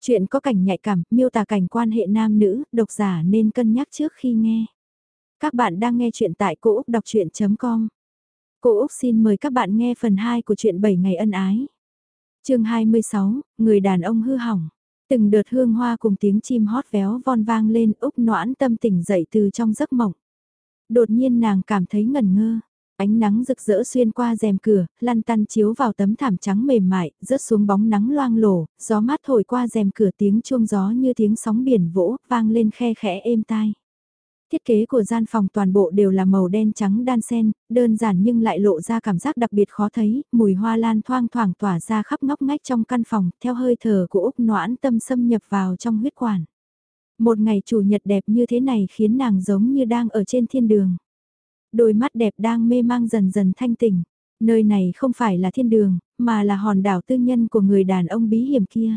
Chuyện có cảnh nhạy cảm, miêu tả cảnh quan hệ nam nữ, độc giả nên cân nhắc trước khi nghe. Các bạn đang nghe chuyện tại Cô Úc đọc chuyện.com. Cô Úc xin mời các bạn nghe phần 2 của chuyện 7 ngày ân ái. chương 26, người đàn ông hư hỏng. Từng đợt hương hoa cùng tiếng chim hót véo von vang lên Úc noãn tâm tỉnh dậy từ trong giấc mộng. Đột nhiên nàng cảm thấy ngẩn ngơ. Ánh nắng rực rỡ xuyên qua rèm cửa, lăn tăn chiếu vào tấm thảm trắng mềm mại, rớt xuống bóng nắng loang lổ, gió mát thổi qua rèm cửa tiếng chuông gió như tiếng sóng biển vỗ, vang lên khe khẽ êm tai. Thiết kế của gian phòng toàn bộ đều là màu đen trắng đan sen, đơn giản nhưng lại lộ ra cảm giác đặc biệt khó thấy, mùi hoa lan thoang thoảng tỏa ra khắp ngóc ngách trong căn phòng, theo hơi thở của Úc noãn tâm xâm nhập vào trong huyết quản. Một ngày chủ nhật đẹp như thế này khiến nàng giống như đang ở trên thiên đường. Đôi mắt đẹp đang mê mang dần dần thanh tỉnh. Nơi này không phải là thiên đường, mà là hòn đảo tư nhân của người đàn ông bí hiểm kia.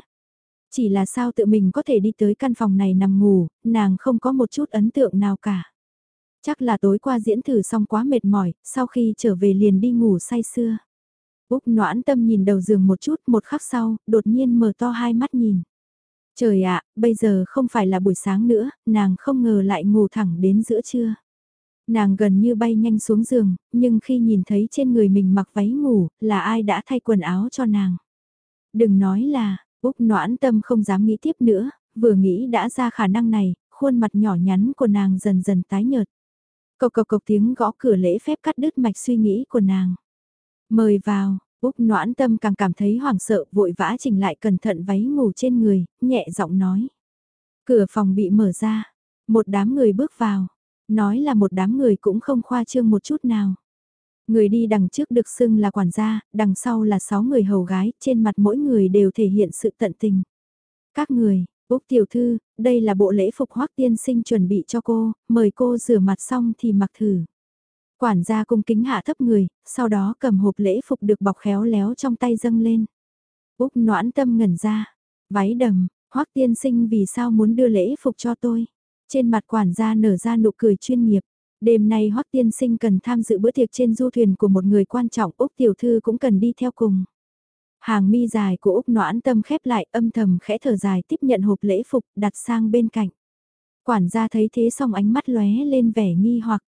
Chỉ là sao tự mình có thể đi tới căn phòng này nằm ngủ, nàng không có một chút ấn tượng nào cả. Chắc là tối qua diễn thử xong quá mệt mỏi, sau khi trở về liền đi ngủ say sưa. Úc noãn tâm nhìn đầu giường một chút, một khắc sau, đột nhiên mở to hai mắt nhìn. Trời ạ, bây giờ không phải là buổi sáng nữa, nàng không ngờ lại ngủ thẳng đến giữa trưa. Nàng gần như bay nhanh xuống giường, nhưng khi nhìn thấy trên người mình mặc váy ngủ, là ai đã thay quần áo cho nàng. Đừng nói là, Úc noãn tâm không dám nghĩ tiếp nữa, vừa nghĩ đã ra khả năng này, khuôn mặt nhỏ nhắn của nàng dần dần tái nhợt. Cộc cộc cộc tiếng gõ cửa lễ phép cắt đứt mạch suy nghĩ của nàng. Mời vào, Úc noãn tâm càng cảm thấy hoảng sợ vội vã chỉnh lại cẩn thận váy ngủ trên người, nhẹ giọng nói. Cửa phòng bị mở ra, một đám người bước vào, nói là một đám người cũng không khoa trương một chút nào. Người đi đằng trước được xưng là quản gia, đằng sau là sáu người hầu gái, trên mặt mỗi người đều thể hiện sự tận tình. Các người, Úc tiểu thư, đây là bộ lễ phục hoắc tiên sinh chuẩn bị cho cô, mời cô rửa mặt xong thì mặc thử. Quản gia cung kính hạ thấp người, sau đó cầm hộp lễ phục được bọc khéo léo trong tay dâng lên. Úc noãn tâm ngẩn ra, váy đầm, hoắc tiên sinh vì sao muốn đưa lễ phục cho tôi. Trên mặt quản gia nở ra nụ cười chuyên nghiệp. Đêm nay Hoắc Tiên Sinh cần tham dự bữa tiệc trên du thuyền của một người quan trọng, Úc Tiểu Thư cũng cần đi theo cùng. Hàng mi dài của Úc noãn tâm khép lại âm thầm khẽ thở dài tiếp nhận hộp lễ phục đặt sang bên cạnh. Quản gia thấy thế xong ánh mắt lóe lên vẻ nghi hoặc.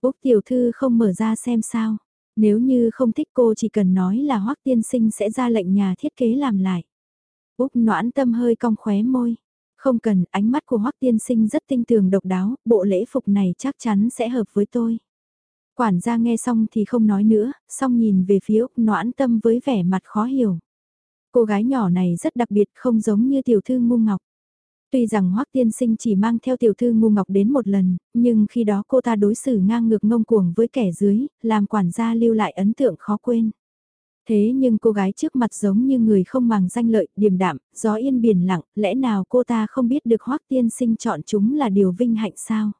Úc Tiểu Thư không mở ra xem sao. Nếu như không thích cô chỉ cần nói là Hoắc Tiên Sinh sẽ ra lệnh nhà thiết kế làm lại. Úc noãn tâm hơi cong khóe môi. Không cần, ánh mắt của Hoắc Tiên Sinh rất tinh tường độc đáo, bộ lễ phục này chắc chắn sẽ hợp với tôi. Quản gia nghe xong thì không nói nữa, xong nhìn về phía Úc noãn tâm với vẻ mặt khó hiểu. Cô gái nhỏ này rất đặc biệt không giống như tiểu thư ngu ngọc. Tuy rằng Hoắc Tiên Sinh chỉ mang theo tiểu thư ngu ngọc đến một lần, nhưng khi đó cô ta đối xử ngang ngược ngông cuồng với kẻ dưới, làm quản gia lưu lại ấn tượng khó quên. Thế nhưng cô gái trước mặt giống như người không màng danh lợi, điềm đạm, gió yên biển lặng, lẽ nào cô ta không biết được hoắc tiên sinh chọn chúng là điều vinh hạnh sao?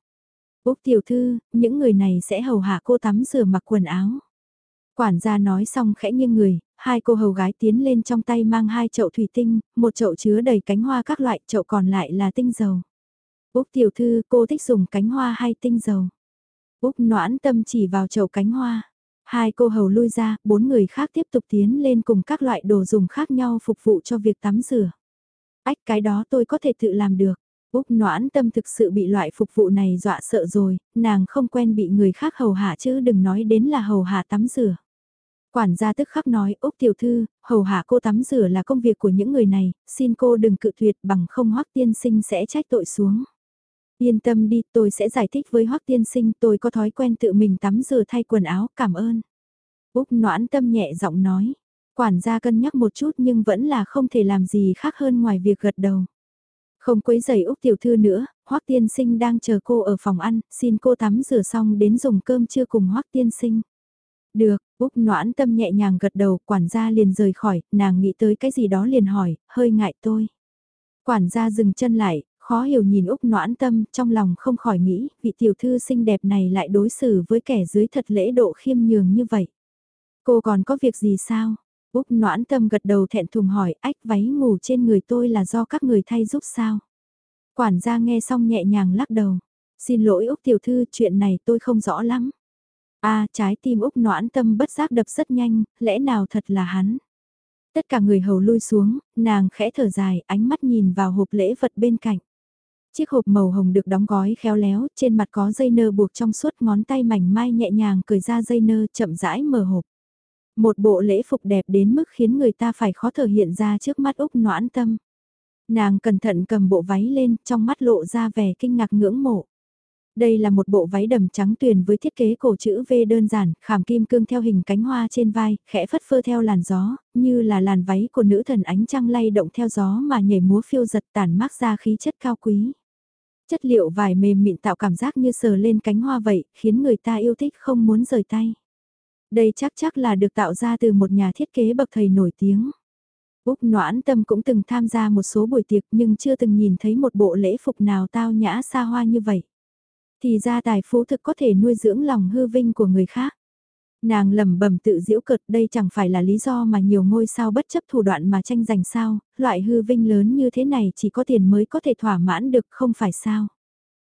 Úc tiểu thư, những người này sẽ hầu hạ cô tắm rửa mặc quần áo. Quản gia nói xong khẽ nghiêng người, hai cô hầu gái tiến lên trong tay mang hai chậu thủy tinh, một chậu chứa đầy cánh hoa các loại, chậu còn lại là tinh dầu. Úc tiểu thư, cô thích dùng cánh hoa hay tinh dầu? Úc noãn tâm chỉ vào chậu cánh hoa. Hai cô hầu lui ra, bốn người khác tiếp tục tiến lên cùng các loại đồ dùng khác nhau phục vụ cho việc tắm rửa. Ách cái đó tôi có thể tự làm được. Úc noãn tâm thực sự bị loại phục vụ này dọa sợ rồi, nàng không quen bị người khác hầu hạ chứ đừng nói đến là hầu hạ tắm rửa. Quản gia tức khắc nói, Úc tiểu thư, hầu hạ cô tắm rửa là công việc của những người này, xin cô đừng cự tuyệt bằng không hoắc tiên sinh sẽ trách tội xuống. Yên tâm đi, tôi sẽ giải thích với Hoắc tiên sinh tôi có thói quen tự mình tắm rửa thay quần áo, cảm ơn. Úc noãn tâm nhẹ giọng nói. Quản gia cân nhắc một chút nhưng vẫn là không thể làm gì khác hơn ngoài việc gật đầu. Không quấy giày Úc tiểu thư nữa, Hoắc tiên sinh đang chờ cô ở phòng ăn, xin cô tắm rửa xong đến dùng cơm trưa cùng Hoắc tiên sinh. Được, Úc noãn tâm nhẹ nhàng gật đầu, quản gia liền rời khỏi, nàng nghĩ tới cái gì đó liền hỏi, hơi ngại tôi. Quản gia dừng chân lại, Khó hiểu nhìn Úc noãn tâm, trong lòng không khỏi nghĩ, vị tiểu thư xinh đẹp này lại đối xử với kẻ dưới thật lễ độ khiêm nhường như vậy. Cô còn có việc gì sao? Úc noãn tâm gật đầu thẹn thùng hỏi, ách váy ngủ trên người tôi là do các người thay giúp sao? Quản gia nghe xong nhẹ nhàng lắc đầu. Xin lỗi Úc tiểu thư, chuyện này tôi không rõ lắm. a trái tim Úc noãn tâm bất giác đập rất nhanh, lẽ nào thật là hắn? Tất cả người hầu lui xuống, nàng khẽ thở dài, ánh mắt nhìn vào hộp lễ vật bên cạnh. Chiếc hộp màu hồng được đóng gói khéo léo, trên mặt có dây nơ buộc trong suốt ngón tay mảnh mai nhẹ nhàng cởi ra dây nơ chậm rãi mở hộp. Một bộ lễ phục đẹp đến mức khiến người ta phải khó thở hiện ra trước mắt Úc noãn tâm. Nàng cẩn thận cầm bộ váy lên, trong mắt lộ ra vẻ kinh ngạc ngưỡng mộ. Đây là một bộ váy đầm trắng tuyền với thiết kế cổ chữ V đơn giản, khảm kim cương theo hình cánh hoa trên vai, khẽ phất phơ theo làn gió, như là làn váy của nữ thần ánh trăng lay động theo gió mà nhảy múa phiêu giật tản mát ra khí chất cao quý. Chất liệu vải mềm mịn tạo cảm giác như sờ lên cánh hoa vậy, khiến người ta yêu thích không muốn rời tay. Đây chắc chắc là được tạo ra từ một nhà thiết kế bậc thầy nổi tiếng. Úc Noãn Tâm cũng từng tham gia một số buổi tiệc nhưng chưa từng nhìn thấy một bộ lễ phục nào tao nhã xa hoa như vậy. Thì ra tài phú thực có thể nuôi dưỡng lòng hư vinh của người khác. Nàng lẩm bẩm tự giễu cợt đây chẳng phải là lý do mà nhiều ngôi sao bất chấp thủ đoạn mà tranh giành sao, loại hư vinh lớn như thế này chỉ có tiền mới có thể thỏa mãn được không phải sao.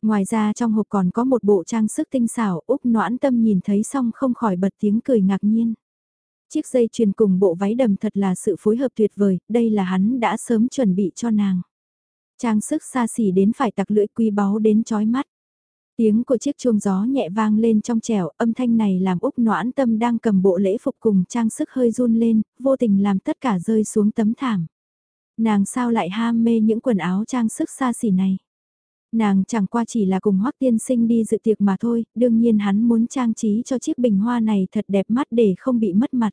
Ngoài ra trong hộp còn có một bộ trang sức tinh xảo, Úc noãn tâm nhìn thấy xong không khỏi bật tiếng cười ngạc nhiên. Chiếc dây chuyền cùng bộ váy đầm thật là sự phối hợp tuyệt vời, đây là hắn đã sớm chuẩn bị cho nàng. Trang sức xa xỉ đến phải tặc lưỡi quý báu đến chói mắt. Tiếng của chiếc chuông gió nhẹ vang lên trong trẻo, âm thanh này làm Úc noãn tâm đang cầm bộ lễ phục cùng trang sức hơi run lên, vô tình làm tất cả rơi xuống tấm thảm. Nàng sao lại ham mê những quần áo trang sức xa xỉ này? Nàng chẳng qua chỉ là cùng hoắc tiên sinh đi dự tiệc mà thôi, đương nhiên hắn muốn trang trí cho chiếc bình hoa này thật đẹp mắt để không bị mất mặt.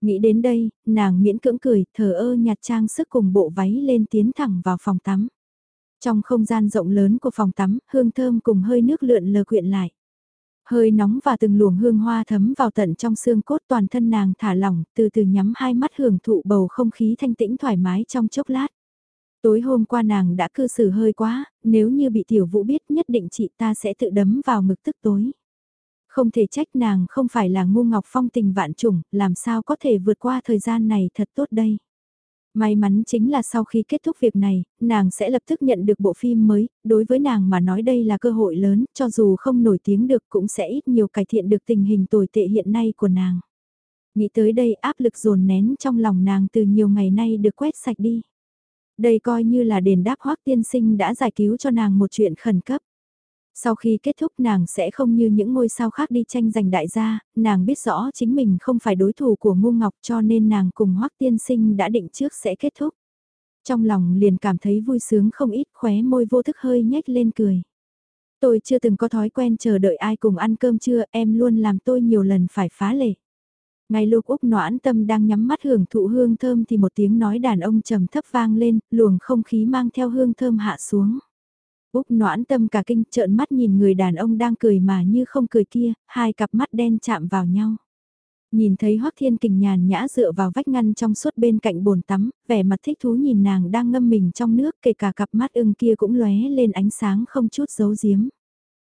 Nghĩ đến đây, nàng miễn cưỡng cười, thờ ơ nhặt trang sức cùng bộ váy lên tiến thẳng vào phòng tắm. Trong không gian rộng lớn của phòng tắm, hương thơm cùng hơi nước lượn lờ quyện lại. Hơi nóng và từng luồng hương hoa thấm vào tận trong xương cốt toàn thân nàng thả lỏng, từ từ nhắm hai mắt hưởng thụ bầu không khí thanh tĩnh thoải mái trong chốc lát. Tối hôm qua nàng đã cư xử hơi quá, nếu như bị tiểu vũ biết nhất định chị ta sẽ tự đấm vào ngực tức tối. Không thể trách nàng không phải là ngu ngọc phong tình vạn trùng, làm sao có thể vượt qua thời gian này thật tốt đây. May mắn chính là sau khi kết thúc việc này, nàng sẽ lập tức nhận được bộ phim mới, đối với nàng mà nói đây là cơ hội lớn, cho dù không nổi tiếng được cũng sẽ ít nhiều cải thiện được tình hình tồi tệ hiện nay của nàng. Nghĩ tới đây áp lực dồn nén trong lòng nàng từ nhiều ngày nay được quét sạch đi. Đây coi như là đền đáp hoác tiên sinh đã giải cứu cho nàng một chuyện khẩn cấp. Sau khi kết thúc nàng sẽ không như những ngôi sao khác đi tranh giành đại gia, nàng biết rõ chính mình không phải đối thủ của ngu ngọc cho nên nàng cùng hoắc tiên sinh đã định trước sẽ kết thúc. Trong lòng liền cảm thấy vui sướng không ít khóe môi vô thức hơi nhếch lên cười. Tôi chưa từng có thói quen chờ đợi ai cùng ăn cơm trưa, em luôn làm tôi nhiều lần phải phá lệ. Ngay lúc Úc noãn tâm đang nhắm mắt hưởng thụ hương thơm thì một tiếng nói đàn ông trầm thấp vang lên, luồng không khí mang theo hương thơm hạ xuống. Úc noãn tâm cả kinh trợn mắt nhìn người đàn ông đang cười mà như không cười kia, hai cặp mắt đen chạm vào nhau. Nhìn thấy Hoắc Thiên Kình nhàn nhã dựa vào vách ngăn trong suốt bên cạnh bồn tắm, vẻ mặt thích thú nhìn nàng đang ngâm mình trong nước kể cả cặp mắt ưng kia cũng lóe lên ánh sáng không chút giấu giếm.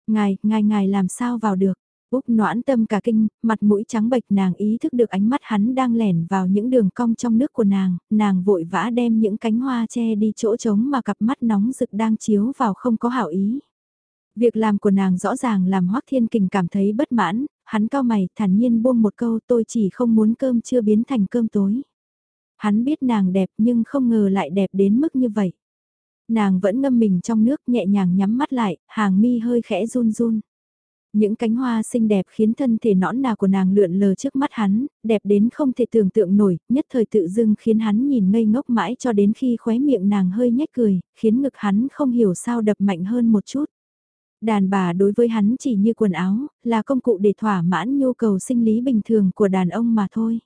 Ngài, ngài ngài làm sao vào được? Úc noãn tâm cả kinh, mặt mũi trắng bệch nàng ý thức được ánh mắt hắn đang lẻn vào những đường cong trong nước của nàng, nàng vội vã đem những cánh hoa che đi chỗ trống mà cặp mắt nóng rực đang chiếu vào không có hảo ý. Việc làm của nàng rõ ràng làm Hoắc Thiên Kình cảm thấy bất mãn, hắn cao mày thản nhiên buông một câu tôi chỉ không muốn cơm chưa biến thành cơm tối. Hắn biết nàng đẹp nhưng không ngờ lại đẹp đến mức như vậy. Nàng vẫn ngâm mình trong nước nhẹ nhàng nhắm mắt lại, hàng mi hơi khẽ run run. Những cánh hoa xinh đẹp khiến thân thể nõn nà của nàng lượn lờ trước mắt hắn, đẹp đến không thể tưởng tượng nổi, nhất thời tự dưng khiến hắn nhìn ngây ngốc mãi cho đến khi khóe miệng nàng hơi nhếch cười, khiến ngực hắn không hiểu sao đập mạnh hơn một chút. Đàn bà đối với hắn chỉ như quần áo, là công cụ để thỏa mãn nhu cầu sinh lý bình thường của đàn ông mà thôi.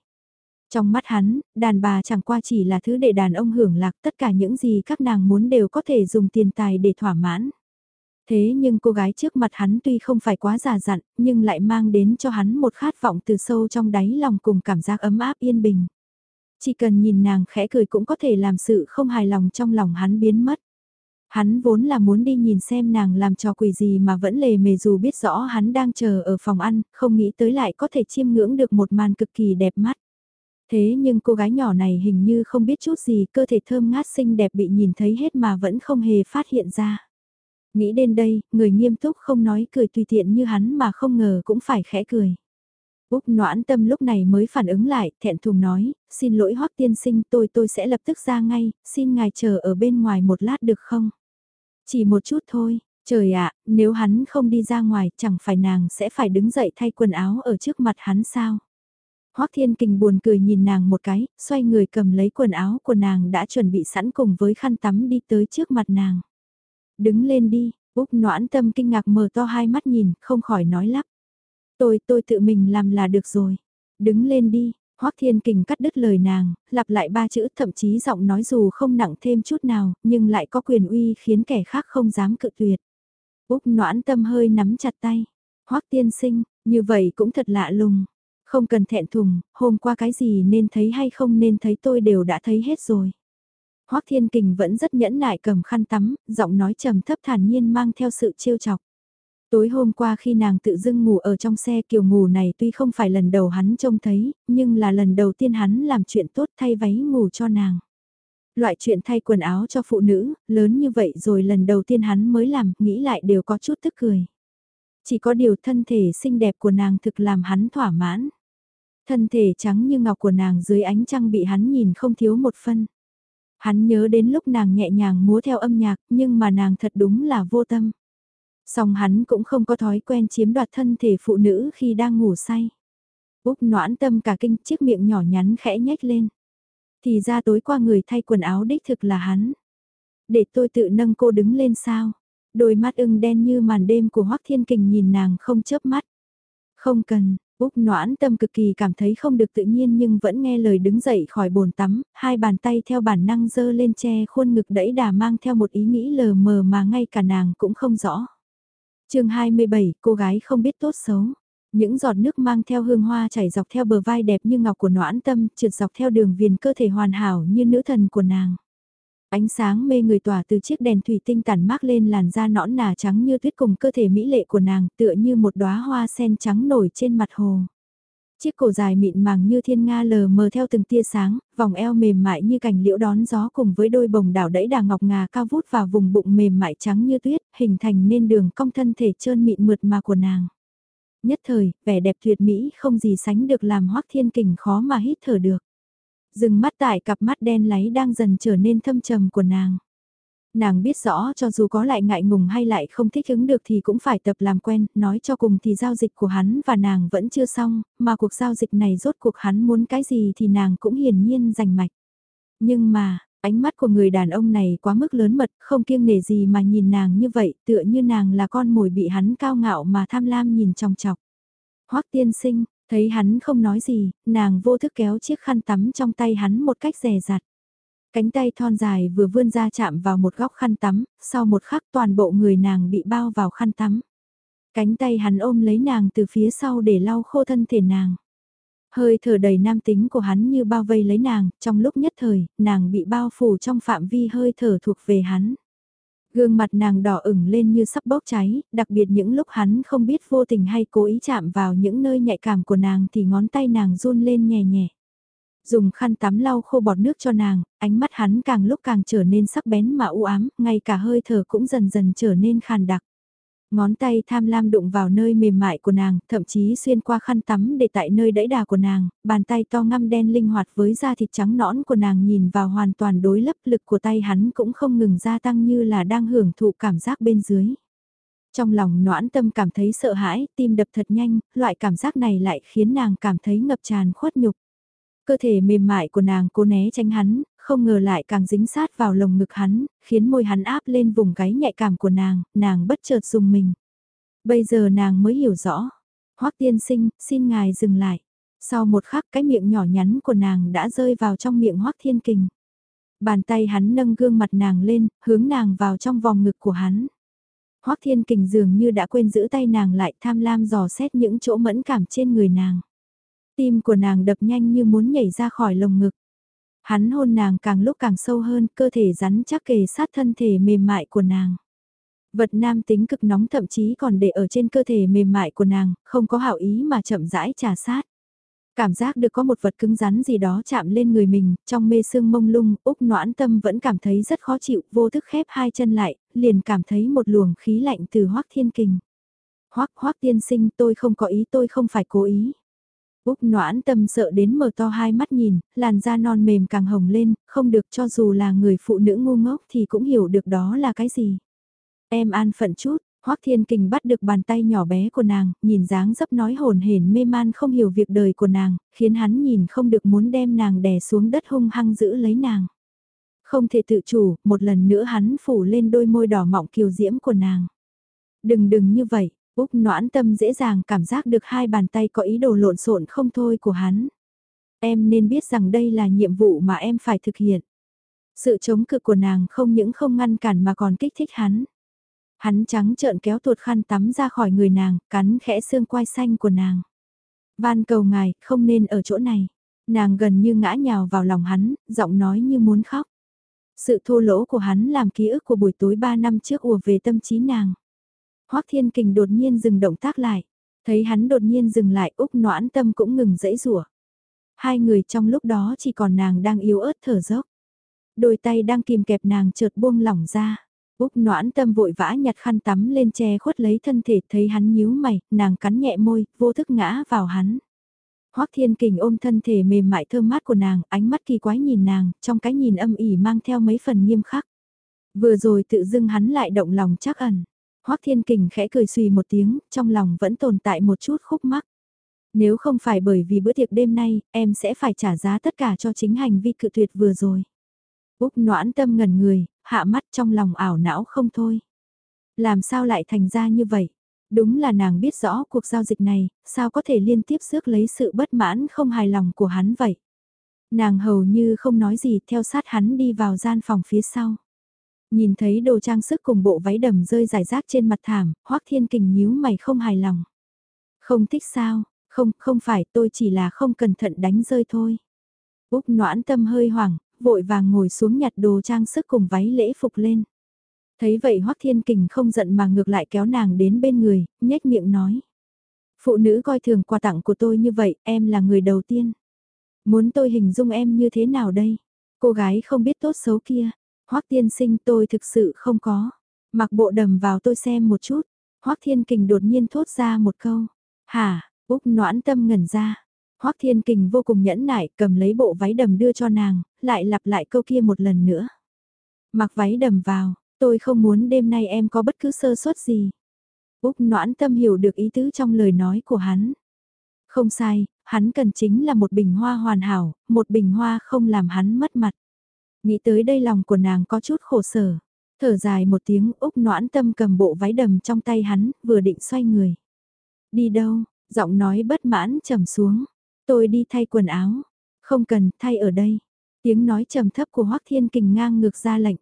Trong mắt hắn, đàn bà chẳng qua chỉ là thứ để đàn ông hưởng lạc tất cả những gì các nàng muốn đều có thể dùng tiền tài để thỏa mãn. Thế nhưng cô gái trước mặt hắn tuy không phải quá già dặn, nhưng lại mang đến cho hắn một khát vọng từ sâu trong đáy lòng cùng cảm giác ấm áp yên bình. Chỉ cần nhìn nàng khẽ cười cũng có thể làm sự không hài lòng trong lòng hắn biến mất. Hắn vốn là muốn đi nhìn xem nàng làm trò quỷ gì mà vẫn lề mề dù biết rõ hắn đang chờ ở phòng ăn, không nghĩ tới lại có thể chiêm ngưỡng được một màn cực kỳ đẹp mắt. Thế nhưng cô gái nhỏ này hình như không biết chút gì cơ thể thơm ngát xinh đẹp bị nhìn thấy hết mà vẫn không hề phát hiện ra. Nghĩ đến đây, người nghiêm túc không nói cười tùy tiện như hắn mà không ngờ cũng phải khẽ cười. Úc noãn tâm lúc này mới phản ứng lại, thẹn thùng nói, xin lỗi hoắc tiên sinh tôi tôi sẽ lập tức ra ngay, xin ngài chờ ở bên ngoài một lát được không? Chỉ một chút thôi, trời ạ, nếu hắn không đi ra ngoài chẳng phải nàng sẽ phải đứng dậy thay quần áo ở trước mặt hắn sao? Hoắc Thiên Kình buồn cười nhìn nàng một cái, xoay người cầm lấy quần áo của nàng đã chuẩn bị sẵn cùng với khăn tắm đi tới trước mặt nàng. Đứng lên đi, Úc noãn tâm kinh ngạc mở to hai mắt nhìn, không khỏi nói lắp. Tôi, tôi tự mình làm là được rồi. Đứng lên đi, Hoắc Thiên Kình cắt đứt lời nàng, lặp lại ba chữ thậm chí giọng nói dù không nặng thêm chút nào, nhưng lại có quyền uy khiến kẻ khác không dám cự tuyệt. Úc noãn tâm hơi nắm chặt tay. Hoắc tiên sinh, như vậy cũng thật lạ lùng. Không cần thẹn thùng, hôm qua cái gì nên thấy hay không nên thấy tôi đều đã thấy hết rồi. Hoắc Thiên Kình vẫn rất nhẫn nại cầm khăn tắm, giọng nói trầm thấp thản nhiên mang theo sự trêu chọc. Tối hôm qua khi nàng tự dưng ngủ ở trong xe kiều ngủ này tuy không phải lần đầu hắn trông thấy, nhưng là lần đầu tiên hắn làm chuyện tốt thay váy ngủ cho nàng. Loại chuyện thay quần áo cho phụ nữ, lớn như vậy rồi lần đầu tiên hắn mới làm, nghĩ lại đều có chút tức cười. Chỉ có điều thân thể xinh đẹp của nàng thực làm hắn thỏa mãn. Thân thể trắng như ngọc của nàng dưới ánh trăng bị hắn nhìn không thiếu một phân. Hắn nhớ đến lúc nàng nhẹ nhàng múa theo âm nhạc, nhưng mà nàng thật đúng là vô tâm. Song hắn cũng không có thói quen chiếm đoạt thân thể phụ nữ khi đang ngủ say. Úc noãn tâm cả kinh chiếc miệng nhỏ nhắn khẽ nhếch lên. Thì ra tối qua người thay quần áo đích thực là hắn. Để tôi tự nâng cô đứng lên sao. Đôi mắt ưng đen như màn đêm của Hoắc Thiên Kình nhìn nàng không chớp mắt. Không cần, Úc noãn tâm cực kỳ cảm thấy không được tự nhiên nhưng vẫn nghe lời đứng dậy khỏi bồn tắm, hai bàn tay theo bản năng dơ lên che khuôn ngực đẫy đà mang theo một ý nghĩ lờ mờ mà ngay cả nàng cũng không rõ. chương 27, cô gái không biết tốt xấu. Những giọt nước mang theo hương hoa chảy dọc theo bờ vai đẹp như ngọc của noãn tâm, trượt dọc theo đường viền cơ thể hoàn hảo như nữ thần của nàng. Ánh sáng mê người tỏa từ chiếc đèn thủy tinh tản mát lên làn da nõn nà trắng như tuyết cùng cơ thể mỹ lệ của nàng tựa như một đóa hoa sen trắng nổi trên mặt hồ. Chiếc cổ dài mịn màng như thiên nga lờ mờ theo từng tia sáng, vòng eo mềm mại như cành liễu đón gió cùng với đôi bồng đảo đẫy đà ngọc ngà cao vút vào vùng bụng mềm mại trắng như tuyết, hình thành nên đường cong thân thể trơn mịn mượt mà của nàng. Nhất thời, vẻ đẹp tuyệt mỹ không gì sánh được làm hoắc thiên kình khó mà hít thở được. Dừng mắt tại cặp mắt đen láy đang dần trở nên thâm trầm của nàng. Nàng biết rõ cho dù có lại ngại ngùng hay lại không thích ứng được thì cũng phải tập làm quen, nói cho cùng thì giao dịch của hắn và nàng vẫn chưa xong, mà cuộc giao dịch này rốt cuộc hắn muốn cái gì thì nàng cũng hiển nhiên rành mạch. Nhưng mà, ánh mắt của người đàn ông này quá mức lớn mật, không kiêng nể gì mà nhìn nàng như vậy, tựa như nàng là con mồi bị hắn cao ngạo mà tham lam nhìn trong chọc. Hoắc tiên sinh, Thấy hắn không nói gì, nàng vô thức kéo chiếc khăn tắm trong tay hắn một cách rè rặt. Cánh tay thon dài vừa vươn ra chạm vào một góc khăn tắm, sau một khắc toàn bộ người nàng bị bao vào khăn tắm. Cánh tay hắn ôm lấy nàng từ phía sau để lau khô thân thể nàng. Hơi thở đầy nam tính của hắn như bao vây lấy nàng, trong lúc nhất thời, nàng bị bao phủ trong phạm vi hơi thở thuộc về hắn. Gương mặt nàng đỏ ửng lên như sắp bốc cháy, đặc biệt những lúc hắn không biết vô tình hay cố ý chạm vào những nơi nhạy cảm của nàng thì ngón tay nàng run lên nhẹ nhẹ. Dùng khăn tắm lau khô bọt nước cho nàng, ánh mắt hắn càng lúc càng trở nên sắc bén mà u ám, ngay cả hơi thở cũng dần dần trở nên khàn đặc. Ngón tay tham lam đụng vào nơi mềm mại của nàng, thậm chí xuyên qua khăn tắm để tại nơi đẫy đà của nàng, bàn tay to ngăm đen linh hoạt với da thịt trắng nõn của nàng nhìn vào hoàn toàn đối lấp lực của tay hắn cũng không ngừng gia tăng như là đang hưởng thụ cảm giác bên dưới. Trong lòng noãn tâm cảm thấy sợ hãi, tim đập thật nhanh, loại cảm giác này lại khiến nàng cảm thấy ngập tràn khuất nhục. Cơ thể mềm mại của nàng cố né tránh hắn, không ngờ lại càng dính sát vào lồng ngực hắn, khiến môi hắn áp lên vùng gáy nhạy cảm của nàng, nàng bất chợt dùng mình. Bây giờ nàng mới hiểu rõ. Hoắc tiên sinh, xin ngài dừng lại. Sau một khắc cái miệng nhỏ nhắn của nàng đã rơi vào trong miệng Hoắc thiên kình. Bàn tay hắn nâng gương mặt nàng lên, hướng nàng vào trong vòng ngực của hắn. Hoắc thiên kình dường như đã quên giữ tay nàng lại tham lam dò xét những chỗ mẫn cảm trên người nàng. Tim của nàng đập nhanh như muốn nhảy ra khỏi lồng ngực. Hắn hôn nàng càng lúc càng sâu hơn, cơ thể rắn chắc kề sát thân thể mềm mại của nàng. Vật nam tính cực nóng thậm chí còn để ở trên cơ thể mềm mại của nàng, không có hảo ý mà chậm rãi trà sát. Cảm giác được có một vật cứng rắn gì đó chạm lên người mình, trong mê sương mông lung, Úc noãn tâm vẫn cảm thấy rất khó chịu, vô thức khép hai chân lại, liền cảm thấy một luồng khí lạnh từ hoác thiên kình. Hoác hoác tiên sinh tôi không có ý tôi không phải cố ý. Úc noãn tâm sợ đến mở to hai mắt nhìn, làn da non mềm càng hồng lên, không được cho dù là người phụ nữ ngu ngốc thì cũng hiểu được đó là cái gì. Em an phận chút, Hoác Thiên Kình bắt được bàn tay nhỏ bé của nàng, nhìn dáng dấp nói hồn hển mê man không hiểu việc đời của nàng, khiến hắn nhìn không được muốn đem nàng đè xuống đất hung hăng giữ lấy nàng. Không thể tự chủ, một lần nữa hắn phủ lên đôi môi đỏ mọng kiều diễm của nàng. Đừng đừng như vậy, Úc noãn tâm dễ dàng cảm giác được hai bàn tay có ý đồ lộn xộn không thôi của hắn. Em nên biết rằng đây là nhiệm vụ mà em phải thực hiện. Sự chống cự của nàng không những không ngăn cản mà còn kích thích hắn. Hắn trắng trợn kéo tuột khăn tắm ra khỏi người nàng, cắn khẽ xương quai xanh của nàng. Van cầu ngài, không nên ở chỗ này. Nàng gần như ngã nhào vào lòng hắn, giọng nói như muốn khóc. Sự thô lỗ của hắn làm ký ức của buổi tối 3 năm trước ùa về tâm trí nàng. Hoắc Thiên Kình đột nhiên dừng động tác lại. Thấy hắn đột nhiên dừng lại Úc noãn tâm cũng ngừng dãy rủa. Hai người trong lúc đó chỉ còn nàng đang yếu ớt thở dốc. Đôi tay đang kìm kẹp nàng chợt buông lỏng ra. Úc noãn tâm vội vã nhặt khăn tắm lên che khuất lấy thân thể thấy hắn nhíu mày, nàng cắn nhẹ môi, vô thức ngã vào hắn. Hoắc Thiên Kình ôm thân thể mềm mại thơm mát của nàng, ánh mắt kỳ quái nhìn nàng, trong cái nhìn âm ỉ mang theo mấy phần nghiêm khắc. Vừa rồi tự dưng hắn lại động lòng chắc ẩn. Hoắc Thiên Kình khẽ cười suy một tiếng, trong lòng vẫn tồn tại một chút khúc mắc. Nếu không phải bởi vì bữa tiệc đêm nay, em sẽ phải trả giá tất cả cho chính hành vi cự tuyệt vừa rồi. Úc noãn tâm ngẩn người, hạ mắt trong lòng ảo não không thôi. Làm sao lại thành ra như vậy? Đúng là nàng biết rõ cuộc giao dịch này, sao có thể liên tiếp rước lấy sự bất mãn không hài lòng của hắn vậy? Nàng hầu như không nói gì theo sát hắn đi vào gian phòng phía sau. Nhìn thấy đồ trang sức cùng bộ váy đầm rơi rải rác trên mặt thảm, Hoác Thiên Kình nhíu mày không hài lòng. Không thích sao, không, không phải tôi chỉ là không cẩn thận đánh rơi thôi. Úc noãn tâm hơi hoảng, vội vàng ngồi xuống nhặt đồ trang sức cùng váy lễ phục lên. Thấy vậy Hoắc Thiên Kình không giận mà ngược lại kéo nàng đến bên người, nhếch miệng nói. Phụ nữ coi thường quà tặng của tôi như vậy, em là người đầu tiên. Muốn tôi hình dung em như thế nào đây? Cô gái không biết tốt xấu kia. Hoắc tiên sinh tôi thực sự không có. Mặc bộ đầm vào tôi xem một chút. Hoắc Thiên Kình đột nhiên thốt ra một câu. Hả, Úc noãn tâm ngẩn ra. Hoắc Thiên Kình vô cùng nhẫn nại cầm lấy bộ váy đầm đưa cho nàng, lại lặp lại câu kia một lần nữa. Mặc váy đầm vào, tôi không muốn đêm nay em có bất cứ sơ suất gì. Úc noãn tâm hiểu được ý tứ trong lời nói của hắn. Không sai, hắn cần chính là một bình hoa hoàn hảo, một bình hoa không làm hắn mất mặt. Nghĩ tới đây lòng của nàng có chút khổ sở. Thở dài một tiếng Úc noãn tâm cầm bộ váy đầm trong tay hắn, vừa định xoay người. Đi đâu, giọng nói bất mãn trầm xuống. Tôi đi thay quần áo. Không cần, thay ở đây. Tiếng nói trầm thấp của Hoắc Thiên Kình ngang ngược ra lệnh.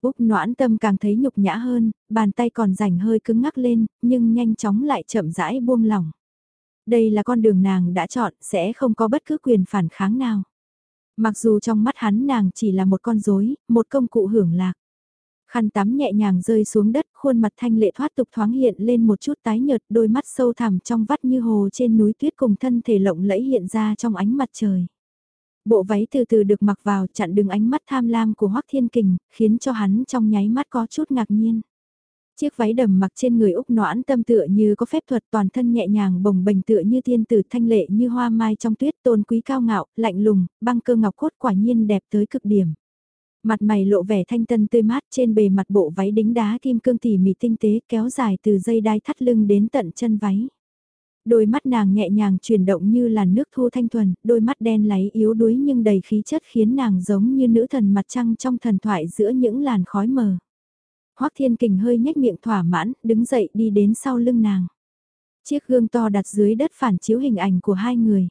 Úc noãn tâm càng thấy nhục nhã hơn, bàn tay còn rảnh hơi cứng ngắc lên, nhưng nhanh chóng lại chậm rãi buông lỏng. Đây là con đường nàng đã chọn, sẽ không có bất cứ quyền phản kháng nào. Mặc dù trong mắt hắn nàng chỉ là một con rối, một công cụ hưởng lạc. Khăn tắm nhẹ nhàng rơi xuống đất, khuôn mặt thanh lệ thoát tục thoáng hiện lên một chút tái nhợt, đôi mắt sâu thẳm trong vắt như hồ trên núi tuyết cùng thân thể lộng lẫy hiện ra trong ánh mặt trời. Bộ váy từ từ được mặc vào chặn đứng ánh mắt tham lam của Hoắc Thiên Kình, khiến cho hắn trong nháy mắt có chút ngạc nhiên. Chiếc váy đầm mặc trên người Úc noãn tâm tựa như có phép thuật toàn thân nhẹ nhàng bồng bềnh tựa như tiên tử thanh lệ như hoa mai trong tuyết tôn quý cao ngạo, lạnh lùng, băng cơ ngọc cốt quả nhiên đẹp tới cực điểm. Mặt mày lộ vẻ thanh tân tươi mát trên bề mặt bộ váy đính đá kim cương tỉ mỉ tinh tế kéo dài từ dây đai thắt lưng đến tận chân váy. Đôi mắt nàng nhẹ nhàng chuyển động như là nước thu thanh thuần, đôi mắt đen láy yếu đuối nhưng đầy khí chất khiến nàng giống như nữ thần mặt trăng trong thần thoại giữa những làn khói mờ. Hoắc Thiên Kình hơi nhếch miệng thỏa mãn, đứng dậy đi đến sau lưng nàng. Chiếc gương to đặt dưới đất phản chiếu hình ảnh của hai người.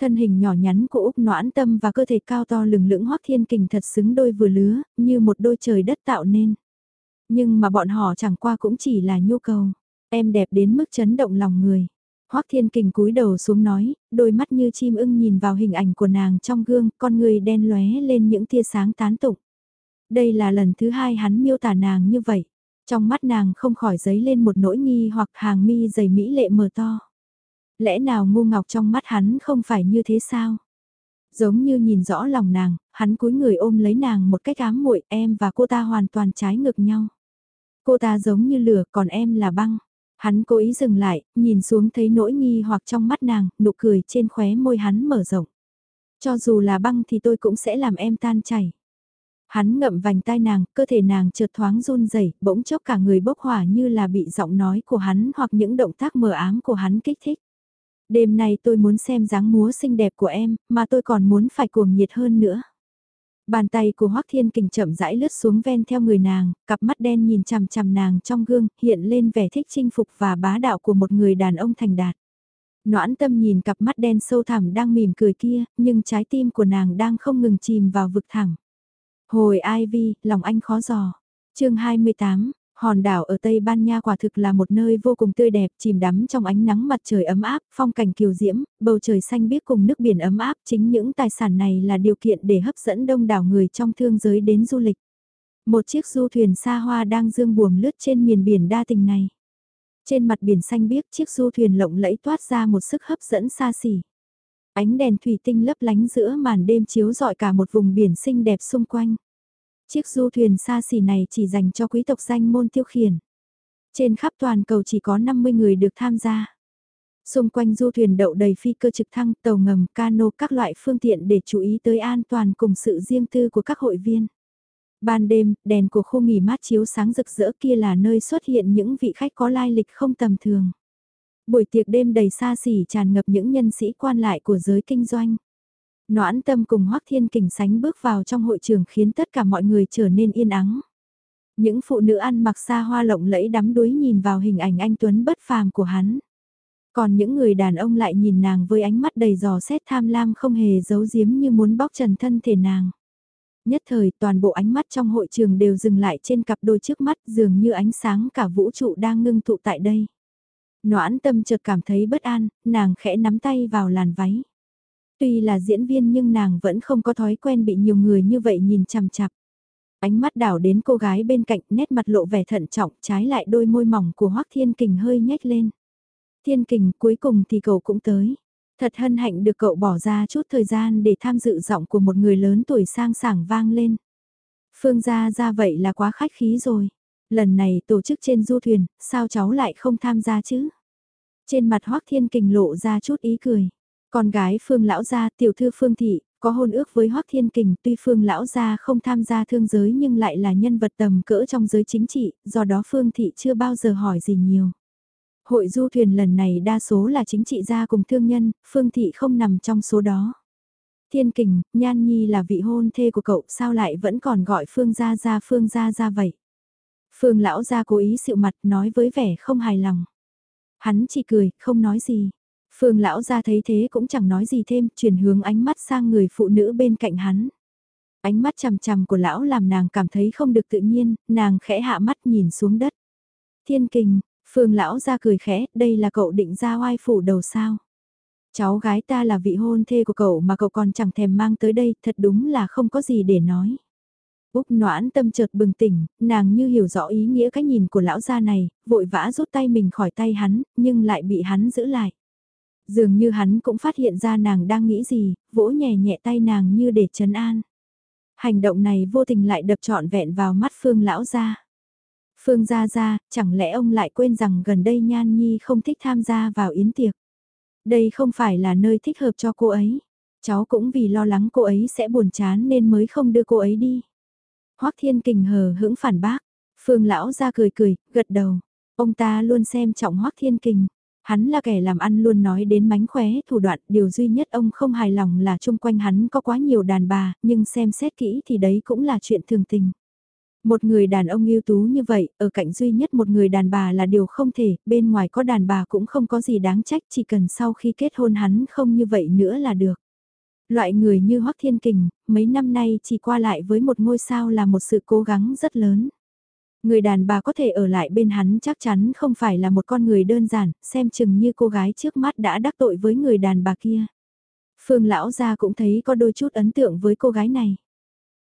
Thân hình nhỏ nhắn của Úc noãn tâm và cơ thể cao to lừng lững Hoắc Thiên Kình thật xứng đôi vừa lứa, như một đôi trời đất tạo nên. Nhưng mà bọn họ chẳng qua cũng chỉ là nhu cầu. Em đẹp đến mức chấn động lòng người. Hoắc Thiên Kình cúi đầu xuống nói, đôi mắt như chim ưng nhìn vào hình ảnh của nàng trong gương, con người đen lóe lên những tia sáng tán tụng. Đây là lần thứ hai hắn miêu tả nàng như vậy. Trong mắt nàng không khỏi giấy lên một nỗi nghi hoặc hàng mi dày mỹ lệ mờ to. Lẽ nào ngu ngọc trong mắt hắn không phải như thế sao? Giống như nhìn rõ lòng nàng, hắn cúi người ôm lấy nàng một cách ám muội em và cô ta hoàn toàn trái ngược nhau. Cô ta giống như lửa còn em là băng. Hắn cố ý dừng lại, nhìn xuống thấy nỗi nghi hoặc trong mắt nàng, nụ cười trên khóe môi hắn mở rộng. Cho dù là băng thì tôi cũng sẽ làm em tan chảy. Hắn ngậm vành tai nàng, cơ thể nàng chợt thoáng run rẩy, bỗng chốc cả người bốc hỏa như là bị giọng nói của hắn hoặc những động tác mờ ám của hắn kích thích. Đêm nay tôi muốn xem dáng múa xinh đẹp của em, mà tôi còn muốn phải cuồng nhiệt hơn nữa. Bàn tay của Hoắc Thiên Kình chậm rãi lướt xuống ven theo người nàng, cặp mắt đen nhìn chằm chằm nàng trong gương, hiện lên vẻ thích chinh phục và bá đạo của một người đàn ông thành đạt. Noãn tâm nhìn cặp mắt đen sâu thẳm đang mỉm cười kia, nhưng trái tim của nàng đang không ngừng chìm vào vực thẳng. Hồi Ivy, lòng anh khó dò. chương 28, hòn đảo ở Tây Ban Nha quả thực là một nơi vô cùng tươi đẹp, chìm đắm trong ánh nắng mặt trời ấm áp, phong cảnh kiều diễm, bầu trời xanh biếc cùng nước biển ấm áp. Chính những tài sản này là điều kiện để hấp dẫn đông đảo người trong thương giới đến du lịch. Một chiếc du thuyền xa hoa đang dương buồm lướt trên miền biển đa tình này. Trên mặt biển xanh biếc chiếc du thuyền lộng lẫy toát ra một sức hấp dẫn xa xỉ. Ánh đèn thủy tinh lấp lánh giữa màn đêm chiếu rọi cả một vùng biển xinh đẹp xung quanh. Chiếc du thuyền xa xỉ này chỉ dành cho quý tộc danh môn tiêu khiển. Trên khắp toàn cầu chỉ có 50 người được tham gia. Xung quanh du thuyền đậu đầy phi cơ trực thăng, tàu ngầm, cano các loại phương tiện để chú ý tới an toàn cùng sự riêng tư của các hội viên. Ban đêm, đèn của khu nghỉ mát chiếu sáng rực rỡ kia là nơi xuất hiện những vị khách có lai lịch không tầm thường. Buổi tiệc đêm đầy xa xỉ tràn ngập những nhân sĩ quan lại của giới kinh doanh. Noãn tâm cùng Hoắc Thiên Kình sánh bước vào trong hội trường khiến tất cả mọi người trở nên yên ắng. Những phụ nữ ăn mặc xa hoa lộng lẫy đắm đuối nhìn vào hình ảnh anh Tuấn bất phàm của hắn. Còn những người đàn ông lại nhìn nàng với ánh mắt đầy giò xét tham lam không hề giấu giếm như muốn bóc trần thân thể nàng. Nhất thời, toàn bộ ánh mắt trong hội trường đều dừng lại trên cặp đôi trước mắt, dường như ánh sáng cả vũ trụ đang ngưng tụ tại đây. Noãn tâm chợt cảm thấy bất an, nàng khẽ nắm tay vào làn váy. Tuy là diễn viên nhưng nàng vẫn không có thói quen bị nhiều người như vậy nhìn chằm chặp. Ánh mắt đảo đến cô gái bên cạnh nét mặt lộ vẻ thận trọng trái lại đôi môi mỏng của Hoác Thiên Kình hơi nhếch lên. Thiên Kình cuối cùng thì cậu cũng tới. Thật hân hạnh được cậu bỏ ra chút thời gian để tham dự giọng của một người lớn tuổi sang sảng vang lên. Phương gia ra vậy là quá khách khí rồi. Lần này tổ chức trên du thuyền, sao cháu lại không tham gia chứ? Trên mặt Hoác Thiên Kình lộ ra chút ý cười. Con gái Phương Lão Gia, tiểu thư Phương Thị, có hôn ước với Hoác Thiên Kình tuy Phương Lão Gia không tham gia thương giới nhưng lại là nhân vật tầm cỡ trong giới chính trị, do đó Phương Thị chưa bao giờ hỏi gì nhiều. Hội du thuyền lần này đa số là chính trị gia cùng thương nhân, Phương Thị không nằm trong số đó. Thiên Kình, Nhan Nhi là vị hôn thê của cậu sao lại vẫn còn gọi Phương Gia Gia Phương Gia Gia vậy? Phương Lão Gia cố ý sự mặt nói với vẻ không hài lòng. Hắn chỉ cười, không nói gì. Phương lão ra thấy thế cũng chẳng nói gì thêm, chuyển hướng ánh mắt sang người phụ nữ bên cạnh hắn. Ánh mắt chằm chằm của lão làm nàng cảm thấy không được tự nhiên, nàng khẽ hạ mắt nhìn xuống đất. Thiên kình, Phương lão ra cười khẽ, đây là cậu định ra oai phủ đầu sao. Cháu gái ta là vị hôn thê của cậu mà cậu còn chẳng thèm mang tới đây, thật đúng là không có gì để nói. Úc noãn tâm chợt bừng tỉnh, nàng như hiểu rõ ý nghĩa cái nhìn của lão gia này, vội vã rút tay mình khỏi tay hắn, nhưng lại bị hắn giữ lại. Dường như hắn cũng phát hiện ra nàng đang nghĩ gì, vỗ nhẹ nhẹ tay nàng như để trấn an. Hành động này vô tình lại đập trọn vẹn vào mắt Phương lão gia. Phương gia gia, chẳng lẽ ông lại quên rằng gần đây Nhan Nhi không thích tham gia vào yến tiệc. Đây không phải là nơi thích hợp cho cô ấy. Cháu cũng vì lo lắng cô ấy sẽ buồn chán nên mới không đưa cô ấy đi. Hoắc Thiên Kình hờ hững phản bác. Phương lão ra cười cười, gật đầu. Ông ta luôn xem trọng Hoắc Thiên Kình. Hắn là kẻ làm ăn luôn nói đến mánh khóe thủ đoạn, điều duy nhất ông không hài lòng là chung quanh hắn có quá nhiều đàn bà, nhưng xem xét kỹ thì đấy cũng là chuyện thường tình. Một người đàn ông ưu tú như vậy, ở cạnh duy nhất một người đàn bà là điều không thể, bên ngoài có đàn bà cũng không có gì đáng trách, chỉ cần sau khi kết hôn hắn không như vậy nữa là được. Loại người như Hoắc Thiên Kình, mấy năm nay chỉ qua lại với một ngôi sao là một sự cố gắng rất lớn. Người đàn bà có thể ở lại bên hắn chắc chắn không phải là một con người đơn giản, xem chừng như cô gái trước mắt đã đắc tội với người đàn bà kia. Phương lão gia cũng thấy có đôi chút ấn tượng với cô gái này.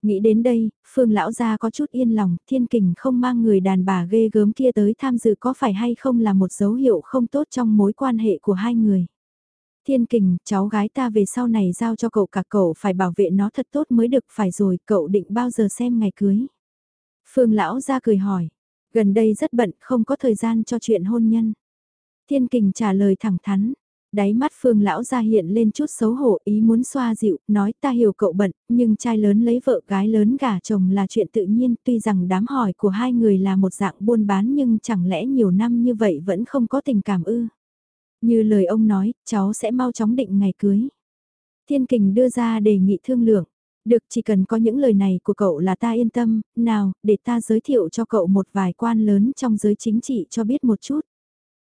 Nghĩ đến đây, Phương lão gia có chút yên lòng, thiên kình không mang người đàn bà ghê gớm kia tới tham dự có phải hay không là một dấu hiệu không tốt trong mối quan hệ của hai người. Thiên kình, cháu gái ta về sau này giao cho cậu cả cậu phải bảo vệ nó thật tốt mới được phải rồi, cậu định bao giờ xem ngày cưới. Phương lão ra cười hỏi, gần đây rất bận không có thời gian cho chuyện hôn nhân. Thiên kình trả lời thẳng thắn. Đáy mắt phương lão ra hiện lên chút xấu hổ ý muốn xoa dịu, nói ta hiểu cậu bận, nhưng trai lớn lấy vợ gái lớn gả chồng là chuyện tự nhiên tuy rằng đám hỏi của hai người là một dạng buôn bán nhưng chẳng lẽ nhiều năm như vậy vẫn không có tình cảm ư. Như lời ông nói, cháu sẽ mau chóng định ngày cưới. Thiên kình đưa ra đề nghị thương lượng. Được chỉ cần có những lời này của cậu là ta yên tâm, nào, để ta giới thiệu cho cậu một vài quan lớn trong giới chính trị cho biết một chút.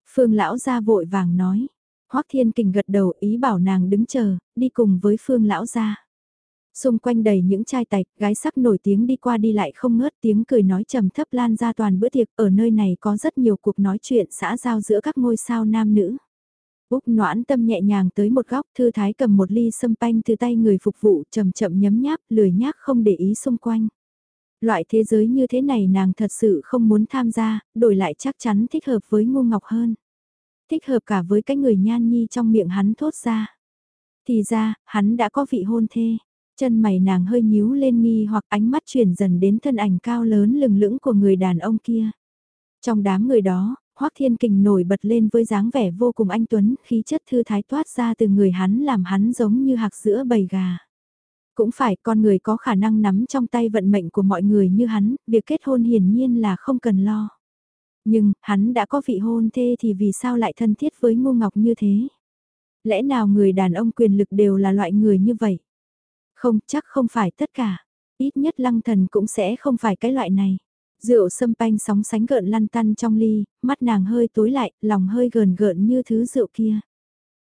Phương lão gia vội vàng nói. Hoắc Thiên Kình gật đầu ý bảo nàng đứng chờ, đi cùng với Phương lão gia. Xung quanh đầy những trai tạch, gái sắc nổi tiếng đi qua đi lại không ngớt tiếng cười nói trầm thấp lan ra toàn bữa tiệc, ở nơi này có rất nhiều cuộc nói chuyện xã giao giữa các ngôi sao nam nữ. Úc noãn tâm nhẹ nhàng tới một góc, thư thái cầm một ly sâm panh từ tay người phục vụ, chậm chậm nhấm nháp, lười nhác không để ý xung quanh. Loại thế giới như thế này nàng thật sự không muốn tham gia, đổi lại chắc chắn thích hợp với ngu ngọc hơn. Thích hợp cả với cái người nhan nhi trong miệng hắn thốt ra. Thì ra, hắn đã có vị hôn thê. Chân mày nàng hơi nhíu lên nghi hoặc ánh mắt chuyển dần đến thân ảnh cao lớn lừng lững của người đàn ông kia. Trong đám người đó, Hoắc Thiên Kình nổi bật lên với dáng vẻ vô cùng anh tuấn, khí chất thư thái toát ra từ người hắn làm hắn giống như hạc giữa bầy gà. Cũng phải con người có khả năng nắm trong tay vận mệnh của mọi người như hắn, việc kết hôn hiển nhiên là không cần lo. Nhưng, hắn đã có vị hôn thê thì vì sao lại thân thiết với Ngô Ngọc như thế? Lẽ nào người đàn ông quyền lực đều là loại người như vậy? Không, chắc không phải tất cả. Ít nhất lăng thần cũng sẽ không phải cái loại này. Rượu sâm panh sóng sánh gợn lăn tăn trong ly, mắt nàng hơi tối lại, lòng hơi gờn gợn như thứ rượu kia.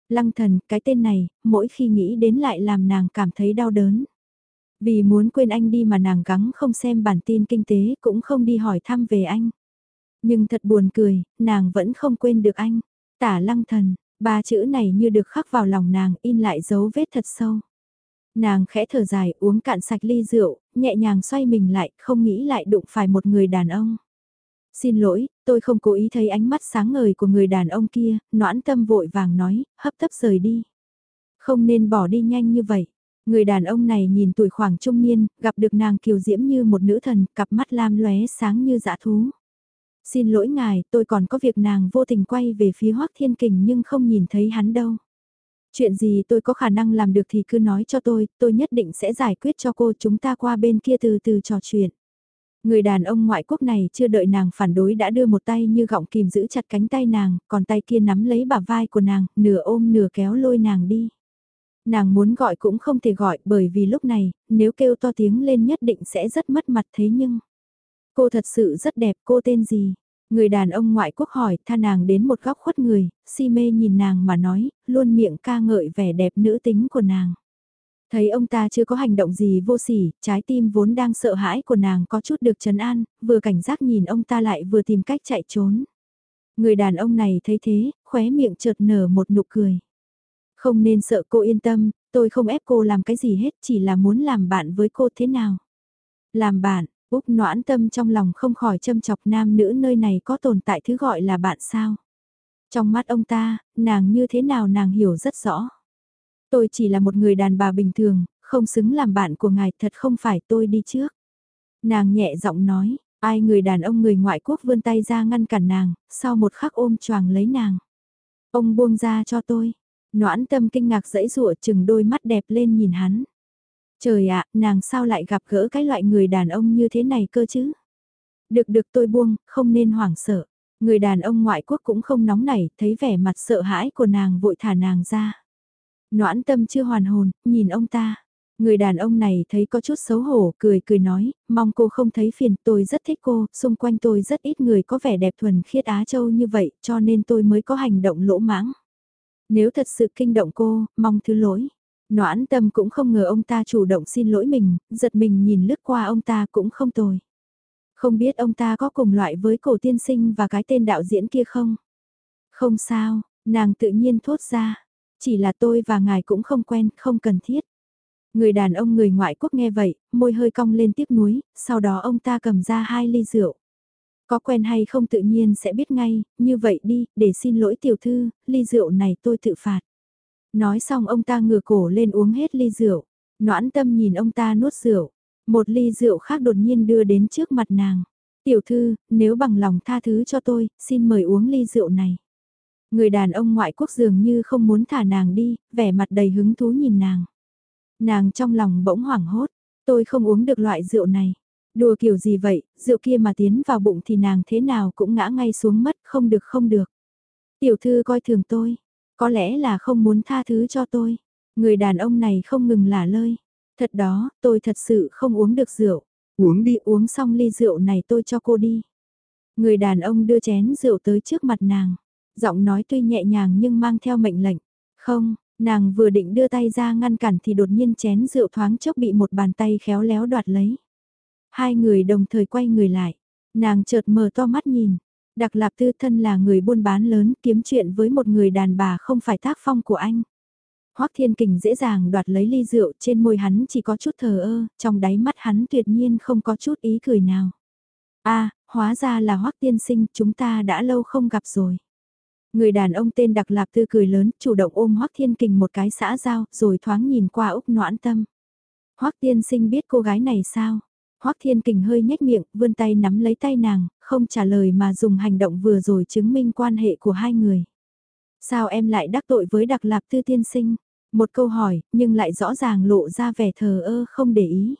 Lăng thần, cái tên này, mỗi khi nghĩ đến lại làm nàng cảm thấy đau đớn. Vì muốn quên anh đi mà nàng gắng không xem bản tin kinh tế cũng không đi hỏi thăm về anh. Nhưng thật buồn cười, nàng vẫn không quên được anh. Tả lăng thần, ba chữ này như được khắc vào lòng nàng in lại dấu vết thật sâu. Nàng khẽ thở dài uống cạn sạch ly rượu, nhẹ nhàng xoay mình lại, không nghĩ lại đụng phải một người đàn ông. Xin lỗi, tôi không cố ý thấy ánh mắt sáng ngời của người đàn ông kia, noãn tâm vội vàng nói, hấp tấp rời đi. Không nên bỏ đi nhanh như vậy. Người đàn ông này nhìn tuổi khoảng trung niên, gặp được nàng kiều diễm như một nữ thần, cặp mắt lam lóe sáng như dã thú. Xin lỗi ngài, tôi còn có việc nàng vô tình quay về phía Hoác Thiên Kình nhưng không nhìn thấy hắn đâu. Chuyện gì tôi có khả năng làm được thì cứ nói cho tôi, tôi nhất định sẽ giải quyết cho cô chúng ta qua bên kia từ từ trò chuyện. Người đàn ông ngoại quốc này chưa đợi nàng phản đối đã đưa một tay như gọng kìm giữ chặt cánh tay nàng, còn tay kia nắm lấy bả vai của nàng, nửa ôm nửa kéo lôi nàng đi. Nàng muốn gọi cũng không thể gọi bởi vì lúc này, nếu kêu to tiếng lên nhất định sẽ rất mất mặt thế nhưng... Cô thật sự rất đẹp, cô tên gì? Người đàn ông ngoại quốc hỏi, tha nàng đến một góc khuất người, si mê nhìn nàng mà nói, luôn miệng ca ngợi vẻ đẹp nữ tính của nàng. Thấy ông ta chưa có hành động gì vô sỉ, trái tim vốn đang sợ hãi của nàng có chút được trấn an, vừa cảnh giác nhìn ông ta lại vừa tìm cách chạy trốn. Người đàn ông này thấy thế, khóe miệng chợt nở một nụ cười. Không nên sợ cô yên tâm, tôi không ép cô làm cái gì hết, chỉ là muốn làm bạn với cô thế nào. Làm bạn, Úc noãn tâm trong lòng không khỏi châm chọc nam nữ nơi này có tồn tại thứ gọi là bạn sao. Trong mắt ông ta, nàng như thế nào nàng hiểu rất rõ. Tôi chỉ là một người đàn bà bình thường, không xứng làm bạn của ngài thật không phải tôi đi trước. Nàng nhẹ giọng nói, ai người đàn ông người ngoại quốc vươn tay ra ngăn cản nàng, sau một khắc ôm choàng lấy nàng. Ông buông ra cho tôi. Noãn tâm kinh ngạc dẫy rụa chừng đôi mắt đẹp lên nhìn hắn. Trời ạ, nàng sao lại gặp gỡ cái loại người đàn ông như thế này cơ chứ? Được được tôi buông, không nên hoảng sợ. Người đàn ông ngoại quốc cũng không nóng nảy, thấy vẻ mặt sợ hãi của nàng vội thả nàng ra. Noãn tâm chưa hoàn hồn, nhìn ông ta. Người đàn ông này thấy có chút xấu hổ, cười cười nói, mong cô không thấy phiền, tôi rất thích cô, xung quanh tôi rất ít người có vẻ đẹp thuần khiết Á Châu như vậy, cho nên tôi mới có hành động lỗ mãng. Nếu thật sự kinh động cô, mong thứ lỗi. Noãn tâm cũng không ngờ ông ta chủ động xin lỗi mình, giật mình nhìn lướt qua ông ta cũng không tồi. Không biết ông ta có cùng loại với cổ tiên sinh và cái tên đạo diễn kia không? Không sao, nàng tự nhiên thốt ra. Chỉ là tôi và ngài cũng không quen, không cần thiết. Người đàn ông người ngoại quốc nghe vậy, môi hơi cong lên tiếc nuối, sau đó ông ta cầm ra hai ly rượu. Có quen hay không tự nhiên sẽ biết ngay, như vậy đi, để xin lỗi tiểu thư, ly rượu này tôi tự phạt. Nói xong ông ta ngửa cổ lên uống hết ly rượu. Noãn tâm nhìn ông ta nuốt rượu. Một ly rượu khác đột nhiên đưa đến trước mặt nàng. Tiểu thư, nếu bằng lòng tha thứ cho tôi, xin mời uống ly rượu này. Người đàn ông ngoại quốc dường như không muốn thả nàng đi, vẻ mặt đầy hứng thú nhìn nàng. Nàng trong lòng bỗng hoảng hốt, tôi không uống được loại rượu này. Đùa kiểu gì vậy, rượu kia mà tiến vào bụng thì nàng thế nào cũng ngã ngay xuống mất, không được không được. Tiểu thư coi thường tôi, có lẽ là không muốn tha thứ cho tôi. Người đàn ông này không ngừng lả lơi. Thật đó, tôi thật sự không uống được rượu. Uống đi uống xong ly rượu này tôi cho cô đi. Người đàn ông đưa chén rượu tới trước mặt nàng. Giọng nói tuy nhẹ nhàng nhưng mang theo mệnh lệnh. Không, nàng vừa định đưa tay ra ngăn cản thì đột nhiên chén rượu thoáng chốc bị một bàn tay khéo léo đoạt lấy. Hai người đồng thời quay người lại. Nàng chợt mở to mắt nhìn. Đặc Lạp Tư thân là người buôn bán lớn kiếm chuyện với một người đàn bà không phải tác phong của anh. Hoắc Thiên Kình dễ dàng đoạt lấy ly rượu trên môi hắn chỉ có chút thờ ơ, trong đáy mắt hắn tuyệt nhiên không có chút ý cười nào. a hóa ra là Hoắc Tiên Sinh, chúng ta đã lâu không gặp rồi. Người đàn ông tên Đặc Lạp Tư cười lớn, chủ động ôm Hoắc Thiên Kình một cái xã giao, rồi thoáng nhìn qua Úc Noãn Tâm. Hoắc Tiên Sinh biết cô gái này sao? Hoắc Thiên Kình hơi nhếch miệng, vươn tay nắm lấy tay nàng, không trả lời mà dùng hành động vừa rồi chứng minh quan hệ của hai người. Sao em lại đắc tội với Đặc Lạp Tư Tiên Sinh? Một câu hỏi, nhưng lại rõ ràng lộ ra vẻ thờ ơ không để ý.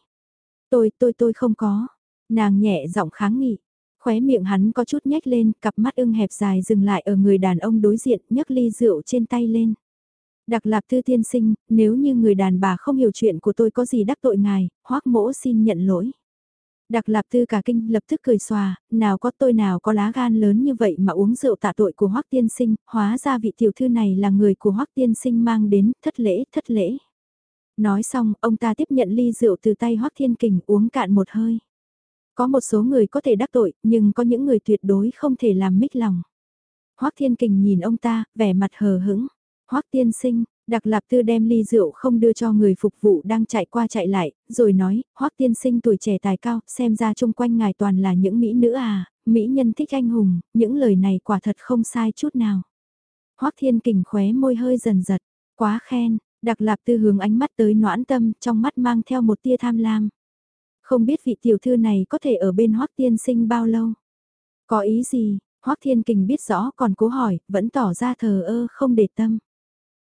Tôi, tôi, tôi không có. Nàng nhẹ giọng kháng nghị. Khóe miệng hắn có chút nhếch lên, cặp mắt ưng hẹp dài dừng lại ở người đàn ông đối diện, nhấc ly rượu trên tay lên. Đặc lạp thư tiên sinh, nếu như người đàn bà không hiểu chuyện của tôi có gì đắc tội ngài, hoắc mỗ xin nhận lỗi. Đặc lạp tư cả kinh lập tức cười xòa, nào có tôi nào có lá gan lớn như vậy mà uống rượu tạ tội của hoắc tiên sinh, hóa ra vị tiểu thư này là người của hoắc tiên sinh mang đến, thất lễ, thất lễ. Nói xong, ông ta tiếp nhận ly rượu từ tay hoắc thiên kình uống cạn một hơi. Có một số người có thể đắc tội, nhưng có những người tuyệt đối không thể làm mít lòng. hoắc thiên kình nhìn ông ta, vẻ mặt hờ hững. hoắc tiên sinh, Đặc Lạp Tư đem ly rượu không đưa cho người phục vụ đang chạy qua chạy lại, rồi nói, Hoắc tiên sinh tuổi trẻ tài cao, xem ra chung quanh ngài toàn là những mỹ nữ à, mỹ nhân thích anh hùng, những lời này quả thật không sai chút nào. Hoắc Thiên Kình khóe môi hơi dần giật, quá khen, Đặc Lạp Tư hướng ánh mắt tới noãn tâm, trong mắt mang theo một tia tham lam. Không biết vị tiểu thư này có thể ở bên Hoắc tiên sinh bao lâu? Có ý gì? Hoắc Thiên Kình biết rõ còn cố hỏi, vẫn tỏ ra thờ ơ không để tâm.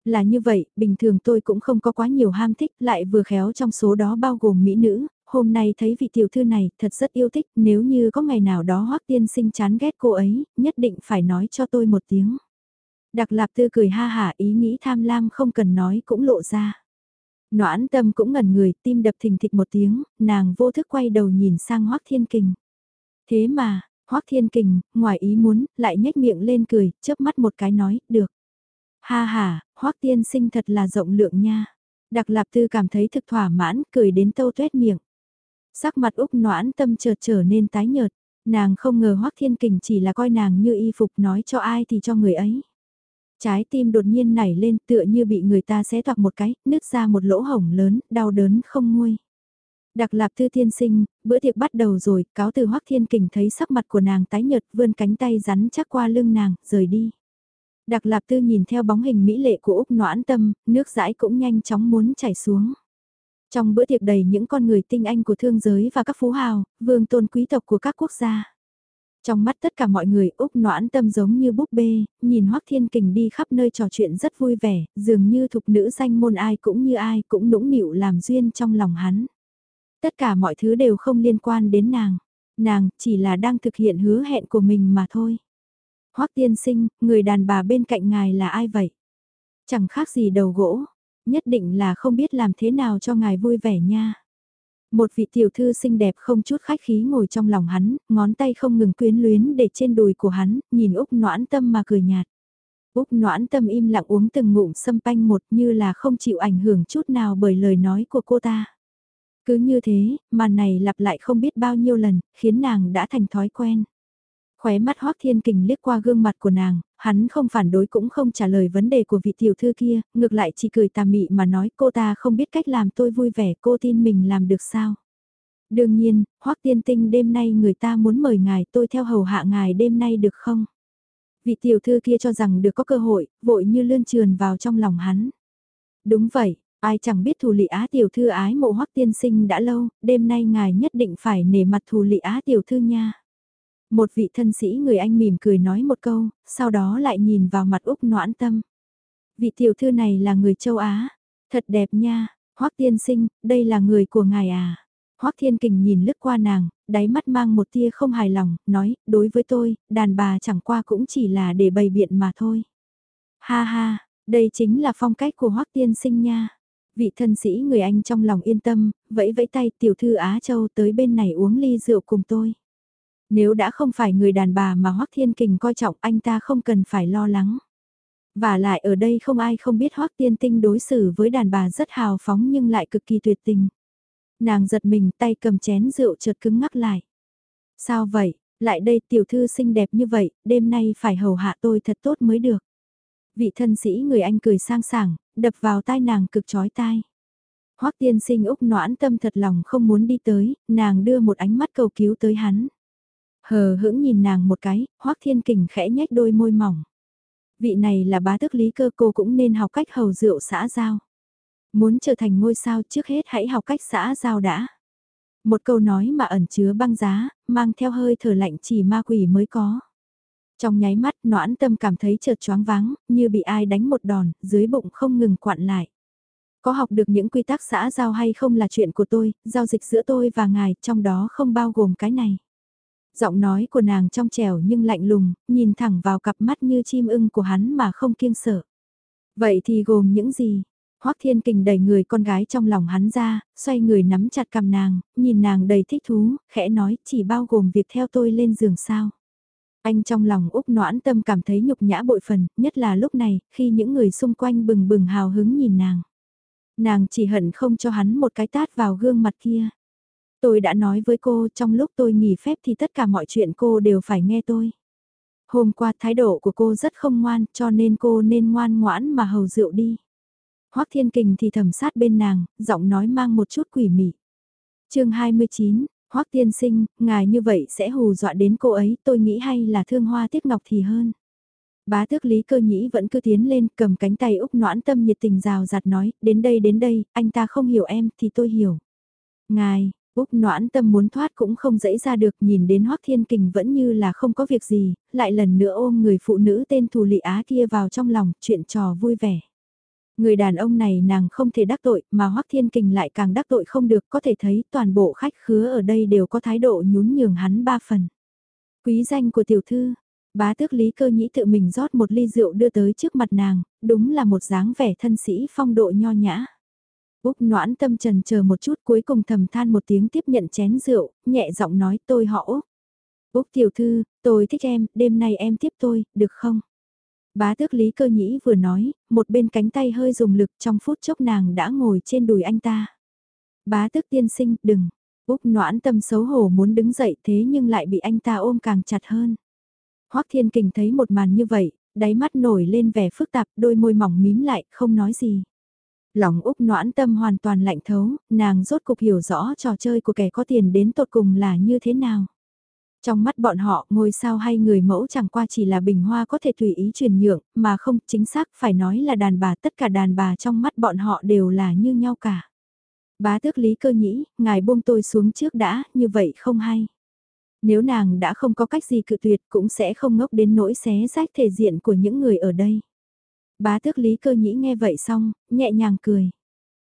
Là như vậy, bình thường tôi cũng không có quá nhiều ham thích, lại vừa khéo trong số đó bao gồm mỹ nữ, hôm nay thấy vị tiểu thư này thật rất yêu thích, nếu như có ngày nào đó hoắc tiên sinh chán ghét cô ấy, nhất định phải nói cho tôi một tiếng. Đặc lạp tư cười ha hả ý nghĩ tham lam không cần nói cũng lộ ra. Noãn tâm cũng ngẩn người, tim đập thình thịch một tiếng, nàng vô thức quay đầu nhìn sang hoắc thiên kình. Thế mà, hoắc thiên kình, ngoài ý muốn, lại nhếch miệng lên cười, chớp mắt một cái nói, được. Ha ha, hoắc tiên sinh thật là rộng lượng nha. Đặc lạp tư cảm thấy thực thỏa mãn, cười đến tâu tuét miệng. Sắc mặt Úc noãn tâm chợt trở nên tái nhợt. Nàng không ngờ hoắc thiên kình chỉ là coi nàng như y phục nói cho ai thì cho người ấy. Trái tim đột nhiên nảy lên tựa như bị người ta xé toạc một cái, nứt ra một lỗ hổng lớn, đau đớn không nguôi. Đặc lạp thư thiên sinh, bữa tiệc bắt đầu rồi, cáo từ hoắc thiên kình thấy sắc mặt của nàng tái nhợt vươn cánh tay rắn chắc qua lưng nàng, rời đi. Đặc Lạp Tư nhìn theo bóng hình mỹ lệ của Úc noãn tâm, nước dãi cũng nhanh chóng muốn chảy xuống. Trong bữa tiệc đầy những con người tinh anh của thương giới và các phú hào, vương tôn quý tộc của các quốc gia. Trong mắt tất cả mọi người Úc noãn tâm giống như búp bê, nhìn Hoác Thiên Kình đi khắp nơi trò chuyện rất vui vẻ, dường như thục nữ danh môn ai cũng như ai cũng nũng nịu làm duyên trong lòng hắn. Tất cả mọi thứ đều không liên quan đến nàng, nàng chỉ là đang thực hiện hứa hẹn của mình mà thôi. Hoắc tiên sinh, người đàn bà bên cạnh ngài là ai vậy? Chẳng khác gì đầu gỗ, nhất định là không biết làm thế nào cho ngài vui vẻ nha. Một vị tiểu thư xinh đẹp không chút khách khí ngồi trong lòng hắn, ngón tay không ngừng quyến luyến để trên đùi của hắn, nhìn Úc noãn tâm mà cười nhạt. Úc noãn tâm im lặng uống từng ngụm sâm panh một như là không chịu ảnh hưởng chút nào bởi lời nói của cô ta. Cứ như thế, màn này lặp lại không biết bao nhiêu lần, khiến nàng đã thành thói quen. Khóe mắt Hoác Thiên Kình liếc qua gương mặt của nàng, hắn không phản đối cũng không trả lời vấn đề của vị tiểu thư kia, ngược lại chỉ cười tà mị mà nói cô ta không biết cách làm tôi vui vẻ cô tin mình làm được sao. Đương nhiên, Hoác Tiên Tinh đêm nay người ta muốn mời ngài tôi theo hầu hạ ngài đêm nay được không? Vị tiểu thư kia cho rằng được có cơ hội, vội như lươn trườn vào trong lòng hắn. Đúng vậy, ai chẳng biết thù lị á tiểu thư ái mộ Hoắc Tiên Sinh đã lâu, đêm nay ngài nhất định phải nể mặt thù lị á tiểu thư nha. Một vị thân sĩ người Anh mỉm cười nói một câu, sau đó lại nhìn vào mặt Úc noãn tâm. Vị tiểu thư này là người châu Á, thật đẹp nha, Hoắc tiên sinh, đây là người của ngài à. Hoắc Thiên Kình nhìn lướt qua nàng, đáy mắt mang một tia không hài lòng, nói, đối với tôi, đàn bà chẳng qua cũng chỉ là để bày biện mà thôi. Ha ha, đây chính là phong cách của Hoắc Tiên Sinh nha. Vị thân sĩ người Anh trong lòng yên tâm, vẫy vẫy tay tiểu thư Á Châu tới bên này uống ly rượu cùng tôi. Nếu đã không phải người đàn bà mà Hoắc Thiên Kình coi trọng anh ta không cần phải lo lắng. Và lại ở đây không ai không biết Hoắc Thiên Tinh đối xử với đàn bà rất hào phóng nhưng lại cực kỳ tuyệt tình. Nàng giật mình tay cầm chén rượu chợt cứng ngắc lại. Sao vậy, lại đây tiểu thư xinh đẹp như vậy, đêm nay phải hầu hạ tôi thật tốt mới được. Vị thân sĩ người Anh cười sang sảng, đập vào tai nàng cực chói tai. Hoắc tiên sinh Úc noãn tâm thật lòng không muốn đi tới, nàng đưa một ánh mắt cầu cứu tới hắn. Hờ hững nhìn nàng một cái, Hoắc thiên kình khẽ nhếch đôi môi mỏng. Vị này là bá tước lý cơ cô cũng nên học cách hầu rượu xã giao. Muốn trở thành ngôi sao trước hết hãy học cách xã giao đã. Một câu nói mà ẩn chứa băng giá, mang theo hơi thở lạnh chỉ ma quỷ mới có. Trong nháy mắt noãn tâm cảm thấy chợt choáng váng, như bị ai đánh một đòn, dưới bụng không ngừng quặn lại. Có học được những quy tắc xã giao hay không là chuyện của tôi, giao dịch giữa tôi và ngài, trong đó không bao gồm cái này. Giọng nói của nàng trong trẻo nhưng lạnh lùng, nhìn thẳng vào cặp mắt như chim ưng của hắn mà không kiêng sợ. Vậy thì gồm những gì? Hoắc Thiên Kình đẩy người con gái trong lòng hắn ra, xoay người nắm chặt cầm nàng, nhìn nàng đầy thích thú, khẽ nói chỉ bao gồm việc theo tôi lên giường sao. Anh trong lòng Úc noãn tâm cảm thấy nhục nhã bội phần, nhất là lúc này, khi những người xung quanh bừng bừng hào hứng nhìn nàng. Nàng chỉ hận không cho hắn một cái tát vào gương mặt kia. Tôi đã nói với cô trong lúc tôi nghỉ phép thì tất cả mọi chuyện cô đều phải nghe tôi. Hôm qua thái độ của cô rất không ngoan cho nên cô nên ngoan ngoãn mà hầu rượu đi. Hoắc Thiên Kình thì thầm sát bên nàng, giọng nói mang một chút quỷ mị. chương 29, Hoắc tiên sinh, ngài như vậy sẽ hù dọa đến cô ấy, tôi nghĩ hay là thương hoa tiếc ngọc thì hơn. Bá tước Lý Cơ Nhĩ vẫn cứ tiến lên, cầm cánh tay Úc noãn tâm nhiệt tình rào rạt nói, đến đây đến đây, anh ta không hiểu em thì tôi hiểu. Ngài, Úc noãn tâm muốn thoát cũng không dễ ra được nhìn đến Hoắc Thiên Kình vẫn như là không có việc gì, lại lần nữa ôm người phụ nữ tên Thù Lị Á kia vào trong lòng, chuyện trò vui vẻ. Người đàn ông này nàng không thể đắc tội mà Hoắc Thiên Kình lại càng đắc tội không được có thể thấy toàn bộ khách khứa ở đây đều có thái độ nhún nhường hắn ba phần. Quý danh của tiểu thư, bá tước lý cơ nhĩ tự mình rót một ly rượu đưa tới trước mặt nàng, đúng là một dáng vẻ thân sĩ phong độ nho nhã. Úc noãn tâm trần chờ một chút cuối cùng thầm than một tiếng tiếp nhận chén rượu, nhẹ giọng nói tôi họ Úc. Úc tiểu thư, tôi thích em, đêm nay em tiếp tôi, được không? Bá tước Lý Cơ Nhĩ vừa nói, một bên cánh tay hơi dùng lực trong phút chốc nàng đã ngồi trên đùi anh ta. Bá tước tiên sinh, đừng. Úc noãn tâm xấu hổ muốn đứng dậy thế nhưng lại bị anh ta ôm càng chặt hơn. Hoắc Thiên Kình thấy một màn như vậy, đáy mắt nổi lên vẻ phức tạp, đôi môi mỏng mím lại, không nói gì. Lòng Úc noãn tâm hoàn toàn lạnh thấu, nàng rốt cục hiểu rõ trò chơi của kẻ có tiền đến tột cùng là như thế nào. Trong mắt bọn họ, ngôi sao hay người mẫu chẳng qua chỉ là bình hoa có thể tùy ý truyền nhượng, mà không chính xác phải nói là đàn bà tất cả đàn bà trong mắt bọn họ đều là như nhau cả. Bá tước lý cơ nhĩ, ngài buông tôi xuống trước đã, như vậy không hay. Nếu nàng đã không có cách gì cự tuyệt cũng sẽ không ngốc đến nỗi xé rách thể diện của những người ở đây. Bá tước lý cơ nhĩ nghe vậy xong, nhẹ nhàng cười.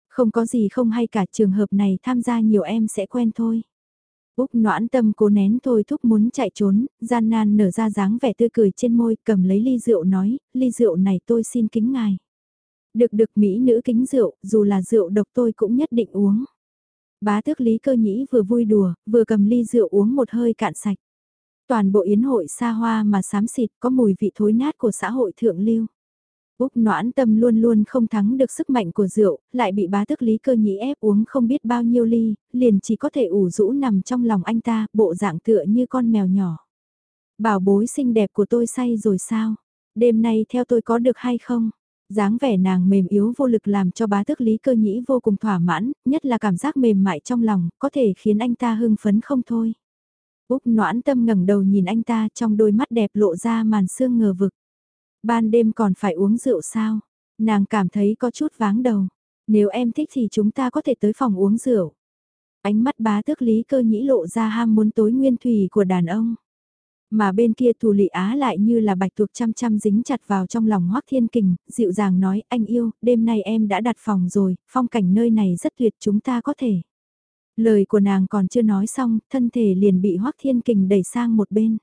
Không có gì không hay cả trường hợp này tham gia nhiều em sẽ quen thôi. Úc noãn tâm cố nén thôi thúc muốn chạy trốn, gian nan nở ra dáng vẻ tươi cười trên môi, cầm lấy ly rượu nói, ly rượu này tôi xin kính ngài. Được được Mỹ nữ kính rượu, dù là rượu độc tôi cũng nhất định uống. Bá tước Lý Cơ Nhĩ vừa vui đùa, vừa cầm ly rượu uống một hơi cạn sạch. Toàn bộ yến hội xa hoa mà xám xịt có mùi vị thối nát của xã hội thượng lưu. Úc noãn tâm luôn luôn không thắng được sức mạnh của rượu, lại bị bá tức lý cơ nhĩ ép uống không biết bao nhiêu ly, liền chỉ có thể ủ rũ nằm trong lòng anh ta, bộ dạng tựa như con mèo nhỏ. Bảo bối xinh đẹp của tôi say rồi sao? Đêm nay theo tôi có được hay không? dáng vẻ nàng mềm yếu vô lực làm cho bá tức lý cơ nhĩ vô cùng thỏa mãn, nhất là cảm giác mềm mại trong lòng, có thể khiến anh ta hưng phấn không thôi. Úc noãn tâm ngẩng đầu nhìn anh ta trong đôi mắt đẹp lộ ra màn sương ngờ vực. Ban đêm còn phải uống rượu sao? Nàng cảm thấy có chút váng đầu. Nếu em thích thì chúng ta có thể tới phòng uống rượu. Ánh mắt bá tước lý cơ nhĩ lộ ra ham muốn tối nguyên thủy của đàn ông. Mà bên kia thù lị á lại như là bạch tuộc chăm chăm dính chặt vào trong lòng hoắc thiên kình, dịu dàng nói anh yêu, đêm nay em đã đặt phòng rồi, phong cảnh nơi này rất tuyệt chúng ta có thể. Lời của nàng còn chưa nói xong, thân thể liền bị hoắc thiên kình đẩy sang một bên.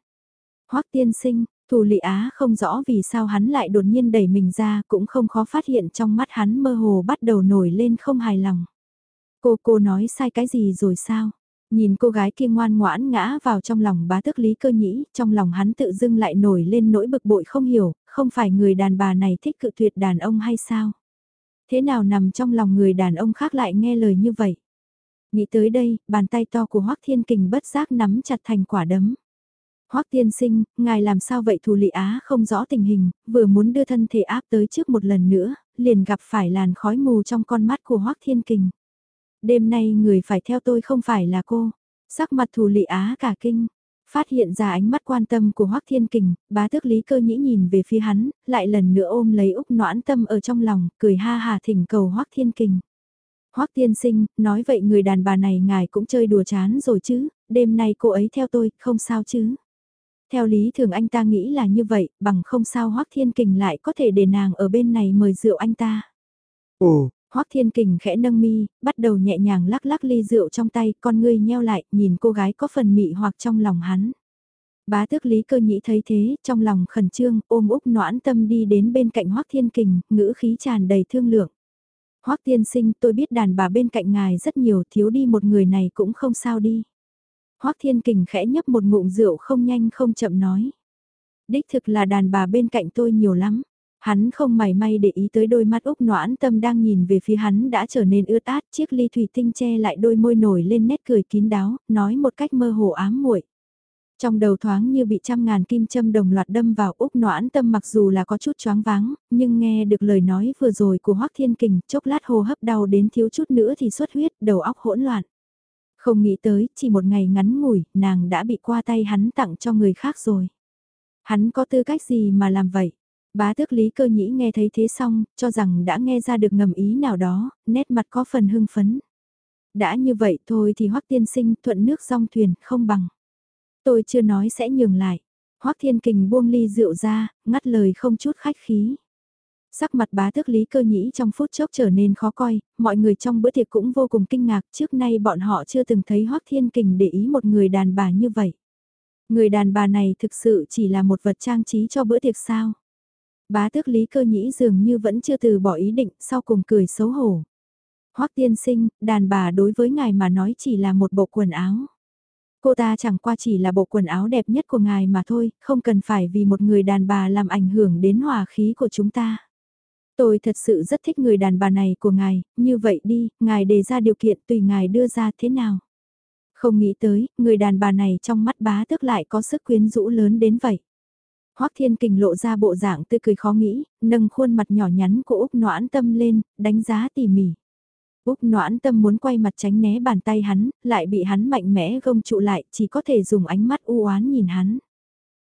hoắc tiên sinh, thù lị á không rõ vì sao hắn lại đột nhiên đẩy mình ra cũng không khó phát hiện trong mắt hắn mơ hồ bắt đầu nổi lên không hài lòng. Cô cô nói sai cái gì rồi sao? Nhìn cô gái kia ngoan ngoãn ngã vào trong lòng bá tức lý cơ nhĩ, trong lòng hắn tự dưng lại nổi lên nỗi bực bội không hiểu, không phải người đàn bà này thích cự tuyệt đàn ông hay sao? Thế nào nằm trong lòng người đàn ông khác lại nghe lời như vậy? Nghĩ tới đây, bàn tay to của Hoắc Thiên Kình bất giác nắm chặt thành quả đấm. Hoắc tiên sinh, ngài làm sao vậy Thù Lị Á không rõ tình hình, vừa muốn đưa thân thể áp tới trước một lần nữa, liền gặp phải làn khói mù trong con mắt của Hoắc Thiên Kình đêm nay người phải theo tôi không phải là cô. Sắc mặt thù lị á cả kinh, phát hiện ra ánh mắt quan tâm của Hoắc Thiên Kình, bá tước lý cơ nhĩ nhìn về phía hắn, lại lần nữa ôm lấy Úc noãn tâm ở trong lòng, cười ha hà thỉnh cầu Hoắc Thiên Kình. Hoắc Thiên sinh, nói vậy người đàn bà này ngài cũng chơi đùa chán rồi chứ, đêm nay cô ấy theo tôi, không sao chứ. Theo lý thường anh ta nghĩ là như vậy, bằng không sao Hoắc Thiên Kình lại có thể để nàng ở bên này mời rượu anh ta. Ồ, Hoắc Thiên Kình khẽ nâng mi, bắt đầu nhẹ nhàng lắc lắc ly rượu trong tay, con ngươi nheo lại, nhìn cô gái có phần mị hoặc trong lòng hắn. Bá tước Lý Cơ Nhĩ thấy thế, trong lòng khẩn trương, ôm Úc noãn tâm đi đến bên cạnh Hoắc Thiên Kình, ngữ khí tràn đầy thương lượng. Hoắc tiên sinh, tôi biết đàn bà bên cạnh ngài rất nhiều, thiếu đi một người này cũng không sao đi. Hoắc Thiên Kình khẽ nhấp một ngụm rượu không nhanh không chậm nói. Đích thực là đàn bà bên cạnh tôi nhiều lắm. Hắn không mảy may để ý tới đôi mắt Úc noãn tâm đang nhìn về phía hắn đã trở nên ướt át, chiếc ly thủy tinh che lại đôi môi nổi lên nét cười kín đáo, nói một cách mơ hồ ám muội. Trong đầu thoáng như bị trăm ngàn kim châm đồng loạt đâm vào Úc noãn tâm mặc dù là có chút choáng váng, nhưng nghe được lời nói vừa rồi của Hoắc Thiên Kình, chốc lát hô hấp đau đến thiếu chút nữa thì xuất huyết, đầu óc hỗn loạn. Không nghĩ tới, chỉ một ngày ngắn ngủi, nàng đã bị qua tay hắn tặng cho người khác rồi. Hắn có tư cách gì mà làm vậy? Bá tước Lý Cơ Nhĩ nghe thấy thế xong, cho rằng đã nghe ra được ngầm ý nào đó, nét mặt có phần hưng phấn. Đã như vậy thôi thì Hoắc tiên sinh thuận nước song thuyền, không bằng. Tôi chưa nói sẽ nhường lại. Hoắc Thiên Kình buông ly rượu ra, ngắt lời không chút khách khí. Sắc mặt bá tước Lý Cơ Nhĩ trong phút chốc trở nên khó coi, mọi người trong bữa tiệc cũng vô cùng kinh ngạc, trước nay bọn họ chưa từng thấy Hoắc Thiên Kình để ý một người đàn bà như vậy. Người đàn bà này thực sự chỉ là một vật trang trí cho bữa tiệc sao? Bá tước Lý Cơ Nhĩ dường như vẫn chưa từ bỏ ý định, sau cùng cười xấu hổ. Hoắc tiên sinh, đàn bà đối với ngài mà nói chỉ là một bộ quần áo. Cô ta chẳng qua chỉ là bộ quần áo đẹp nhất của ngài mà thôi, không cần phải vì một người đàn bà làm ảnh hưởng đến hòa khí của chúng ta. Tôi thật sự rất thích người đàn bà này của ngài, như vậy đi, ngài đề ra điều kiện tùy ngài đưa ra thế nào. Không nghĩ tới, người đàn bà này trong mắt bá tước lại có sức quyến rũ lớn đến vậy. Hoắc Thiên Kình lộ ra bộ dạng tươi cười khó nghĩ, nâng khuôn mặt nhỏ nhắn của Úc Noãn Tâm lên, đánh giá tỉ mỉ. Úc Noãn Tâm muốn quay mặt tránh né bàn tay hắn, lại bị hắn mạnh mẽ gông trụ lại, chỉ có thể dùng ánh mắt u oán nhìn hắn.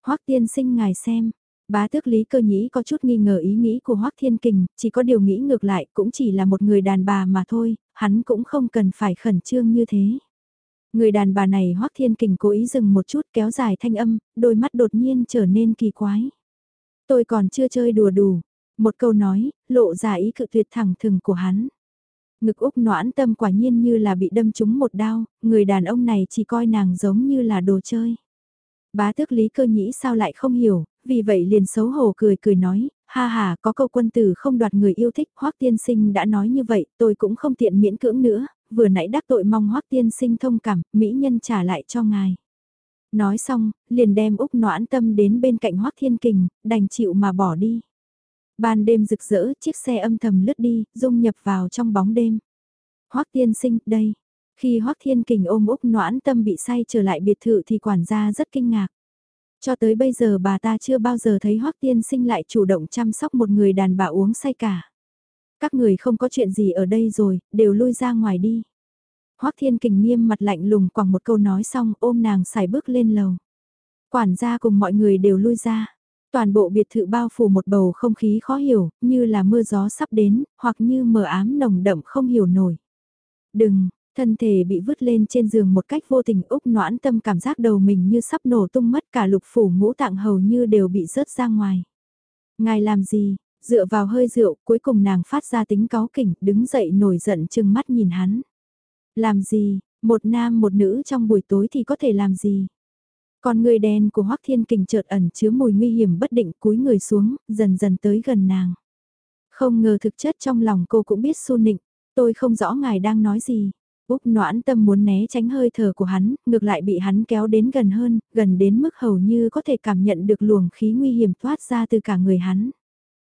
Hoắc Tiên Sinh ngài xem, Bá tước Lý Cơ Nhĩ có chút nghi ngờ ý nghĩ của Hoắc Thiên Kình, chỉ có điều nghĩ ngược lại, cũng chỉ là một người đàn bà mà thôi, hắn cũng không cần phải khẩn trương như thế. Người đàn bà này Hoắc Thiên Kình cố ý dừng một chút kéo dài thanh âm, đôi mắt đột nhiên trở nên kỳ quái. Tôi còn chưa chơi đùa đủ. Một câu nói, lộ ra ý cự tuyệt thẳng thừng của hắn. Ngực Úc noãn tâm quả nhiên như là bị đâm trúng một đao, người đàn ông này chỉ coi nàng giống như là đồ chơi. Bá tước lý cơ nhĩ sao lại không hiểu, vì vậy liền xấu hổ cười cười nói, ha ha có câu quân tử không đoạt người yêu thích, hoắc tiên sinh đã nói như vậy, tôi cũng không tiện miễn cưỡng nữa, vừa nãy đắc tội mong hoắc tiên sinh thông cảm, mỹ nhân trả lại cho ngài. Nói xong, liền đem Úc noãn tâm đến bên cạnh hoắc thiên kình, đành chịu mà bỏ đi. Ban đêm rực rỡ, chiếc xe âm thầm lướt đi, dung nhập vào trong bóng đêm. hoắc tiên sinh, đây. Khi hoắc thiên kình ôm Úc noãn tâm bị say trở lại biệt thự thì quản gia rất kinh ngạc. Cho tới bây giờ bà ta chưa bao giờ thấy hoắc tiên sinh lại chủ động chăm sóc một người đàn bà uống say cả. Các người không có chuyện gì ở đây rồi, đều lui ra ngoài đi. Hoắc Thiên Kình nghiêm mặt lạnh lùng quẳng một câu nói xong ôm nàng xài bước lên lầu. Quản gia cùng mọi người đều lui ra. Toàn bộ biệt thự bao phủ một bầu không khí khó hiểu, như là mưa gió sắp đến, hoặc như mờ ám nồng đậm không hiểu nổi. Đừng, Thân thể bị vứt lên trên giường một cách vô tình Úc noãn tâm cảm giác đầu mình như sắp nổ tung mất cả lục phủ ngũ tạng hầu như đều bị rớt ra ngoài. Ngài làm gì, dựa vào hơi rượu cuối cùng nàng phát ra tính cáu kỉnh đứng dậy nổi giận chừng mắt nhìn hắn. Làm gì, một nam một nữ trong buổi tối thì có thể làm gì? Con người đen của Hoắc Thiên Kình chợt ẩn chứa mùi nguy hiểm bất định cúi người xuống, dần dần tới gần nàng. Không ngờ thực chất trong lòng cô cũng biết su nịnh, tôi không rõ ngài đang nói gì. Úc noãn tâm muốn né tránh hơi thở của hắn, ngược lại bị hắn kéo đến gần hơn, gần đến mức hầu như có thể cảm nhận được luồng khí nguy hiểm thoát ra từ cả người hắn.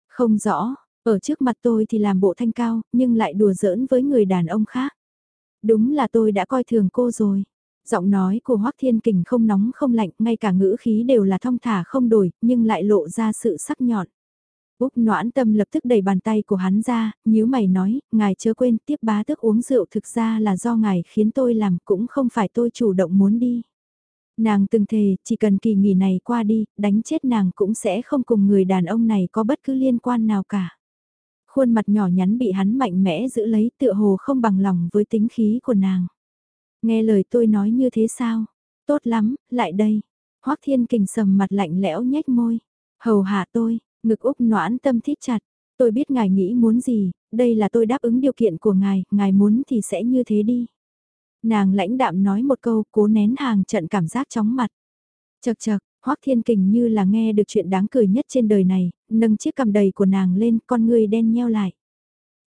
Không rõ, ở trước mặt tôi thì làm bộ thanh cao, nhưng lại đùa giỡn với người đàn ông khác. Đúng là tôi đã coi thường cô rồi. Giọng nói của Hoác Thiên Kình không nóng không lạnh, ngay cả ngữ khí đều là thong thả không đổi, nhưng lại lộ ra sự sắc nhọn. Úc noãn tâm lập tức đẩy bàn tay của hắn ra, nhíu mày nói, ngài chớ quên tiếp bá tức uống rượu thực ra là do ngài khiến tôi làm cũng không phải tôi chủ động muốn đi. Nàng từng thề, chỉ cần kỳ nghỉ này qua đi, đánh chết nàng cũng sẽ không cùng người đàn ông này có bất cứ liên quan nào cả. Khuôn mặt nhỏ nhắn bị hắn mạnh mẽ giữ lấy tựa hồ không bằng lòng với tính khí của nàng. Nghe lời tôi nói như thế sao? Tốt lắm, lại đây. Hoác thiên kình sầm mặt lạnh lẽo nhếch môi. Hầu hạ tôi, ngực úc noãn tâm thít chặt. Tôi biết ngài nghĩ muốn gì, đây là tôi đáp ứng điều kiện của ngài, ngài muốn thì sẽ như thế đi. Nàng lãnh đạm nói một câu cố nén hàng trận cảm giác chóng mặt. Chật chật, Hoắc Thiên Kình như là nghe được chuyện đáng cười nhất trên đời này, nâng chiếc cầm đầy của nàng lên, con người đen nheo lại.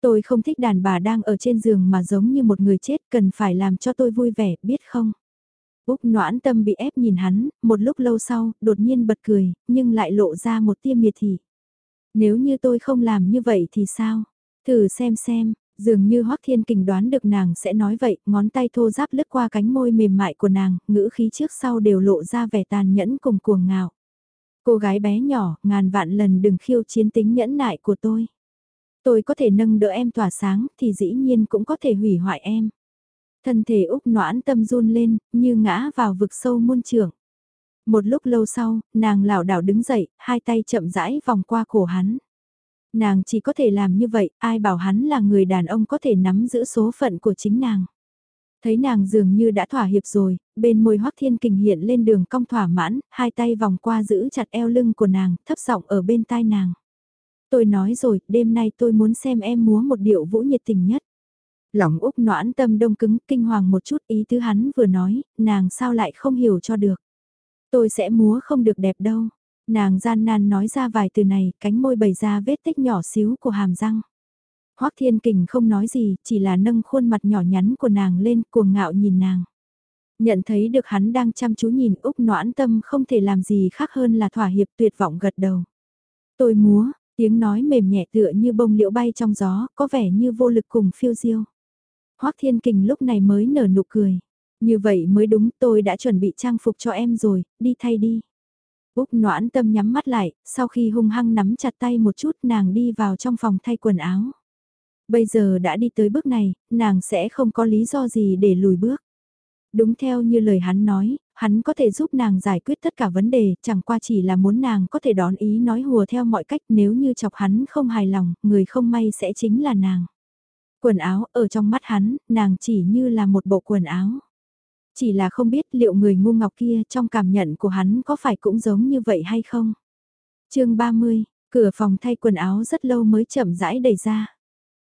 Tôi không thích đàn bà đang ở trên giường mà giống như một người chết, cần phải làm cho tôi vui vẻ, biết không? Úc noãn tâm bị ép nhìn hắn, một lúc lâu sau, đột nhiên bật cười, nhưng lại lộ ra một tia miệt thị. Nếu như tôi không làm như vậy thì sao? Thử xem xem, dường như Hoắc Thiên Kình đoán được nàng sẽ nói vậy, ngón tay thô giáp lướt qua cánh môi mềm mại của nàng, ngữ khí trước sau đều lộ ra vẻ tàn nhẫn cùng cuồng ngạo. Cô gái bé nhỏ, ngàn vạn lần đừng khiêu chiến tính nhẫn nại của tôi. Tôi có thể nâng đỡ em tỏa sáng thì dĩ nhiên cũng có thể hủy hoại em. Thân thể Úc noãn tâm run lên, như ngã vào vực sâu muôn trường. Một lúc lâu sau, nàng lảo đảo đứng dậy, hai tay chậm rãi vòng qua cổ hắn. Nàng chỉ có thể làm như vậy, ai bảo hắn là người đàn ông có thể nắm giữ số phận của chính nàng. Thấy nàng dường như đã thỏa hiệp rồi, bên môi hoắc thiên kình hiện lên đường cong thỏa mãn, hai tay vòng qua giữ chặt eo lưng của nàng, thấp giọng ở bên tai nàng. Tôi nói rồi, đêm nay tôi muốn xem em múa một điệu vũ nhiệt tình nhất. Lòng Úc noãn tâm đông cứng, kinh hoàng một chút ý thứ hắn vừa nói, nàng sao lại không hiểu cho được. Tôi sẽ múa không được đẹp đâu. Nàng gian nan nói ra vài từ này, cánh môi bày ra vết tích nhỏ xíu của hàm răng. Hoắc Thiên Kình không nói gì, chỉ là nâng khuôn mặt nhỏ nhắn của nàng lên, cuồng ngạo nhìn nàng. Nhận thấy được hắn đang chăm chú nhìn Úc noãn tâm không thể làm gì khác hơn là thỏa hiệp tuyệt vọng gật đầu. Tôi múa, tiếng nói mềm nhẹ tựa như bông liễu bay trong gió, có vẻ như vô lực cùng phiêu diêu. Hoắc Thiên Kình lúc này mới nở nụ cười. Như vậy mới đúng tôi đã chuẩn bị trang phục cho em rồi, đi thay đi. Úc noãn tâm nhắm mắt lại, sau khi hung hăng nắm chặt tay một chút nàng đi vào trong phòng thay quần áo. Bây giờ đã đi tới bước này, nàng sẽ không có lý do gì để lùi bước. Đúng theo như lời hắn nói, hắn có thể giúp nàng giải quyết tất cả vấn đề, chẳng qua chỉ là muốn nàng có thể đón ý nói hùa theo mọi cách nếu như chọc hắn không hài lòng, người không may sẽ chính là nàng. Quần áo ở trong mắt hắn, nàng chỉ như là một bộ quần áo. Chỉ là không biết liệu người ngu ngọc kia trong cảm nhận của hắn có phải cũng giống như vậy hay không. chương 30, cửa phòng thay quần áo rất lâu mới chậm rãi đẩy ra.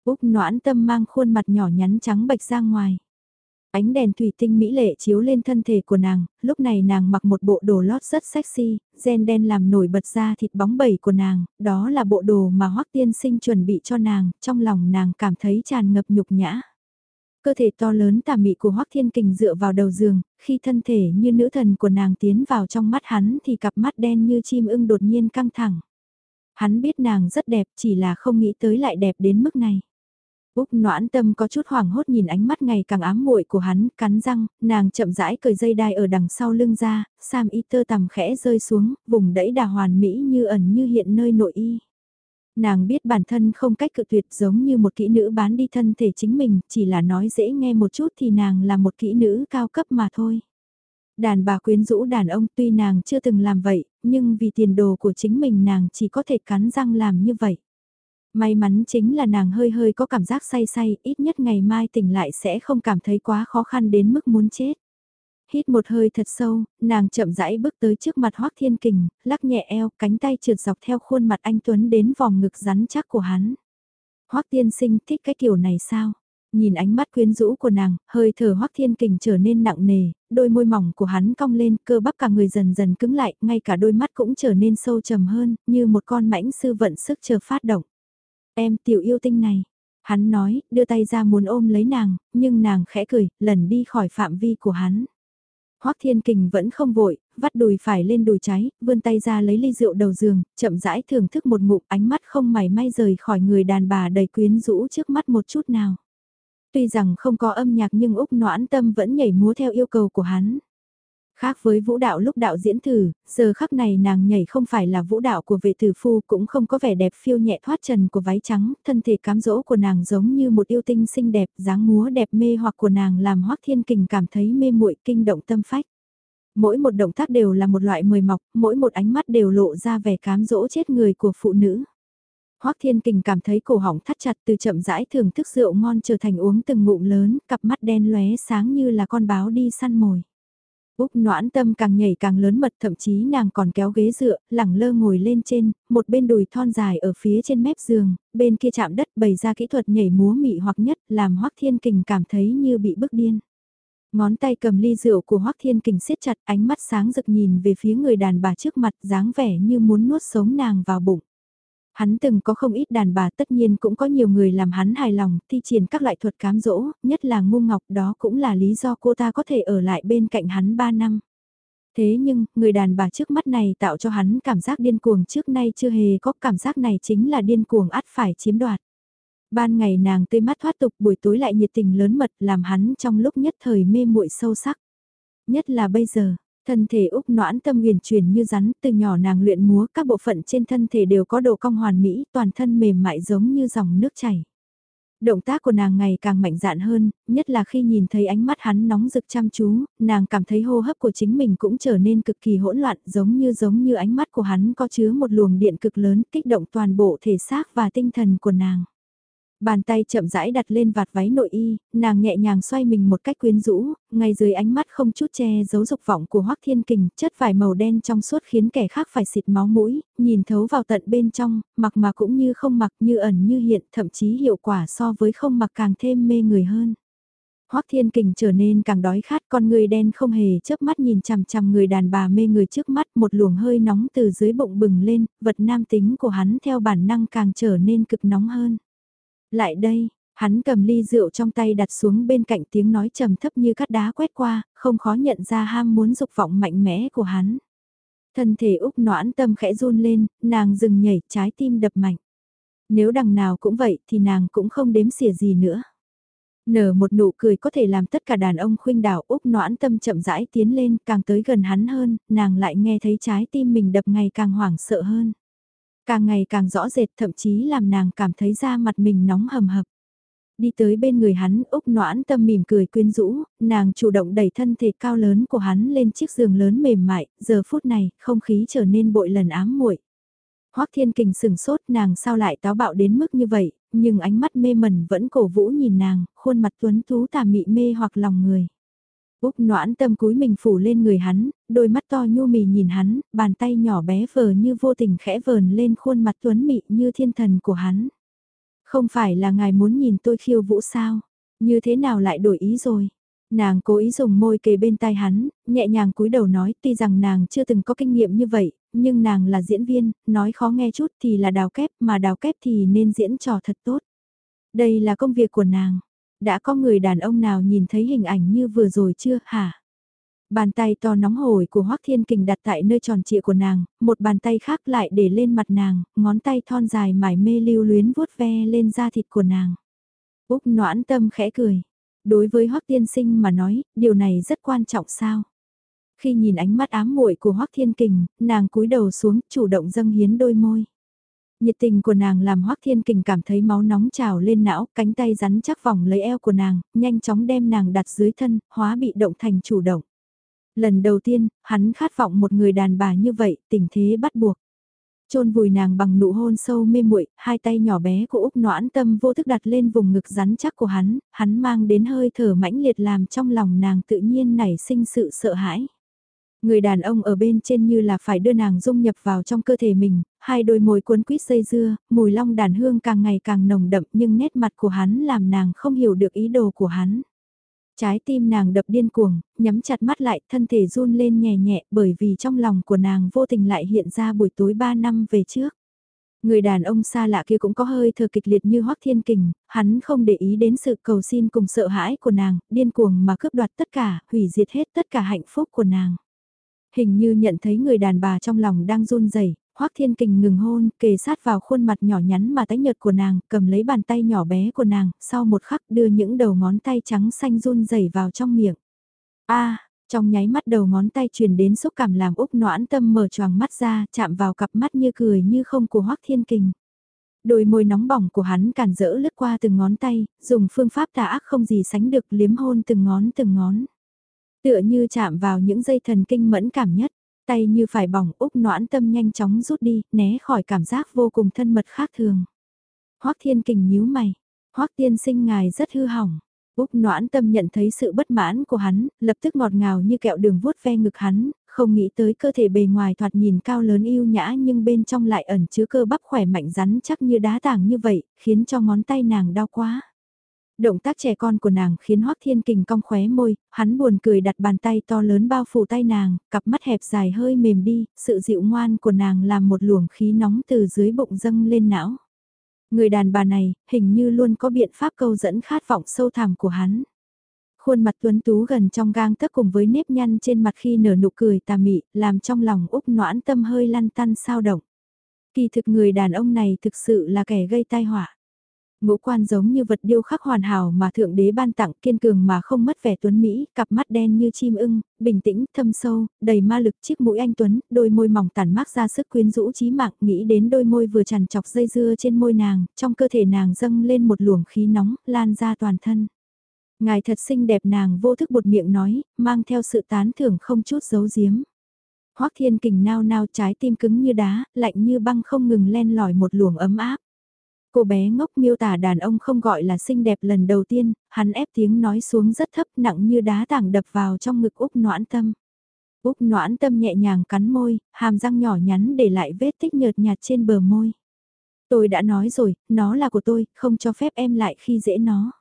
Úc noãn tâm mang khuôn mặt nhỏ nhắn trắng bạch ra ngoài. Ánh đèn thủy tinh mỹ lệ chiếu lên thân thể của nàng, lúc này nàng mặc một bộ đồ lót rất sexy, gen đen làm nổi bật ra thịt bóng bẩy của nàng, đó là bộ đồ mà Hoắc Tiên Sinh chuẩn bị cho nàng, trong lòng nàng cảm thấy tràn ngập nhục nhã. Cơ thể to lớn tà mị của Hoắc Thiên Kình dựa vào đầu giường, khi thân thể như nữ thần của nàng tiến vào trong mắt hắn thì cặp mắt đen như chim ưng đột nhiên căng thẳng. Hắn biết nàng rất đẹp chỉ là không nghĩ tới lại đẹp đến mức này. Úc noãn tâm có chút hoảng hốt nhìn ánh mắt ngày càng ám muội của hắn, cắn răng, nàng chậm rãi cởi dây đai ở đằng sau lưng ra, sam y tơ tầm khẽ rơi xuống, vùng đẫy đà hoàn mỹ như ẩn như hiện nơi nội y. Nàng biết bản thân không cách cự tuyệt giống như một kỹ nữ bán đi thân thể chính mình, chỉ là nói dễ nghe một chút thì nàng là một kỹ nữ cao cấp mà thôi. Đàn bà quyến rũ đàn ông tuy nàng chưa từng làm vậy, nhưng vì tiền đồ của chính mình nàng chỉ có thể cắn răng làm như vậy. May mắn chính là nàng hơi hơi có cảm giác say say, ít nhất ngày mai tỉnh lại sẽ không cảm thấy quá khó khăn đến mức muốn chết. Hít một hơi thật sâu, nàng chậm rãi bước tới trước mặt Hoác Thiên Kình, lắc nhẹ eo, cánh tay trượt dọc theo khuôn mặt anh Tuấn đến vòng ngực rắn chắc của hắn. Hoác Tiên Sinh thích cái kiểu này sao? Nhìn ánh mắt quyến rũ của nàng, hơi thở Hoác Thiên Kình trở nên nặng nề, đôi môi mỏng của hắn cong lên, cơ bắp cả người dần dần cứng lại, ngay cả đôi mắt cũng trở nên sâu trầm hơn, như một con mãnh sư vận sức chờ phát động. Em tiểu yêu tinh này. Hắn nói, đưa tay ra muốn ôm lấy nàng, nhưng nàng khẽ cười, lần đi khỏi phạm vi của hắn. Hoắc Thiên Kình vẫn không vội, vắt đùi phải lên đùi trái, vươn tay ra lấy ly rượu đầu giường, chậm rãi thưởng thức một ngụm ánh mắt không mảy may rời khỏi người đàn bà đầy quyến rũ trước mắt một chút nào. Tuy rằng không có âm nhạc nhưng Úc noãn tâm vẫn nhảy múa theo yêu cầu của hắn. Khác với vũ đạo lúc đạo diễn thử, giờ khắc này nàng nhảy không phải là vũ đạo của vệ tử phu cũng không có vẻ đẹp phiêu nhẹ thoát trần của váy trắng, thân thể cám dỗ của nàng giống như một yêu tinh xinh đẹp, dáng múa đẹp mê hoặc của nàng làm hoắc thiên kình cảm thấy mê muội kinh động tâm phách. Mỗi một động tác đều là một loại mời mọc, mỗi một ánh mắt đều lộ ra vẻ cám dỗ chết người của phụ nữ. Hoắc Thiên Kình cảm thấy cổ họng thắt chặt từ chậm rãi thưởng thức rượu ngon trở thành uống từng ngụm lớn, cặp mắt đen lóe sáng như là con báo đi săn mồi. Úc noãn tâm càng nhảy càng lớn mật thậm chí nàng còn kéo ghế dựa, lẳng lơ ngồi lên trên, một bên đùi thon dài ở phía trên mép giường, bên kia chạm đất bày ra kỹ thuật nhảy múa mị hoặc nhất làm Hoắc Thiên Kình cảm thấy như bị bức điên. Ngón tay cầm ly rượu của Hoắc Thiên Kình siết chặt ánh mắt sáng rực nhìn về phía người đàn bà trước mặt dáng vẻ như muốn nuốt sống nàng vào bụng. Hắn từng có không ít đàn bà tất nhiên cũng có nhiều người làm hắn hài lòng, thi triển các loại thuật cám dỗ, nhất là ngu ngọc đó cũng là lý do cô ta có thể ở lại bên cạnh hắn 3 năm. Thế nhưng, người đàn bà trước mắt này tạo cho hắn cảm giác điên cuồng trước nay chưa hề có cảm giác này chính là điên cuồng ắt phải chiếm đoạt. Ban ngày nàng tươi mắt thoát tục buổi tối lại nhiệt tình lớn mật làm hắn trong lúc nhất thời mê muội sâu sắc. Nhất là bây giờ, Thân thể Úc noãn tâm huyền chuyển như rắn, từ nhỏ nàng luyện múa, các bộ phận trên thân thể đều có độ cong hoàn mỹ, toàn thân mềm mại giống như dòng nước chảy. Động tác của nàng ngày càng mạnh dạn hơn, nhất là khi nhìn thấy ánh mắt hắn nóng rực chăm chú, nàng cảm thấy hô hấp của chính mình cũng trở nên cực kỳ hỗn loạn giống như giống như ánh mắt của hắn có chứa một luồng điện cực lớn kích động toàn bộ thể xác và tinh thần của nàng. Bàn tay chậm rãi đặt lên vạt váy nội y, nàng nhẹ nhàng xoay mình một cách quyến rũ, ngay dưới ánh mắt không chút che giấu dục vọng của Hoắc Thiên Kình, chất vải màu đen trong suốt khiến kẻ khác phải xịt máu mũi, nhìn thấu vào tận bên trong, mặc mà cũng như không mặc như ẩn như hiện, thậm chí hiệu quả so với không mặc càng thêm mê người hơn. Hoắc Thiên Kình trở nên càng đói khát con người đen không hề chớp mắt nhìn chằm chằm người đàn bà mê người trước mắt một luồng hơi nóng từ dưới bụng bừng lên, vật nam tính của hắn theo bản năng càng trở nên cực nóng hơn. Lại đây, hắn cầm ly rượu trong tay đặt xuống bên cạnh tiếng nói trầm thấp như cắt đá quét qua, không khó nhận ra ham muốn dục vọng mạnh mẽ của hắn. Thân thể Úc noãn tâm khẽ run lên, nàng dừng nhảy, trái tim đập mạnh. Nếu đằng nào cũng vậy thì nàng cũng không đếm xỉa gì nữa. Nở một nụ cười có thể làm tất cả đàn ông khuynh đảo Úc noãn tâm chậm rãi tiến lên càng tới gần hắn hơn, nàng lại nghe thấy trái tim mình đập ngày càng hoảng sợ hơn. Càng ngày càng rõ rệt thậm chí làm nàng cảm thấy da mặt mình nóng hầm hập. Đi tới bên người hắn, Úc noãn tâm mỉm cười quyến rũ, nàng chủ động đẩy thân thể cao lớn của hắn lên chiếc giường lớn mềm mại, giờ phút này, không khí trở nên bội lần ám muội. Hoắc Thiên Kình sừng sốt nàng sao lại táo bạo đến mức như vậy, nhưng ánh mắt mê mẩn vẫn cổ vũ nhìn nàng, khuôn mặt tuấn tú tà mị mê hoặc lòng người. Úc noãn tâm cúi mình phủ lên người hắn, đôi mắt to nhu mì nhìn hắn, bàn tay nhỏ bé vờ như vô tình khẽ vờn lên khuôn mặt tuấn mị như thiên thần của hắn. Không phải là ngài muốn nhìn tôi khiêu vũ sao? Như thế nào lại đổi ý rồi? Nàng cố ý dùng môi kề bên tai hắn, nhẹ nhàng cúi đầu nói tuy rằng nàng chưa từng có kinh nghiệm như vậy, nhưng nàng là diễn viên, nói khó nghe chút thì là đào kép mà đào kép thì nên diễn trò thật tốt. Đây là công việc của nàng. Đã có người đàn ông nào nhìn thấy hình ảnh như vừa rồi chưa hả? Bàn tay to nóng hổi của Hoác Thiên Kình đặt tại nơi tròn trịa của nàng, một bàn tay khác lại để lên mặt nàng, ngón tay thon dài mải mê lưu luyến vuốt ve lên da thịt của nàng. Úc noãn tâm khẽ cười. Đối với Hoác Tiên Sinh mà nói, điều này rất quan trọng sao? Khi nhìn ánh mắt ám muội của Hoác Thiên Kình, nàng cúi đầu xuống, chủ động dâng hiến đôi môi. Nhiệt tình của nàng làm Hoác Thiên Kình cảm thấy máu nóng trào lên não, cánh tay rắn chắc vòng lấy eo của nàng, nhanh chóng đem nàng đặt dưới thân, hóa bị động thành chủ động. Lần đầu tiên, hắn khát vọng một người đàn bà như vậy, tình thế bắt buộc. Chôn vùi nàng bằng nụ hôn sâu mê muội, hai tay nhỏ bé của Úc noãn tâm vô thức đặt lên vùng ngực rắn chắc của hắn, hắn mang đến hơi thở mãnh liệt làm trong lòng nàng tự nhiên nảy sinh sự sợ hãi. Người đàn ông ở bên trên như là phải đưa nàng dung nhập vào trong cơ thể mình, hai đôi môi cuốn quýt dây dưa, mùi long đàn hương càng ngày càng nồng đậm nhưng nét mặt của hắn làm nàng không hiểu được ý đồ của hắn. Trái tim nàng đập điên cuồng, nhắm chặt mắt lại, thân thể run lên nhẹ nhẹ bởi vì trong lòng của nàng vô tình lại hiện ra buổi tối 3 năm về trước. Người đàn ông xa lạ kia cũng có hơi thở kịch liệt như Hoắc Thiên Kình, hắn không để ý đến sự cầu xin cùng sợ hãi của nàng, điên cuồng mà cướp đoạt tất cả, hủy diệt hết tất cả hạnh phúc của nàng. Hình như nhận thấy người đàn bà trong lòng đang run rẩy, Hoắc Thiên Kình ngừng hôn, kề sát vào khuôn mặt nhỏ nhắn mà tái nhợt của nàng, cầm lấy bàn tay nhỏ bé của nàng, sau một khắc đưa những đầu ngón tay trắng xanh run rẩy vào trong miệng. A, trong nháy mắt đầu ngón tay truyền đến xúc cảm làm Úc Noãn Tâm mở choàng mắt ra, chạm vào cặp mắt như cười như không của Hoắc Thiên Kình. Đôi môi nóng bỏng của hắn cản rỡ lướt qua từng ngón tay, dùng phương pháp tà ác không gì sánh được liếm hôn từng ngón từng ngón. Tựa như chạm vào những dây thần kinh mẫn cảm nhất. Tay như phải bỏng Úc noãn tâm nhanh chóng rút đi, né khỏi cảm giác vô cùng thân mật khác thường. Hoác Thiên Kình nhíu mày, Hoác tiên sinh ngài rất hư hỏng. Úc noãn tâm nhận thấy sự bất mãn của hắn, lập tức ngọt ngào như kẹo đường vuốt ve ngực hắn, không nghĩ tới cơ thể bề ngoài thoạt nhìn cao lớn yêu nhã nhưng bên trong lại ẩn chứa cơ bắp khỏe mạnh rắn chắc như đá tảng như vậy, khiến cho ngón tay nàng đau quá. Động tác trẻ con của nàng khiến Hoắc Thiên Kình cong khóe môi, hắn buồn cười đặt bàn tay to lớn bao phủ tay nàng, cặp mắt hẹp dài hơi mềm đi, sự dịu ngoan của nàng làm một luồng khí nóng từ dưới bụng dâng lên não. Người đàn bà này, hình như luôn có biện pháp câu dẫn khát vọng sâu thẳm của hắn. Khuôn mặt tuấn tú gần trong gang tấc cùng với nếp nhăn trên mặt khi nở nụ cười tà mị, làm trong lòng Úc noãn tâm hơi lăn tăn sao động. Kỳ thực người đàn ông này thực sự là kẻ gây tai họa. Ngũ quan giống như vật điêu khắc hoàn hảo mà thượng đế ban tặng kiên cường mà không mất vẻ tuấn Mỹ, cặp mắt đen như chim ưng, bình tĩnh, thâm sâu, đầy ma lực chiếc mũi anh tuấn, đôi môi mỏng tản mát ra sức quyến rũ trí mạng, nghĩ đến đôi môi vừa chằn chọc dây dưa trên môi nàng, trong cơ thể nàng dâng lên một luồng khí nóng, lan ra toàn thân. Ngài thật xinh đẹp nàng vô thức bột miệng nói, mang theo sự tán thưởng không chút giấu giếm. Hoắc Thiên Kình nao nao trái tim cứng như đá, lạnh như băng không ngừng len lỏi một luồng ấm áp. Cô bé ngốc miêu tả đàn ông không gọi là xinh đẹp lần đầu tiên, hắn ép tiếng nói xuống rất thấp nặng như đá tảng đập vào trong ngực Úc noãn tâm. Úc noãn tâm nhẹ nhàng cắn môi, hàm răng nhỏ nhắn để lại vết tích nhợt nhạt trên bờ môi. Tôi đã nói rồi, nó là của tôi, không cho phép em lại khi dễ nó.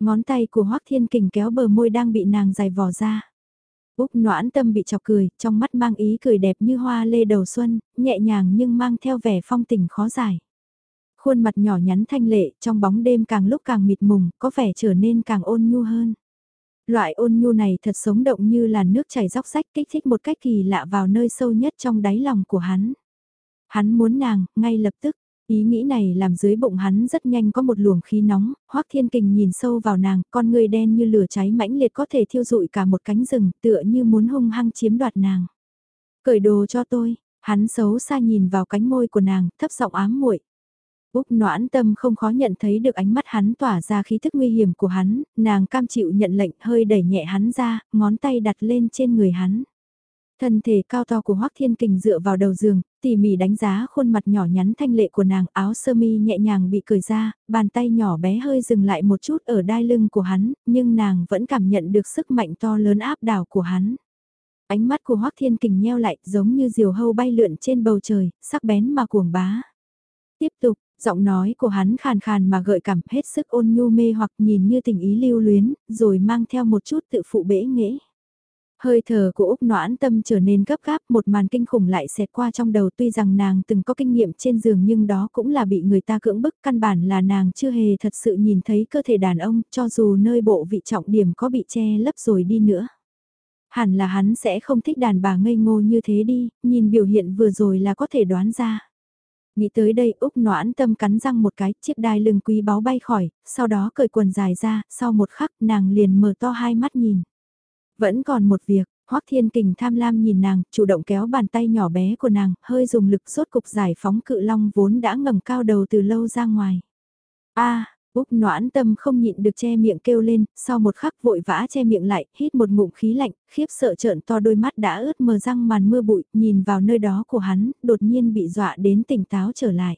Ngón tay của Hoác Thiên Kình kéo bờ môi đang bị nàng dài vò ra. Úc noãn tâm bị chọc cười, trong mắt mang ý cười đẹp như hoa lê đầu xuân, nhẹ nhàng nhưng mang theo vẻ phong tình khó giải khuôn mặt nhỏ nhắn thanh lệ trong bóng đêm càng lúc càng mịt mùng, có vẻ trở nên càng ôn nhu hơn. Loại ôn nhu này thật sống động như là nước chảy róc rách kích thích một cách kỳ lạ vào nơi sâu nhất trong đáy lòng của hắn. Hắn muốn nàng, ngay lập tức, ý nghĩ này làm dưới bụng hắn rất nhanh có một luồng khí nóng, hoắc thiên kình nhìn sâu vào nàng, con người đen như lửa cháy mãnh liệt có thể thiêu rụi cả một cánh rừng, tựa như muốn hung hăng chiếm đoạt nàng. Cởi đồ cho tôi, hắn xấu xa nhìn vào cánh môi của nàng, thấp giọng ám muội Úc noãn tâm không khó nhận thấy được ánh mắt hắn tỏa ra khí thức nguy hiểm của hắn, nàng cam chịu nhận lệnh hơi đẩy nhẹ hắn ra, ngón tay đặt lên trên người hắn. Thân thể cao to của Hoắc Thiên Kình dựa vào đầu giường, tỉ mỉ đánh giá khuôn mặt nhỏ nhắn thanh lệ của nàng, áo sơ mi nhẹ nhàng bị cởi ra, bàn tay nhỏ bé hơi dừng lại một chút ở đai lưng của hắn, nhưng nàng vẫn cảm nhận được sức mạnh to lớn áp đảo của hắn. Ánh mắt của Hoắc Thiên Kình nheo lại, giống như diều hâu bay lượn trên bầu trời, sắc bén mà cuồng bá. Tiếp tục, Giọng nói của hắn khàn khàn mà gợi cảm hết sức ôn nhu mê hoặc nhìn như tình ý lưu luyến, rồi mang theo một chút tự phụ bể nghễ. Hơi thở của Úc noãn tâm trở nên gấp gáp một màn kinh khủng lại xẹt qua trong đầu tuy rằng nàng từng có kinh nghiệm trên giường nhưng đó cũng là bị người ta cưỡng bức căn bản là nàng chưa hề thật sự nhìn thấy cơ thể đàn ông cho dù nơi bộ vị trọng điểm có bị che lấp rồi đi nữa. Hẳn là hắn sẽ không thích đàn bà ngây ngô như thế đi, nhìn biểu hiện vừa rồi là có thể đoán ra. Nghĩ tới đây Úc noãn tâm cắn răng một cái, chiếc đai lưng quý báu bay khỏi, sau đó cởi quần dài ra, sau một khắc nàng liền mở to hai mắt nhìn. Vẫn còn một việc, Hoắc Thiên Kình tham lam nhìn nàng, chủ động kéo bàn tay nhỏ bé của nàng, hơi dùng lực rốt cục giải phóng cự long vốn đã ngầm cao đầu từ lâu ra ngoài. A, Úc noãn tâm không nhịn được che miệng kêu lên, sau một khắc vội vã che miệng lại, hít một ngụm khí lạnh, khiếp sợ trợn to đôi mắt đã ướt mờ răng màn mưa bụi, nhìn vào nơi đó của hắn, đột nhiên bị dọa đến tỉnh táo trở lại.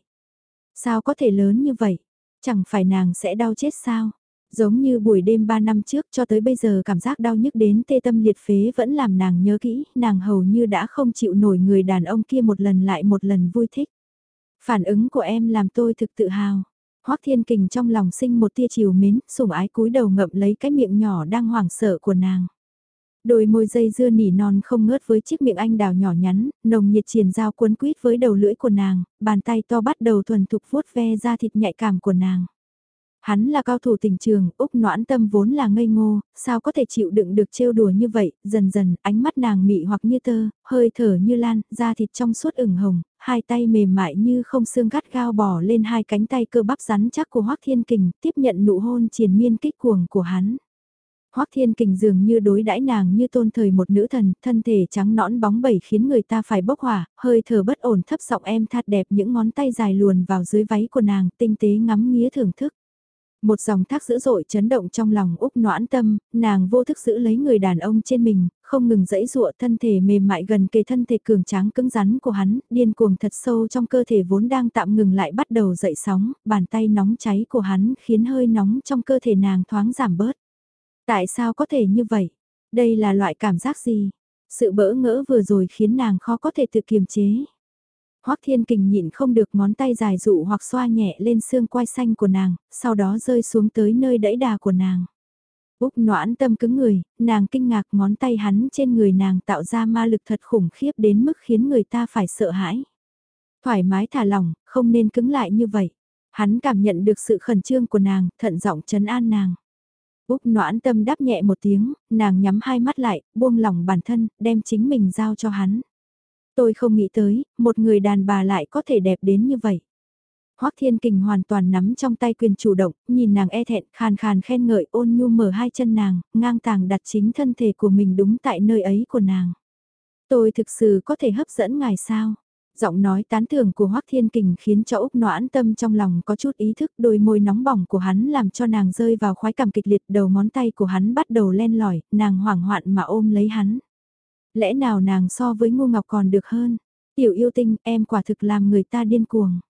Sao có thể lớn như vậy? Chẳng phải nàng sẽ đau chết sao? Giống như buổi đêm 3 năm trước cho tới bây giờ cảm giác đau nhức đến tê tâm liệt phế vẫn làm nàng nhớ kỹ, nàng hầu như đã không chịu nổi người đàn ông kia một lần lại một lần vui thích. Phản ứng của em làm tôi thực tự hào. Hoắc Thiên Kình trong lòng sinh một tia chiều mến, sủng ái cúi đầu ngậm lấy cái miệng nhỏ đang hoảng sợ của nàng. Đôi môi dây dưa nỉ non không ngớt với chiếc miệng anh đào nhỏ nhắn, nồng nhiệt triền giao cuốn quýt với đầu lưỡi của nàng, bàn tay to bắt đầu thuần thục vuốt ve da thịt nhạy cảm của nàng. Hắn là cao thủ tình trường, Úc noãn tâm vốn là ngây ngô, sao có thể chịu đựng được trêu đùa như vậy, dần dần, ánh mắt nàng mị hoặc như tơ, hơi thở như lan, da thịt trong suốt ửng hồng, hai tay mềm mại như không xương gắt gao bỏ lên hai cánh tay cơ bắp rắn chắc của Hoác Thiên Kình, tiếp nhận nụ hôn triền miên kích cuồng của hắn. Hoắc Thiên Kình dường như đối đãi nàng như tôn thời một nữ thần, thân thể trắng nõn bóng bẩy khiến người ta phải bốc hỏa, hơi thở bất ổn thấp giọng em thắt đẹp những ngón tay dài luồn vào dưới váy của nàng, tinh tế ngắm nghía thưởng thức. Một dòng thác dữ dội chấn động trong lòng Úc noãn tâm, nàng vô thức giữ lấy người đàn ông trên mình, không ngừng dẫy dụa thân thể mềm mại gần kề thân thể cường tráng cứng rắn của hắn, điên cuồng thật sâu trong cơ thể vốn đang tạm ngừng lại bắt đầu dậy sóng, bàn tay nóng cháy của hắn khiến hơi nóng trong cơ thể nàng thoáng giảm bớt. Tại sao có thể như vậy? Đây là loại cảm giác gì? Sự bỡ ngỡ vừa rồi khiến nàng khó có thể tự kiềm chế. Hoắc Thiên Kình nhịn không được ngón tay dài dụ hoặc xoa nhẹ lên xương quai xanh của nàng, sau đó rơi xuống tới nơi đẫy đà của nàng. Úc noãn tâm cứng người, nàng kinh ngạc ngón tay hắn trên người nàng tạo ra ma lực thật khủng khiếp đến mức khiến người ta phải sợ hãi. Thoải mái thả lỏng, không nên cứng lại như vậy. Hắn cảm nhận được sự khẩn trương của nàng, thận giọng chấn an nàng. Úc noãn tâm đáp nhẹ một tiếng, nàng nhắm hai mắt lại, buông lỏng bản thân, đem chính mình giao cho hắn. Tôi không nghĩ tới, một người đàn bà lại có thể đẹp đến như vậy. Hoắc Thiên Kình hoàn toàn nắm trong tay quyền chủ động, nhìn nàng e thẹn, khàn khàn khen ngợi ôn nhu mở hai chân nàng, ngang tàng đặt chính thân thể của mình đúng tại nơi ấy của nàng. Tôi thực sự có thể hấp dẫn ngài sao? Giọng nói tán thưởng của Hoắc Thiên Kình khiến cho Úc noãn tâm trong lòng có chút ý thức đôi môi nóng bỏng của hắn làm cho nàng rơi vào khoái cảm kịch liệt đầu ngón tay của hắn bắt đầu len lỏi, nàng hoảng hoạn mà ôm lấy hắn. Lẽ nào nàng so với ngu ngọc còn được hơn? Tiểu yêu tinh, em quả thực làm người ta điên cuồng.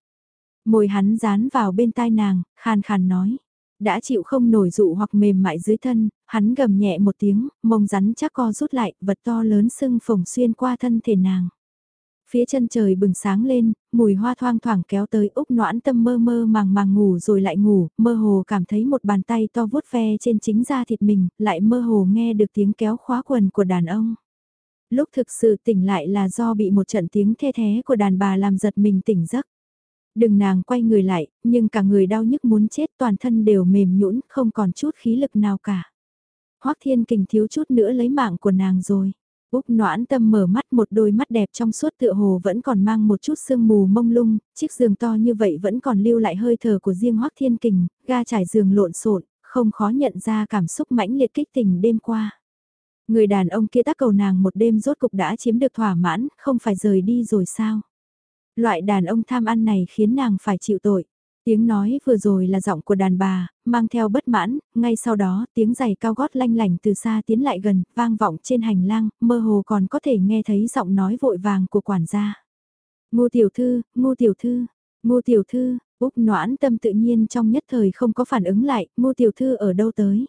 Môi hắn dán vào bên tai nàng, khàn khàn nói. Đã chịu không nổi dụ hoặc mềm mại dưới thân, hắn gầm nhẹ một tiếng, mông rắn chắc co rút lại, vật to lớn sưng phồng xuyên qua thân thể nàng. Phía chân trời bừng sáng lên, mùi hoa thoang thoảng kéo tới Úc noãn tâm mơ mơ màng màng ngủ rồi lại ngủ, mơ hồ cảm thấy một bàn tay to vuốt ve trên chính da thịt mình, lại mơ hồ nghe được tiếng kéo khóa quần của đàn ông. Lúc thực sự tỉnh lại là do bị một trận tiếng the thế của đàn bà làm giật mình tỉnh giấc. Đừng nàng quay người lại, nhưng cả người đau nhức muốn chết toàn thân đều mềm nhũn không còn chút khí lực nào cả. Hoắc Thiên Kình thiếu chút nữa lấy mạng của nàng rồi. Úc noãn tâm mở mắt một đôi mắt đẹp trong suốt tựa hồ vẫn còn mang một chút sương mù mông lung, chiếc giường to như vậy vẫn còn lưu lại hơi thở của riêng Hoắc Thiên Kình, ga trải giường lộn xộn, không khó nhận ra cảm xúc mãnh liệt kích tình đêm qua. Người đàn ông kia tác cầu nàng một đêm rốt cục đã chiếm được thỏa mãn, không phải rời đi rồi sao? Loại đàn ông tham ăn này khiến nàng phải chịu tội. Tiếng nói vừa rồi là giọng của đàn bà, mang theo bất mãn, ngay sau đó tiếng giày cao gót lanh lành từ xa tiến lại gần, vang vọng trên hành lang, mơ hồ còn có thể nghe thấy giọng nói vội vàng của quản gia. Ngô tiểu thư, ngô tiểu thư, ngô tiểu thư, Úc noãn tâm tự nhiên trong nhất thời không có phản ứng lại, ngô tiểu thư ở đâu tới.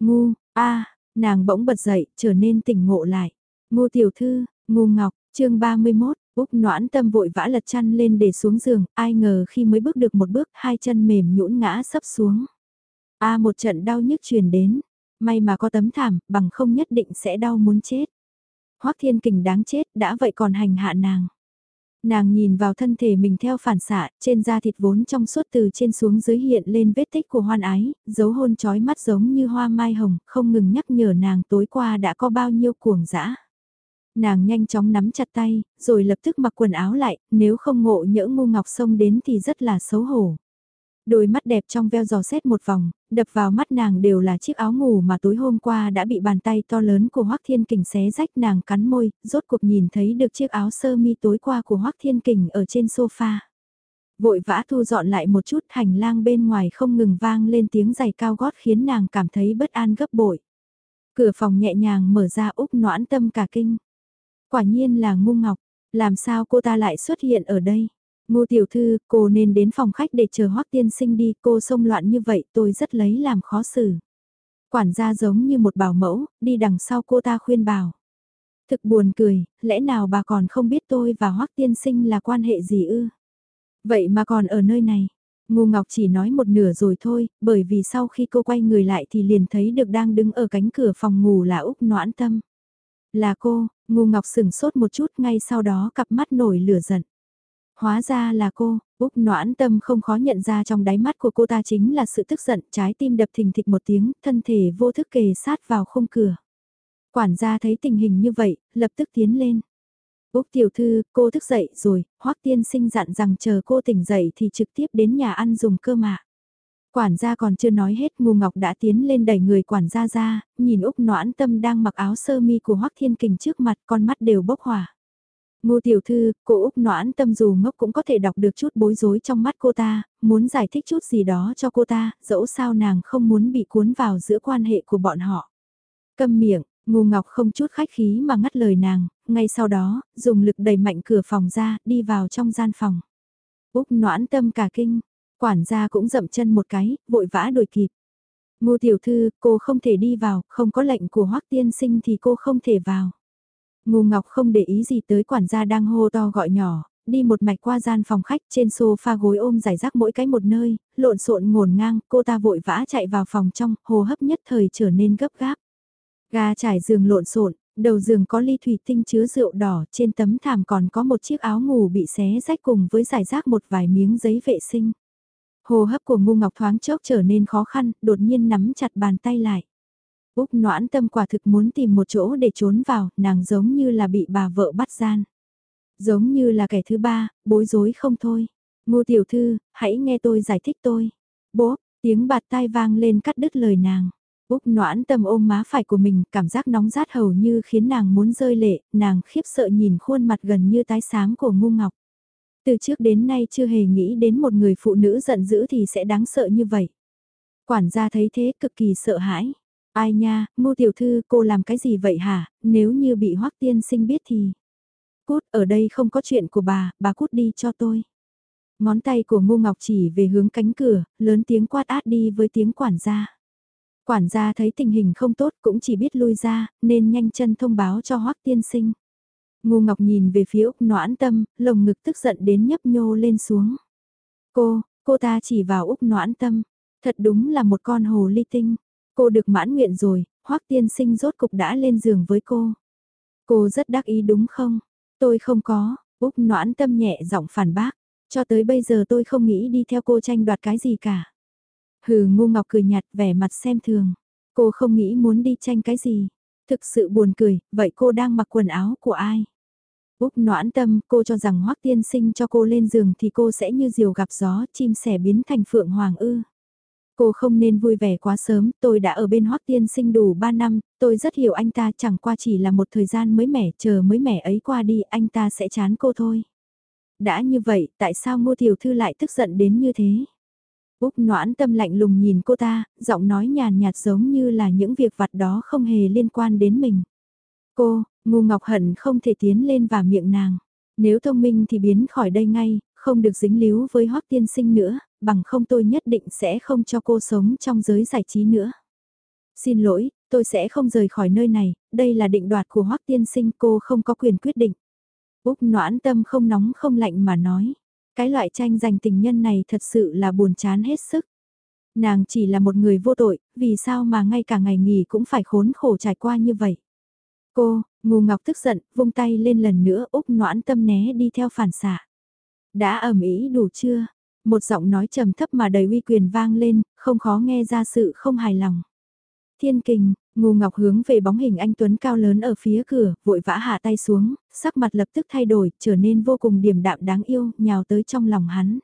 Ngu, a nàng bỗng bật dậy, trở nên tỉnh ngộ lại. Ngô tiểu thư, ngô ngọc, chương 31, Úc noãn tâm vội vã lật chăn lên để xuống giường, ai ngờ khi mới bước được một bước, hai chân mềm nhũn ngã sấp xuống. A một trận đau nhức truyền đến, may mà có tấm thảm, bằng không nhất định sẽ đau muốn chết. Hoắc Thiên Kình đáng chết, đã vậy còn hành hạ nàng. Nàng nhìn vào thân thể mình theo phản xạ, trên da thịt vốn trong suốt từ trên xuống dưới hiện lên vết tích của hoan ái, dấu hôn trói mắt giống như hoa mai hồng, không ngừng nhắc nhở nàng tối qua đã có bao nhiêu cuồng dã. Nàng nhanh chóng nắm chặt tay, rồi lập tức mặc quần áo lại, nếu không ngộ nhỡ ngu ngọc sông đến thì rất là xấu hổ. Đôi mắt đẹp trong veo giò xét một vòng, đập vào mắt nàng đều là chiếc áo ngủ mà tối hôm qua đã bị bàn tay to lớn của Hoắc Thiên Kình xé rách nàng cắn môi, rốt cuộc nhìn thấy được chiếc áo sơ mi tối qua của Hoắc Thiên Kình ở trên sofa. Vội vã thu dọn lại một chút hành lang bên ngoài không ngừng vang lên tiếng giày cao gót khiến nàng cảm thấy bất an gấp bội. Cửa phòng nhẹ nhàng mở ra úp noãn tâm cả kinh. Quả nhiên là ngu ngọc, làm sao cô ta lại xuất hiện ở đây? Ngô tiểu thư, cô nên đến phòng khách để chờ hoắc tiên sinh đi, cô xông loạn như vậy tôi rất lấy làm khó xử. Quản gia giống như một bảo mẫu, đi đằng sau cô ta khuyên bảo. Thực buồn cười, lẽ nào bà còn không biết tôi và hoắc tiên sinh là quan hệ gì ư? Vậy mà còn ở nơi này, Ngô Ngọc chỉ nói một nửa rồi thôi, bởi vì sau khi cô quay người lại thì liền thấy được đang đứng ở cánh cửa phòng ngủ là Úc Noãn Tâm. Là cô, Ngô Ngọc sừng sốt một chút ngay sau đó cặp mắt nổi lửa giận. Hóa ra là cô, Úc Noãn Tâm không khó nhận ra trong đáy mắt của cô ta chính là sự tức giận, trái tim đập thình thịch một tiếng, thân thể vô thức kề sát vào khung cửa. Quản gia thấy tình hình như vậy, lập tức tiến lên. Úc tiểu thư, cô thức dậy rồi, hoắc tiên sinh dặn rằng chờ cô tỉnh dậy thì trực tiếp đến nhà ăn dùng cơ mà. Quản gia còn chưa nói hết ngu Ngọc đã tiến lên đẩy người quản gia ra, nhìn Úc noãn tâm đang mặc áo sơ mi của Hoắc Thiên Kình trước mặt con mắt đều bốc hỏa. Ngô tiểu thư, cô Úc noãn tâm dù ngốc cũng có thể đọc được chút bối rối trong mắt cô ta, muốn giải thích chút gì đó cho cô ta, dẫu sao nàng không muốn bị cuốn vào giữa quan hệ của bọn họ. Câm miệng, Ngô Ngọc không chút khách khí mà ngắt lời nàng, ngay sau đó, dùng lực đẩy mạnh cửa phòng ra, đi vào trong gian phòng. Úc noãn tâm cả kinh, quản gia cũng dậm chân một cái, vội vã đuổi kịp. Ngô tiểu thư, cô không thể đi vào, không có lệnh của Hoắc tiên sinh thì cô không thể vào. Ngô Ngọc không để ý gì tới quản gia đang hô to gọi nhỏ, đi một mạch qua gian phòng khách trên sofa gối ôm giải rác mỗi cái một nơi, lộn xộn ngổn ngang, cô ta vội vã chạy vào phòng trong, hô hấp nhất thời trở nên gấp gáp. Ga trải giường lộn xộn, đầu giường có ly thủy tinh chứa rượu đỏ, trên tấm thảm còn có một chiếc áo ngủ bị xé rách cùng với giải rác một vài miếng giấy vệ sinh. Hồ hấp của ngu ngọc thoáng chốc trở nên khó khăn, đột nhiên nắm chặt bàn tay lại. Úc noãn tâm quả thực muốn tìm một chỗ để trốn vào, nàng giống như là bị bà vợ bắt gian. Giống như là kẻ thứ ba, bối rối không thôi. Ngô tiểu thư, hãy nghe tôi giải thích tôi. Bố, tiếng bạt tai vang lên cắt đứt lời nàng. Úc noãn tâm ôm má phải của mình, cảm giác nóng rát hầu như khiến nàng muốn rơi lệ, nàng khiếp sợ nhìn khuôn mặt gần như tái sáng của ngu ngọc. Từ trước đến nay chưa hề nghĩ đến một người phụ nữ giận dữ thì sẽ đáng sợ như vậy. Quản gia thấy thế cực kỳ sợ hãi. Ai nha, ngô tiểu thư cô làm cái gì vậy hả, nếu như bị hoắc tiên sinh biết thì... Cút, ở đây không có chuyện của bà, bà cút đi cho tôi. Ngón tay của ngô ngọc chỉ về hướng cánh cửa, lớn tiếng quát át đi với tiếng quản gia. Quản gia thấy tình hình không tốt cũng chỉ biết lui ra, nên nhanh chân thông báo cho Hoắc tiên sinh. Ngô Ngọc nhìn về phía Úc Noãn Tâm, lồng ngực tức giận đến nhấp nhô lên xuống. Cô, cô ta chỉ vào Úc Noãn Tâm, thật đúng là một con hồ ly tinh. Cô được mãn nguyện rồi, Hoắc tiên sinh rốt cục đã lên giường với cô. Cô rất đắc ý đúng không? Tôi không có, Úc Noãn Tâm nhẹ giọng phản bác. Cho tới bây giờ tôi không nghĩ đi theo cô tranh đoạt cái gì cả. Hừ ngu ngọc cười nhạt vẻ mặt xem thường. Cô không nghĩ muốn đi tranh cái gì. Thực sự buồn cười, vậy cô đang mặc quần áo của ai? Úc noãn tâm, cô cho rằng hoắc tiên sinh cho cô lên giường thì cô sẽ như diều gặp gió, chim sẻ biến thành phượng hoàng ư. Cô không nên vui vẻ quá sớm, tôi đã ở bên hoắc tiên sinh đủ 3 năm, tôi rất hiểu anh ta chẳng qua chỉ là một thời gian mới mẻ, chờ mới mẻ ấy qua đi anh ta sẽ chán cô thôi. Đã như vậy, tại sao ngô tiểu thư lại tức giận đến như thế? Úc noãn tâm lạnh lùng nhìn cô ta, giọng nói nhàn nhạt giống như là những việc vặt đó không hề liên quan đến mình. Cô, ngu ngọc hận không thể tiến lên vào miệng nàng. Nếu thông minh thì biến khỏi đây ngay, không được dính líu với hoắc tiên sinh nữa, bằng không tôi nhất định sẽ không cho cô sống trong giới giải trí nữa. Xin lỗi, tôi sẽ không rời khỏi nơi này, đây là định đoạt của hoắc tiên sinh cô không có quyền quyết định. Úc noãn tâm không nóng không lạnh mà nói. Cái loại tranh giành tình nhân này thật sự là buồn chán hết sức. Nàng chỉ là một người vô tội, vì sao mà ngay cả ngày nghỉ cũng phải khốn khổ trải qua như vậy. Cô, ngu ngọc tức giận, vung tay lên lần nữa Úc noãn tâm né đi theo phản xạ. Đã ẩm ý đủ chưa? Một giọng nói trầm thấp mà đầy uy quyền vang lên, không khó nghe ra sự không hài lòng. Thiên kình, Ngô Ngọc hướng về bóng hình anh Tuấn cao lớn ở phía cửa, vội vã hạ tay xuống, sắc mặt lập tức thay đổi, trở nên vô cùng điềm đạm đáng yêu, nhào tới trong lòng hắn.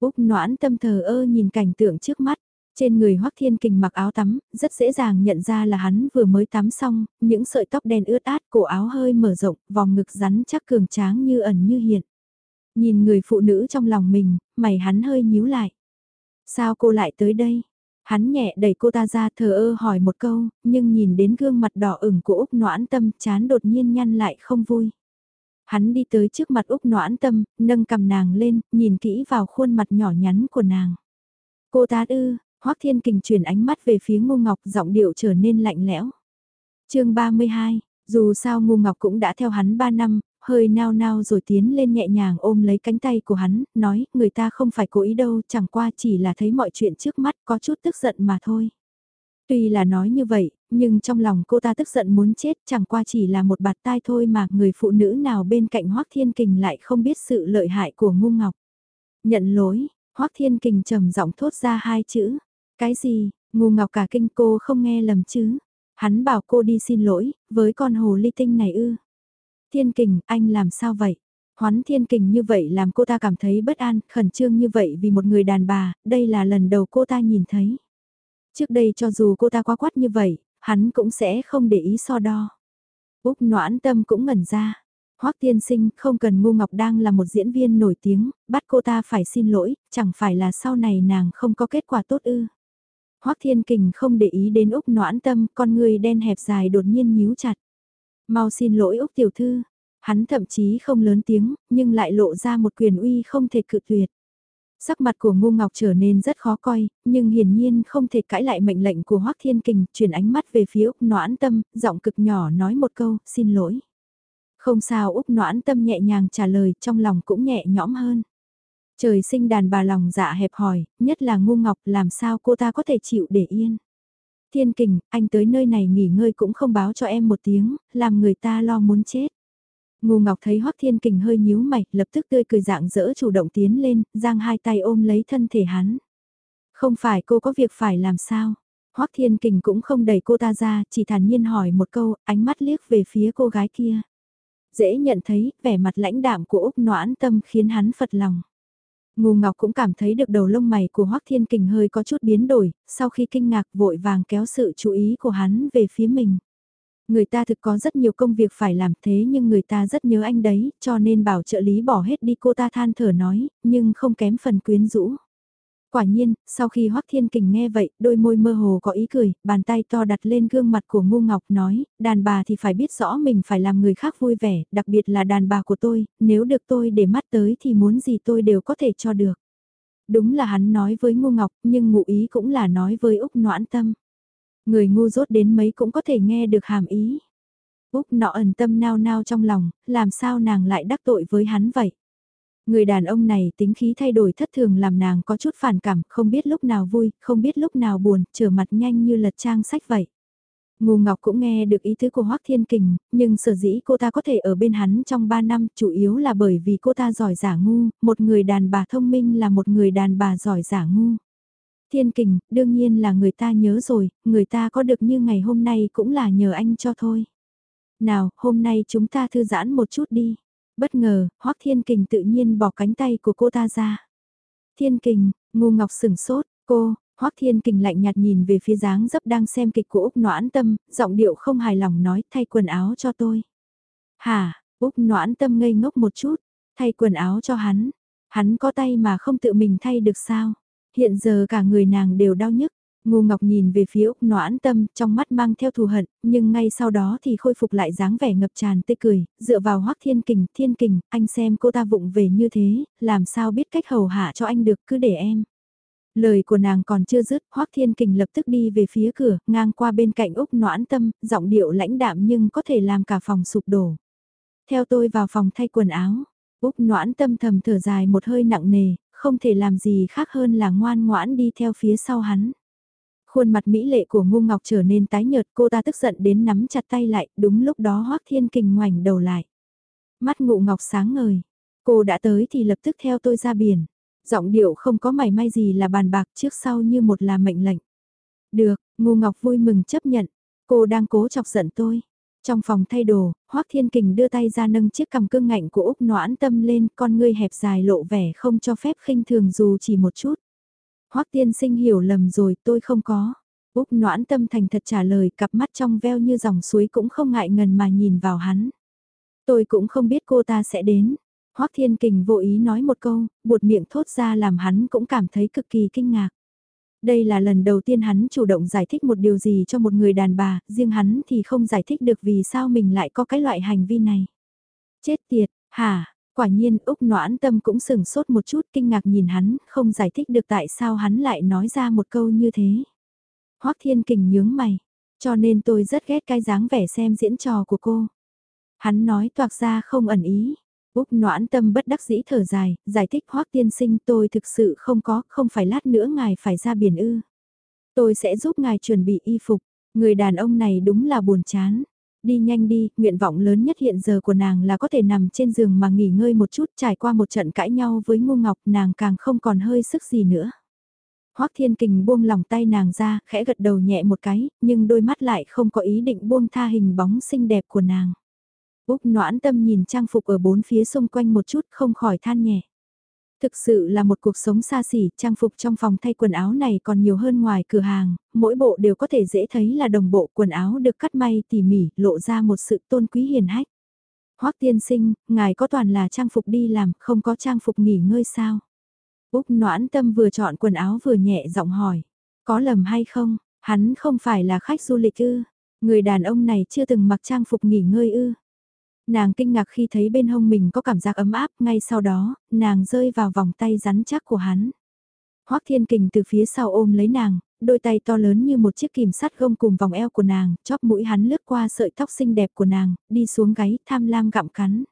Úc noãn tâm thờ ơ nhìn cảnh tượng trước mắt, trên người Hoắc Thiên Kình mặc áo tắm, rất dễ dàng nhận ra là hắn vừa mới tắm xong, những sợi tóc đen ướt át, cổ áo hơi mở rộng, vòng ngực rắn chắc cường tráng như ẩn như hiện. Nhìn người phụ nữ trong lòng mình, mày hắn hơi nhíu lại. Sao cô lại tới đây? Hắn nhẹ đẩy cô ta ra thờ ơ hỏi một câu, nhưng nhìn đến gương mặt đỏ ửng của Úc noãn tâm chán đột nhiên nhăn lại không vui. Hắn đi tới trước mặt Úc noãn tâm, nâng cầm nàng lên, nhìn kỹ vào khuôn mặt nhỏ nhắn của nàng. Cô ta ư, Hoắc Thiên Kình chuyển ánh mắt về phía Ngô Ngọc giọng điệu trở nên lạnh lẽo. chương 32, dù sao Ngô Ngọc cũng đã theo hắn 3 năm, hơi nao nao rồi tiến lên nhẹ nhàng ôm lấy cánh tay của hắn, nói, người ta không phải cố ý đâu, chẳng qua chỉ là thấy mọi chuyện trước mắt có chút tức giận mà thôi. Tuy là nói như vậy, nhưng trong lòng cô ta tức giận muốn chết chẳng qua chỉ là một bạt tai thôi mà người phụ nữ nào bên cạnh Hoác Thiên Kình lại không biết sự lợi hại của ngu ngọc. Nhận lỗi, Hoác Thiên Kình trầm giọng thốt ra hai chữ. Cái gì, ngu ngọc cả kinh cô không nghe lầm chứ. Hắn bảo cô đi xin lỗi, với con hồ ly tinh này ư. Thiên kình, anh làm sao vậy? Hoán thiên kình như vậy làm cô ta cảm thấy bất an, khẩn trương như vậy vì một người đàn bà, đây là lần đầu cô ta nhìn thấy. Trước đây cho dù cô ta quá quát như vậy, hắn cũng sẽ không để ý so đo. Úc noãn tâm cũng ngẩn ra. Hoắc tiên sinh không cần ngu ngọc đang là một diễn viên nổi tiếng, bắt cô ta phải xin lỗi, chẳng phải là sau này nàng không có kết quả tốt ư. Hoắc thiên kình không để ý đến Úc noãn tâm, con người đen hẹp dài đột nhiên nhíu chặt. Mau xin lỗi Úc tiểu thư. Hắn thậm chí không lớn tiếng, nhưng lại lộ ra một quyền uy không thể cự tuyệt. Sắc mặt của Ngô Ngọc trở nên rất khó coi, nhưng hiển nhiên không thể cãi lại mệnh lệnh của Hoắc Thiên Kình, chuyển ánh mắt về phía Úc Noãn Tâm, giọng cực nhỏ nói một câu, xin lỗi. Không sao Úc Noãn Tâm nhẹ nhàng trả lời, trong lòng cũng nhẹ nhõm hơn. Trời sinh đàn bà lòng dạ hẹp hòi, nhất là Ngô Ngọc làm sao cô ta có thể chịu để yên. Thiên kình, anh tới nơi này nghỉ ngơi cũng không báo cho em một tiếng, làm người ta lo muốn chết. Ngô Ngọc thấy Hoắc Thiên Kình hơi nhíu mày, lập tức tươi cười dạng dỡ chủ động tiến lên, giang hai tay ôm lấy thân thể hắn. Không phải cô có việc phải làm sao? Hoắc Thiên Kình cũng không đẩy cô ta ra, chỉ thản nhiên hỏi một câu, ánh mắt liếc về phía cô gái kia. Dễ nhận thấy, vẻ mặt lãnh đạm của Úc Noãn Tâm khiến hắn phật lòng. Ngô Ngọc cũng cảm thấy được đầu lông mày của Hoắc Thiên Kình hơi có chút biến đổi, sau khi kinh ngạc vội vàng kéo sự chú ý của hắn về phía mình. Người ta thực có rất nhiều công việc phải làm thế nhưng người ta rất nhớ anh đấy, cho nên bảo trợ lý bỏ hết đi cô ta than thở nói, nhưng không kém phần quyến rũ. Quả nhiên, sau khi Hoắc Thiên Kình nghe vậy, đôi môi mơ hồ có ý cười, bàn tay to đặt lên gương mặt của Ngô Ngọc nói, đàn bà thì phải biết rõ mình phải làm người khác vui vẻ, đặc biệt là đàn bà của tôi, nếu được tôi để mắt tới thì muốn gì tôi đều có thể cho được. Đúng là hắn nói với Ngô Ngọc, nhưng ngụ ý cũng là nói với Úc Noãn Tâm. Người ngu dốt đến mấy cũng có thể nghe được hàm ý. Úc nọ ẩn tâm nao nao trong lòng, làm sao nàng lại đắc tội với hắn vậy? Người đàn ông này tính khí thay đổi thất thường làm nàng có chút phản cảm, không biết lúc nào vui, không biết lúc nào buồn, trở mặt nhanh như lật trang sách vậy. Ngô Ngọc cũng nghe được ý tứ của Hoắc Thiên Kình, nhưng sở dĩ cô ta có thể ở bên hắn trong 3 năm chủ yếu là bởi vì cô ta giỏi giả ngu, một người đàn bà thông minh là một người đàn bà giỏi giả ngu. Thiên Kình, đương nhiên là người ta nhớ rồi, người ta có được như ngày hôm nay cũng là nhờ anh cho thôi. Nào, hôm nay chúng ta thư giãn một chút đi. Bất ngờ, Hoắc Thiên Kình tự nhiên bỏ cánh tay của cô ta ra. Thiên Kình, ngu ngọc sửng sốt, cô, Hoắc Thiên Kình lạnh nhạt nhìn về phía dáng dấp đang xem kịch của Úc Noãn Tâm, giọng điệu không hài lòng nói thay quần áo cho tôi. Hả, Úc Noãn Tâm ngây ngốc một chút, thay quần áo cho hắn. Hắn có tay mà không tự mình thay được sao? Hiện giờ cả người nàng đều đau nhức. Ngô Ngọc nhìn về phía Úc Noãn Tâm, trong mắt mang theo thù hận, nhưng ngay sau đó thì khôi phục lại dáng vẻ ngập tràn tươi cười, dựa vào Hoắc Thiên Kình, Thiên Kình, anh xem cô ta vụng về như thế, làm sao biết cách hầu hạ cho anh được, cứ để em. Lời của nàng còn chưa dứt, Hoắc Thiên Kình lập tức đi về phía cửa, ngang qua bên cạnh Úc Noãn Tâm, giọng điệu lãnh đạm nhưng có thể làm cả phòng sụp đổ. Theo tôi vào phòng thay quần áo, Úc Noãn Tâm thầm thở dài một hơi nặng nề, không thể làm gì khác hơn là ngoan ngoãn đi theo phía sau hắn. Khuôn mặt mỹ lệ của Ngu Ngọc trở nên tái nhợt cô ta tức giận đến nắm chặt tay lại, đúng lúc đó Hoắc Thiên Kình ngoảnh đầu lại. Mắt Ngụ Ngọc sáng ngời, cô đã tới thì lập tức theo tôi ra biển. Giọng điệu không có mảy may gì là bàn bạc trước sau như một là mệnh lệnh. Được, Ngô Ngọc vui mừng chấp nhận, cô đang cố chọc giận tôi. Trong phòng thay đồ, Hoác Thiên Kình đưa tay ra nâng chiếc cằm cương ngạnh của Úc noãn tâm lên, con ngươi hẹp dài lộ vẻ không cho phép khinh thường dù chỉ một chút. Hoắc Tiên sinh hiểu lầm rồi, tôi không có. Úc noãn tâm thành thật trả lời, cặp mắt trong veo như dòng suối cũng không ngại ngần mà nhìn vào hắn. Tôi cũng không biết cô ta sẽ đến. Hoắc Thiên Kình vô ý nói một câu, buột miệng thốt ra làm hắn cũng cảm thấy cực kỳ kinh ngạc. Đây là lần đầu tiên hắn chủ động giải thích một điều gì cho một người đàn bà, riêng hắn thì không giải thích được vì sao mình lại có cái loại hành vi này. Chết tiệt, hả, quả nhiên Úc noãn tâm cũng sừng sốt một chút kinh ngạc nhìn hắn, không giải thích được tại sao hắn lại nói ra một câu như thế. Hoắc Thiên Kình nhướng mày, cho nên tôi rất ghét cái dáng vẻ xem diễn trò của cô. Hắn nói toạc ra không ẩn ý. Úc noãn tâm bất đắc dĩ thở dài, giải thích hoắc tiên sinh tôi thực sự không có, không phải lát nữa ngài phải ra biển ư. Tôi sẽ giúp ngài chuẩn bị y phục, người đàn ông này đúng là buồn chán. Đi nhanh đi, nguyện vọng lớn nhất hiện giờ của nàng là có thể nằm trên giường mà nghỉ ngơi một chút trải qua một trận cãi nhau với ngu ngọc nàng càng không còn hơi sức gì nữa. Hoác Thiên Kình buông lòng tay nàng ra, khẽ gật đầu nhẹ một cái, nhưng đôi mắt lại không có ý định buông tha hình bóng xinh đẹp của nàng. Úc noãn tâm nhìn trang phục ở bốn phía xung quanh một chút không khỏi than nhẹ. Thực sự là một cuộc sống xa xỉ, trang phục trong phòng thay quần áo này còn nhiều hơn ngoài cửa hàng, mỗi bộ đều có thể dễ thấy là đồng bộ quần áo được cắt may tỉ mỉ, lộ ra một sự tôn quý hiền hách. Hoắc tiên sinh, ngài có toàn là trang phục đi làm, không có trang phục nghỉ ngơi sao? Úc noãn tâm vừa chọn quần áo vừa nhẹ giọng hỏi. Có lầm hay không, hắn không phải là khách du lịch ư? Người đàn ông này chưa từng mặc trang phục nghỉ ngơi ư? Nàng kinh ngạc khi thấy bên hông mình có cảm giác ấm áp, ngay sau đó, nàng rơi vào vòng tay rắn chắc của hắn. Hoắc Thiên Kình từ phía sau ôm lấy nàng, đôi tay to lớn như một chiếc kìm sắt gông cùng vòng eo của nàng, chóp mũi hắn lướt qua sợi tóc xinh đẹp của nàng, đi xuống gáy, tham lam gặm cắn.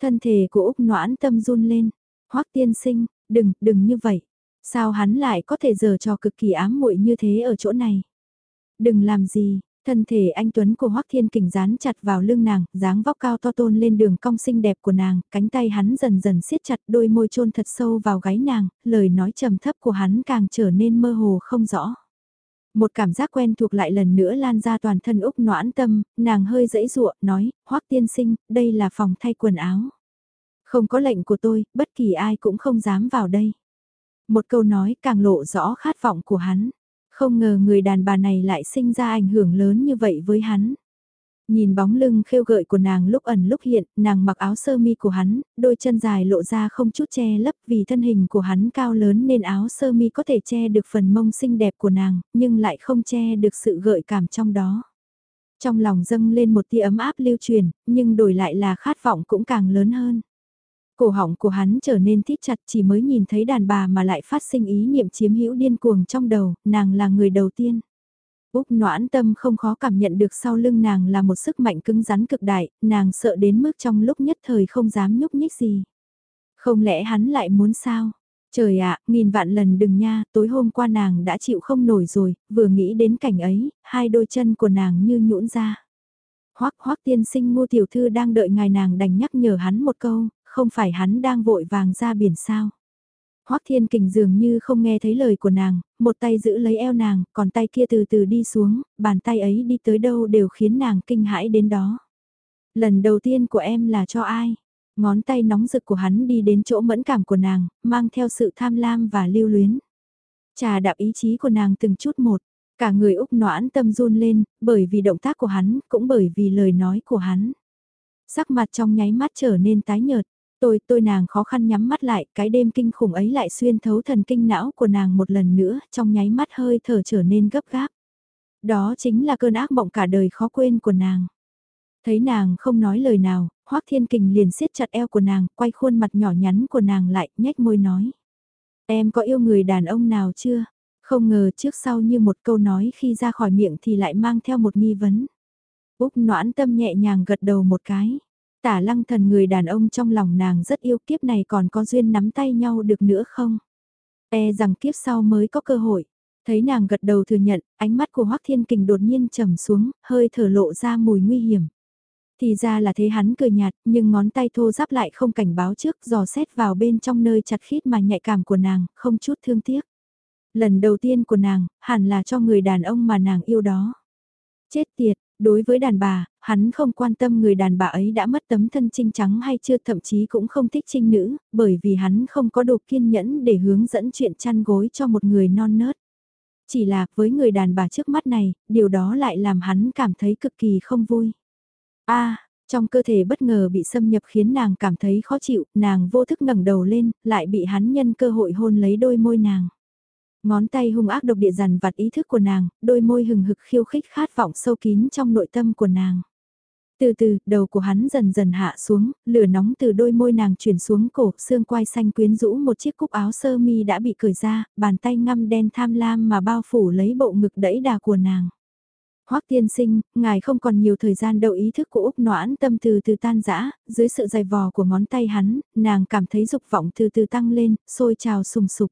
Thân thể của Úc noãn tâm run lên. Hoắc tiên sinh, đừng, đừng như vậy. Sao hắn lại có thể giờ cho cực kỳ ám muội như thế ở chỗ này? Đừng làm gì, thân thể anh Tuấn của Hoắc Thiên Kình dán chặt vào lưng nàng, dáng vóc cao to tôn lên đường cong xinh đẹp của nàng, cánh tay hắn dần dần siết chặt đôi môi chôn thật sâu vào gáy nàng, lời nói trầm thấp của hắn càng trở nên mơ hồ không rõ. Một cảm giác quen thuộc lại lần nữa lan ra toàn thân Úc noãn tâm, nàng hơi dẫy dụa, nói, Hoắc tiên sinh, đây là phòng thay quần áo. Không có lệnh của tôi, bất kỳ ai cũng không dám vào đây. Một câu nói càng lộ rõ khát vọng của hắn. Không ngờ người đàn bà này lại sinh ra ảnh hưởng lớn như vậy với hắn. Nhìn bóng lưng khêu gợi của nàng lúc ẩn lúc hiện, nàng mặc áo sơ mi của hắn, đôi chân dài lộ ra không chút che lấp vì thân hình của hắn cao lớn nên áo sơ mi có thể che được phần mông xinh đẹp của nàng, nhưng lại không che được sự gợi cảm trong đó. Trong lòng dâng lên một tia ấm áp lưu truyền, nhưng đổi lại là khát vọng cũng càng lớn hơn. Cổ họng của hắn trở nên thít chặt chỉ mới nhìn thấy đàn bà mà lại phát sinh ý niệm chiếm hữu điên cuồng trong đầu, nàng là người đầu tiên. Úc noãn tâm không khó cảm nhận được sau lưng nàng là một sức mạnh cứng rắn cực đại, nàng sợ đến mức trong lúc nhất thời không dám nhúc nhích gì. Không lẽ hắn lại muốn sao? Trời ạ, nghìn vạn lần đừng nha, tối hôm qua nàng đã chịu không nổi rồi, vừa nghĩ đến cảnh ấy, hai đôi chân của nàng như nhũn ra. Hoắc hoắc tiên sinh ngô tiểu thư đang đợi ngài nàng đành nhắc nhở hắn một câu, không phải hắn đang vội vàng ra biển sao. Hoắc Thiên Kình dường như không nghe thấy lời của nàng, một tay giữ lấy eo nàng, còn tay kia từ từ đi xuống, bàn tay ấy đi tới đâu đều khiến nàng kinh hãi đến đó. Lần đầu tiên của em là cho ai? Ngón tay nóng rực của hắn đi đến chỗ mẫn cảm của nàng, mang theo sự tham lam và lưu luyến. Trà đạp ý chí của nàng từng chút một, cả người Úc noãn tâm run lên, bởi vì động tác của hắn, cũng bởi vì lời nói của hắn. Sắc mặt trong nháy mắt trở nên tái nhợt, Tôi, tôi nàng khó khăn nhắm mắt lại, cái đêm kinh khủng ấy lại xuyên thấu thần kinh não của nàng một lần nữa, trong nháy mắt hơi thở trở nên gấp gáp. Đó chính là cơn ác mộng cả đời khó quên của nàng. Thấy nàng không nói lời nào, Hoác Thiên Kình liền siết chặt eo của nàng, quay khuôn mặt nhỏ nhắn của nàng lại, nhếch môi nói. Em có yêu người đàn ông nào chưa? Không ngờ trước sau như một câu nói khi ra khỏi miệng thì lại mang theo một nghi vấn. Úc noãn tâm nhẹ nhàng gật đầu một cái. Tả lăng thần người đàn ông trong lòng nàng rất yêu kiếp này còn có duyên nắm tay nhau được nữa không? E rằng kiếp sau mới có cơ hội. Thấy nàng gật đầu thừa nhận, ánh mắt của Hoác Thiên Kình đột nhiên trầm xuống, hơi thở lộ ra mùi nguy hiểm. Thì ra là thế hắn cười nhạt, nhưng ngón tay thô giáp lại không cảnh báo trước, dò xét vào bên trong nơi chặt khít mà nhạy cảm của nàng, không chút thương tiếc. Lần đầu tiên của nàng, hẳn là cho người đàn ông mà nàng yêu đó. Chết tiệt, Đối với đàn bà, hắn không quan tâm người đàn bà ấy đã mất tấm thân trinh trắng hay chưa thậm chí cũng không thích trinh nữ, bởi vì hắn không có đủ kiên nhẫn để hướng dẫn chuyện chăn gối cho một người non nớt. Chỉ là với người đàn bà trước mắt này, điều đó lại làm hắn cảm thấy cực kỳ không vui. a Trong cơ thể bất ngờ bị xâm nhập khiến nàng cảm thấy khó chịu, nàng vô thức ngẩng đầu lên, lại bị hắn nhân cơ hội hôn lấy đôi môi nàng. Ngón tay hung ác độc địa dằn vặt ý thức của nàng, đôi môi hừng hực khiêu khích khát vọng sâu kín trong nội tâm của nàng. Từ từ, đầu của hắn dần dần hạ xuống, lửa nóng từ đôi môi nàng chuyển xuống cổ, xương quai xanh quyến rũ một chiếc cúc áo sơ mi đã bị cởi ra, bàn tay ngăm đen tham lam mà bao phủ lấy bộ ngực đẫy đà của nàng. Hoắc tiên sinh, ngài không còn nhiều thời gian đâu ý thức của Úc noãn tâm từ từ tan rã, dưới sự dày vò của ngón tay hắn, nàng cảm thấy dục vọng từ từ tăng lên, sôi trào sùng sục.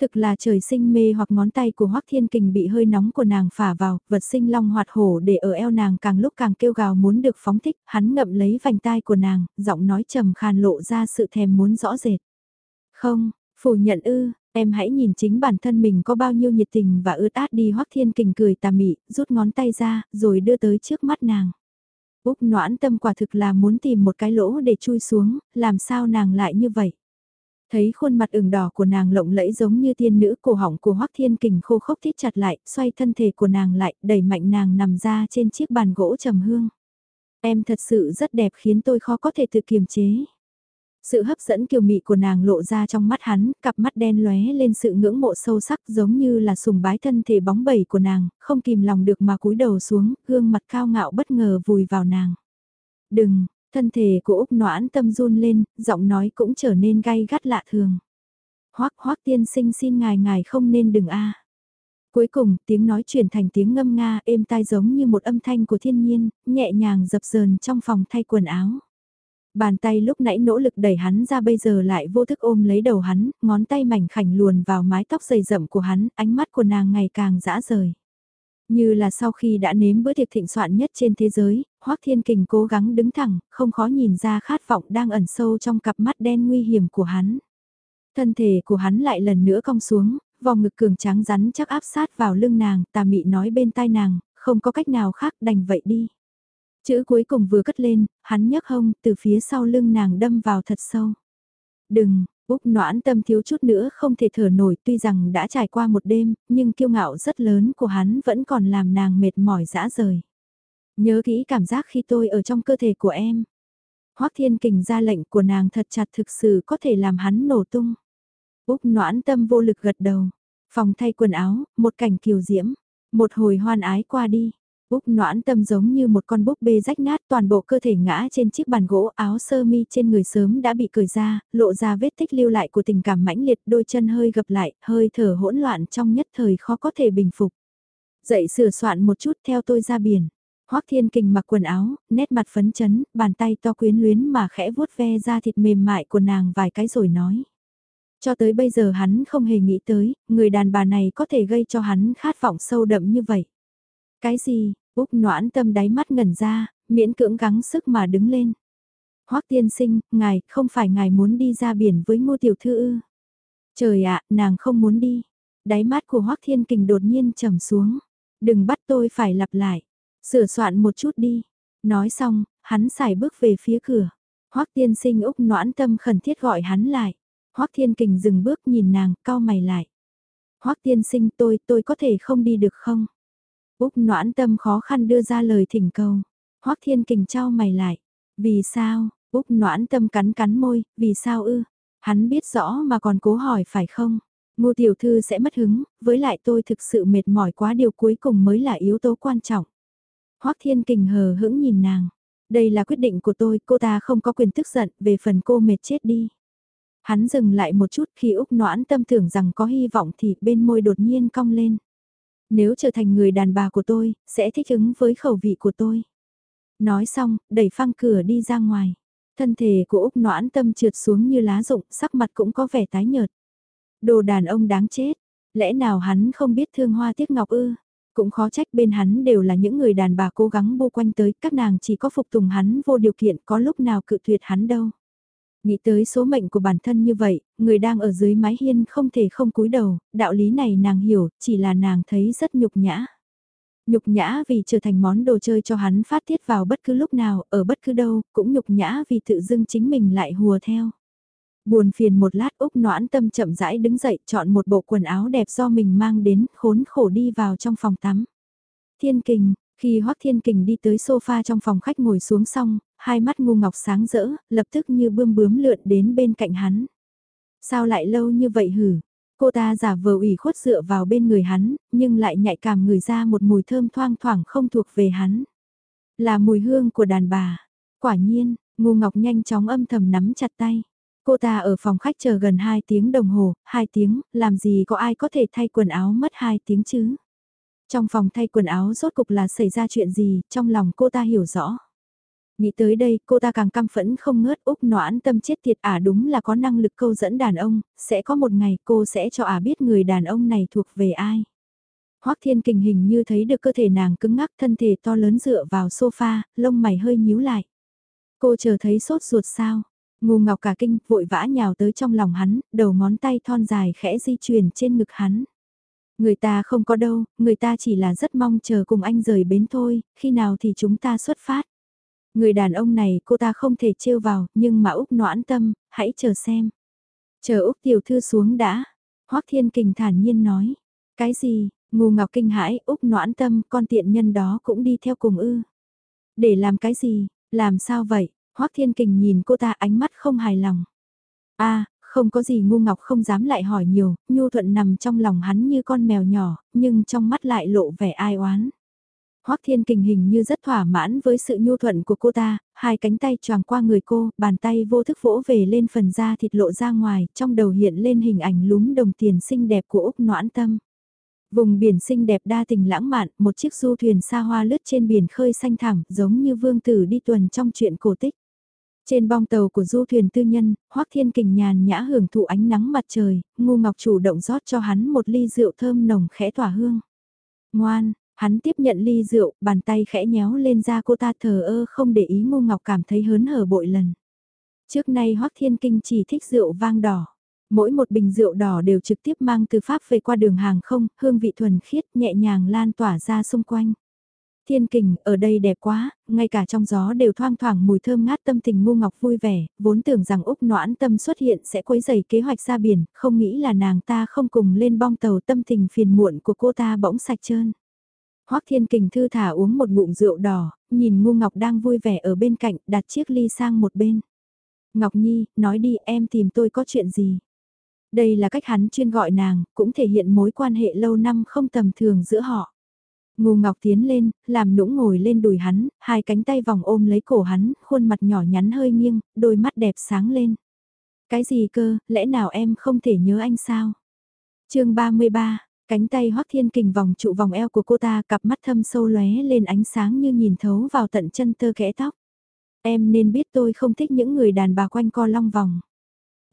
Thực là trời sinh mê hoặc ngón tay của Hoắc Thiên Kình bị hơi nóng của nàng phả vào, vật sinh long hoạt hổ để ở eo nàng càng lúc càng kêu gào muốn được phóng thích, hắn ngậm lấy vành tai của nàng, giọng nói trầm khàn lộ ra sự thèm muốn rõ rệt. Không, phủ nhận ư, em hãy nhìn chính bản thân mình có bao nhiêu nhiệt tình và ướt át đi Hoắc Thiên Kình cười tà mị, rút ngón tay ra, rồi đưa tới trước mắt nàng. Úc noãn tâm quả thực là muốn tìm một cái lỗ để chui xuống, làm sao nàng lại như vậy. Thấy khuôn mặt ửng đỏ của nàng lộng lẫy giống như tiên nữ cổ họng của Hoắc Thiên Kình khô khốc thít chặt lại, xoay thân thể của nàng lại, đẩy mạnh nàng nằm ra trên chiếc bàn gỗ trầm hương. Em thật sự rất đẹp khiến tôi khó có thể tự kiềm chế. Sự hấp dẫn kiều mị của nàng lộ ra trong mắt hắn, cặp mắt đen lóe lên sự ngưỡng mộ sâu sắc giống như là sùng bái thân thể bóng bẩy của nàng, không kìm lòng được mà cúi đầu xuống, gương mặt cao ngạo bất ngờ vùi vào nàng. Đừng, Thân thể của Úc noãn tâm run lên, giọng nói cũng trở nên gay gắt lạ thường. Hoác hoác tiên sinh xin ngài ngài không nên đừng a Cuối cùng, tiếng nói chuyển thành tiếng ngâm nga êm tai giống như một âm thanh của thiên nhiên, nhẹ nhàng dập dờn trong phòng thay quần áo. Bàn tay lúc nãy nỗ lực đẩy hắn ra bây giờ lại vô thức ôm lấy đầu hắn, ngón tay mảnh khảnh luồn vào mái tóc dày rậm của hắn, ánh mắt của nàng ngày càng dã rời. Như là sau khi đã nếm bữa tiệc thịnh soạn nhất trên thế giới, Hoác Thiên Kình cố gắng đứng thẳng, không khó nhìn ra khát vọng đang ẩn sâu trong cặp mắt đen nguy hiểm của hắn. Thân thể của hắn lại lần nữa cong xuống, vòng ngực cường tráng rắn chắc áp sát vào lưng nàng, tà mị nói bên tai nàng, không có cách nào khác đành vậy đi. Chữ cuối cùng vừa cất lên, hắn nhấc hông từ phía sau lưng nàng đâm vào thật sâu. Đừng, Úc noãn tâm thiếu chút nữa không thể thở nổi tuy rằng đã trải qua một đêm, nhưng kiêu ngạo rất lớn của hắn vẫn còn làm nàng mệt mỏi dã rời. Nhớ kỹ cảm giác khi tôi ở trong cơ thể của em. Hoắc Thiên Kình ra lệnh của nàng thật chặt thực sự có thể làm hắn nổ tung. Úc noãn tâm vô lực gật đầu. Phòng thay quần áo, một cảnh kiều diễm. Một hồi hoan ái qua đi. Úc noãn tâm giống như một con búp bê rách nát toàn bộ cơ thể ngã trên chiếc bàn gỗ áo sơ mi trên người sớm đã bị cởi ra, lộ ra vết tích lưu lại của tình cảm mãnh liệt đôi chân hơi gập lại, hơi thở hỗn loạn trong nhất thời khó có thể bình phục. Dậy sửa soạn một chút theo tôi ra biển. Hoắc Thiên Kình mặc quần áo, nét mặt phấn chấn, bàn tay to quyến luyến mà khẽ vuốt ve da thịt mềm mại của nàng vài cái rồi nói. Cho tới bây giờ hắn không hề nghĩ tới, người đàn bà này có thể gây cho hắn khát vọng sâu đậm như vậy. Cái gì, Úc noãn tâm đáy mắt ngẩn ra, miễn cưỡng gắng sức mà đứng lên. Hoắc tiên sinh, ngài, không phải ngài muốn đi ra biển với ngô tiểu thư ư. Trời ạ, nàng không muốn đi. Đáy mắt của Hoắc thiên kình đột nhiên trầm xuống. Đừng bắt tôi phải lặp lại. Sửa soạn một chút đi. Nói xong, hắn xài bước về phía cửa. Hoắc tiên sinh Úc noãn tâm khẩn thiết gọi hắn lại. Hoắc thiên kình dừng bước nhìn nàng, cau mày lại. Hoắc tiên sinh tôi, tôi có thể không đi được không? Úc noãn tâm khó khăn đưa ra lời thỉnh cầu. Hoắc Thiên Kình trao mày lại. Vì sao? Úc noãn tâm cắn cắn môi, vì sao ư? Hắn biết rõ mà còn cố hỏi phải không? Ngô tiểu thư sẽ mất hứng, với lại tôi thực sự mệt mỏi quá điều cuối cùng mới là yếu tố quan trọng. Hoắc Thiên Kình hờ hững nhìn nàng. Đây là quyết định của tôi, cô ta không có quyền tức giận, về phần cô mệt chết đi. Hắn dừng lại một chút khi Úc noãn tâm tưởng rằng có hy vọng thì bên môi đột nhiên cong lên. Nếu trở thành người đàn bà của tôi, sẽ thích ứng với khẩu vị của tôi. Nói xong, đẩy phăng cửa đi ra ngoài. Thân thể của Úc noãn tâm trượt xuống như lá rụng, sắc mặt cũng có vẻ tái nhợt. Đồ đàn ông đáng chết. Lẽ nào hắn không biết thương hoa tiếc ngọc ư? Cũng khó trách bên hắn đều là những người đàn bà cố gắng bu quanh tới, các nàng chỉ có phục tùng hắn vô điều kiện có lúc nào cự tuyệt hắn đâu. Nghĩ tới số mệnh của bản thân như vậy, người đang ở dưới mái hiên không thể không cúi đầu, đạo lý này nàng hiểu, chỉ là nàng thấy rất nhục nhã. Nhục nhã vì trở thành món đồ chơi cho hắn phát tiết vào bất cứ lúc nào, ở bất cứ đâu, cũng nhục nhã vì tự dưng chính mình lại hùa theo. Buồn phiền một lát Úc noãn tâm chậm rãi đứng dậy chọn một bộ quần áo đẹp do mình mang đến, khốn khổ đi vào trong phòng tắm. Thiên kình, khi Hoắc Thiên Kình đi tới sofa trong phòng khách ngồi xuống xong, hai mắt ngu ngọc sáng rỡ, lập tức như bươm bướm lượn đến bên cạnh hắn. Sao lại lâu như vậy hử? Cô ta giả vờ ủy khuất dựa vào bên người hắn, nhưng lại nhạy cảm người ra một mùi thơm thoang thoảng không thuộc về hắn. Là mùi hương của đàn bà. Quả nhiên, ngu ngọc nhanh chóng âm thầm nắm chặt tay. Cô ta ở phòng khách chờ gần 2 tiếng đồng hồ, 2 tiếng, làm gì có ai có thể thay quần áo mất 2 tiếng chứ? Trong phòng thay quần áo rốt cục là xảy ra chuyện gì, trong lòng cô ta hiểu rõ. Nghĩ tới đây, cô ta càng căm phẫn không ngớt Úc noãn tâm chết tiệt ả đúng là có năng lực câu dẫn đàn ông, sẽ có một ngày cô sẽ cho ả biết người đàn ông này thuộc về ai. Hoắc Thiên Kình hình như thấy được cơ thể nàng cứng ngắc thân thể to lớn dựa vào sofa, lông mày hơi nhíu lại. Cô chờ thấy sốt ruột sao? Ngu ngọc cả kinh vội vã nhào tới trong lòng hắn, đầu ngón tay thon dài khẽ di chuyển trên ngực hắn. Người ta không có đâu, người ta chỉ là rất mong chờ cùng anh rời bến thôi, khi nào thì chúng ta xuất phát. Người đàn ông này cô ta không thể trêu vào, nhưng mà Úc noãn tâm, hãy chờ xem. Chờ Úc tiểu thư xuống đã. Hoắc Thiên Kình thản nhiên nói. Cái gì, ngu ngọc kinh hãi, Úc noãn tâm, con tiện nhân đó cũng đi theo cùng ư. Để làm cái gì, làm sao vậy? Hoắc Thiên Kình nhìn cô ta ánh mắt không hài lòng. a không có gì ngu ngọc không dám lại hỏi nhiều, nhu thuận nằm trong lòng hắn như con mèo nhỏ, nhưng trong mắt lại lộ vẻ ai oán. Hoắc Thiên Kình hình như rất thỏa mãn với sự nhu thuận của cô ta, hai cánh tay choàng qua người cô, bàn tay vô thức vỗ về lên phần da thịt lộ ra ngoài, trong đầu hiện lên hình ảnh lúm đồng tiền xinh đẹp của Úc Noãn Tâm. Vùng biển xinh đẹp đa tình lãng mạn, một chiếc du thuyền xa hoa lướt trên biển khơi xanh thẳm, giống như vương tử đi tuần trong chuyện cổ tích. Trên bong tàu của du thuyền tư nhân, Hoắc Thiên Kình nhàn nhã hưởng thụ ánh nắng mặt trời, Ngu Ngọc chủ động rót cho hắn một ly rượu thơm nồng khẽ tỏa hương. Ngoan, hắn tiếp nhận ly rượu, bàn tay khẽ nhéo lên da cô ta thờ ơ không để ý ngô Ngọc cảm thấy hớn hở bội lần. Trước nay Hoắc Thiên Kinh chỉ thích rượu vang đỏ. Mỗi một bình rượu đỏ đều trực tiếp mang từ Pháp về qua đường hàng không, hương vị thuần khiết nhẹ nhàng lan tỏa ra xung quanh. Thiên kình, ở đây đẹp quá, ngay cả trong gió đều thoang thoảng mùi thơm ngát tâm tình ngu ngọc vui vẻ, vốn tưởng rằng Úc noãn tâm xuất hiện sẽ quấy dày kế hoạch ra biển, không nghĩ là nàng ta không cùng lên bong tàu tâm tình phiền muộn của cô ta bỗng sạch trơn. Hoắc Thiên Kình thư thả uống một ngụm rượu đỏ, nhìn Ngu Ngọc đang vui vẻ ở bên cạnh, đặt chiếc ly sang một bên. Ngọc Nhi, nói đi em tìm tôi có chuyện gì? Đây là cách hắn chuyên gọi nàng, cũng thể hiện mối quan hệ lâu năm không tầm thường giữa họ. Ngô Ngọc tiến lên, làm nũng ngồi lên đùi hắn, hai cánh tay vòng ôm lấy cổ hắn, khuôn mặt nhỏ nhắn hơi nghiêng, đôi mắt đẹp sáng lên. Cái gì cơ, lẽ nào em không thể nhớ anh sao? chương 33, cánh tay Hoắc Thiên Kình vòng trụ vòng eo của cô ta, cặp mắt thâm sâu lóe lên ánh sáng như nhìn thấu vào tận chân tơ kẽ tóc. Em nên biết tôi không thích những người đàn bà quanh co long vòng.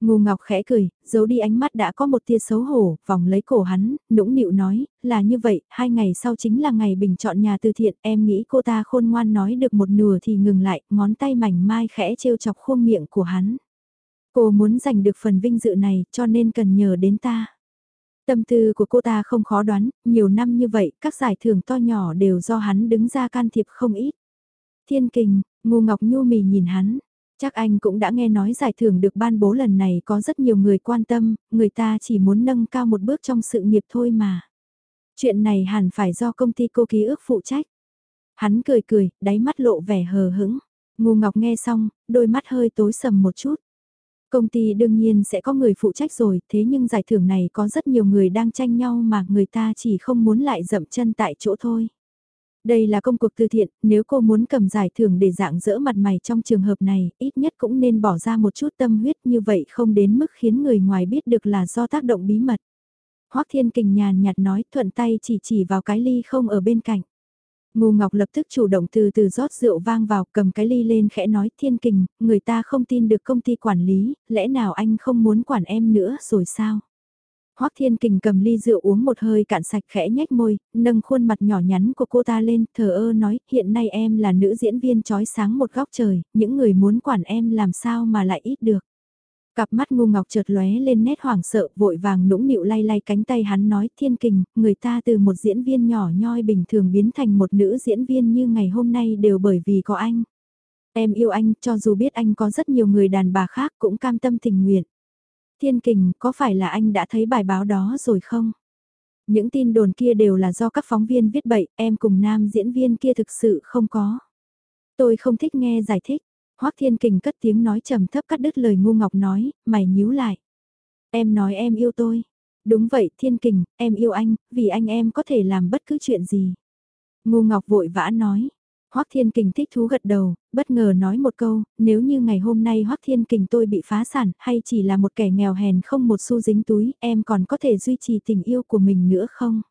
Ngô Ngọc khẽ cười, giấu đi ánh mắt đã có một tia xấu hổ, vòng lấy cổ hắn, nũng nịu nói, là như vậy, hai ngày sau chính là ngày bình chọn nhà từ thiện, em nghĩ cô ta khôn ngoan nói được một nửa thì ngừng lại, ngón tay mảnh mai khẽ trêu chọc khuôn miệng của hắn. Cô muốn giành được phần vinh dự này, cho nên cần nhờ đến ta. Tâm tư của cô ta không khó đoán, nhiều năm như vậy, các giải thưởng to nhỏ đều do hắn đứng ra can thiệp không ít. Thiên kình, Ngô Ngọc Nhu mì nhìn hắn, Chắc anh cũng đã nghe nói giải thưởng được ban bố lần này có rất nhiều người quan tâm, người ta chỉ muốn nâng cao một bước trong sự nghiệp thôi mà. Chuyện này hẳn phải do công ty cô ký ức phụ trách. Hắn cười cười, đáy mắt lộ vẻ hờ hững. Ngô Ngọc nghe xong, đôi mắt hơi tối sầm một chút. Công ty đương nhiên sẽ có người phụ trách rồi, thế nhưng giải thưởng này có rất nhiều người đang tranh nhau mà người ta chỉ không muốn lại dậm chân tại chỗ thôi. Đây là công cuộc từ thiện, nếu cô muốn cầm giải thưởng để dạng dỡ mặt mày trong trường hợp này, ít nhất cũng nên bỏ ra một chút tâm huyết như vậy không đến mức khiến người ngoài biết được là do tác động bí mật. Hoác Thiên Kình nhàn nhạt nói thuận tay chỉ chỉ vào cái ly không ở bên cạnh. Ngô Ngọc lập tức chủ động từ từ rót rượu vang vào cầm cái ly lên khẽ nói Thiên Kình, người ta không tin được công ty quản lý, lẽ nào anh không muốn quản em nữa rồi sao? Hoắc Thiên Kình cầm ly rượu uống một hơi cạn sạch khẽ nhếch môi, nâng khuôn mặt nhỏ nhắn của cô ta lên, thờ ơ nói, hiện nay em là nữ diễn viên trói sáng một góc trời, những người muốn quản em làm sao mà lại ít được. Cặp mắt ngu ngọc chợt lóe lên nét hoảng sợ, vội vàng nũng nịu lay lay cánh tay hắn nói, Thiên Kình, người ta từ một diễn viên nhỏ nhoi bình thường biến thành một nữ diễn viên như ngày hôm nay đều bởi vì có anh. Em yêu anh, cho dù biết anh có rất nhiều người đàn bà khác cũng cam tâm tình nguyện. Thiên kình, có phải là anh đã thấy bài báo đó rồi không? Những tin đồn kia đều là do các phóng viên viết bậy, em cùng nam diễn viên kia thực sự không có. Tôi không thích nghe giải thích, Hoắc Thiên Kình cất tiếng nói trầm thấp cắt đứt lời ngu ngọc nói, mày nhíu lại. Em nói em yêu tôi. Đúng vậy Thiên Kình, em yêu anh, vì anh em có thể làm bất cứ chuyện gì. Ngu ngọc vội vã nói. Hoắc Thiên Kình thích thú gật đầu, bất ngờ nói một câu, nếu như ngày hôm nay Hoắc Thiên Kình tôi bị phá sản hay chỉ là một kẻ nghèo hèn không một xu dính túi, em còn có thể duy trì tình yêu của mình nữa không?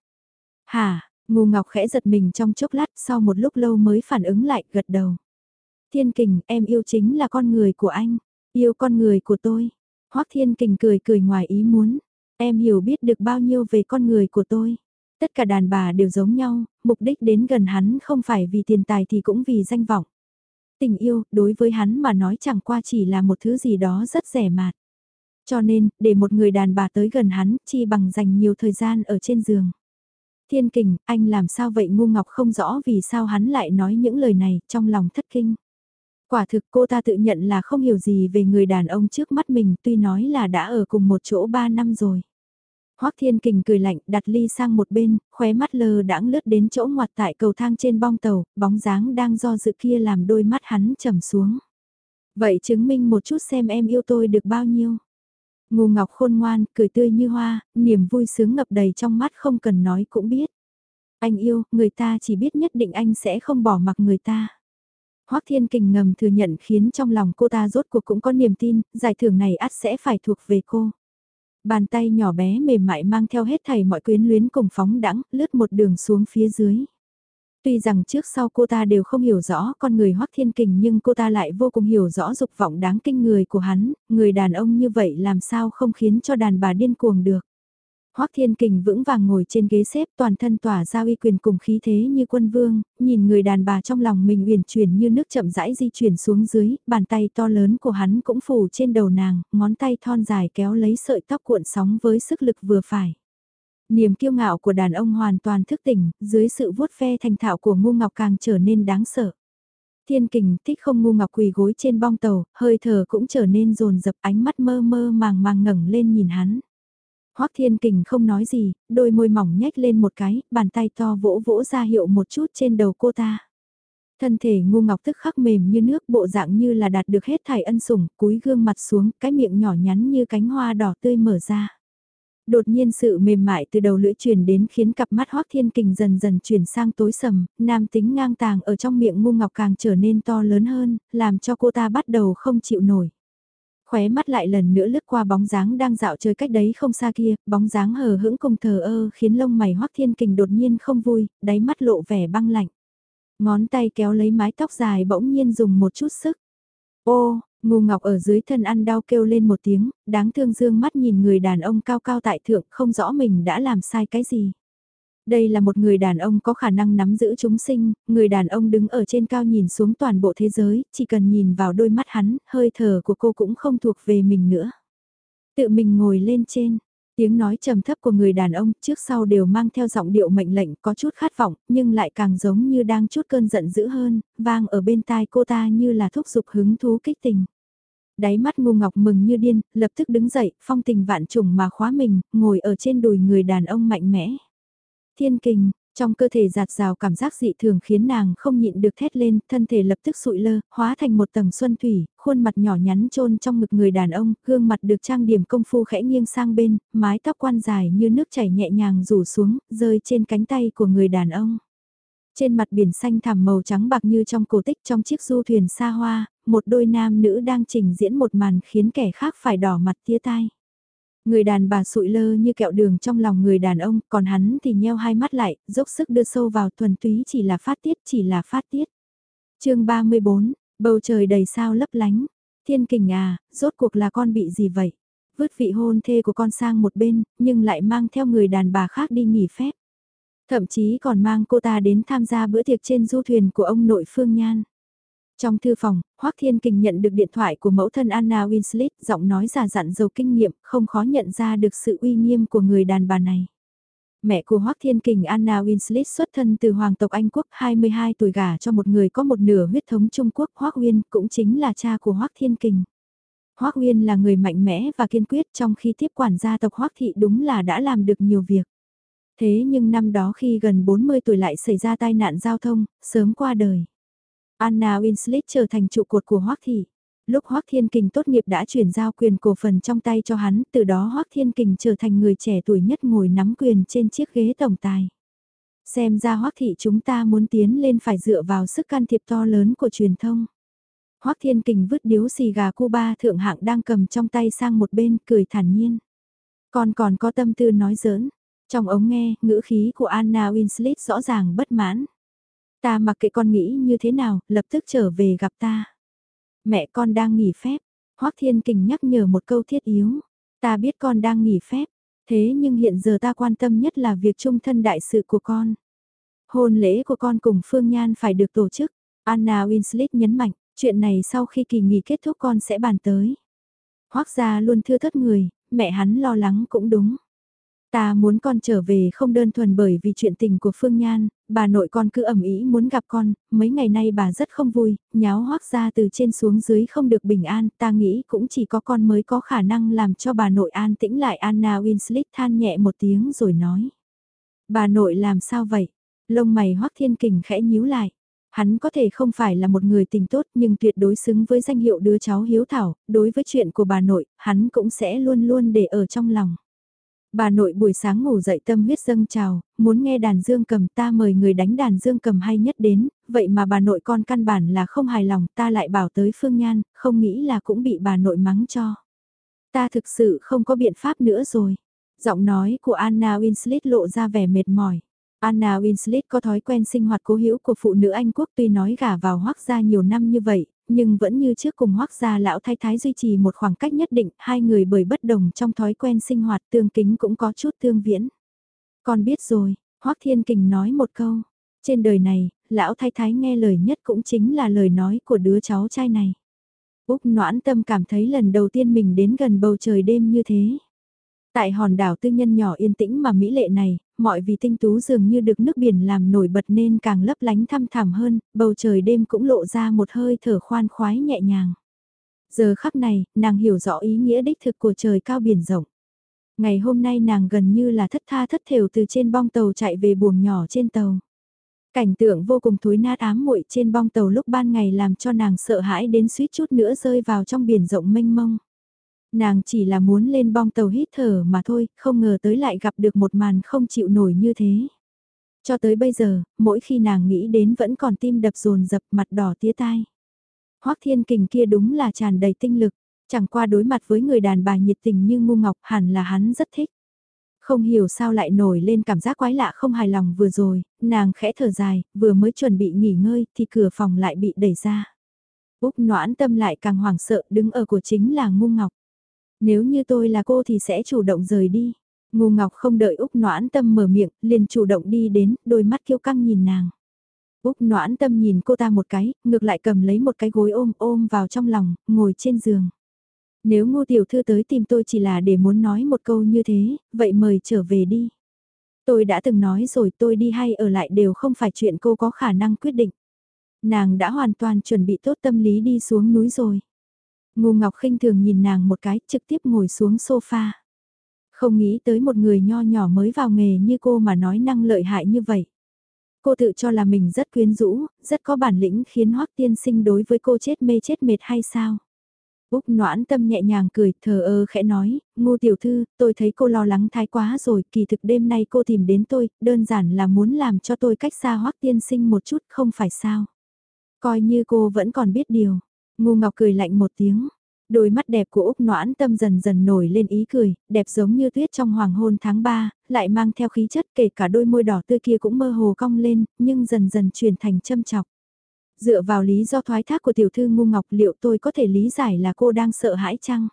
Hả, Ngô Ngọc khẽ giật mình trong chốc lát sau một lúc lâu mới phản ứng lại gật đầu. Thiên Kình, em yêu chính là con người của anh, yêu con người của tôi. Hoắc Thiên Kình cười cười ngoài ý muốn, em hiểu biết được bao nhiêu về con người của tôi. Tất cả đàn bà đều giống nhau, mục đích đến gần hắn không phải vì tiền tài thì cũng vì danh vọng. Tình yêu, đối với hắn mà nói chẳng qua chỉ là một thứ gì đó rất rẻ mạt. Cho nên, để một người đàn bà tới gần hắn, chi bằng dành nhiều thời gian ở trên giường. Thiên kình, anh làm sao vậy ngu ngọc không rõ vì sao hắn lại nói những lời này, trong lòng thất kinh. Quả thực cô ta tự nhận là không hiểu gì về người đàn ông trước mắt mình tuy nói là đã ở cùng một chỗ 3 năm rồi. Hoắc Thiên Kình cười lạnh đặt ly sang một bên, khóe mắt lờ đãng lướt đến chỗ ngoặt tại cầu thang trên bong tàu, bóng dáng đang do dự kia làm đôi mắt hắn trầm xuống. Vậy chứng minh một chút xem em yêu tôi được bao nhiêu. Ngô Ngọc khôn ngoan, cười tươi như hoa, niềm vui sướng ngập đầy trong mắt không cần nói cũng biết. Anh yêu, người ta chỉ biết nhất định anh sẽ không bỏ mặc người ta. Hoắc Thiên Kình ngầm thừa nhận khiến trong lòng cô ta rốt cuộc cũng có niềm tin, giải thưởng này ắt sẽ phải thuộc về cô. Bàn tay nhỏ bé mềm mại mang theo hết thảy mọi quyến luyến cùng phóng đãng lướt một đường xuống phía dưới. Tuy rằng trước sau cô ta đều không hiểu rõ con người Hoắc Thiên Kình nhưng cô ta lại vô cùng hiểu rõ dục vọng đáng kinh người của hắn, người đàn ông như vậy làm sao không khiến cho đàn bà điên cuồng được. Hoắc Thiên Kình vững vàng ngồi trên ghế xếp toàn thân tỏa ra uy quyền cùng khí thế như quân vương, nhìn người đàn bà trong lòng mình uyển chuyển như nước chậm rãi di chuyển xuống dưới, bàn tay to lớn của hắn cũng phủ trên đầu nàng, ngón tay thon dài kéo lấy sợi tóc cuộn sóng với sức lực vừa phải. Niềm kiêu ngạo của đàn ông hoàn toàn thức tỉnh, dưới sự vuốt ve thành thạo của ngu ngọc càng trở nên đáng sợ. Thiên kình thích không ngu ngọc quỳ gối trên bong tàu, hơi thở cũng trở nên rồn rập ánh mắt mơ mơ màng màng ngẩng lên nhìn hắn. Hoắc Thiên Kình không nói gì, đôi môi mỏng nhếch lên một cái, bàn tay to vỗ vỗ ra hiệu một chút trên đầu cô ta. Thân thể ngu ngọc tức khắc mềm như nước bộ dạng như là đạt được hết thảy ân sủng, cúi gương mặt xuống, cái miệng nhỏ nhắn như cánh hoa đỏ tươi mở ra. Đột nhiên sự mềm mại từ đầu lưỡi truyền đến khiến cặp mắt Hoắc Thiên Kình dần dần chuyển sang tối sầm, nam tính ngang tàng ở trong miệng ngu ngọc càng trở nên to lớn hơn, làm cho cô ta bắt đầu không chịu nổi khóe mắt lại lần nữa lướt qua bóng dáng đang dạo chơi cách đấy không xa kia, bóng dáng hờ hững cùng thờ ơ khiến lông mày hoắc thiên kình đột nhiên không vui, đáy mắt lộ vẻ băng lạnh. Ngón tay kéo lấy mái tóc dài bỗng nhiên dùng một chút sức. Ô, ngu ngọc ở dưới thân ăn đau kêu lên một tiếng, đáng thương dương mắt nhìn người đàn ông cao cao tại thượng không rõ mình đã làm sai cái gì. Đây là một người đàn ông có khả năng nắm giữ chúng sinh, người đàn ông đứng ở trên cao nhìn xuống toàn bộ thế giới, chỉ cần nhìn vào đôi mắt hắn, hơi thở của cô cũng không thuộc về mình nữa. Tự mình ngồi lên trên, tiếng nói trầm thấp của người đàn ông trước sau đều mang theo giọng điệu mệnh lệnh có chút khát vọng, nhưng lại càng giống như đang chút cơn giận dữ hơn, vang ở bên tai cô ta như là thúc giục hứng thú kích tình. Đáy mắt ngu ngọc mừng như điên, lập tức đứng dậy, phong tình vạn trùng mà khóa mình, ngồi ở trên đùi người đàn ông mạnh mẽ. Thiên kình, trong cơ thể giạt rào cảm giác dị thường khiến nàng không nhịn được thét lên, thân thể lập tức sụi lơ, hóa thành một tầng xuân thủy, khuôn mặt nhỏ nhắn trôn trong ngực người đàn ông, gương mặt được trang điểm công phu khẽ nghiêng sang bên, mái tóc quan dài như nước chảy nhẹ nhàng rủ xuống, rơi trên cánh tay của người đàn ông. Trên mặt biển xanh thẳm màu trắng bạc như trong cổ tích trong chiếc du thuyền xa hoa, một đôi nam nữ đang trình diễn một màn khiến kẻ khác phải đỏ mặt tia tai. Người đàn bà sụi lơ như kẹo đường trong lòng người đàn ông, còn hắn thì nheo hai mắt lại, dốc sức đưa sâu vào thuần túy chỉ là phát tiết, chỉ là phát tiết. chương 34, bầu trời đầy sao lấp lánh. Thiên kình à, rốt cuộc là con bị gì vậy? Vứt vị hôn thê của con sang một bên, nhưng lại mang theo người đàn bà khác đi nghỉ phép. Thậm chí còn mang cô ta đến tham gia bữa tiệc trên du thuyền của ông nội Phương Nhan. Trong thư phòng, Hoắc Thiên Kình nhận được điện thoại của mẫu thân Anna Winslet, giọng nói già dặn giàu kinh nghiệm, không khó nhận ra được sự uy nghiêm của người đàn bà này. Mẹ của Hoắc Thiên Kình Anna Winslet xuất thân từ hoàng tộc Anh Quốc 22 tuổi gả cho một người có một nửa huyết thống Trung Quốc Hoắc Uyên cũng chính là cha của Hoắc Thiên Kình. Hoắc Uyên là người mạnh mẽ và kiên quyết trong khi tiếp quản gia tộc Hoắc Thị đúng là đã làm được nhiều việc. Thế nhưng năm đó khi gần 40 tuổi lại xảy ra tai nạn giao thông, sớm qua đời. Anna Winslet trở thành trụ cột của Hoắc Thị. Lúc Hoắc Thiên Kình tốt nghiệp đã chuyển giao quyền cổ phần trong tay cho hắn, từ đó Hoắc Thiên Kình trở thành người trẻ tuổi nhất ngồi nắm quyền trên chiếc ghế tổng tài. Xem ra Hoắc Thị chúng ta muốn tiến lên phải dựa vào sức can thiệp to lớn của truyền thông. Hoắc Thiên Kình vứt điếu xì gà Cuba thượng hạng đang cầm trong tay sang một bên, cười thản nhiên. Còn còn có tâm tư nói giỡn. Trong ống nghe, ngữ khí của Anna Winslet rõ ràng bất mãn. Ta mặc kệ con nghĩ như thế nào, lập tức trở về gặp ta. Mẹ con đang nghỉ phép. Hoác Thiên Kình nhắc nhở một câu thiết yếu. Ta biết con đang nghỉ phép, thế nhưng hiện giờ ta quan tâm nhất là việc trung thân đại sự của con. Hôn lễ của con cùng Phương Nhan phải được tổ chức. Anna Winslet nhấn mạnh, chuyện này sau khi kỳ nghỉ kết thúc con sẽ bàn tới. Hoác gia luôn thưa thất người, mẹ hắn lo lắng cũng đúng. Ta muốn con trở về không đơn thuần bởi vì chuyện tình của Phương Nhan, bà nội con cứ ẩm ý muốn gặp con, mấy ngày nay bà rất không vui, nháo hoác ra từ trên xuống dưới không được bình an, ta nghĩ cũng chỉ có con mới có khả năng làm cho bà nội an tĩnh lại Anna Winslet than nhẹ một tiếng rồi nói. Bà nội làm sao vậy? Lông mày hoác thiên kình khẽ nhíu lại. Hắn có thể không phải là một người tình tốt nhưng tuyệt đối xứng với danh hiệu đứa cháu hiếu thảo, đối với chuyện của bà nội, hắn cũng sẽ luôn luôn để ở trong lòng. Bà nội buổi sáng ngủ dậy tâm huyết dâng trào, muốn nghe đàn dương cầm ta mời người đánh đàn dương cầm hay nhất đến, vậy mà bà nội con căn bản là không hài lòng ta lại bảo tới Phương Nhan, không nghĩ là cũng bị bà nội mắng cho. Ta thực sự không có biện pháp nữa rồi. Giọng nói của Anna Winslet lộ ra vẻ mệt mỏi. Anna Winslet có thói quen sinh hoạt cố hữu của phụ nữ Anh quốc tuy nói gả vào hoác gia nhiều năm như vậy, nhưng vẫn như trước cùng Hoắc gia lão thái thái duy trì một khoảng cách nhất định, hai người bởi bất đồng trong thói quen sinh hoạt tương kính cũng có chút tương viễn. Con biết rồi, Hoắc thiên kình nói một câu, trên đời này, lão thái thái nghe lời nhất cũng chính là lời nói của đứa cháu trai này. Úc noãn tâm cảm thấy lần đầu tiên mình đến gần bầu trời đêm như thế. Tại hòn đảo tư nhân nhỏ yên tĩnh mà mỹ lệ này, mọi vì tinh tú dường như được nước biển làm nổi bật nên càng lấp lánh thăm thẳm hơn, bầu trời đêm cũng lộ ra một hơi thở khoan khoái nhẹ nhàng. Giờ khắc này, nàng hiểu rõ ý nghĩa đích thực của trời cao biển rộng. Ngày hôm nay nàng gần như là thất tha thất thểu từ trên bong tàu chạy về buồng nhỏ trên tàu. Cảnh tượng vô cùng thối nát ám muội trên bong tàu lúc ban ngày làm cho nàng sợ hãi đến suýt chút nữa rơi vào trong biển rộng mênh mông. Nàng chỉ là muốn lên bong tàu hít thở mà thôi, không ngờ tới lại gặp được một màn không chịu nổi như thế. Cho tới bây giờ, mỗi khi nàng nghĩ đến vẫn còn tim đập rồn dập mặt đỏ tía tai. Hoắc Thiên Kình kia đúng là tràn đầy tinh lực, chẳng qua đối mặt với người đàn bà nhiệt tình như ngu ngọc hẳn là hắn rất thích. Không hiểu sao lại nổi lên cảm giác quái lạ không hài lòng vừa rồi, nàng khẽ thở dài, vừa mới chuẩn bị nghỉ ngơi thì cửa phòng lại bị đẩy ra. Úc noãn tâm lại càng hoảng sợ đứng ở của chính là ngu ngọc. Nếu như tôi là cô thì sẽ chủ động rời đi. Ngô Ngọc không đợi Úc Noãn Tâm mở miệng, liền chủ động đi đến, đôi mắt kiêu căng nhìn nàng. Úc Noãn Tâm nhìn cô ta một cái, ngược lại cầm lấy một cái gối ôm ôm vào trong lòng, ngồi trên giường. Nếu Ngô Tiểu Thư tới tìm tôi chỉ là để muốn nói một câu như thế, vậy mời trở về đi. Tôi đã từng nói rồi tôi đi hay ở lại đều không phải chuyện cô có khả năng quyết định. Nàng đã hoàn toàn chuẩn bị tốt tâm lý đi xuống núi rồi. Ngô Ngọc khinh thường nhìn nàng một cái, trực tiếp ngồi xuống sofa. Không nghĩ tới một người nho nhỏ mới vào nghề như cô mà nói năng lợi hại như vậy. Cô tự cho là mình rất quyến rũ, rất có bản lĩnh khiến Hoắc tiên sinh đối với cô chết mê chết mệt hay sao? Úc noãn tâm nhẹ nhàng cười, thờ ơ khẽ nói, ngu tiểu thư, tôi thấy cô lo lắng thái quá rồi, kỳ thực đêm nay cô tìm đến tôi, đơn giản là muốn làm cho tôi cách xa Hoắc tiên sinh một chút, không phải sao? Coi như cô vẫn còn biết điều, Ngu Ngọc cười lạnh một tiếng. Đôi mắt đẹp của Úc Noãn Tâm dần dần nổi lên ý cười, đẹp giống như tuyết trong hoàng hôn tháng 3, lại mang theo khí chất kể cả đôi môi đỏ tươi kia cũng mơ hồ cong lên, nhưng dần dần chuyển thành châm chọc. Dựa vào lý do thoái thác của tiểu thư Ngu Ngọc liệu tôi có thể lý giải là cô đang sợ hãi chăng?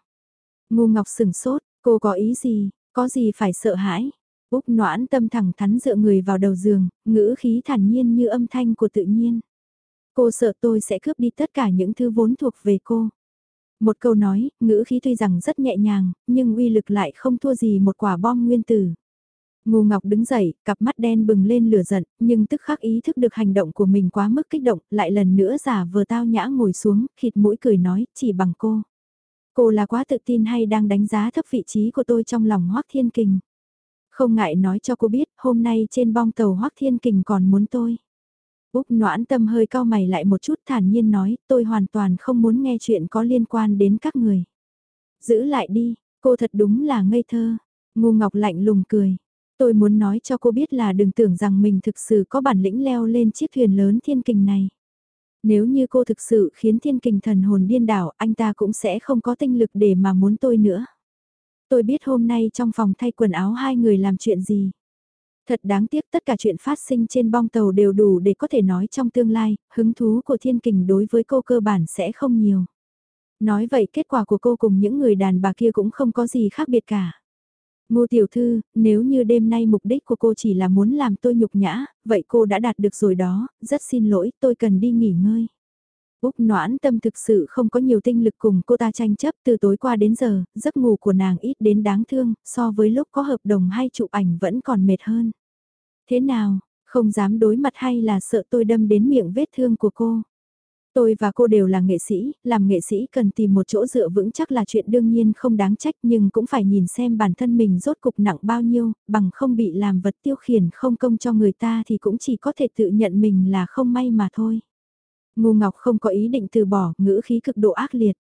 Ngu Ngọc sửng sốt, cô có ý gì, có gì phải sợ hãi? Úc Noãn Tâm thẳng thắn dựa người vào đầu giường, ngữ khí thản nhiên như âm thanh của tự nhiên. Cô sợ tôi sẽ cướp đi tất cả những thứ vốn thuộc về cô. Một câu nói, ngữ khí tuy rằng rất nhẹ nhàng, nhưng uy lực lại không thua gì một quả bom nguyên tử. Ngô Ngọc đứng dậy, cặp mắt đen bừng lên lửa giận, nhưng tức khắc ý thức được hành động của mình quá mức kích động, lại lần nữa giả vờ tao nhã ngồi xuống, khịt mũi cười nói, chỉ bằng cô. Cô là quá tự tin hay đang đánh giá thấp vị trí của tôi trong lòng Hoác Thiên Kình? Không ngại nói cho cô biết, hôm nay trên bong tàu Hoác Thiên Kình còn muốn tôi. Úc noãn tâm hơi cao mày lại một chút thản nhiên nói, tôi hoàn toàn không muốn nghe chuyện có liên quan đến các người. Giữ lại đi, cô thật đúng là ngây thơ. Ngu Ngọc lạnh lùng cười. Tôi muốn nói cho cô biết là đừng tưởng rằng mình thực sự có bản lĩnh leo lên chiếc thuyền lớn thiên kình này. Nếu như cô thực sự khiến thiên kình thần hồn điên đảo, anh ta cũng sẽ không có tinh lực để mà muốn tôi nữa. Tôi biết hôm nay trong phòng thay quần áo hai người làm chuyện gì. Thật đáng tiếc tất cả chuyện phát sinh trên bong tàu đều đủ để có thể nói trong tương lai, hứng thú của thiên kình đối với cô cơ bản sẽ không nhiều. Nói vậy kết quả của cô cùng những người đàn bà kia cũng không có gì khác biệt cả. Ngô tiểu thư, nếu như đêm nay mục đích của cô chỉ là muốn làm tôi nhục nhã, vậy cô đã đạt được rồi đó, rất xin lỗi, tôi cần đi nghỉ ngơi. Úc noãn tâm thực sự không có nhiều tinh lực cùng cô ta tranh chấp từ tối qua đến giờ, giấc ngủ của nàng ít đến đáng thương, so với lúc có hợp đồng hay chụp ảnh vẫn còn mệt hơn. Thế nào, không dám đối mặt hay là sợ tôi đâm đến miệng vết thương của cô? Tôi và cô đều là nghệ sĩ, làm nghệ sĩ cần tìm một chỗ dựa vững chắc là chuyện đương nhiên không đáng trách nhưng cũng phải nhìn xem bản thân mình rốt cục nặng bao nhiêu, bằng không bị làm vật tiêu khiển không công cho người ta thì cũng chỉ có thể tự nhận mình là không may mà thôi. Ngô Ngọc không có ý định từ bỏ, ngữ khí cực độ ác liệt.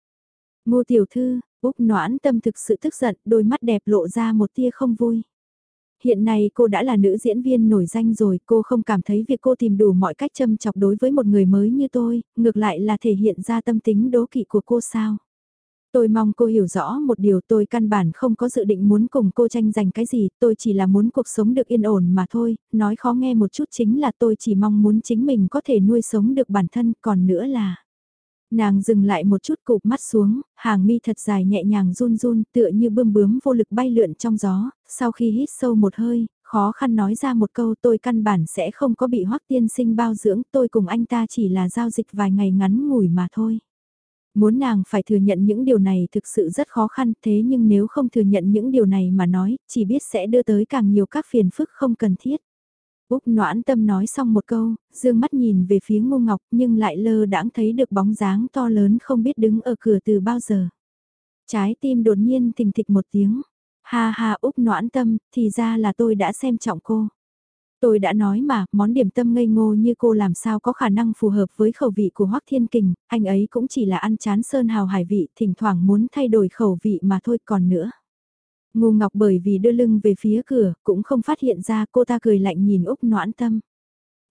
Ngô tiểu thư, Úc noãn tâm thực sự tức giận, đôi mắt đẹp lộ ra một tia không vui. Hiện nay cô đã là nữ diễn viên nổi danh rồi, cô không cảm thấy việc cô tìm đủ mọi cách châm chọc đối với một người mới như tôi, ngược lại là thể hiện ra tâm tính đố kỵ của cô sao. Tôi mong cô hiểu rõ một điều tôi căn bản không có dự định muốn cùng cô tranh giành cái gì, tôi chỉ là muốn cuộc sống được yên ổn mà thôi, nói khó nghe một chút chính là tôi chỉ mong muốn chính mình có thể nuôi sống được bản thân, còn nữa là... Nàng dừng lại một chút cụp mắt xuống, hàng mi thật dài nhẹ nhàng run run tựa như bươm bướm vô lực bay lượn trong gió, sau khi hít sâu một hơi, khó khăn nói ra một câu tôi căn bản sẽ không có bị hoắc tiên sinh bao dưỡng, tôi cùng anh ta chỉ là giao dịch vài ngày ngắn ngủi mà thôi. Muốn nàng phải thừa nhận những điều này thực sự rất khó khăn thế nhưng nếu không thừa nhận những điều này mà nói, chỉ biết sẽ đưa tới càng nhiều các phiền phức không cần thiết. Úc noãn tâm nói xong một câu, dương mắt nhìn về phía ngô ngọc nhưng lại lơ đãng thấy được bóng dáng to lớn không biết đứng ở cửa từ bao giờ. Trái tim đột nhiên thình thịch một tiếng. Ha ha Úc noãn tâm, thì ra là tôi đã xem trọng cô. Tôi đã nói mà, món điểm tâm ngây ngô như cô làm sao có khả năng phù hợp với khẩu vị của Hoắc Thiên Kình, anh ấy cũng chỉ là ăn chán sơn hào hải vị, thỉnh thoảng muốn thay đổi khẩu vị mà thôi còn nữa. Ngô Ngọc bởi vì đưa lưng về phía cửa, cũng không phát hiện ra cô ta cười lạnh nhìn Úc noãn tâm.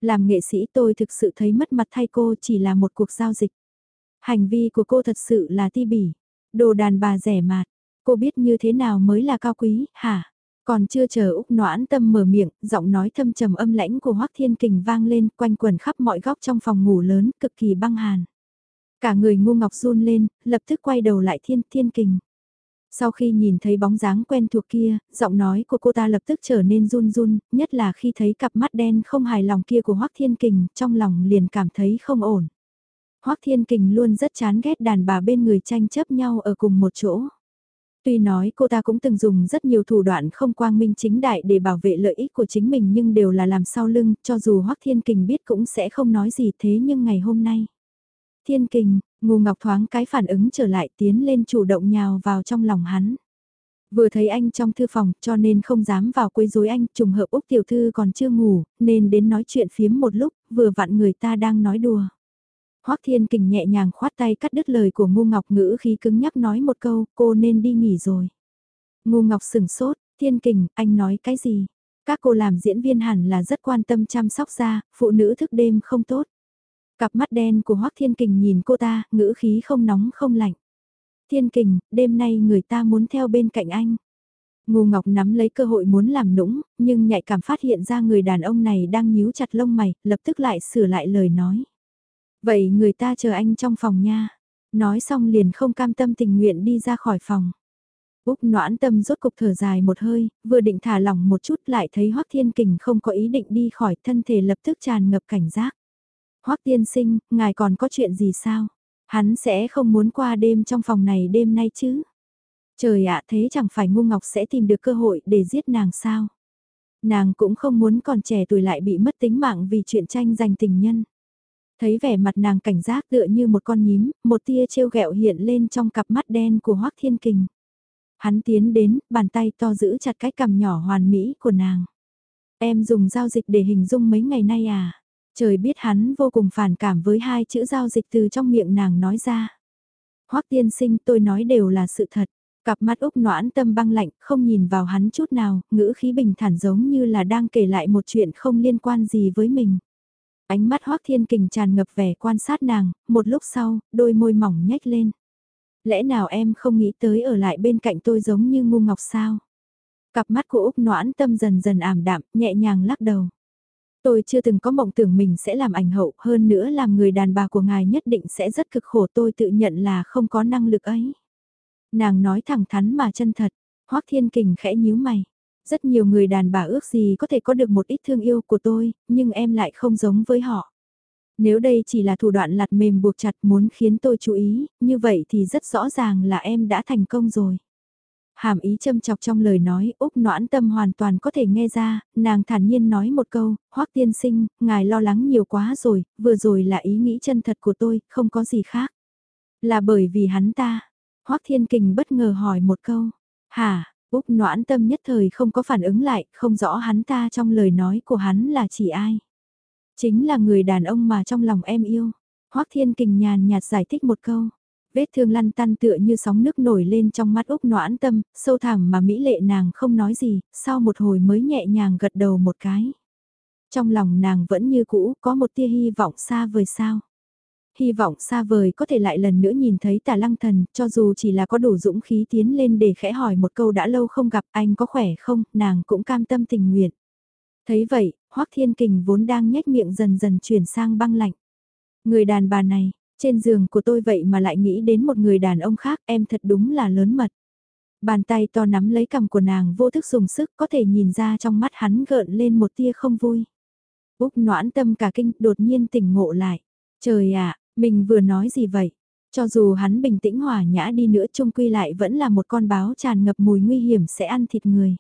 Làm nghệ sĩ tôi thực sự thấy mất mặt thay cô chỉ là một cuộc giao dịch. Hành vi của cô thật sự là ti bỉ. Đồ đàn bà rẻ mạt. Cô biết như thế nào mới là cao quý, hả? Còn chưa chờ Úc noãn tâm mở miệng, giọng nói thâm trầm âm lãnh của Hoác Thiên Kình vang lên quanh quần khắp mọi góc trong phòng ngủ lớn, cực kỳ băng hàn. Cả người ngu ngọc run lên, lập tức quay đầu lại Thiên Thiên Kình. Sau khi nhìn thấy bóng dáng quen thuộc kia, giọng nói của cô ta lập tức trở nên run run, nhất là khi thấy cặp mắt đen không hài lòng kia của Hoác Thiên Kình, trong lòng liền cảm thấy không ổn. Hoác Thiên Kình luôn rất chán ghét đàn bà bên người tranh chấp nhau ở cùng một chỗ. Tuy nói cô ta cũng từng dùng rất nhiều thủ đoạn không quang minh chính đại để bảo vệ lợi ích của chính mình nhưng đều là làm sau lưng, cho dù hoắc Thiên Kình biết cũng sẽ không nói gì thế nhưng ngày hôm nay. Thiên Kình, Ngô Ngọc thoáng cái phản ứng trở lại tiến lên chủ động nhào vào trong lòng hắn. Vừa thấy anh trong thư phòng cho nên không dám vào quấy rối anh, trùng hợp Úc Tiểu Thư còn chưa ngủ, nên đến nói chuyện phiếm một lúc, vừa vặn người ta đang nói đùa. Hoắc Thiên Kình nhẹ nhàng khoát tay cắt đứt lời của Ngô Ngọc ngữ khí cứng nhắc nói một câu, cô nên đi nghỉ rồi. Ngô Ngọc sừng sốt, Thiên Kình, anh nói cái gì? Các cô làm diễn viên hẳn là rất quan tâm chăm sóc da, phụ nữ thức đêm không tốt. Cặp mắt đen của Hoắc Thiên Kình nhìn cô ta, ngữ khí không nóng không lạnh. Thiên Kình, đêm nay người ta muốn theo bên cạnh anh. Ngô Ngọc nắm lấy cơ hội muốn làm nũng, nhưng nhạy cảm phát hiện ra người đàn ông này đang nhíu chặt lông mày, lập tức lại sửa lại lời nói. Vậy người ta chờ anh trong phòng nha. Nói xong liền không cam tâm tình nguyện đi ra khỏi phòng. Úc noãn tâm rốt cục thở dài một hơi, vừa định thả lỏng một chút lại thấy Hoắc Thiên Kình không có ý định đi khỏi thân thể lập tức tràn ngập cảnh giác. Hoắc tiên sinh, ngài còn có chuyện gì sao? Hắn sẽ không muốn qua đêm trong phòng này đêm nay chứ? Trời ạ thế chẳng phải ngu ngọc sẽ tìm được cơ hội để giết nàng sao? Nàng cũng không muốn còn trẻ tuổi lại bị mất tính mạng vì chuyện tranh giành tình nhân. Thấy vẻ mặt nàng cảnh giác tựa như một con nhím, một tia trêu ghẹo hiện lên trong cặp mắt đen của Hoắc Thiên Kình. Hắn tiến đến, bàn tay to giữ chặt cái cằm nhỏ hoàn mỹ của nàng. Em dùng giao dịch để hình dung mấy ngày nay à? Trời biết hắn vô cùng phản cảm với hai chữ giao dịch từ trong miệng nàng nói ra. Hoắc tiên sinh tôi nói đều là sự thật. Cặp mắt Úc noãn tâm băng lạnh, không nhìn vào hắn chút nào, ngữ khí bình thản giống như là đang kể lại một chuyện không liên quan gì với mình. Ánh mắt Hoắc Thiên Kình tràn ngập vẻ quan sát nàng, một lúc sau, đôi môi mỏng nhếch lên. Lẽ nào em không nghĩ tới ở lại bên cạnh tôi giống như ngu ngọc sao? Cặp mắt của Úc noãn tâm dần dần ảm đạm, nhẹ nhàng lắc đầu. Tôi chưa từng có mộng tưởng mình sẽ làm ảnh hậu, hơn nữa làm người đàn bà của ngài nhất định sẽ rất cực khổ tôi tự nhận là không có năng lực ấy. Nàng nói thẳng thắn mà chân thật, Hoắc Thiên Kình khẽ nhíu mày. Rất nhiều người đàn bà ước gì có thể có được một ít thương yêu của tôi, nhưng em lại không giống với họ. Nếu đây chỉ là thủ đoạn lặt mềm buộc chặt muốn khiến tôi chú ý, như vậy thì rất rõ ràng là em đã thành công rồi. Hàm ý châm chọc trong lời nói, Úc noãn tâm hoàn toàn có thể nghe ra, nàng thản nhiên nói một câu, hoắc tiên sinh, ngài lo lắng nhiều quá rồi, vừa rồi là ý nghĩ chân thật của tôi, không có gì khác. Là bởi vì hắn ta. hoắc thiên kình bất ngờ hỏi một câu. Hả, Úc noãn tâm nhất thời không có phản ứng lại, không rõ hắn ta trong lời nói của hắn là chỉ ai. Chính là người đàn ông mà trong lòng em yêu. hoắc thiên kình nhàn nhạt giải thích một câu vết thương lăn tăn tựa như sóng nước nổi lên trong mắt Úc noãn tâm, sâu thẳm mà mỹ lệ nàng không nói gì, sau một hồi mới nhẹ nhàng gật đầu một cái. Trong lòng nàng vẫn như cũ, có một tia hy vọng xa vời sao. Hy vọng xa vời có thể lại lần nữa nhìn thấy tà lăng thần, cho dù chỉ là có đủ dũng khí tiến lên để khẽ hỏi một câu đã lâu không gặp anh có khỏe không, nàng cũng cam tâm tình nguyện. Thấy vậy, Hoắc Thiên Kình vốn đang nhếch miệng dần dần chuyển sang băng lạnh. Người đàn bà này, trên giường của tôi vậy mà lại nghĩ đến một người đàn ông khác em thật đúng là lớn mật. Bàn tay to nắm lấy cầm của nàng vô thức dùng sức có thể nhìn ra trong mắt hắn gợn lên một tia không vui. Úc noãn tâm cả kinh đột nhiên tỉnh ngộ lại. Trời ạ, mình vừa nói gì vậy? Cho dù hắn bình tĩnh hòa nhã đi nữa trung quy lại vẫn là một con báo tràn ngập mùi nguy hiểm sẽ ăn thịt người.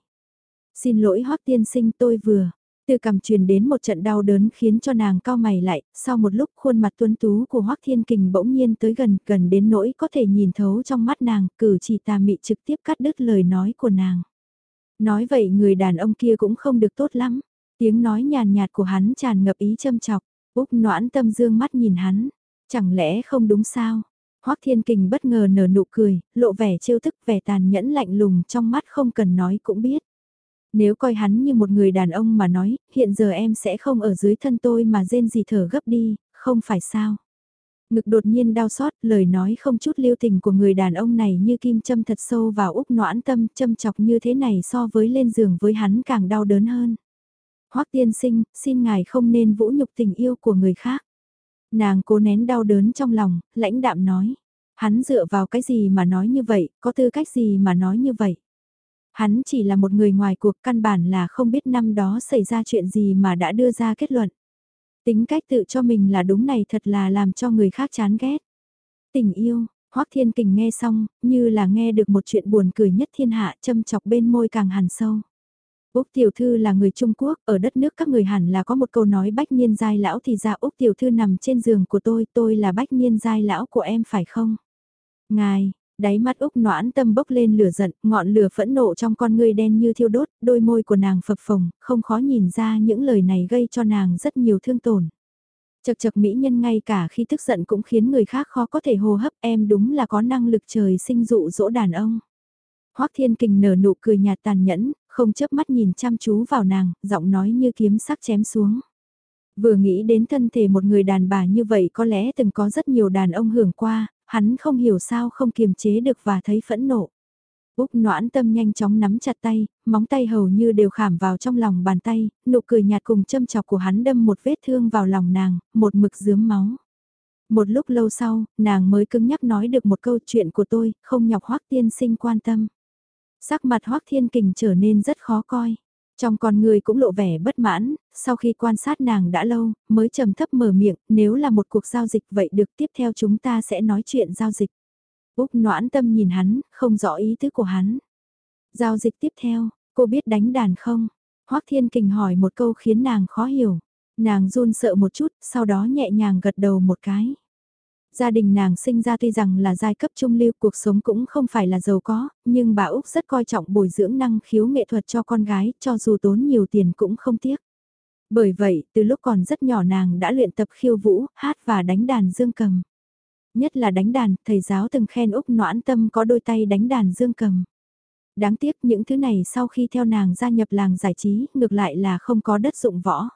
Xin lỗi hoắc tiên sinh tôi vừa, từ cầm truyền đến một trận đau đớn khiến cho nàng cao mày lại, sau một lúc khuôn mặt tuấn tú của Hoắc Thiên Kình bỗng nhiên tới gần, gần đến nỗi có thể nhìn thấu trong mắt nàng, cử chỉ tà mị trực tiếp cắt đứt lời nói của nàng. Nói vậy người đàn ông kia cũng không được tốt lắm, tiếng nói nhàn nhạt của hắn tràn ngập ý châm chọc, Úc noãn tâm dương mắt nhìn hắn, chẳng lẽ không đúng sao? Hoắc Thiên Kình bất ngờ nở nụ cười, lộ vẻ trêu thức vẻ tàn nhẫn lạnh lùng trong mắt không cần nói cũng biết. Nếu coi hắn như một người đàn ông mà nói, hiện giờ em sẽ không ở dưới thân tôi mà rên gì thở gấp đi, không phải sao. Ngực đột nhiên đau xót, lời nói không chút lưu tình của người đàn ông này như kim châm thật sâu vào úc noãn tâm, châm chọc như thế này so với lên giường với hắn càng đau đớn hơn. Hoắc tiên sinh, xin ngài không nên vũ nhục tình yêu của người khác. Nàng cố nén đau đớn trong lòng, lãnh đạm nói. Hắn dựa vào cái gì mà nói như vậy, có tư cách gì mà nói như vậy. Hắn chỉ là một người ngoài cuộc căn bản là không biết năm đó xảy ra chuyện gì mà đã đưa ra kết luận. Tính cách tự cho mình là đúng này thật là làm cho người khác chán ghét. Tình yêu, Hoắc Thiên Kình nghe xong, như là nghe được một chuyện buồn cười nhất thiên hạ châm chọc bên môi càng hằn sâu. Úc Tiểu Thư là người Trung Quốc, ở đất nước các người hẳn là có một câu nói bách niên giai lão thì ra Úc Tiểu Thư nằm trên giường của tôi, tôi là bách niên giai lão của em phải không? Ngài, Đáy mắt Úc noãn tâm bốc lên lửa giận, ngọn lửa phẫn nộ trong con ngươi đen như thiêu đốt, đôi môi của nàng phập phồng, không khó nhìn ra những lời này gây cho nàng rất nhiều thương tổn. Chật chật mỹ nhân ngay cả khi tức giận cũng khiến người khác khó có thể hô hấp em đúng là có năng lực trời sinh dụ dỗ đàn ông. Hoắc Thiên Kình nở nụ cười nhạt tàn nhẫn, không chớp mắt nhìn chăm chú vào nàng, giọng nói như kiếm sắc chém xuống. Vừa nghĩ đến thân thể một người đàn bà như vậy có lẽ từng có rất nhiều đàn ông hưởng qua, hắn không hiểu sao không kiềm chế được và thấy phẫn nộ. Úc noãn tâm nhanh chóng nắm chặt tay, móng tay hầu như đều khảm vào trong lòng bàn tay, nụ cười nhạt cùng châm chọc của hắn đâm một vết thương vào lòng nàng, một mực dướm máu. Một lúc lâu sau, nàng mới cứng nhắc nói được một câu chuyện của tôi, không nhọc hoác tiên sinh quan tâm. Sắc mặt hoác thiên kình trở nên rất khó coi. Trong con người cũng lộ vẻ bất mãn, sau khi quan sát nàng đã lâu, mới trầm thấp mở miệng, nếu là một cuộc giao dịch vậy được tiếp theo chúng ta sẽ nói chuyện giao dịch. Úc noãn tâm nhìn hắn, không rõ ý tứ của hắn. Giao dịch tiếp theo, cô biết đánh đàn không? Hoác Thiên Kình hỏi một câu khiến nàng khó hiểu. Nàng run sợ một chút, sau đó nhẹ nhàng gật đầu một cái. Gia đình nàng sinh ra tuy rằng là giai cấp trung lưu cuộc sống cũng không phải là giàu có, nhưng bà Úc rất coi trọng bồi dưỡng năng khiếu nghệ thuật cho con gái, cho dù tốn nhiều tiền cũng không tiếc. Bởi vậy, từ lúc còn rất nhỏ nàng đã luyện tập khiêu vũ, hát và đánh đàn dương cầm. Nhất là đánh đàn, thầy giáo từng khen Úc Noãn Tâm có đôi tay đánh đàn dương cầm. Đáng tiếc những thứ này sau khi theo nàng gia nhập làng giải trí, ngược lại là không có đất dụng võ.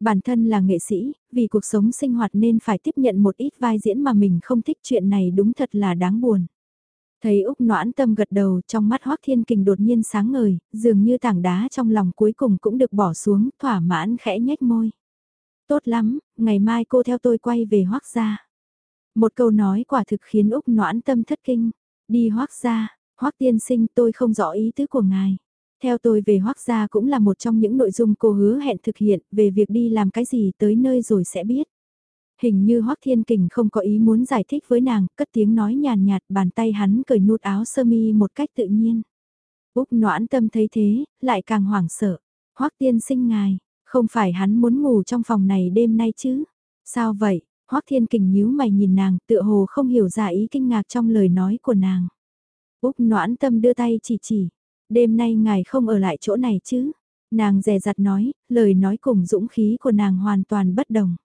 Bản thân là nghệ sĩ, vì cuộc sống sinh hoạt nên phải tiếp nhận một ít vai diễn mà mình không thích chuyện này đúng thật là đáng buồn. Thấy Úc noãn tâm gật đầu trong mắt Hoác Thiên Kình đột nhiên sáng ngời, dường như tảng đá trong lòng cuối cùng cũng được bỏ xuống, thỏa mãn khẽ nhếch môi. Tốt lắm, ngày mai cô theo tôi quay về Hoác gia. Một câu nói quả thực khiến Úc noãn tâm thất kinh. Đi Hoác gia, Hoác tiên sinh tôi không rõ ý tứ của ngài. Theo tôi về Hoác gia cũng là một trong những nội dung cô hứa hẹn thực hiện về việc đi làm cái gì tới nơi rồi sẽ biết. Hình như Hoắc Thiên Kình không có ý muốn giải thích với nàng, cất tiếng nói nhàn nhạt, bàn tay hắn cởi nút áo sơ mi một cách tự nhiên. Úc noãn tâm thấy thế, lại càng hoảng sợ. Hoắc tiên sinh ngài, không phải hắn muốn ngủ trong phòng này đêm nay chứ? Sao vậy? Hoắc Thiên Kình nhíu mày nhìn nàng, tựa hồ không hiểu ra ý kinh ngạc trong lời nói của nàng. Úc noãn tâm đưa tay chỉ chỉ, đêm nay ngài không ở lại chỗ này chứ? Nàng dè dặt nói, lời nói cùng dũng khí của nàng hoàn toàn bất đồng.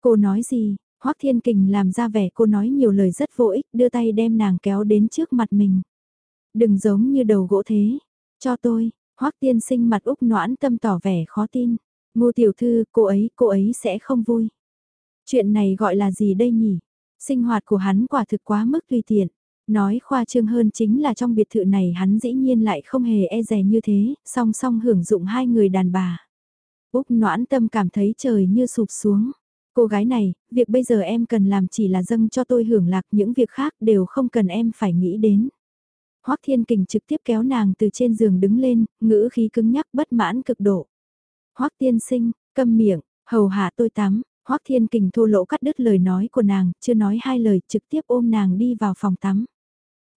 Cô nói gì? Hoắc Thiên Kình làm ra vẻ cô nói nhiều lời rất vô ích, đưa tay đem nàng kéo đến trước mặt mình. Đừng giống như đầu gỗ thế. Cho tôi, Hoắc Tiên sinh mặt úc noãn tâm tỏ vẻ khó tin. Ngô tiểu thư, cô ấy, cô ấy sẽ không vui. Chuyện này gọi là gì đây nhỉ? Sinh hoạt của hắn quả thực quá mức tùy tiện. Nói khoa trương hơn chính là trong biệt thự này hắn dĩ nhiên lại không hề e rè như thế, song song hưởng dụng hai người đàn bà. Úc noãn tâm cảm thấy trời như sụp xuống. Cô gái này, việc bây giờ em cần làm chỉ là dâng cho tôi hưởng lạc những việc khác đều không cần em phải nghĩ đến. Hoác Thiên Kình trực tiếp kéo nàng từ trên giường đứng lên, ngữ khí cứng nhắc bất mãn cực độ. Hoác Tiên Sinh, câm miệng, hầu hạ tôi tắm, Hoác Thiên Kình thô lỗ cắt đứt lời nói của nàng, chưa nói hai lời trực tiếp ôm nàng đi vào phòng tắm.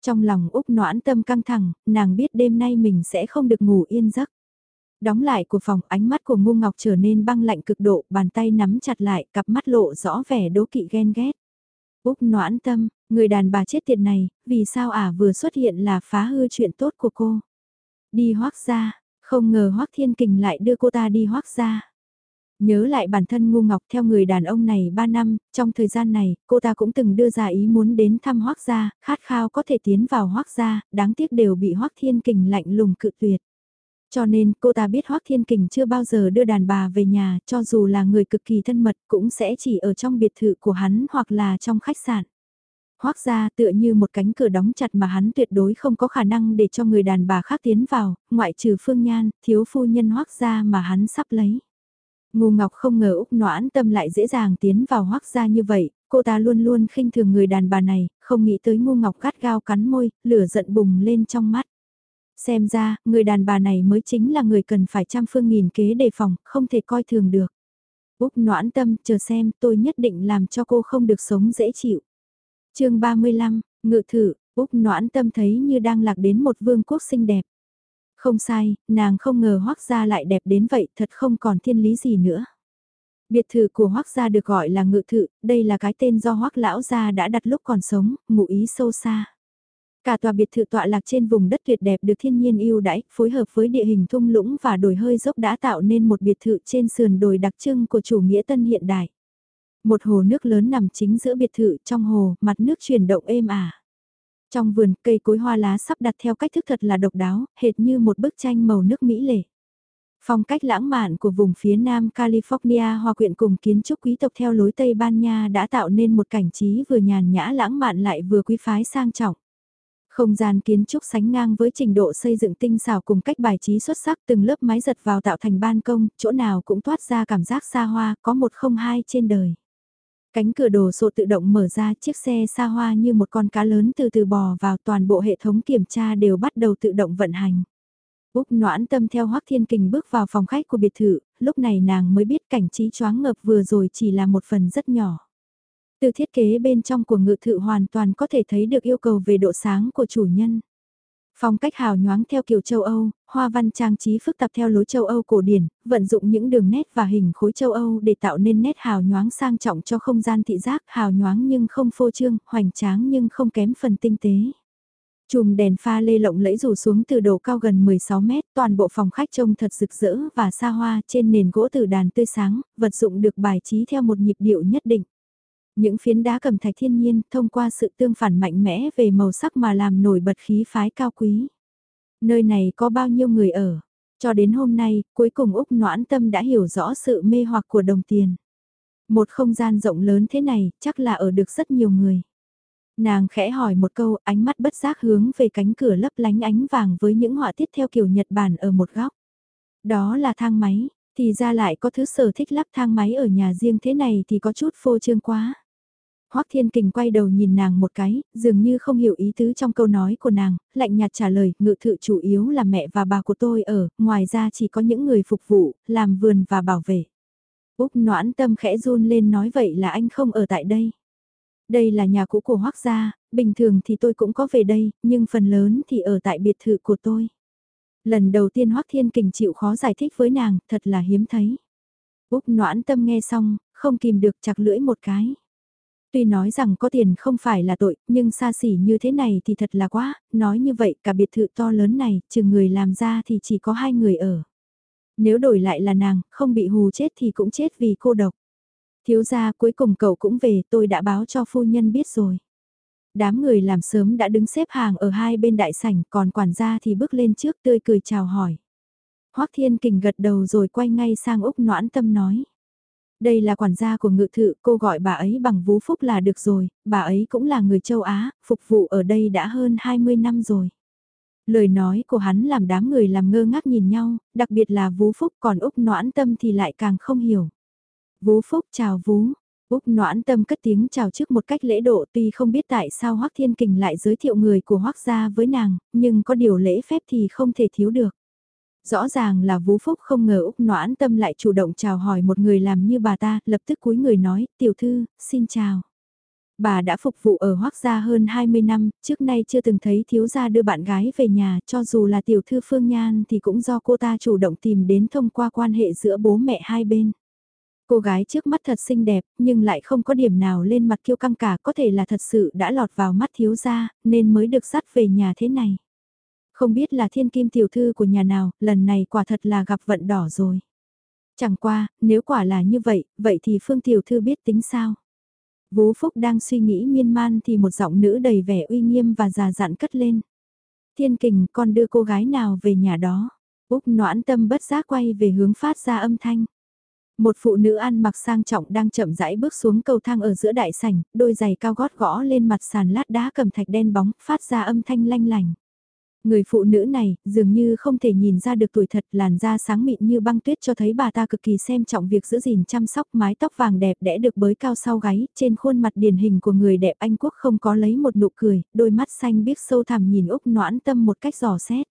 Trong lòng Úc noãn tâm căng thẳng, nàng biết đêm nay mình sẽ không được ngủ yên giấc. Đóng lại của phòng ánh mắt của ngu ngọc trở nên băng lạnh cực độ, bàn tay nắm chặt lại, cặp mắt lộ rõ vẻ đố kỵ ghen ghét. Úc noãn tâm, người đàn bà chết tiệt này, vì sao ả vừa xuất hiện là phá hư chuyện tốt của cô. Đi hoác ra, không ngờ hoác thiên kình lại đưa cô ta đi hoác ra. Nhớ lại bản thân ngu ngọc theo người đàn ông này 3 năm, trong thời gian này, cô ta cũng từng đưa ra ý muốn đến thăm hoác gia, khát khao có thể tiến vào hoác gia, đáng tiếc đều bị hoác thiên kình lạnh lùng cự tuyệt. Cho nên cô ta biết Hoác Thiên Kình chưa bao giờ đưa đàn bà về nhà cho dù là người cực kỳ thân mật cũng sẽ chỉ ở trong biệt thự của hắn hoặc là trong khách sạn. Hoác ra tựa như một cánh cửa đóng chặt mà hắn tuyệt đối không có khả năng để cho người đàn bà khác tiến vào, ngoại trừ phương nhan, thiếu phu nhân hoác ra mà hắn sắp lấy. Ngô Ngọc không ngờ Úc Noãn Tâm lại dễ dàng tiến vào hoác ra như vậy, cô ta luôn luôn khinh thường người đàn bà này, không nghĩ tới Ngô Ngọc gắt gao cắn môi, lửa giận bùng lên trong mắt. Xem ra, người đàn bà này mới chính là người cần phải trăm phương nghìn kế đề phòng, không thể coi thường được. Úc noãn tâm, chờ xem, tôi nhất định làm cho cô không được sống dễ chịu. chương 35, ngự thử, Úc noãn tâm thấy như đang lạc đến một vương quốc xinh đẹp. Không sai, nàng không ngờ hoác gia lại đẹp đến vậy, thật không còn thiên lý gì nữa. Biệt thự của hoác gia được gọi là ngự thự, đây là cái tên do hoác lão gia đã đặt lúc còn sống, ngụ ý sâu xa. Cả tòa biệt thự tọa lạc trên vùng đất tuyệt đẹp được thiên nhiên ưu đãi, phối hợp với địa hình thung lũng và đồi hơi dốc đã tạo nên một biệt thự trên sườn đồi đặc trưng của chủ nghĩa tân hiện đại. Một hồ nước lớn nằm chính giữa biệt thự, trong hồ, mặt nước chuyển động êm ả. Trong vườn, cây cối hoa lá sắp đặt theo cách thức thật là độc đáo, hệt như một bức tranh màu nước mỹ lệ. Phong cách lãng mạn của vùng phía nam California hòa quyện cùng kiến trúc quý tộc theo lối Tây Ban Nha đã tạo nên một cảnh trí vừa nhàn nhã lãng mạn lại vừa quý phái sang trọng. Không gian kiến trúc sánh ngang với trình độ xây dựng tinh xảo cùng cách bài trí xuất sắc từng lớp mái giật vào tạo thành ban công, chỗ nào cũng toát ra cảm giác xa hoa, có một không hai trên đời. Cánh cửa đồ sộ tự động mở ra chiếc xe xa hoa như một con cá lớn từ từ bò vào toàn bộ hệ thống kiểm tra đều bắt đầu tự động vận hành. Úc noãn tâm theo Hoác Thiên Kình bước vào phòng khách của biệt thự, lúc này nàng mới biết cảnh trí choáng ngợp vừa rồi chỉ là một phần rất nhỏ. Từ thiết kế bên trong của ngự thự hoàn toàn có thể thấy được yêu cầu về độ sáng của chủ nhân. Phong cách hào nhoáng theo kiểu châu Âu, hoa văn trang trí phức tạp theo lối châu Âu cổ điển, vận dụng những đường nét và hình khối châu Âu để tạo nên nét hào nhoáng sang trọng cho không gian thị giác, hào nhoáng nhưng không phô trương, hoành tráng nhưng không kém phần tinh tế. Chùm đèn pha lê lộng lẫy rủ xuống từ độ cao gần 16 mét, toàn bộ phòng khách trông thật rực rỡ và xa hoa trên nền gỗ từ đàn tươi sáng, vật dụng được bài trí theo một nhịp điệu nhất định. Những phiến đá cầm thạch thiên nhiên thông qua sự tương phản mạnh mẽ về màu sắc mà làm nổi bật khí phái cao quý. Nơi này có bao nhiêu người ở? Cho đến hôm nay, cuối cùng Úc Noãn Tâm đã hiểu rõ sự mê hoặc của đồng tiền. Một không gian rộng lớn thế này, chắc là ở được rất nhiều người. Nàng khẽ hỏi một câu, ánh mắt bất giác hướng về cánh cửa lấp lánh ánh vàng với những họa tiết theo kiểu Nhật Bản ở một góc. Đó là thang máy, thì ra lại có thứ sở thích lắp thang máy ở nhà riêng thế này thì có chút phô trương quá. Hoắc Thiên Kình quay đầu nhìn nàng một cái, dường như không hiểu ý tứ trong câu nói của nàng, lạnh nhạt trả lời, ngự thự chủ yếu là mẹ và bà của tôi ở, ngoài ra chỉ có những người phục vụ, làm vườn và bảo vệ. Úc noãn tâm khẽ run lên nói vậy là anh không ở tại đây. Đây là nhà cũ của Hoắc gia, bình thường thì tôi cũng có về đây, nhưng phần lớn thì ở tại biệt thự của tôi. Lần đầu tiên Hoắc Thiên Kình chịu khó giải thích với nàng, thật là hiếm thấy. Úc noãn tâm nghe xong, không kìm được chặt lưỡi một cái. Tuy nói rằng có tiền không phải là tội, nhưng xa xỉ như thế này thì thật là quá, nói như vậy cả biệt thự to lớn này, trừ người làm ra thì chỉ có hai người ở. Nếu đổi lại là nàng, không bị hù chết thì cũng chết vì cô độc. Thiếu gia cuối cùng cậu cũng về, tôi đã báo cho phu nhân biết rồi. Đám người làm sớm đã đứng xếp hàng ở hai bên đại sảnh, còn quản gia thì bước lên trước tươi cười chào hỏi. Hoắc Thiên Kình gật đầu rồi quay ngay sang Úc Noãn Tâm nói. Đây là quản gia của ngự thự, cô gọi bà ấy bằng vú phúc là được rồi, bà ấy cũng là người châu Á, phục vụ ở đây đã hơn 20 năm rồi. Lời nói của hắn làm đám người làm ngơ ngác nhìn nhau, đặc biệt là vú phúc còn Úc noãn tâm thì lại càng không hiểu. Vú phúc chào vú, Úc noãn tâm cất tiếng chào trước một cách lễ độ tuy không biết tại sao Hoác Thiên Kình lại giới thiệu người của Hoác gia với nàng, nhưng có điều lễ phép thì không thể thiếu được. Rõ ràng là Vũ Phúc không ngờ Úc Noãn Tâm lại chủ động chào hỏi một người làm như bà ta, lập tức cúi người nói, tiểu thư, xin chào. Bà đã phục vụ ở Hoác Gia hơn 20 năm, trước nay chưa từng thấy thiếu gia đưa bạn gái về nhà, cho dù là tiểu thư Phương Nhan thì cũng do cô ta chủ động tìm đến thông qua quan hệ giữa bố mẹ hai bên. Cô gái trước mắt thật xinh đẹp, nhưng lại không có điểm nào lên mặt kiêu căng cả, có thể là thật sự đã lọt vào mắt thiếu gia, nên mới được dắt về nhà thế này. Không biết là thiên kim tiểu thư của nhà nào, lần này quả thật là gặp vận đỏ rồi. Chẳng qua, nếu quả là như vậy, vậy thì Phương tiểu thư biết tính sao? Vú Phúc đang suy nghĩ miên man thì một giọng nữ đầy vẻ uy nghiêm và già dặn cất lên. Thiên kình con đưa cô gái nào về nhà đó. Úc noãn tâm bất giác quay về hướng phát ra âm thanh. Một phụ nữ ăn mặc sang trọng đang chậm rãi bước xuống cầu thang ở giữa đại sảnh, đôi giày cao gót gõ lên mặt sàn lát đá cầm thạch đen bóng, phát ra âm thanh lanh lành. Người phụ nữ này, dường như không thể nhìn ra được tuổi thật làn da sáng mịn như băng tuyết cho thấy bà ta cực kỳ xem trọng việc giữ gìn chăm sóc mái tóc vàng đẹp đẽ được bới cao sau gáy, trên khuôn mặt điển hình của người đẹp Anh Quốc không có lấy một nụ cười, đôi mắt xanh biếc sâu thẳm nhìn Úc noãn tâm một cách giỏ xét.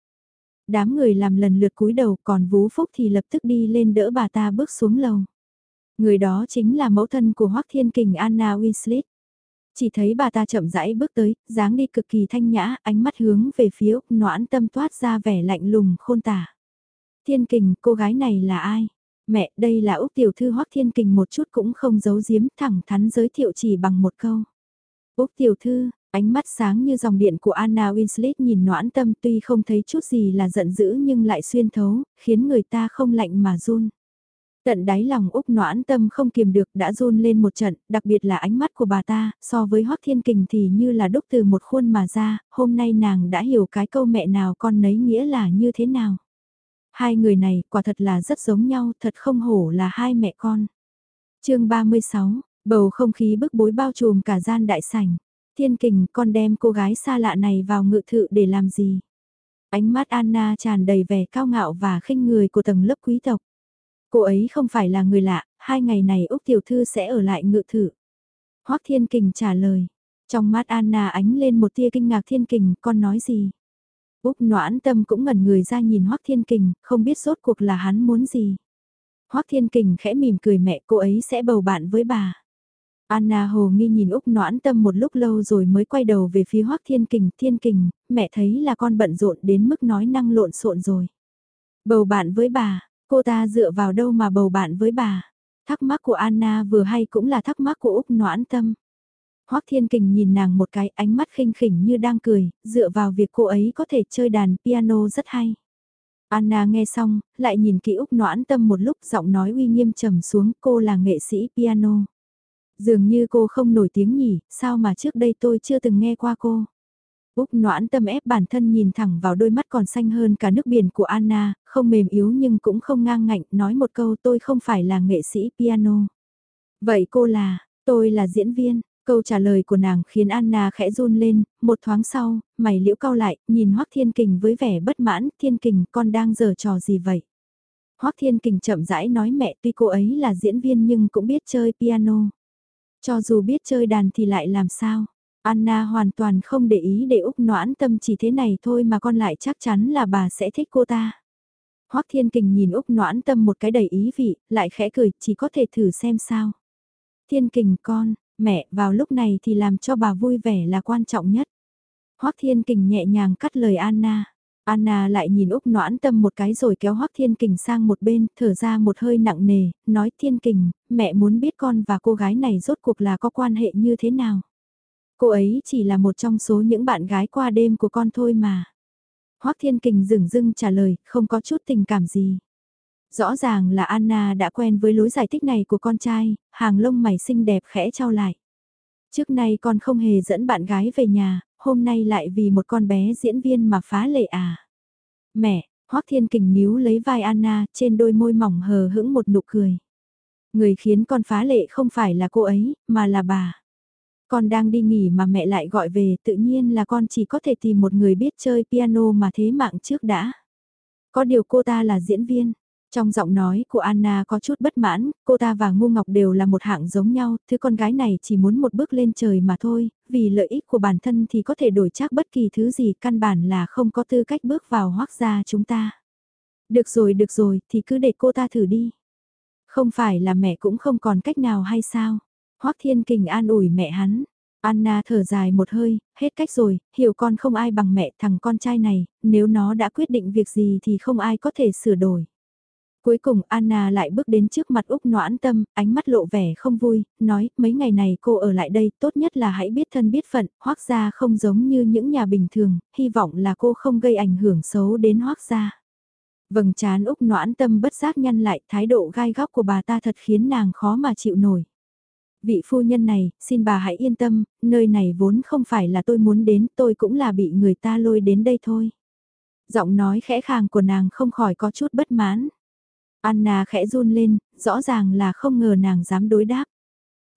Đám người làm lần lượt cúi đầu còn vú phúc thì lập tức đi lên đỡ bà ta bước xuống lầu. Người đó chính là mẫu thân của Hoắc Thiên Kình Anna Winslet. Chỉ thấy bà ta chậm rãi bước tới, dáng đi cực kỳ thanh nhã, ánh mắt hướng về phía Úc noãn tâm toát ra vẻ lạnh lùng khôn tả. Thiên kình, cô gái này là ai? Mẹ, đây là Úc tiểu thư hoắc thiên kình một chút cũng không giấu giếm thẳng thắn giới thiệu chỉ bằng một câu. Úc tiểu thư, ánh mắt sáng như dòng điện của Anna Winslet nhìn noãn tâm tuy không thấy chút gì là giận dữ nhưng lại xuyên thấu, khiến người ta không lạnh mà run. Tận đáy lòng Úc noãn tâm không kiềm được đã run lên một trận, đặc biệt là ánh mắt của bà ta, so với Hoác Thiên Kình thì như là đúc từ một khuôn mà ra, hôm nay nàng đã hiểu cái câu mẹ nào con nấy nghĩa là như thế nào. Hai người này quả thật là rất giống nhau, thật không hổ là hai mẹ con. chương 36, bầu không khí bức bối bao trùm cả gian đại sảnh. Thiên Kình con đem cô gái xa lạ này vào ngự thự để làm gì? Ánh mắt Anna tràn đầy vẻ cao ngạo và khinh người của tầng lớp quý tộc. Cô ấy không phải là người lạ, hai ngày này Úc Tiểu Thư sẽ ở lại ngự thử. Hoác Thiên Kình trả lời. Trong mắt Anna ánh lên một tia kinh ngạc Thiên Kình, con nói gì? Úc noãn tâm cũng ngẩn người ra nhìn Hoác Thiên Kình, không biết rốt cuộc là hắn muốn gì. Hoác Thiên Kình khẽ mỉm cười mẹ cô ấy sẽ bầu bạn với bà. Anna hồ nghi nhìn Úc noãn tâm một lúc lâu rồi mới quay đầu về phía Hoác Thiên Kình. Thiên Kình, mẹ thấy là con bận rộn đến mức nói năng lộn xộn rồi. Bầu bạn với bà, Cô ta dựa vào đâu mà bầu bạn với bà? Thắc mắc của Anna vừa hay cũng là thắc mắc của Úc noãn tâm. Hoắc Thiên Kình nhìn nàng một cái ánh mắt khinh khỉnh như đang cười, dựa vào việc cô ấy có thể chơi đàn piano rất hay. Anna nghe xong, lại nhìn kỹ Úc noãn tâm một lúc giọng nói uy nghiêm trầm xuống cô là nghệ sĩ piano. Dường như cô không nổi tiếng nhỉ, sao mà trước đây tôi chưa từng nghe qua cô. Úc noãn tâm ép bản thân nhìn thẳng vào đôi mắt còn xanh hơn cả nước biển của Anna, không mềm yếu nhưng cũng không ngang ngạnh, nói một câu tôi không phải là nghệ sĩ piano. Vậy cô là, tôi là diễn viên, câu trả lời của nàng khiến Anna khẽ run lên, một thoáng sau, mày liễu cao lại, nhìn Hoắc Thiên Kình với vẻ bất mãn, Thiên Kình con đang giở trò gì vậy? Hoắc Thiên Kình chậm rãi nói mẹ tuy cô ấy là diễn viên nhưng cũng biết chơi piano. Cho dù biết chơi đàn thì lại làm sao? Anna hoàn toàn không để ý để Úc noãn tâm chỉ thế này thôi mà con lại chắc chắn là bà sẽ thích cô ta. Hoắc Thiên Kình nhìn Úc noãn tâm một cái đầy ý vị, lại khẽ cười, chỉ có thể thử xem sao. Thiên Kình con, mẹ, vào lúc này thì làm cho bà vui vẻ là quan trọng nhất. Hoắc Thiên Kình nhẹ nhàng cắt lời Anna. Anna lại nhìn Úc noãn tâm một cái rồi kéo Hoắc Thiên Kình sang một bên, thở ra một hơi nặng nề, nói Thiên Kình, mẹ muốn biết con và cô gái này rốt cuộc là có quan hệ như thế nào. Cô ấy chỉ là một trong số những bạn gái qua đêm của con thôi mà. Hoắc Thiên Kình dừng dưng trả lời, không có chút tình cảm gì. Rõ ràng là Anna đã quen với lối giải thích này của con trai, hàng lông mày xinh đẹp khẽ trao lại. Trước nay con không hề dẫn bạn gái về nhà, hôm nay lại vì một con bé diễn viên mà phá lệ à. Mẹ, Hoắc Thiên Kình níu lấy vai Anna, trên đôi môi mỏng hờ hững một nụ cười. Người khiến con phá lệ không phải là cô ấy, mà là bà. Con đang đi nghỉ mà mẹ lại gọi về, tự nhiên là con chỉ có thể tìm một người biết chơi piano mà thế mạng trước đã. Có điều cô ta là diễn viên. Trong giọng nói của Anna có chút bất mãn, cô ta và Ngu Ngọc đều là một hạng giống nhau, thứ con gái này chỉ muốn một bước lên trời mà thôi, vì lợi ích của bản thân thì có thể đổi chắc bất kỳ thứ gì căn bản là không có tư cách bước vào hoác gia chúng ta. Được rồi, được rồi, thì cứ để cô ta thử đi. Không phải là mẹ cũng không còn cách nào hay sao? Hoắc Thiên Kình an ủi mẹ hắn. Anna thở dài một hơi, hết cách rồi, hiểu con không ai bằng mẹ thằng con trai này, nếu nó đã quyết định việc gì thì không ai có thể sửa đổi. Cuối cùng Anna lại bước đến trước mặt Úc noãn tâm, ánh mắt lộ vẻ không vui, nói, mấy ngày này cô ở lại đây, tốt nhất là hãy biết thân biết phận, hoác gia không giống như những nhà bình thường, hy vọng là cô không gây ảnh hưởng xấu đến hoác gia. Vầng trán Úc noãn tâm bất giác nhăn lại, thái độ gai góc của bà ta thật khiến nàng khó mà chịu nổi. Vị phu nhân này, xin bà hãy yên tâm, nơi này vốn không phải là tôi muốn đến, tôi cũng là bị người ta lôi đến đây thôi. Giọng nói khẽ khàng của nàng không khỏi có chút bất mãn. Anna khẽ run lên, rõ ràng là không ngờ nàng dám đối đáp.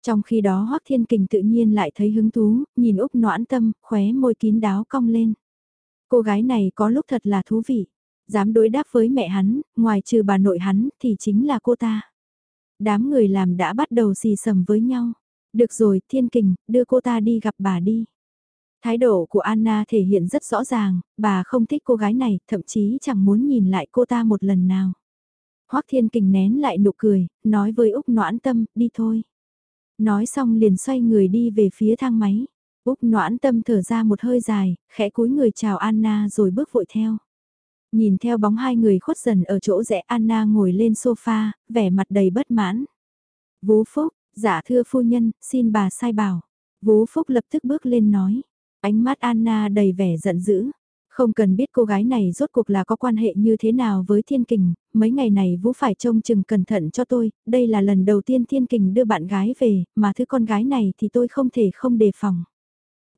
Trong khi đó Hoắc Thiên Kình tự nhiên lại thấy hứng thú, nhìn Úc noãn tâm, khóe môi kín đáo cong lên. Cô gái này có lúc thật là thú vị. Dám đối đáp với mẹ hắn, ngoài trừ bà nội hắn, thì chính là cô ta. Đám người làm đã bắt đầu xì sầm với nhau. Được rồi, Thiên Kình, đưa cô ta đi gặp bà đi. Thái độ của Anna thể hiện rất rõ ràng, bà không thích cô gái này, thậm chí chẳng muốn nhìn lại cô ta một lần nào. Hoắc Thiên Kình nén lại nụ cười, nói với Úc Noãn Tâm, đi thôi. Nói xong liền xoay người đi về phía thang máy. Úc Noãn Tâm thở ra một hơi dài, khẽ cúi người chào Anna rồi bước vội theo. Nhìn theo bóng hai người khuất dần ở chỗ rẽ Anna ngồi lên sofa, vẻ mặt đầy bất mãn. Vú Phúc, giả dạ thưa phu nhân, xin bà sai bảo. Vú Phúc lập tức bước lên nói. Ánh mắt Anna đầy vẻ giận dữ. Không cần biết cô gái này rốt cuộc là có quan hệ như thế nào với Thiên Kình, mấy ngày này Vũ phải trông chừng cẩn thận cho tôi, đây là lần đầu tiên Thiên Kình đưa bạn gái về, mà thứ con gái này thì tôi không thể không đề phòng.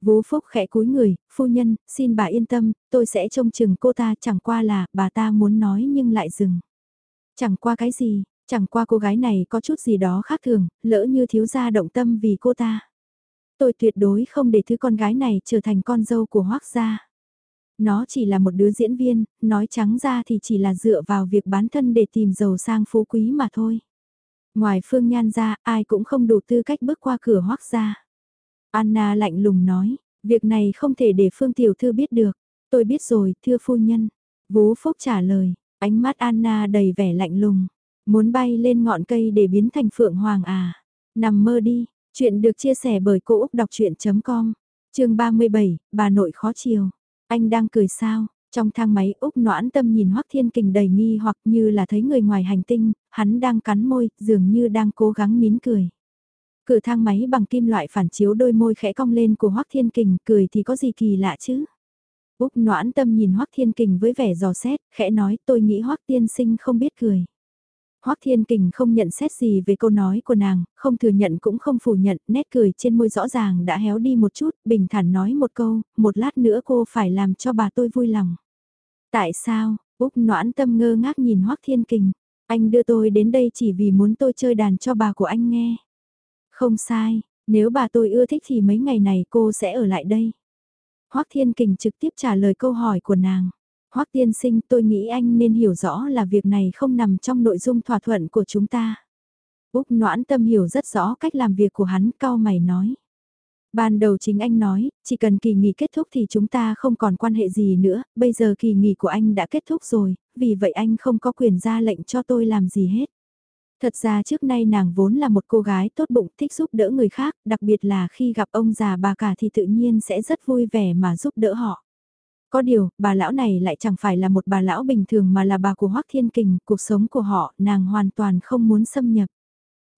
Vũ Phúc khẽ cúi người, phu nhân, xin bà yên tâm, tôi sẽ trông chừng cô ta chẳng qua là bà ta muốn nói nhưng lại dừng. Chẳng qua cái gì, chẳng qua cô gái này có chút gì đó khác thường, lỡ như thiếu gia động tâm vì cô ta. Tôi tuyệt đối không để thứ con gái này trở thành con dâu của hoác gia. Nó chỉ là một đứa diễn viên, nói trắng ra thì chỉ là dựa vào việc bán thân để tìm giàu sang phú quý mà thôi. Ngoài Phương Nhan ra, ai cũng không đủ tư cách bước qua cửa hoác gia. Anna lạnh lùng nói, việc này không thể để Phương Tiểu Thư biết được. Tôi biết rồi, thưa phu nhân. Vú Phúc trả lời, ánh mắt Anna đầy vẻ lạnh lùng. Muốn bay lên ngọn cây để biến thành Phượng Hoàng à? Nằm mơ đi, chuyện được chia sẻ bởi Cô Úc Đọc Chuyện.com, chương 37, bà nội khó chiều. Anh đang cười sao? Trong thang máy Úc noãn tâm nhìn Hoắc Thiên Kình đầy nghi hoặc như là thấy người ngoài hành tinh, hắn đang cắn môi, dường như đang cố gắng nín cười. Cửa thang máy bằng kim loại phản chiếu đôi môi khẽ cong lên của Hoắc Thiên Kình, cười thì có gì kỳ lạ chứ? Úc noãn tâm nhìn Hoắc Thiên Kình với vẻ giò xét, khẽ nói tôi nghĩ Hoắc Tiên Sinh không biết cười. Hoắc Thiên Kình không nhận xét gì về câu nói của nàng, không thừa nhận cũng không phủ nhận, nét cười trên môi rõ ràng đã héo đi một chút, bình thản nói một câu, một lát nữa cô phải làm cho bà tôi vui lòng. Tại sao, Úc noãn tâm ngơ ngác nhìn Hoắc Thiên Kình, anh đưa tôi đến đây chỉ vì muốn tôi chơi đàn cho bà của anh nghe. Không sai, nếu bà tôi ưa thích thì mấy ngày này cô sẽ ở lại đây. Hoắc Thiên Kình trực tiếp trả lời câu hỏi của nàng. Hoắc tiên sinh tôi nghĩ anh nên hiểu rõ là việc này không nằm trong nội dung thỏa thuận của chúng ta. Úc noãn tâm hiểu rất rõ cách làm việc của hắn, cao mày nói. Ban đầu chính anh nói, chỉ cần kỳ nghỉ kết thúc thì chúng ta không còn quan hệ gì nữa, bây giờ kỳ nghỉ của anh đã kết thúc rồi, vì vậy anh không có quyền ra lệnh cho tôi làm gì hết. Thật ra trước nay nàng vốn là một cô gái tốt bụng thích giúp đỡ người khác, đặc biệt là khi gặp ông già bà cả thì tự nhiên sẽ rất vui vẻ mà giúp đỡ họ. Có điều, bà lão này lại chẳng phải là một bà lão bình thường mà là bà của Hoác Thiên Kình, cuộc sống của họ nàng hoàn toàn không muốn xâm nhập.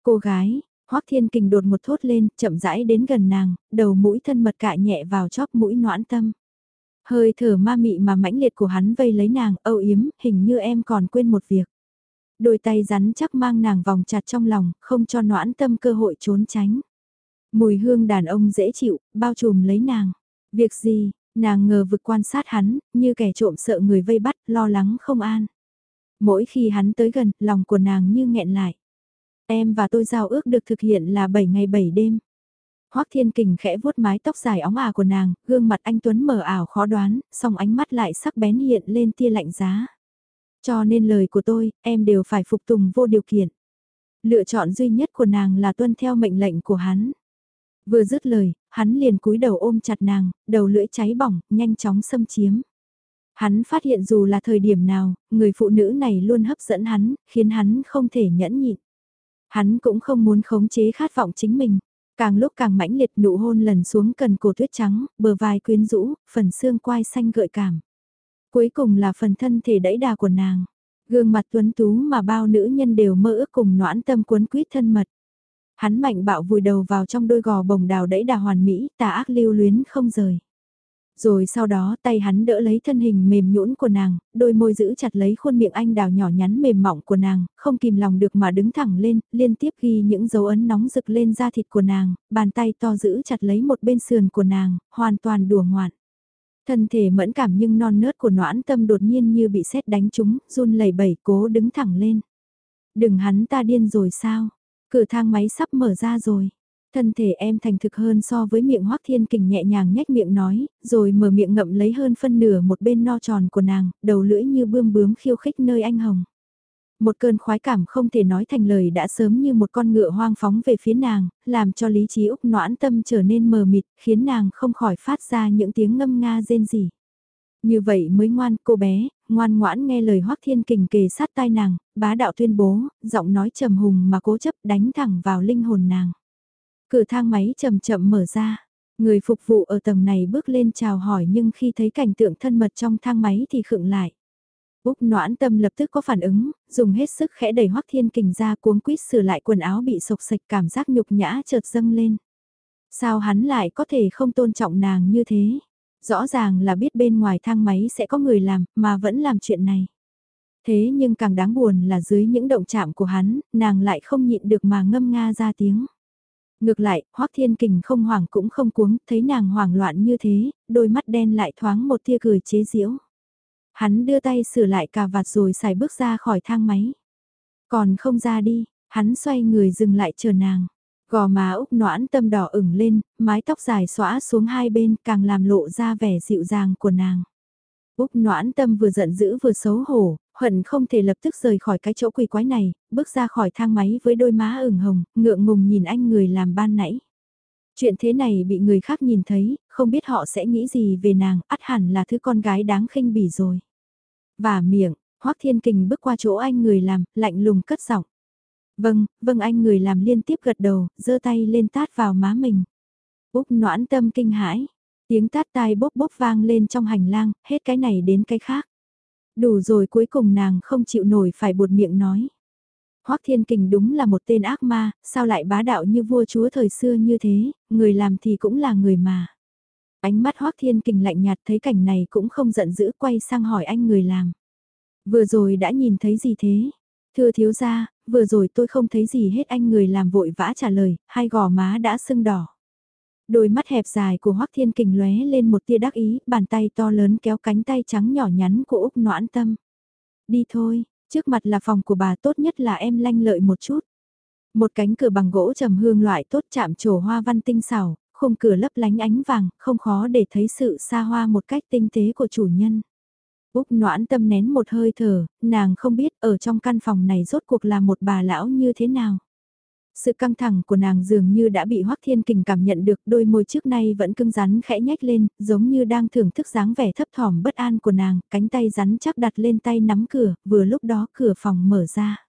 Cô gái, Hoác Thiên Kình đột một thốt lên, chậm rãi đến gần nàng, đầu mũi thân mật cạ nhẹ vào chóp mũi noãn tâm. Hơi thở ma mị mà mãnh liệt của hắn vây lấy nàng, âu yếm, hình như em còn quên một việc. Đôi tay rắn chắc mang nàng vòng chặt trong lòng, không cho noãn tâm cơ hội trốn tránh. Mùi hương đàn ông dễ chịu, bao trùm lấy nàng. Việc gì, nàng ngờ vực quan sát hắn, như kẻ trộm sợ người vây bắt, lo lắng không an. Mỗi khi hắn tới gần, lòng của nàng như nghẹn lại. Em và tôi giao ước được thực hiện là 7 ngày 7 đêm. Hoắc Thiên Kình khẽ vuốt mái tóc dài óng ả của nàng, gương mặt anh Tuấn mờ ảo khó đoán, song ánh mắt lại sắc bén hiện lên tia lạnh giá. Cho nên lời của tôi, em đều phải phục tùng vô điều kiện. Lựa chọn duy nhất của nàng là tuân theo mệnh lệnh của hắn. Vừa dứt lời, hắn liền cúi đầu ôm chặt nàng, đầu lưỡi cháy bỏng, nhanh chóng xâm chiếm. Hắn phát hiện dù là thời điểm nào, người phụ nữ này luôn hấp dẫn hắn, khiến hắn không thể nhẫn nhịn. Hắn cũng không muốn khống chế khát vọng chính mình. Càng lúc càng mãnh liệt nụ hôn lần xuống cần cổ tuyết trắng, bờ vai quyến rũ, phần xương quai xanh gợi cảm. Cuối cùng là phần thân thể đẫy đà của nàng. Gương mặt tuấn tú mà bao nữ nhân đều mơ ước cùng noãn tâm cuốn quýt thân mật. Hắn mạnh bạo vùi đầu vào trong đôi gò bồng đào đẫy đà hoàn mỹ, tà ác lưu luyến không rời. Rồi sau đó tay hắn đỡ lấy thân hình mềm nhũn của nàng, đôi môi giữ chặt lấy khuôn miệng anh đào nhỏ nhắn mềm mỏng của nàng, không kìm lòng được mà đứng thẳng lên, liên tiếp ghi những dấu ấn nóng rực lên da thịt của nàng, bàn tay to giữ chặt lấy một bên sườn của nàng, hoàn toàn đùa ngoạn. Thân thể mẫn cảm nhưng non nớt của noãn tâm đột nhiên như bị sét đánh trúng, run lẩy bẩy cố đứng thẳng lên. Đừng hắn ta điên rồi sao? Cửa thang máy sắp mở ra rồi. Thân thể em thành thực hơn so với miệng hoác thiên kình nhẹ nhàng nhếch miệng nói, rồi mở miệng ngậm lấy hơn phân nửa một bên no tròn của nàng, đầu lưỡi như bươm bướm khiêu khích nơi anh hồng. Một cơn khoái cảm không thể nói thành lời đã sớm như một con ngựa hoang phóng về phía nàng, làm cho lý trí Úc noãn tâm trở nên mờ mịt, khiến nàng không khỏi phát ra những tiếng ngâm nga rên rỉ. Như vậy mới ngoan, cô bé, ngoan ngoãn nghe lời Hoắc Thiên Kình kề sát tai nàng, bá đạo tuyên bố, giọng nói trầm hùng mà cố chấp đánh thẳng vào linh hồn nàng. Cửa thang máy chậm chậm mở ra, người phục vụ ở tầng này bước lên chào hỏi nhưng khi thấy cảnh tượng thân mật trong thang máy thì khựng lại. Úc noãn tâm lập tức có phản ứng, dùng hết sức khẽ đẩy Hoắc Thiên Kình ra cuống quýt sửa lại quần áo bị sộc sạch cảm giác nhục nhã chợt dâng lên. Sao hắn lại có thể không tôn trọng nàng như thế? Rõ ràng là biết bên ngoài thang máy sẽ có người làm, mà vẫn làm chuyện này. Thế nhưng càng đáng buồn là dưới những động chạm của hắn, nàng lại không nhịn được mà ngâm nga ra tiếng. Ngược lại, Hoắc Thiên Kình không hoảng cũng không cuống, thấy nàng hoảng loạn như thế, đôi mắt đen lại thoáng một tia cười chế giễu. Hắn đưa tay sửa lại cà vạt rồi xài bước ra khỏi thang máy. Còn không ra đi, hắn xoay người dừng lại chờ nàng. Gò má Úc noãn tâm đỏ ửng lên, mái tóc dài xõa xuống hai bên càng làm lộ ra vẻ dịu dàng của nàng. Úc noãn tâm vừa giận dữ vừa xấu hổ, hận không thể lập tức rời khỏi cái chỗ quỷ quái này, bước ra khỏi thang máy với đôi má ửng hồng, ngượng ngùng nhìn anh người làm ban nãy. Chuyện thế này bị người khác nhìn thấy, không biết họ sẽ nghĩ gì về nàng, ắt hẳn là thứ con gái đáng khinh bỉ rồi. Và miệng, Hoắc Thiên Kình bước qua chỗ anh người làm, lạnh lùng cất giọng. Vâng, vâng anh người làm liên tiếp gật đầu, giơ tay lên tát vào má mình. Úc noãn tâm kinh hãi, tiếng tát tai bốp bốp vang lên trong hành lang, hết cái này đến cái khác. Đủ rồi cuối cùng nàng không chịu nổi phải buột miệng nói. Hoắc Thiên Kình đúng là một tên ác ma, sao lại bá đạo như vua chúa thời xưa như thế, người làm thì cũng là người mà. Ánh mắt Hoắc Thiên Kình lạnh nhạt thấy cảnh này cũng không giận dữ quay sang hỏi anh người làm. Vừa rồi đã nhìn thấy gì thế? Thưa thiếu gia, vừa rồi tôi không thấy gì hết anh người làm vội vã trả lời, hai gò má đã sưng đỏ. Đôi mắt hẹp dài của Hoắc Thiên Kình lóe lên một tia đắc ý, bàn tay to lớn kéo cánh tay trắng nhỏ nhắn của Úc Noãn Tâm. Đi thôi, trước mặt là phòng của bà tốt nhất là em lanh lợi một chút. Một cánh cửa bằng gỗ trầm hương loại tốt chạm trổ hoa văn tinh xảo, khung cửa lấp lánh ánh vàng, không khó để thấy sự xa hoa một cách tinh tế của chủ nhân. Úc noãn tâm nén một hơi thở, nàng không biết ở trong căn phòng này rốt cuộc là một bà lão như thế nào. Sự căng thẳng của nàng dường như đã bị Hoắc Thiên Kình cảm nhận được đôi môi trước nay vẫn cưng rắn khẽ nhếch lên, giống như đang thưởng thức dáng vẻ thấp thỏm bất an của nàng, cánh tay rắn chắc đặt lên tay nắm cửa, vừa lúc đó cửa phòng mở ra.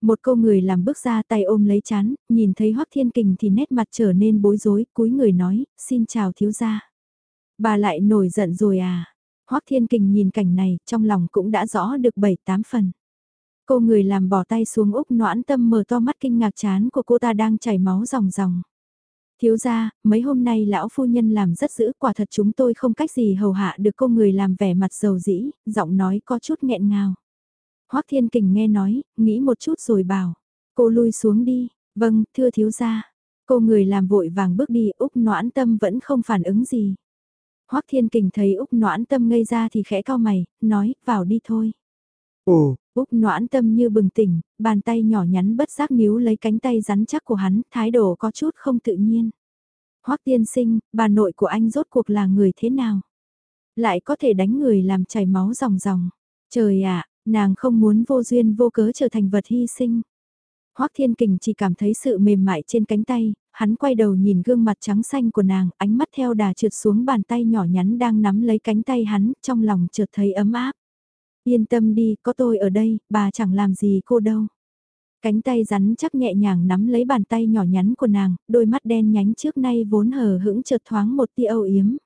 Một cô người làm bước ra tay ôm lấy chán, nhìn thấy Hoắc Thiên Kình thì nét mặt trở nên bối rối, cúi người nói, xin chào thiếu gia. Bà lại nổi giận rồi à? Hoắc Thiên Kình nhìn cảnh này, trong lòng cũng đã rõ được 7-8 phần. Cô người làm bỏ tay xuống Úc noãn tâm mở to mắt kinh ngạc chán của cô ta đang chảy máu ròng ròng. Thiếu ra, mấy hôm nay lão phu nhân làm rất dữ quả thật chúng tôi không cách gì hầu hạ được cô người làm vẻ mặt dầu dĩ, giọng nói có chút nghẹn ngào. Hoắc Thiên Kình nghe nói, nghĩ một chút rồi bảo, cô lui xuống đi, vâng, thưa thiếu gia. Cô người làm vội vàng bước đi, Úc noãn tâm vẫn không phản ứng gì. Hoắc Thiên Kình thấy Úc noãn tâm ngây ra thì khẽ cao mày, nói, vào đi thôi. Ồ, Úc noãn tâm như bừng tỉnh, bàn tay nhỏ nhắn bất giác níu lấy cánh tay rắn chắc của hắn, thái độ có chút không tự nhiên. Hoắc tiên sinh, bà nội của anh rốt cuộc là người thế nào? Lại có thể đánh người làm chảy máu ròng ròng. Trời ạ, nàng không muốn vô duyên vô cớ trở thành vật hy sinh. Hoắc Thiên Kình chỉ cảm thấy sự mềm mại trên cánh tay, hắn quay đầu nhìn gương mặt trắng xanh của nàng, ánh mắt theo đà trượt xuống bàn tay nhỏ nhắn đang nắm lấy cánh tay hắn, trong lòng chợt thấy ấm áp. Yên tâm đi, có tôi ở đây, bà chẳng làm gì cô đâu. Cánh tay rắn chắc nhẹ nhàng nắm lấy bàn tay nhỏ nhắn của nàng, đôi mắt đen nhánh trước nay vốn hờ hững chợt thoáng một tia âu yếm.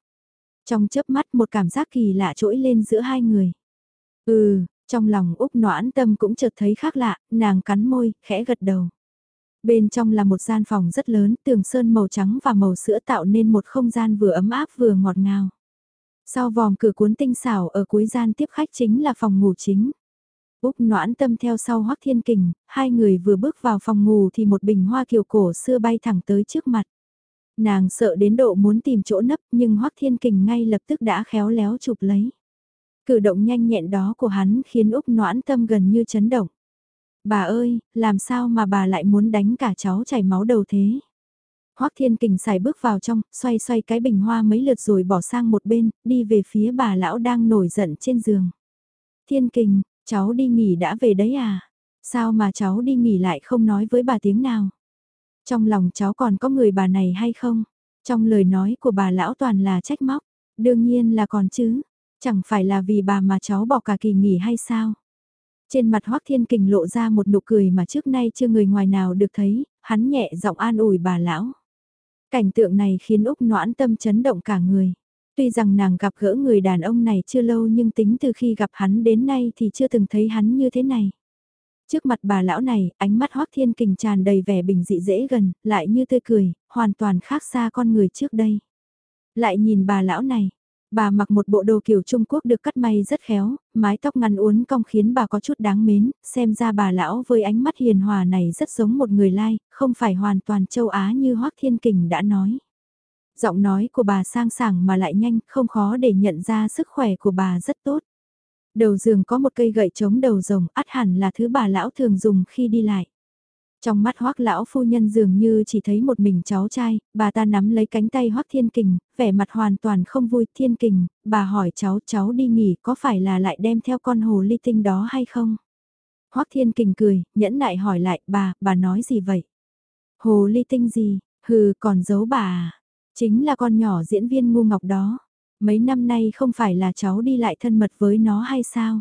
Trong chớp mắt một cảm giác kỳ lạ trỗi lên giữa hai người. Ừ, trong lòng Úc noãn tâm cũng chợt thấy khác lạ, nàng cắn môi, khẽ gật đầu. Bên trong là một gian phòng rất lớn, tường sơn màu trắng và màu sữa tạo nên một không gian vừa ấm áp vừa ngọt ngào. Sau vòm cửa cuốn tinh xảo ở cuối gian tiếp khách chính là phòng ngủ chính. Úc noãn tâm theo sau Hoắc Thiên Kình, hai người vừa bước vào phòng ngủ thì một bình hoa kiều cổ xưa bay thẳng tới trước mặt. Nàng sợ đến độ muốn tìm chỗ nấp nhưng Hoắc Thiên Kình ngay lập tức đã khéo léo chụp lấy. Cử động nhanh nhẹn đó của hắn khiến Úc noãn tâm gần như chấn động. Bà ơi, làm sao mà bà lại muốn đánh cả cháu chảy máu đầu thế? Hoắc Thiên Kình xài bước vào trong, xoay xoay cái bình hoa mấy lượt rồi bỏ sang một bên, đi về phía bà lão đang nổi giận trên giường. Thiên Kình, cháu đi nghỉ đã về đấy à? Sao mà cháu đi nghỉ lại không nói với bà tiếng nào? Trong lòng cháu còn có người bà này hay không? Trong lời nói của bà lão toàn là trách móc. Đương nhiên là còn chứ. Chẳng phải là vì bà mà cháu bỏ cả kỳ nghỉ hay sao? Trên mặt Hoắc Thiên Kình lộ ra một nụ cười mà trước nay chưa người ngoài nào được thấy, hắn nhẹ giọng an ủi bà lão. Cảnh tượng này khiến Úc noãn tâm chấn động cả người. Tuy rằng nàng gặp gỡ người đàn ông này chưa lâu nhưng tính từ khi gặp hắn đến nay thì chưa từng thấy hắn như thế này. Trước mặt bà lão này, ánh mắt Hoắc Thiên Kình tràn đầy vẻ bình dị dễ gần, lại như tươi cười, hoàn toàn khác xa con người trước đây. Lại nhìn bà lão này, Bà mặc một bộ đồ kiểu Trung Quốc được cắt may rất khéo, mái tóc ngắn uốn cong khiến bà có chút đáng mến, xem ra bà lão với ánh mắt hiền hòa này rất giống một người lai, không phải hoàn toàn châu Á như Hoác Thiên Kình đã nói. Giọng nói của bà sang sảng mà lại nhanh, không khó để nhận ra sức khỏe của bà rất tốt. Đầu giường có một cây gậy chống đầu rồng, ắt hẳn là thứ bà lão thường dùng khi đi lại. Trong mắt hoắc lão phu nhân dường như chỉ thấy một mình cháu trai, bà ta nắm lấy cánh tay hoắc thiên kình, vẻ mặt hoàn toàn không vui thiên kình, bà hỏi cháu cháu đi nghỉ có phải là lại đem theo con hồ ly tinh đó hay không? hoắc thiên kình cười, nhẫn nại hỏi lại bà, bà nói gì vậy? Hồ ly tinh gì, hừ còn giấu bà à? Chính là con nhỏ diễn viên ngu ngọc đó. Mấy năm nay không phải là cháu đi lại thân mật với nó hay sao?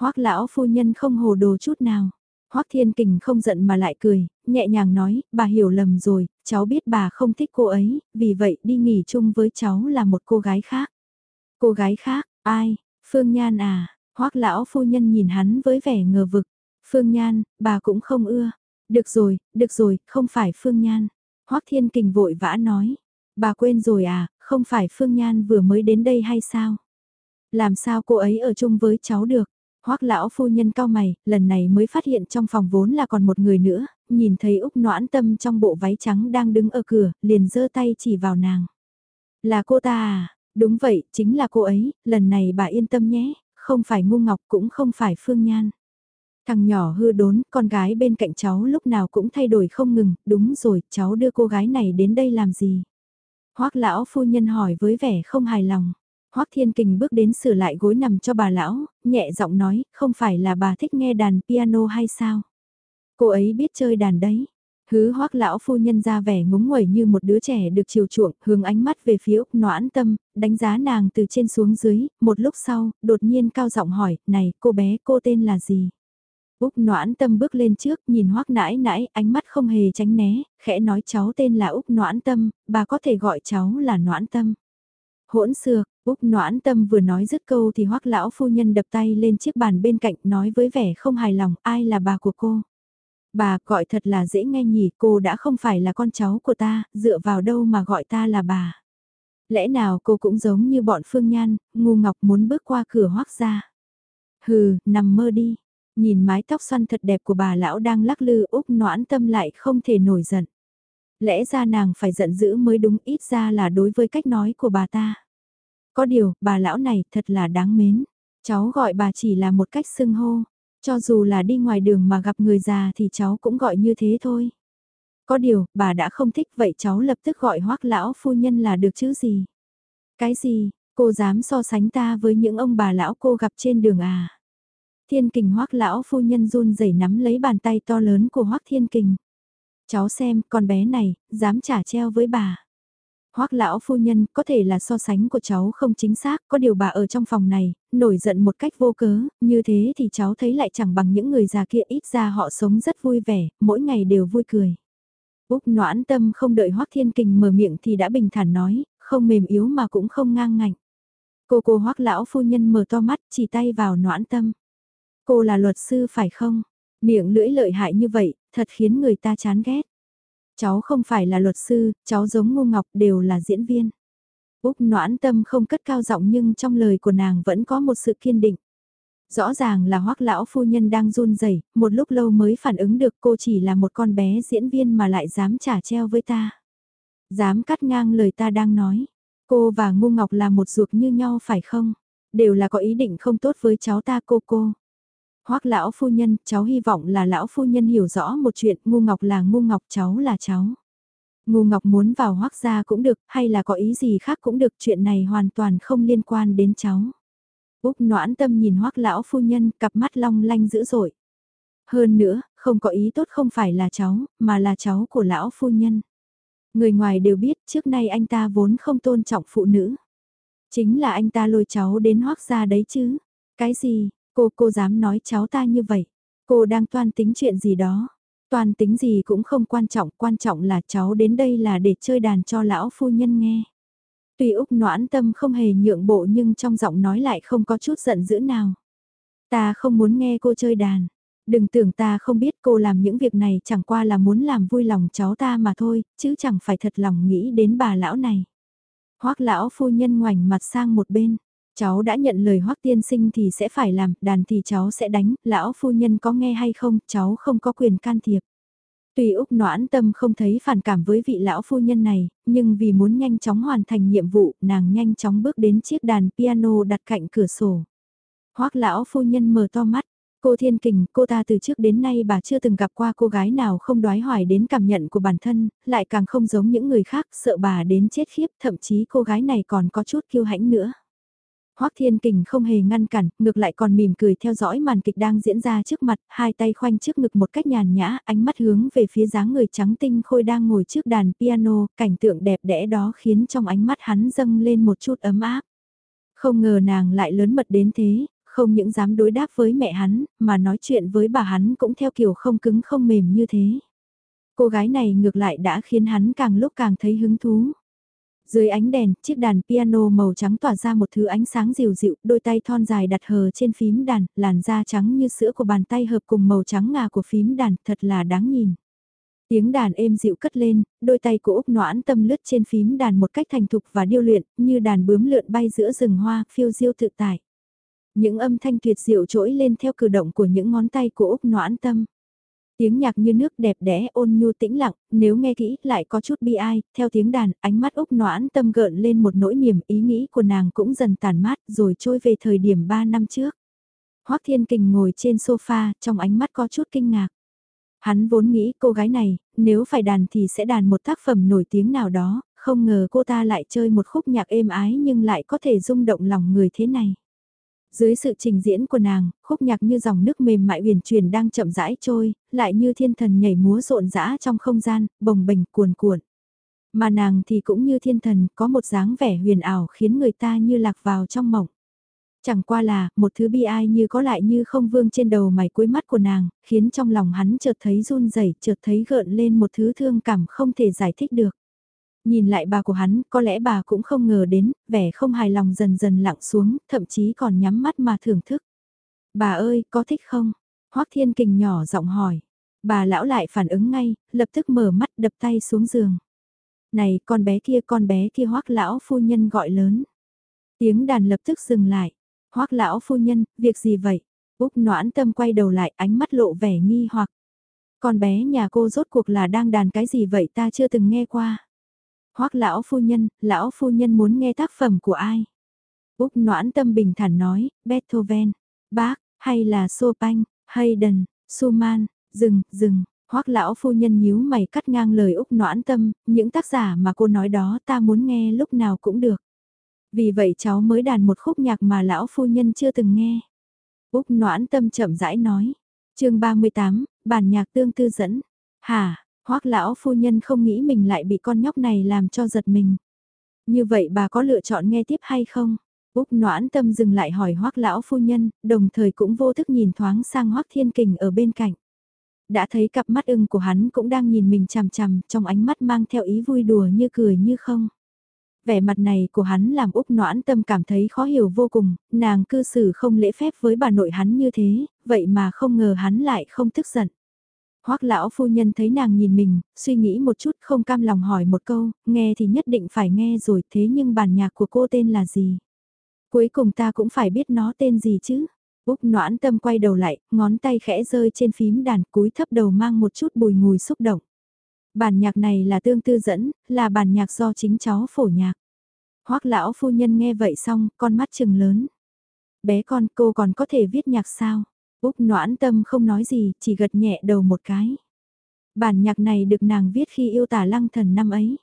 hoắc lão phu nhân không hồ đồ chút nào. Hoắc Thiên Kình không giận mà lại cười, nhẹ nhàng nói, bà hiểu lầm rồi, cháu biết bà không thích cô ấy, vì vậy đi nghỉ chung với cháu là một cô gái khác. Cô gái khác, ai? Phương Nhan à? Hoắc lão phu nhân nhìn hắn với vẻ ngờ vực. Phương Nhan, bà cũng không ưa. Được rồi, được rồi, không phải Phương Nhan. Hoắc Thiên Kình vội vã nói. Bà quên rồi à, không phải Phương Nhan vừa mới đến đây hay sao? Làm sao cô ấy ở chung với cháu được? Hoắc lão phu nhân cao mày, lần này mới phát hiện trong phòng vốn là còn một người nữa, nhìn thấy Úc Noãn Tâm trong bộ váy trắng đang đứng ở cửa, liền giơ tay chỉ vào nàng. Là cô ta à? Đúng vậy, chính là cô ấy, lần này bà yên tâm nhé, không phải ngu ngọc cũng không phải Phương Nhan. Thằng nhỏ hư đốn, con gái bên cạnh cháu lúc nào cũng thay đổi không ngừng, đúng rồi, cháu đưa cô gái này đến đây làm gì? Hoắc lão phu nhân hỏi với vẻ không hài lòng. Hoắc Thiên Kình bước đến sửa lại gối nằm cho bà lão, nhẹ giọng nói, không phải là bà thích nghe đàn piano hay sao? Cô ấy biết chơi đàn đấy. Hứ Hoắc lão phu nhân ra vẻ ngúng nguẩy như một đứa trẻ được chiều chuộng, hướng ánh mắt về phía Úc Noãn Tâm, đánh giá nàng từ trên xuống dưới, một lúc sau, đột nhiên cao giọng hỏi, "Này, cô bé, cô tên là gì?" Úc Noãn Tâm bước lên trước, nhìn Hoắc nãi nãi, ánh mắt không hề tránh né, khẽ nói cháu tên là Úc Noãn Tâm, bà có thể gọi cháu là Noãn Tâm. Hỗn xược, Úc Noãn Tâm vừa nói dứt câu thì Hoắc lão phu nhân đập tay lên chiếc bàn bên cạnh nói với vẻ không hài lòng, ai là bà của cô? Bà gọi thật là dễ nghe nhỉ, cô đã không phải là con cháu của ta, dựa vào đâu mà gọi ta là bà. Lẽ nào cô cũng giống như bọn Phương Nhan, ngu ngọc muốn bước qua cửa hoắc ra. Hừ, nằm mơ đi. Nhìn mái tóc xoăn thật đẹp của bà lão đang lắc lư Úc noãn tâm lại không thể nổi giận. Lẽ ra nàng phải giận dữ mới đúng ít ra là đối với cách nói của bà ta. Có điều, bà lão này thật là đáng mến. Cháu gọi bà chỉ là một cách xưng hô. Cho dù là đi ngoài đường mà gặp người già thì cháu cũng gọi như thế thôi. Có điều, bà đã không thích vậy cháu lập tức gọi hoác lão phu nhân là được chứ gì. Cái gì, cô dám so sánh ta với những ông bà lão cô gặp trên đường à? Thiên kình hoác lão phu nhân run rẩy nắm lấy bàn tay to lớn của hoác thiên kình. Cháu xem, con bé này, dám trả treo với bà. Hoắc lão phu nhân, có thể là so sánh của cháu không chính xác, có điều bà ở trong phòng này, nổi giận một cách vô cớ, như thế thì cháu thấy lại chẳng bằng những người già kia ít ra họ sống rất vui vẻ, mỗi ngày đều vui cười. Úc noãn tâm không đợi Hoắc Thiên Kình mở miệng thì đã bình thản nói, không mềm yếu mà cũng không ngang ngạnh. Cô cô Hoắc lão phu nhân mở to mắt chỉ tay vào noãn tâm. Cô là luật sư phải không? Miệng lưỡi lợi hại như vậy, thật khiến người ta chán ghét. Cháu không phải là luật sư, cháu giống Ngô Ngọc đều là diễn viên. Úc noãn tâm không cất cao giọng nhưng trong lời của nàng vẫn có một sự kiên định. Rõ ràng là hoắc lão phu nhân đang run rẩy, một lúc lâu mới phản ứng được cô chỉ là một con bé diễn viên mà lại dám trả treo với ta. Dám cắt ngang lời ta đang nói. Cô và Ngô Ngọc là một ruột như nhau phải không? Đều là có ý định không tốt với cháu ta cô cô. Hoắc lão phu nhân, cháu hy vọng là lão phu nhân hiểu rõ một chuyện, ngu ngọc là ngu ngọc, cháu là cháu. Ngu ngọc muốn vào hoắc gia cũng được, hay là có ý gì khác cũng được, chuyện này hoàn toàn không liên quan đến cháu. Úc noãn tâm nhìn hoắc lão phu nhân, cặp mắt long lanh dữ dội. Hơn nữa, không có ý tốt không phải là cháu, mà là cháu của lão phu nhân. Người ngoài đều biết trước nay anh ta vốn không tôn trọng phụ nữ. Chính là anh ta lôi cháu đến hoắc gia đấy chứ. Cái gì, Cô, cô dám nói cháu ta như vậy. Cô đang toan tính chuyện gì đó. Toan tính gì cũng không quan trọng, quan trọng là cháu đến đây là để chơi đàn cho lão phu nhân nghe. Tuy Úc noãn tâm không hề nhượng bộ nhưng trong giọng nói lại không có chút giận dữ nào. Ta không muốn nghe cô chơi đàn. Đừng tưởng ta không biết cô làm những việc này chẳng qua là muốn làm vui lòng cháu ta mà thôi, chứ chẳng phải thật lòng nghĩ đến bà lão này. Hoác lão phu nhân ngoảnh mặt sang một bên. Cháu đã nhận lời hoắc tiên sinh thì sẽ phải làm, đàn thì cháu sẽ đánh, lão phu nhân có nghe hay không, cháu không có quyền can thiệp. Tuy Úc noãn tâm không thấy phản cảm với vị lão phu nhân này, nhưng vì muốn nhanh chóng hoàn thành nhiệm vụ, nàng nhanh chóng bước đến chiếc đàn piano đặt cạnh cửa sổ. Hoắc lão phu nhân mở to mắt, cô Thiên Kình, cô ta từ trước đến nay bà chưa từng gặp qua cô gái nào không đoái hoài đến cảm nhận của bản thân, lại càng không giống những người khác, sợ bà đến chết khiếp, thậm chí cô gái này còn có chút kiêu hãnh nữa. Hoắc Thiên Kình không hề ngăn cản, ngược lại còn mỉm cười theo dõi màn kịch đang diễn ra trước mặt, hai tay khoanh trước ngực một cách nhàn nhã, ánh mắt hướng về phía dáng người trắng tinh khôi đang ngồi trước đàn piano, cảnh tượng đẹp đẽ đó khiến trong ánh mắt hắn dâng lên một chút ấm áp. Không ngờ nàng lại lớn mật đến thế, không những dám đối đáp với mẹ hắn, mà nói chuyện với bà hắn cũng theo kiểu không cứng không mềm như thế. Cô gái này ngược lại đã khiến hắn càng lúc càng thấy hứng thú. Dưới ánh đèn, chiếc đàn piano màu trắng tỏa ra một thứ ánh sáng dịu dịu, đôi tay thon dài đặt hờ trên phím đàn, làn da trắng như sữa của bàn tay hợp cùng màu trắng ngà của phím đàn, thật là đáng nhìn. Tiếng đàn êm dịu cất lên, đôi tay của Úc noãn tâm lướt trên phím đàn một cách thành thục và điêu luyện, như đàn bướm lượn bay giữa rừng hoa, phiêu diêu tự tại. Những âm thanh tuyệt diệu trỗi lên theo cử động của những ngón tay của Úc noãn tâm. Tiếng nhạc như nước đẹp đẽ ôn nhu tĩnh lặng, nếu nghe kỹ lại có chút bi ai, theo tiếng đàn, ánh mắt Úc noãn tâm gợn lên một nỗi niềm ý nghĩ của nàng cũng dần tàn mát rồi trôi về thời điểm 3 năm trước. Hoác Thiên Kình ngồi trên sofa, trong ánh mắt có chút kinh ngạc. Hắn vốn nghĩ cô gái này, nếu phải đàn thì sẽ đàn một tác phẩm nổi tiếng nào đó, không ngờ cô ta lại chơi một khúc nhạc êm ái nhưng lại có thể rung động lòng người thế này. Dưới sự trình diễn của nàng, khúc nhạc như dòng nước mềm mại uyển chuyển đang chậm rãi trôi, lại như thiên thần nhảy múa rộn rã trong không gian, bồng bềnh cuồn cuộn. Mà nàng thì cũng như thiên thần, có một dáng vẻ huyền ảo khiến người ta như lạc vào trong mộng. Chẳng qua là, một thứ bi ai như có lại như không vương trên đầu mày cuối mắt của nàng, khiến trong lòng hắn chợt thấy run rẩy chợt thấy gợn lên một thứ thương cảm không thể giải thích được. Nhìn lại bà của hắn, có lẽ bà cũng không ngờ đến, vẻ không hài lòng dần dần lặng xuống, thậm chí còn nhắm mắt mà thưởng thức. Bà ơi, có thích không? Hoác Thiên Kình nhỏ giọng hỏi. Bà lão lại phản ứng ngay, lập tức mở mắt đập tay xuống giường. Này, con bé kia, con bé kia hoác lão phu nhân gọi lớn. Tiếng đàn lập tức dừng lại. Hoác lão phu nhân, việc gì vậy? Úc noãn tâm quay đầu lại ánh mắt lộ vẻ nghi hoặc. Con bé nhà cô rốt cuộc là đang đàn cái gì vậy ta chưa từng nghe qua. Hoác lão phu nhân, lão phu nhân muốn nghe tác phẩm của ai? Úc noãn tâm bình thản nói, Beethoven, Bach, hay là Chopin, Haydn, Schumann, dừng, dừng. Hoác lão phu nhân nhíu mày cắt ngang lời Úc noãn tâm, những tác giả mà cô nói đó ta muốn nghe lúc nào cũng được. Vì vậy cháu mới đàn một khúc nhạc mà lão phu nhân chưa từng nghe. Úc noãn tâm chậm rãi nói. chương 38, bản nhạc tương tư dẫn. Hả, hoắc lão phu nhân không nghĩ mình lại bị con nhóc này làm cho giật mình. Như vậy bà có lựa chọn nghe tiếp hay không? Úc noãn tâm dừng lại hỏi hoắc lão phu nhân, đồng thời cũng vô thức nhìn thoáng sang hoắc thiên kình ở bên cạnh. Đã thấy cặp mắt ưng của hắn cũng đang nhìn mình chằm chằm, trong ánh mắt mang theo ý vui đùa như cười như không vẻ mặt này của hắn làm Úc noãn tâm cảm thấy khó hiểu vô cùng, nàng cư xử không lễ phép với bà nội hắn như thế, vậy mà không ngờ hắn lại không tức giận. Hoắc lão phu nhân thấy nàng nhìn mình, suy nghĩ một chút không cam lòng hỏi một câu, nghe thì nhất định phải nghe rồi thế nhưng bản nhạc của cô tên là gì? Cuối cùng ta cũng phải biết nó tên gì chứ? Úc noãn tâm quay đầu lại, ngón tay khẽ rơi trên phím đàn cúi thấp đầu mang một chút bùi ngùi xúc động. Bản nhạc này là tương tư dẫn, là bản nhạc do chính cháu phổ nhạc. Hoắc lão phu nhân nghe vậy xong, con mắt trừng lớn. Bé con cô còn có thể viết nhạc sao? Úc noãn tâm không nói gì, chỉ gật nhẹ đầu một cái. Bản nhạc này được nàng viết khi yêu tả lăng thần năm ấy.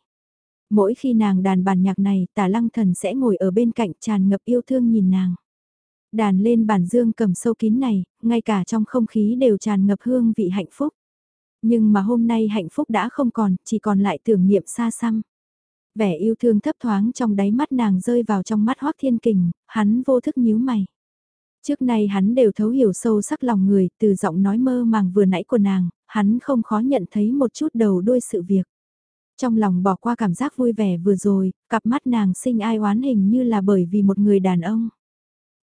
Mỗi khi nàng đàn bản nhạc này, tả lăng thần sẽ ngồi ở bên cạnh tràn ngập yêu thương nhìn nàng. Đàn lên bản dương cầm sâu kín này, ngay cả trong không khí đều tràn ngập hương vị hạnh phúc. Nhưng mà hôm nay hạnh phúc đã không còn, chỉ còn lại tưởng niệm xa xăm. Vẻ yêu thương thấp thoáng trong đáy mắt nàng rơi vào trong mắt Hoác Thiên Kình, hắn vô thức nhíu mày. Trước nay hắn đều thấu hiểu sâu sắc lòng người, từ giọng nói mơ màng vừa nãy của nàng, hắn không khó nhận thấy một chút đầu đuôi sự việc. Trong lòng bỏ qua cảm giác vui vẻ vừa rồi, cặp mắt nàng sinh ai oán hình như là bởi vì một người đàn ông.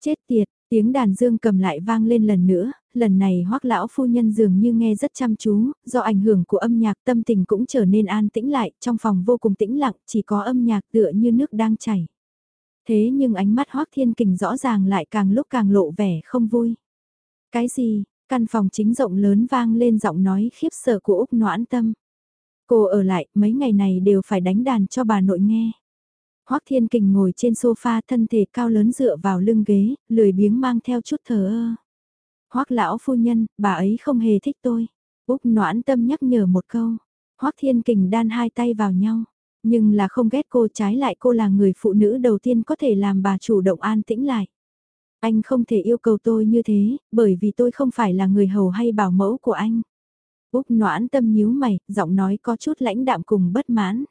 Chết tiệt, Tiếng đàn dương cầm lại vang lên lần nữa, lần này hoắc lão phu nhân dường như nghe rất chăm chú, do ảnh hưởng của âm nhạc tâm tình cũng trở nên an tĩnh lại, trong phòng vô cùng tĩnh lặng, chỉ có âm nhạc tựa như nước đang chảy. Thế nhưng ánh mắt hoắc thiên kình rõ ràng lại càng lúc càng lộ vẻ không vui. Cái gì, căn phòng chính rộng lớn vang lên giọng nói khiếp sợ của Úc Noãn Tâm. Cô ở lại, mấy ngày này đều phải đánh đàn cho bà nội nghe. Hoắc Thiên Kình ngồi trên sofa thân thể cao lớn dựa vào lưng ghế, lười biếng mang theo chút thờ ơ. Hoắc lão phu nhân, bà ấy không hề thích tôi. Úc noãn tâm nhắc nhở một câu. Hoắc Thiên Kình đan hai tay vào nhau. Nhưng là không ghét cô trái lại cô là người phụ nữ đầu tiên có thể làm bà chủ động an tĩnh lại. Anh không thể yêu cầu tôi như thế, bởi vì tôi không phải là người hầu hay bảo mẫu của anh. Úc noãn tâm nhíu mày, giọng nói có chút lãnh đạm cùng bất mãn.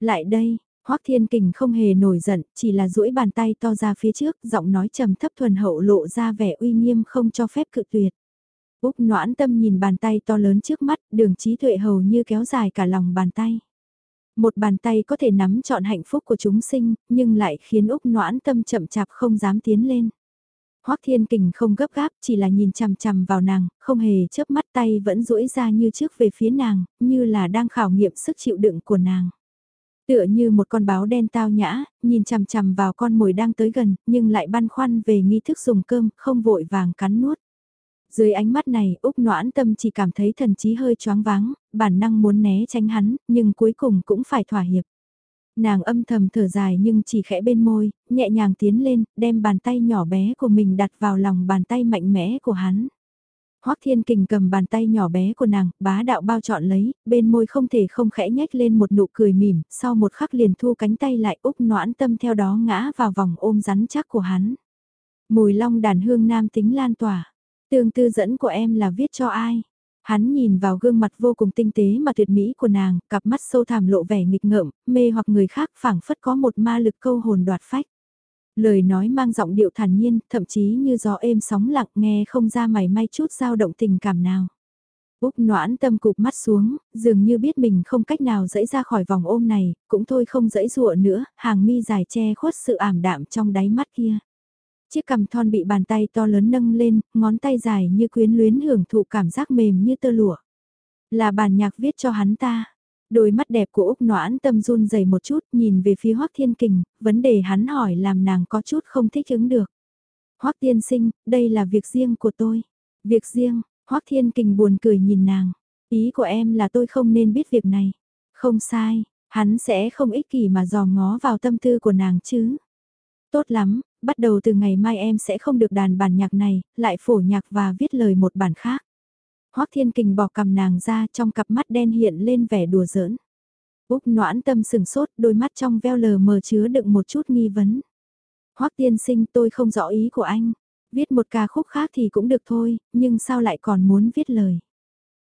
Lại đây, Hoắc Thiên Kình không hề nổi giận, chỉ là duỗi bàn tay to ra phía trước, giọng nói trầm thấp thuần hậu lộ ra vẻ uy nghiêm không cho phép cự tuyệt. Úc noãn tâm nhìn bàn tay to lớn trước mắt, đường trí tuệ hầu như kéo dài cả lòng bàn tay. Một bàn tay có thể nắm trọn hạnh phúc của chúng sinh, nhưng lại khiến Úc noãn tâm chậm chạp không dám tiến lên. Hoắc Thiên Kình không gấp gáp, chỉ là nhìn chằm chằm vào nàng, không hề chớp mắt tay vẫn duỗi ra như trước về phía nàng, như là đang khảo nghiệm sức chịu đựng của nàng. Tựa như một con báo đen tao nhã, nhìn chằm chằm vào con mồi đang tới gần, nhưng lại băn khoăn về nghi thức dùng cơm, không vội vàng cắn nuốt. Dưới ánh mắt này, Úc noãn tâm chỉ cảm thấy thần trí hơi choáng váng, bản năng muốn né tránh hắn, nhưng cuối cùng cũng phải thỏa hiệp. Nàng âm thầm thở dài nhưng chỉ khẽ bên môi, nhẹ nhàng tiến lên, đem bàn tay nhỏ bé của mình đặt vào lòng bàn tay mạnh mẽ của hắn. Hoắc Thiên Kình cầm bàn tay nhỏ bé của nàng, bá đạo bao trọn lấy, bên môi không thể không khẽ nhếch lên một nụ cười mỉm, sau một khắc liền thu cánh tay lại úp noãn tâm theo đó ngã vào vòng ôm rắn chắc của hắn. Mùi long đàn hương nam tính lan tỏa. Tương tư dẫn của em là viết cho ai? Hắn nhìn vào gương mặt vô cùng tinh tế mà tuyệt mỹ của nàng, cặp mắt sâu thẳm lộ vẻ nghịch ngợm, mê hoặc người khác phảng phất có một ma lực câu hồn đoạt phách. Lời nói mang giọng điệu thản nhiên, thậm chí như gió êm sóng lặng nghe không ra mày may chút dao động tình cảm nào. Úc noãn tâm cụp mắt xuống, dường như biết mình không cách nào dẫy ra khỏi vòng ôm này, cũng thôi không dẫy dụa nữa, hàng mi dài che khuất sự ảm đạm trong đáy mắt kia. Chiếc cằm thon bị bàn tay to lớn nâng lên, ngón tay dài như quyến luyến hưởng thụ cảm giác mềm như tơ lụa. Là bản nhạc viết cho hắn ta. Đôi mắt đẹp của Úc Noãn tâm run dày một chút nhìn về phía Hoác Thiên Kình, vấn đề hắn hỏi làm nàng có chút không thích ứng được. Hoác Tiên Sinh, đây là việc riêng của tôi. Việc riêng, Hoác Thiên Kình buồn cười nhìn nàng. Ý của em là tôi không nên biết việc này. Không sai, hắn sẽ không ích kỷ mà dò ngó vào tâm tư của nàng chứ. Tốt lắm, bắt đầu từ ngày mai em sẽ không được đàn bản nhạc này, lại phổ nhạc và viết lời một bản khác. Hoác Thiên Kình bỏ cầm nàng ra trong cặp mắt đen hiện lên vẻ đùa giỡn. Úc noãn tâm sừng sốt, đôi mắt trong veo lờ mờ chứa đựng một chút nghi vấn. Hoác tiên sinh tôi không rõ ý của anh. Viết một ca khúc khác thì cũng được thôi, nhưng sao lại còn muốn viết lời?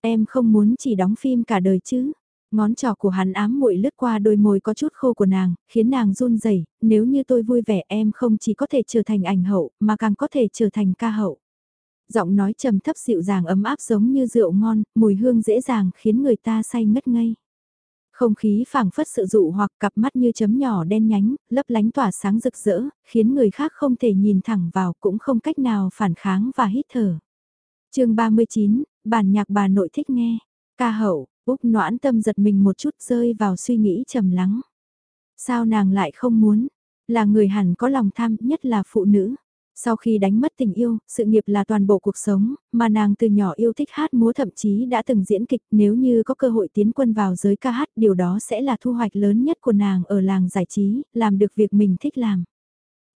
Em không muốn chỉ đóng phim cả đời chứ? Ngón trỏ của hắn ám muội lướt qua đôi môi có chút khô của nàng, khiến nàng run rẩy. nếu như tôi vui vẻ em không chỉ có thể trở thành ảnh hậu, mà càng có thể trở thành ca hậu. Giọng nói trầm thấp dịu dàng ấm áp giống như rượu ngon, mùi hương dễ dàng khiến người ta say ngất ngây. Không khí phảng phất sự dụ hoặc cặp mắt như chấm nhỏ đen nhánh, lấp lánh tỏa sáng rực rỡ, khiến người khác không thể nhìn thẳng vào cũng không cách nào phản kháng và hít thở. chương 39, bản nhạc bà nội thích nghe. Ca hậu, Úc noãn tâm giật mình một chút rơi vào suy nghĩ trầm lắng. Sao nàng lại không muốn? Là người hẳn có lòng tham nhất là phụ nữ. Sau khi đánh mất tình yêu, sự nghiệp là toàn bộ cuộc sống, mà nàng từ nhỏ yêu thích hát múa thậm chí đã từng diễn kịch nếu như có cơ hội tiến quân vào giới ca hát điều đó sẽ là thu hoạch lớn nhất của nàng ở làng giải trí, làm được việc mình thích làm.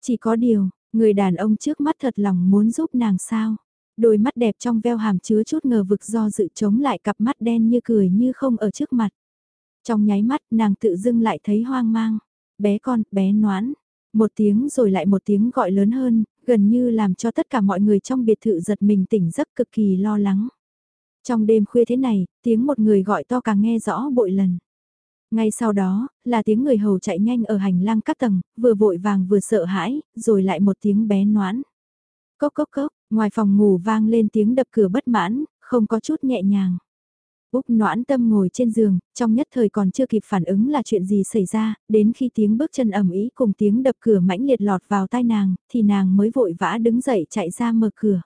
Chỉ có điều, người đàn ông trước mắt thật lòng muốn giúp nàng sao. Đôi mắt đẹp trong veo hàm chứa chút ngờ vực do dự chống lại cặp mắt đen như cười như không ở trước mặt. Trong nháy mắt nàng tự dưng lại thấy hoang mang. Bé con, bé noãn. Một tiếng rồi lại một tiếng gọi lớn hơn, gần như làm cho tất cả mọi người trong biệt thự giật mình tỉnh giấc cực kỳ lo lắng. Trong đêm khuya thế này, tiếng một người gọi to càng nghe rõ bội lần. Ngay sau đó, là tiếng người hầu chạy nhanh ở hành lang các tầng, vừa vội vàng vừa sợ hãi, rồi lại một tiếng bé noãn. Cốc cốc cốc, ngoài phòng ngủ vang lên tiếng đập cửa bất mãn, không có chút nhẹ nhàng. Úc noãn tâm ngồi trên giường, trong nhất thời còn chưa kịp phản ứng là chuyện gì xảy ra, đến khi tiếng bước chân ẩm ý cùng tiếng đập cửa mãnh liệt lọt vào tai nàng, thì nàng mới vội vã đứng dậy chạy ra mở cửa.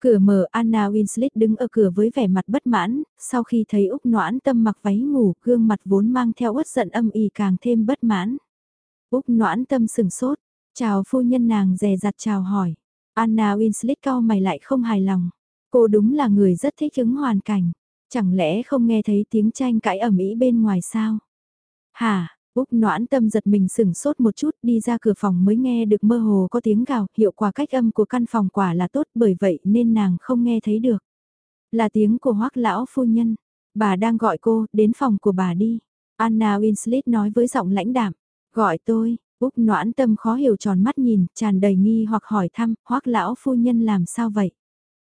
Cửa mở Anna Winslet đứng ở cửa với vẻ mặt bất mãn, sau khi thấy Úc noãn tâm mặc váy ngủ, gương mặt vốn mang theo uất giận âm ỉ càng thêm bất mãn. Úc noãn tâm sừng sốt, chào phu nhân nàng dè dặt chào hỏi. Anna Winslet cao mày lại không hài lòng. Cô đúng là người rất thích ứng hoàn cảnh. Chẳng lẽ không nghe thấy tiếng tranh cãi ẩm ý bên ngoài sao? Hả, Úc noãn tâm giật mình sửng sốt một chút đi ra cửa phòng mới nghe được mơ hồ có tiếng gào, hiệu quả cách âm của căn phòng quả là tốt bởi vậy nên nàng không nghe thấy được. Là tiếng của hoắc lão phu nhân, bà đang gọi cô, đến phòng của bà đi. Anna Winslet nói với giọng lãnh đạm, gọi tôi, Úc noãn tâm khó hiểu tròn mắt nhìn, tràn đầy nghi hoặc hỏi thăm, hoắc lão phu nhân làm sao vậy?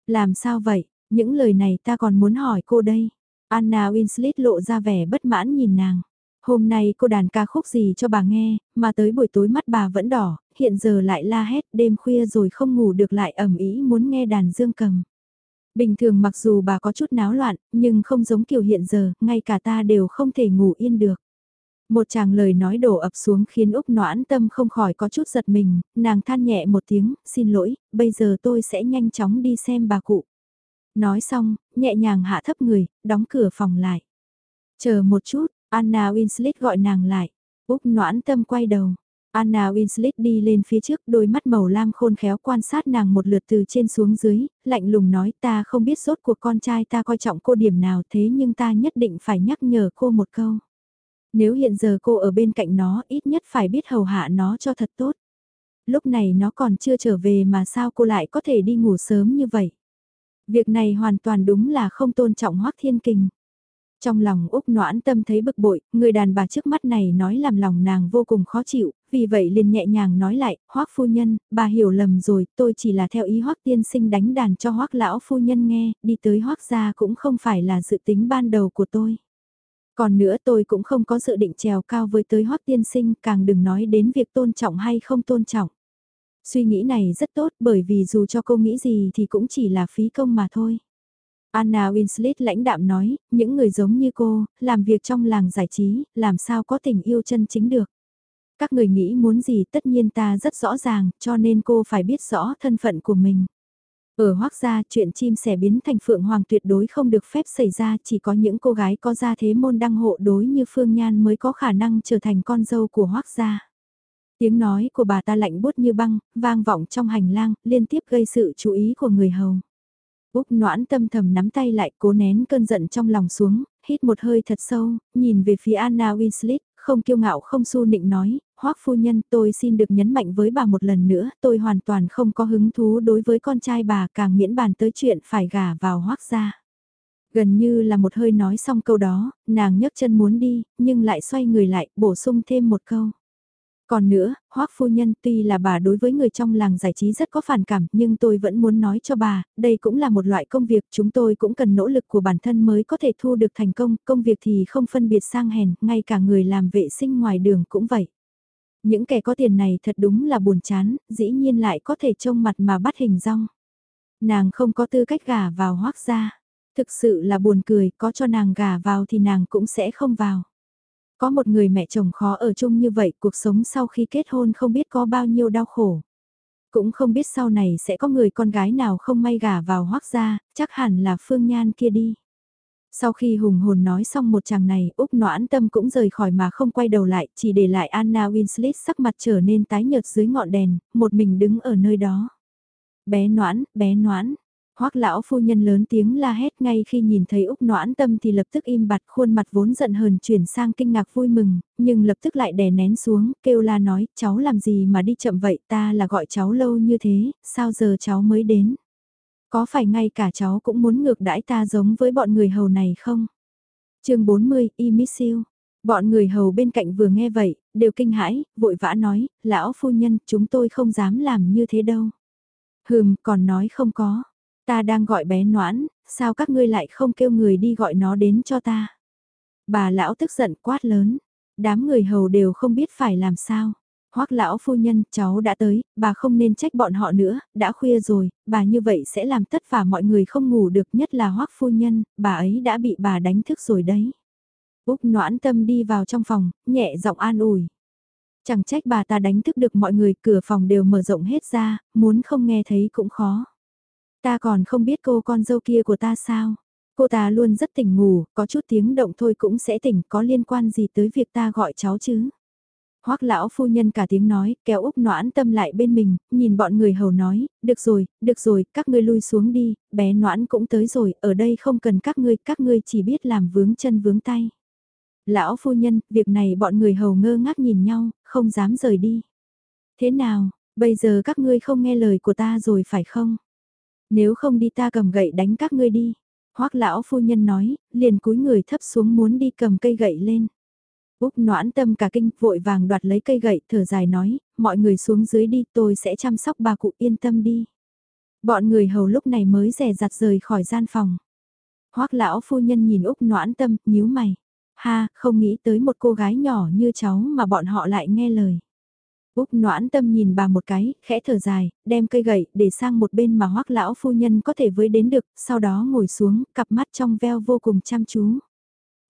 Làm sao vậy? Những lời này ta còn muốn hỏi cô đây. Anna Winslet lộ ra vẻ bất mãn nhìn nàng. Hôm nay cô đàn ca khúc gì cho bà nghe, mà tới buổi tối mắt bà vẫn đỏ, hiện giờ lại la hét đêm khuya rồi không ngủ được lại ẩm ý muốn nghe đàn dương cầm. Bình thường mặc dù bà có chút náo loạn, nhưng không giống kiểu hiện giờ, ngay cả ta đều không thể ngủ yên được. Một chàng lời nói đổ ập xuống khiến Úc noãn tâm không khỏi có chút giật mình, nàng than nhẹ một tiếng, xin lỗi, bây giờ tôi sẽ nhanh chóng đi xem bà cụ. Nói xong, nhẹ nhàng hạ thấp người, đóng cửa phòng lại. Chờ một chút, Anna Winslet gọi nàng lại. Úc noãn tâm quay đầu. Anna Winslet đi lên phía trước đôi mắt màu lam khôn khéo quan sát nàng một lượt từ trên xuống dưới, lạnh lùng nói ta không biết sốt cuộc con trai ta coi trọng cô điểm nào thế nhưng ta nhất định phải nhắc nhở cô một câu. Nếu hiện giờ cô ở bên cạnh nó ít nhất phải biết hầu hạ nó cho thật tốt. Lúc này nó còn chưa trở về mà sao cô lại có thể đi ngủ sớm như vậy. Việc này hoàn toàn đúng là không tôn trọng Hoác Thiên Kình. Trong lòng Úc noãn tâm thấy bực bội, người đàn bà trước mắt này nói làm lòng nàng vô cùng khó chịu, vì vậy liền nhẹ nhàng nói lại, Hoác phu nhân, bà hiểu lầm rồi, tôi chỉ là theo ý Hoác tiên sinh đánh đàn cho Hoác lão phu nhân nghe, đi tới Hoác gia cũng không phải là dự tính ban đầu của tôi. Còn nữa tôi cũng không có dự định trèo cao với tới hoắc tiên sinh, càng đừng nói đến việc tôn trọng hay không tôn trọng. Suy nghĩ này rất tốt bởi vì dù cho cô nghĩ gì thì cũng chỉ là phí công mà thôi. Anna Winslet lãnh đạm nói, những người giống như cô, làm việc trong làng giải trí, làm sao có tình yêu chân chính được. Các người nghĩ muốn gì tất nhiên ta rất rõ ràng, cho nên cô phải biết rõ thân phận của mình. Ở hoác gia, chuyện chim sẻ biến thành phượng hoàng tuyệt đối không được phép xảy ra, chỉ có những cô gái có gia thế môn đăng hộ đối như Phương Nhan mới có khả năng trở thành con dâu của hoác gia. Tiếng nói của bà ta lạnh bút như băng, vang vọng trong hành lang, liên tiếp gây sự chú ý của người hầu. Úc noãn tâm thầm nắm tay lại cố nén cơn giận trong lòng xuống, hít một hơi thật sâu, nhìn về phía Anna Winslet, không kiêu ngạo không su nịnh nói, hoắc phu nhân tôi xin được nhấn mạnh với bà một lần nữa, tôi hoàn toàn không có hứng thú đối với con trai bà càng miễn bàn tới chuyện phải gả vào hoắc gia. Gần như là một hơi nói xong câu đó, nàng nhấc chân muốn đi, nhưng lại xoay người lại, bổ sung thêm một câu. Còn nữa, hoắc phu nhân tuy là bà đối với người trong làng giải trí rất có phản cảm nhưng tôi vẫn muốn nói cho bà, đây cũng là một loại công việc chúng tôi cũng cần nỗ lực của bản thân mới có thể thu được thành công, công việc thì không phân biệt sang hèn, ngay cả người làm vệ sinh ngoài đường cũng vậy. Những kẻ có tiền này thật đúng là buồn chán, dĩ nhiên lại có thể trông mặt mà bắt hình rong. Nàng không có tư cách gả vào hoắc gia. Thực sự là buồn cười, có cho nàng gả vào thì nàng cũng sẽ không vào. Có một người mẹ chồng khó ở chung như vậy, cuộc sống sau khi kết hôn không biết có bao nhiêu đau khổ. Cũng không biết sau này sẽ có người con gái nào không may gả vào hoác gia, chắc hẳn là Phương Nhan kia đi. Sau khi hùng hồn nói xong một chàng này, Úc noãn tâm cũng rời khỏi mà không quay đầu lại, chỉ để lại Anna Winslet sắc mặt trở nên tái nhợt dưới ngọn đèn, một mình đứng ở nơi đó. Bé noãn, bé noãn, Hoắc lão phu nhân lớn tiếng la hét ngay khi nhìn thấy Úc Noãn Tâm thì lập tức im bặt khuôn mặt vốn giận hờn chuyển sang kinh ngạc vui mừng, nhưng lập tức lại đè nén xuống, kêu la nói, cháu làm gì mà đi chậm vậy ta là gọi cháu lâu như thế, sao giờ cháu mới đến? Có phải ngay cả cháu cũng muốn ngược đãi ta giống với bọn người hầu này không? chương 40, Y Miss You. Bọn người hầu bên cạnh vừa nghe vậy, đều kinh hãi, vội vã nói, lão phu nhân, chúng tôi không dám làm như thế đâu. Hừm, còn nói không có. Ta đang gọi bé noãn, sao các ngươi lại không kêu người đi gọi nó đến cho ta? Bà lão tức giận quát lớn, đám người hầu đều không biết phải làm sao. Hoắc lão phu nhân, cháu đã tới, bà không nên trách bọn họ nữa, đã khuya rồi, bà như vậy sẽ làm tất cả mọi người không ngủ được nhất là Hoắc phu nhân, bà ấy đã bị bà đánh thức rồi đấy. Úc noãn tâm đi vào trong phòng, nhẹ giọng an ủi. Chẳng trách bà ta đánh thức được mọi người, cửa phòng đều mở rộng hết ra, muốn không nghe thấy cũng khó. Ta còn không biết cô con dâu kia của ta sao. Cô ta luôn rất tỉnh ngủ, có chút tiếng động thôi cũng sẽ tỉnh, có liên quan gì tới việc ta gọi cháu chứ. Hoắc lão phu nhân cả tiếng nói, kéo Úc Noãn Tâm lại bên mình, nhìn bọn người hầu nói, được rồi, được rồi, các ngươi lui xuống đi, bé Noãn cũng tới rồi, ở đây không cần các ngươi, các ngươi chỉ biết làm vướng chân vướng tay. Lão phu nhân, việc này bọn người hầu ngơ ngác nhìn nhau, không dám rời đi. Thế nào, bây giờ các ngươi không nghe lời của ta rồi phải không? Nếu không đi ta cầm gậy đánh các ngươi đi. Hoắc lão phu nhân nói, liền cúi người thấp xuống muốn đi cầm cây gậy lên. Úc noãn tâm cả kinh vội vàng đoạt lấy cây gậy thở dài nói, mọi người xuống dưới đi tôi sẽ chăm sóc bà cụ yên tâm đi. Bọn người hầu lúc này mới rè rặt rời khỏi gian phòng. Hoắc lão phu nhân nhìn Úc noãn tâm, nhíu mày. Ha, không nghĩ tới một cô gái nhỏ như cháu mà bọn họ lại nghe lời. Úc noãn tâm nhìn bà một cái, khẽ thở dài, đem cây gậy để sang một bên mà hoắc lão phu nhân có thể với đến được, sau đó ngồi xuống, cặp mắt trong veo vô cùng chăm chú.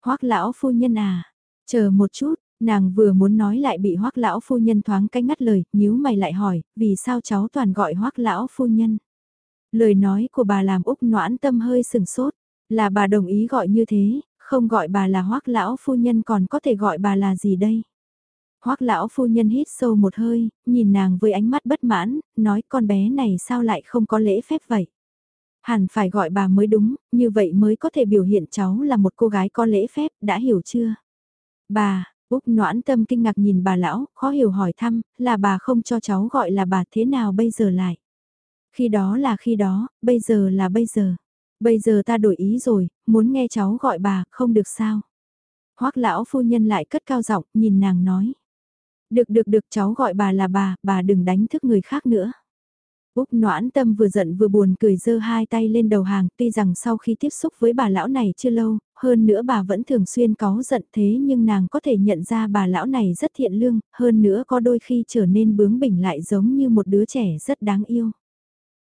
hoắc lão phu nhân à, chờ một chút, Nàng vừa muốn nói lại bị hoắc lão phu nhân thoáng cái ngắt lời, nhíu mày lại hỏi, vì sao cháu toàn gọi hoắc lão phu nhân. Lời nói của bà làm Úc noãn tâm hơi sừng sốt, là bà đồng ý gọi như thế, không gọi bà là hoắc lão phu nhân còn có thể gọi bà là gì đây. Hoắc lão phu nhân hít sâu một hơi, nhìn nàng với ánh mắt bất mãn, nói con bé này sao lại không có lễ phép vậy. Hẳn phải gọi bà mới đúng, như vậy mới có thể biểu hiện cháu là một cô gái có lễ phép, đã hiểu chưa? Bà, Úc noãn tâm kinh ngạc nhìn bà lão, khó hiểu hỏi thăm, là bà không cho cháu gọi là bà thế nào bây giờ lại? Khi đó là khi đó, bây giờ là bây giờ. Bây giờ ta đổi ý rồi, muốn nghe cháu gọi bà, không được sao? Hoắc lão phu nhân lại cất cao giọng, nhìn nàng nói. Được được được cháu gọi bà là bà, bà đừng đánh thức người khác nữa. Úc noãn tâm vừa giận vừa buồn cười giơ hai tay lên đầu hàng tuy rằng sau khi tiếp xúc với bà lão này chưa lâu, hơn nữa bà vẫn thường xuyên có giận thế nhưng nàng có thể nhận ra bà lão này rất thiện lương, hơn nữa có đôi khi trở nên bướng bỉnh lại giống như một đứa trẻ rất đáng yêu.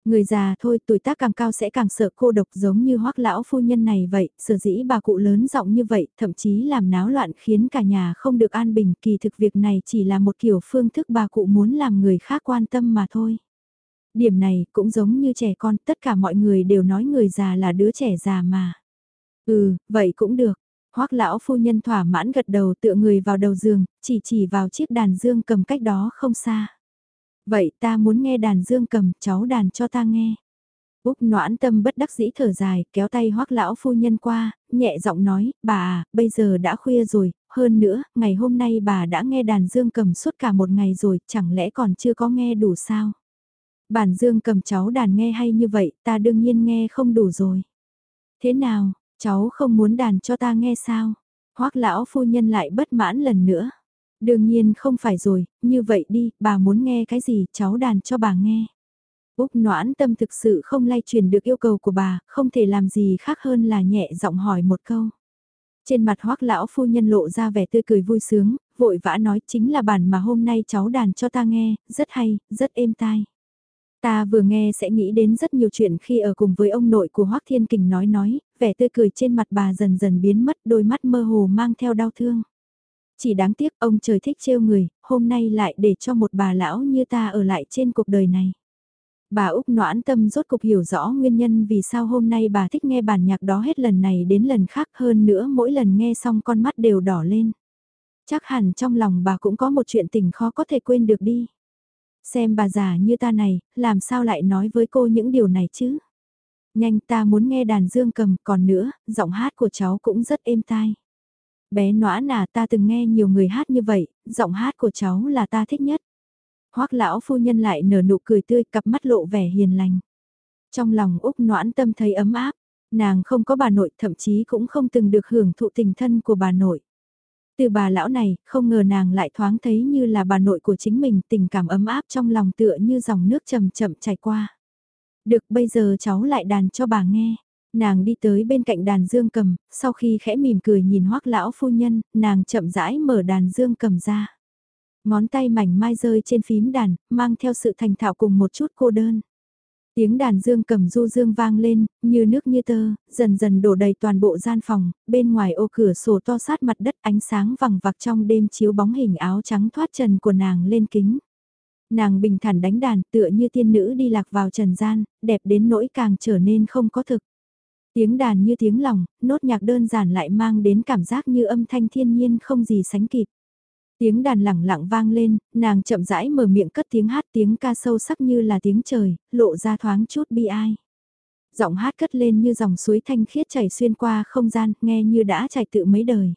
Người già thôi tuổi tác càng cao sẽ càng sợ cô độc giống như hoắc lão phu nhân này vậy, sở dĩ bà cụ lớn giọng như vậy, thậm chí làm náo loạn khiến cả nhà không được an bình, kỳ thực việc này chỉ là một kiểu phương thức bà cụ muốn làm người khác quan tâm mà thôi. Điểm này cũng giống như trẻ con, tất cả mọi người đều nói người già là đứa trẻ già mà. Ừ, vậy cũng được. Hoắc lão phu nhân thỏa mãn gật đầu tựa người vào đầu giường, chỉ chỉ vào chiếc đàn dương cầm cách đó không xa. Vậy ta muốn nghe đàn dương cầm, cháu đàn cho ta nghe. Úc noãn tâm bất đắc dĩ thở dài, kéo tay hoắc lão phu nhân qua, nhẹ giọng nói, bà à, bây giờ đã khuya rồi, hơn nữa, ngày hôm nay bà đã nghe đàn dương cầm suốt cả một ngày rồi, chẳng lẽ còn chưa có nghe đủ sao? Bản dương cầm cháu đàn nghe hay như vậy, ta đương nhiên nghe không đủ rồi. Thế nào, cháu không muốn đàn cho ta nghe sao? Hoắc lão phu nhân lại bất mãn lần nữa. Đương nhiên không phải rồi, như vậy đi, bà muốn nghe cái gì, cháu đàn cho bà nghe. Úc noãn tâm thực sự không lay truyền được yêu cầu của bà, không thể làm gì khác hơn là nhẹ giọng hỏi một câu. Trên mặt hoắc lão phu nhân lộ ra vẻ tươi cười vui sướng, vội vã nói chính là bản mà hôm nay cháu đàn cho ta nghe, rất hay, rất êm tai. Ta vừa nghe sẽ nghĩ đến rất nhiều chuyện khi ở cùng với ông nội của Hoắc Thiên Kình nói nói, vẻ tươi cười trên mặt bà dần dần biến mất, đôi mắt mơ hồ mang theo đau thương. Chỉ đáng tiếc ông trời thích trêu người, hôm nay lại để cho một bà lão như ta ở lại trên cuộc đời này. Bà Úc noãn tâm rốt cục hiểu rõ nguyên nhân vì sao hôm nay bà thích nghe bản nhạc đó hết lần này đến lần khác hơn nữa mỗi lần nghe xong con mắt đều đỏ lên. Chắc hẳn trong lòng bà cũng có một chuyện tình khó có thể quên được đi. Xem bà già như ta này, làm sao lại nói với cô những điều này chứ? Nhanh ta muốn nghe đàn dương cầm, còn nữa, giọng hát của cháu cũng rất êm tai. Bé noãn nà ta từng nghe nhiều người hát như vậy, giọng hát của cháu là ta thích nhất. Hoắc lão phu nhân lại nở nụ cười tươi cặp mắt lộ vẻ hiền lành. Trong lòng Úc noãn tâm thấy ấm áp, nàng không có bà nội thậm chí cũng không từng được hưởng thụ tình thân của bà nội. Từ bà lão này, không ngờ nàng lại thoáng thấy như là bà nội của chính mình, tình cảm ấm áp trong lòng tựa như dòng nước chậm chậm chảy qua. Được bây giờ cháu lại đàn cho bà nghe. Nàng đi tới bên cạnh đàn dương cầm, sau khi khẽ mỉm cười nhìn hoắc lão phu nhân, nàng chậm rãi mở đàn dương cầm ra. Ngón tay mảnh mai rơi trên phím đàn, mang theo sự thành thạo cùng một chút cô đơn. Tiếng đàn dương cầm du dương vang lên, như nước như tơ, dần dần đổ đầy toàn bộ gian phòng, bên ngoài ô cửa sổ to sát mặt đất ánh sáng vằng vặc trong đêm chiếu bóng hình áo trắng thoát trần của nàng lên kính. Nàng bình thản đánh đàn tựa như tiên nữ đi lạc vào trần gian, đẹp đến nỗi càng trở nên không có thực. Tiếng đàn như tiếng lòng, nốt nhạc đơn giản lại mang đến cảm giác như âm thanh thiên nhiên không gì sánh kịp. Tiếng đàn lẳng lặng vang lên, nàng chậm rãi mở miệng cất tiếng hát tiếng ca sâu sắc như là tiếng trời, lộ ra thoáng chút bi ai. Giọng hát cất lên như dòng suối thanh khiết chảy xuyên qua không gian, nghe như đã chảy tự mấy đời.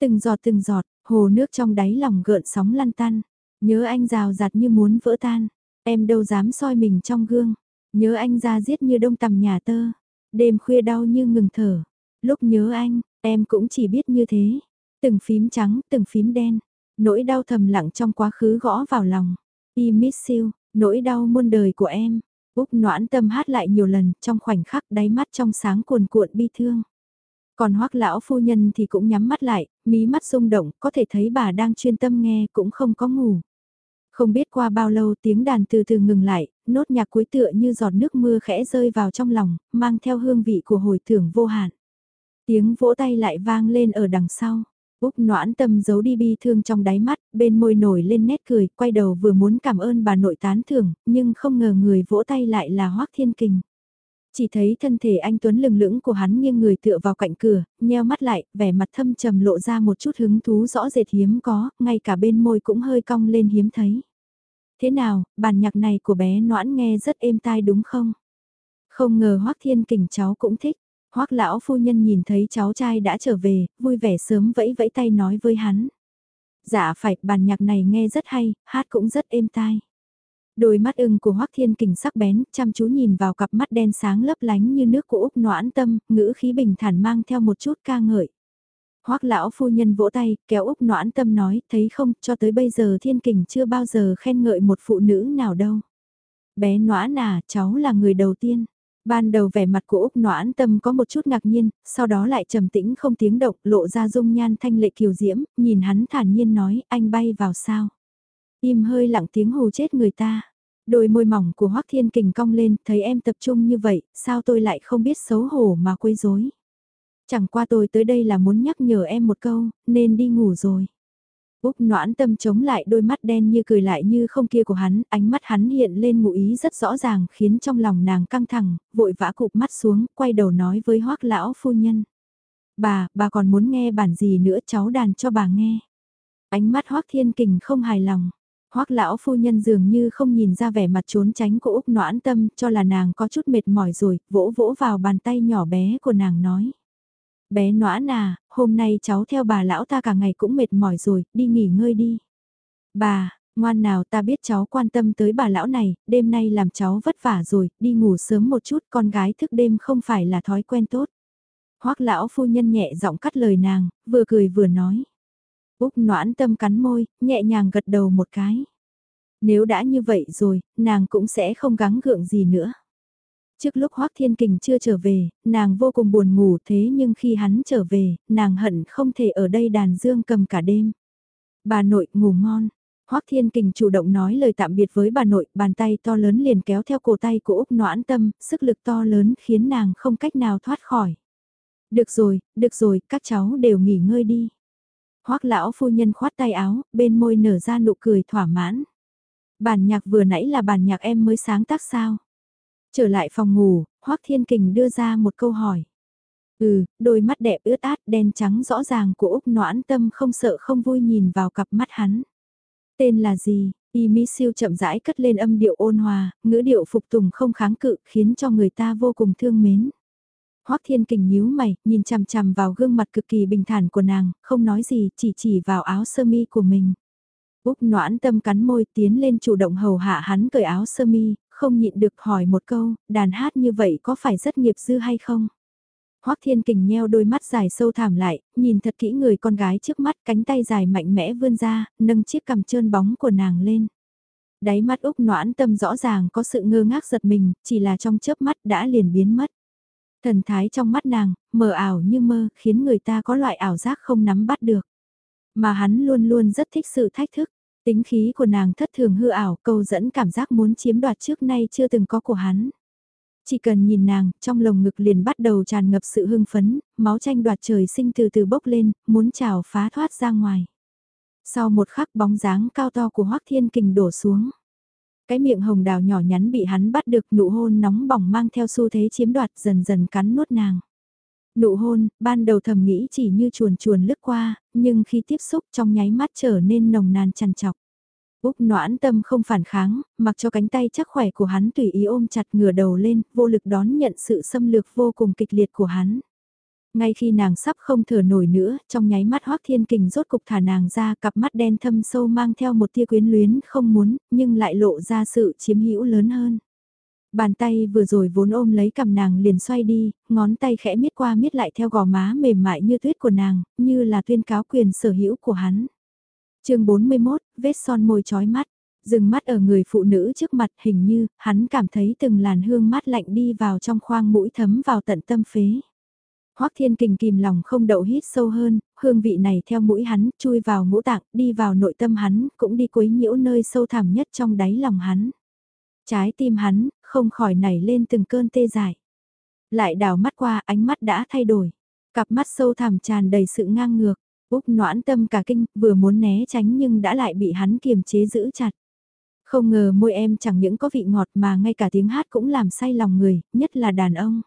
Từng giọt từng giọt, hồ nước trong đáy lòng gợn sóng lăn tan. Nhớ anh rào rạt như muốn vỡ tan. Em đâu dám soi mình trong gương. Nhớ anh ra giết như đông tầm nhà tơ. Đêm khuya đau như ngừng thở. Lúc nhớ anh, em cũng chỉ biết như thế. Từng phím trắng, từng phím đen. Nỗi đau thầm lặng trong quá khứ gõ vào lòng. I miss you, nỗi đau muôn đời của em. Úc noãn tâm hát lại nhiều lần, trong khoảnh khắc đáy mắt trong sáng cuồn cuộn bi thương. Còn hoắc lão phu nhân thì cũng nhắm mắt lại, mí mắt rung động, có thể thấy bà đang chuyên tâm nghe cũng không có ngủ. Không biết qua bao lâu tiếng đàn từ từ ngừng lại, nốt nhạc cuối tựa như giọt nước mưa khẽ rơi vào trong lòng, mang theo hương vị của hồi tưởng vô hạn. Tiếng vỗ tay lại vang lên ở đằng sau. Úc noãn tâm giấu đi bi thương trong đáy mắt, bên môi nổi lên nét cười, quay đầu vừa muốn cảm ơn bà nội tán thưởng, nhưng không ngờ người vỗ tay lại là Hoác Thiên Kình. Chỉ thấy thân thể anh Tuấn lừng lững của hắn nghiêng người tựa vào cạnh cửa, nheo mắt lại, vẻ mặt thâm trầm lộ ra một chút hứng thú rõ rệt hiếm có, ngay cả bên môi cũng hơi cong lên hiếm thấy. Thế nào, bản nhạc này của bé noãn nghe rất êm tai đúng không? Không ngờ Hoác Thiên Kình cháu cũng thích. Hoác lão phu nhân nhìn thấy cháu trai đã trở về, vui vẻ sớm vẫy vẫy tay nói với hắn. Dạ phải, bản nhạc này nghe rất hay, hát cũng rất êm tai. Đôi mắt ưng của Hoác Thiên Kình sắc bén, chăm chú nhìn vào cặp mắt đen sáng lấp lánh như nước của Úc noãn tâm, ngữ khí bình thản mang theo một chút ca ngợi. Hoắc lão phu nhân vỗ tay, kéo Úc noãn tâm nói, thấy không, cho tới bây giờ Thiên Kình chưa bao giờ khen ngợi một phụ nữ nào đâu. Bé noãn à, cháu là người đầu tiên. Ban đầu vẻ mặt của Úc Noãn Tâm có một chút ngạc nhiên, sau đó lại trầm tĩnh không tiếng động, lộ ra dung nhan thanh lệ kiều diễm, nhìn hắn thản nhiên nói, anh bay vào sao. Im hơi lặng tiếng hù chết người ta. Đôi môi mỏng của Hoắc Thiên Kình cong lên, thấy em tập trung như vậy, sao tôi lại không biết xấu hổ mà quấy rối. Chẳng qua tôi tới đây là muốn nhắc nhở em một câu, nên đi ngủ rồi. Úc noãn tâm chống lại đôi mắt đen như cười lại như không kia của hắn, ánh mắt hắn hiện lên ngụ ý rất rõ ràng khiến trong lòng nàng căng thẳng, vội vã cụp mắt xuống, quay đầu nói với hoắc lão phu nhân. Bà, bà còn muốn nghe bản gì nữa cháu đàn cho bà nghe. Ánh mắt hoắc thiên kình không hài lòng. Hoắc lão phu nhân dường như không nhìn ra vẻ mặt trốn tránh của Úc noãn tâm cho là nàng có chút mệt mỏi rồi, vỗ vỗ vào bàn tay nhỏ bé của nàng nói bé noãn à, hôm nay cháu theo bà lão ta cả ngày cũng mệt mỏi rồi, đi nghỉ ngơi đi. Bà, ngoan nào ta biết cháu quan tâm tới bà lão này, đêm nay làm cháu vất vả rồi, đi ngủ sớm một chút, con gái thức đêm không phải là thói quen tốt. Hoắc lão phu nhân nhẹ giọng cắt lời nàng, vừa cười vừa nói. Úc noãn tâm cắn môi, nhẹ nhàng gật đầu một cái. Nếu đã như vậy rồi, nàng cũng sẽ không gắng gượng gì nữa. Trước lúc Hoác Thiên Kình chưa trở về, nàng vô cùng buồn ngủ thế nhưng khi hắn trở về, nàng hận không thể ở đây đàn dương cầm cả đêm. Bà nội ngủ ngon. Hoác Thiên Kình chủ động nói lời tạm biệt với bà nội, bàn tay to lớn liền kéo theo cổ tay của Úc Noãn Tâm, sức lực to lớn khiến nàng không cách nào thoát khỏi. Được rồi, được rồi, các cháu đều nghỉ ngơi đi. Hoác lão phu nhân khoát tay áo, bên môi nở ra nụ cười thỏa mãn. Bản nhạc vừa nãy là bản nhạc em mới sáng tác sao? Trở lại phòng ngủ, Hoác Thiên Kình đưa ra một câu hỏi. Ừ, đôi mắt đẹp ướt át đen trắng rõ ràng của Úc noãn tâm không sợ không vui nhìn vào cặp mắt hắn. Tên là gì? Y Mi siêu chậm rãi cất lên âm điệu ôn hòa, ngữ điệu phục tùng không kháng cự khiến cho người ta vô cùng thương mến. Hoác Thiên Kình nhíu mày, nhìn chằm chằm vào gương mặt cực kỳ bình thản của nàng, không nói gì, chỉ chỉ vào áo sơ mi của mình. Úc noãn tâm cắn môi tiến lên chủ động hầu hạ hắn cởi áo sơ mi, không nhịn được hỏi một câu, đàn hát như vậy có phải rất nghiệp dư hay không? Hoắc Thiên Kình nheo đôi mắt dài sâu thảm lại, nhìn thật kỹ người con gái trước mắt, cánh tay dài mạnh mẽ vươn ra, nâng chiếc cằm trơn bóng của nàng lên. Đáy mắt Úc noãn tâm rõ ràng có sự ngơ ngác giật mình, chỉ là trong chớp mắt đã liền biến mất. Thần thái trong mắt nàng, mờ ảo như mơ, khiến người ta có loại ảo giác không nắm bắt được. Mà hắn luôn luôn rất thích sự thách thức. Tính khí của nàng thất thường hư ảo, câu dẫn cảm giác muốn chiếm đoạt trước nay chưa từng có của hắn. Chỉ cần nhìn nàng, trong lồng ngực liền bắt đầu tràn ngập sự hưng phấn, máu tranh đoạt trời sinh từ từ bốc lên, muốn trào phá thoát ra ngoài. Sau một khắc bóng dáng cao to của Hoác Thiên Kình đổ xuống. Cái miệng hồng đào nhỏ nhắn bị hắn bắt được nụ hôn nóng bỏng mang theo xu thế chiếm đoạt dần dần cắn nuốt nàng. Nụ hôn, ban đầu thầm nghĩ chỉ như chuồn chuồn lướt qua, nhưng khi tiếp xúc trong nháy mắt trở nên nồng nàn chằn chọc. Úc noãn tâm không phản kháng, mặc cho cánh tay chắc khỏe của hắn tùy ý ôm chặt ngửa đầu lên, vô lực đón nhận sự xâm lược vô cùng kịch liệt của hắn. Ngay khi nàng sắp không thở nổi nữa, trong nháy mắt hoác thiên kình rốt cục thả nàng ra, cặp mắt đen thâm sâu mang theo một tia quyến luyến không muốn, nhưng lại lộ ra sự chiếm hữu lớn hơn. Bàn tay vừa rồi vốn ôm lấy cầm nàng liền xoay đi, ngón tay khẽ miết qua miết lại theo gò má mềm mại như tuyết của nàng, như là tuyên cáo quyền sở hữu của hắn. chương 41, vết son môi chói mắt, dừng mắt ở người phụ nữ trước mặt hình như, hắn cảm thấy từng làn hương mát lạnh đi vào trong khoang mũi thấm vào tận tâm phế. Hoắc Thiên Kình kìm lòng không đậu hít sâu hơn, hương vị này theo mũi hắn, chui vào ngũ tạng, đi vào nội tâm hắn, cũng đi quấy nhiễu nơi sâu thẳm nhất trong đáy lòng hắn. Trái tim hắn, không khỏi nảy lên từng cơn tê dại. Lại đảo mắt qua ánh mắt đã thay đổi. Cặp mắt sâu thẳm tràn đầy sự ngang ngược. Úc noãn tâm cả kinh, vừa muốn né tránh nhưng đã lại bị hắn kiềm chế giữ chặt. Không ngờ môi em chẳng những có vị ngọt mà ngay cả tiếng hát cũng làm say lòng người, nhất là đàn ông.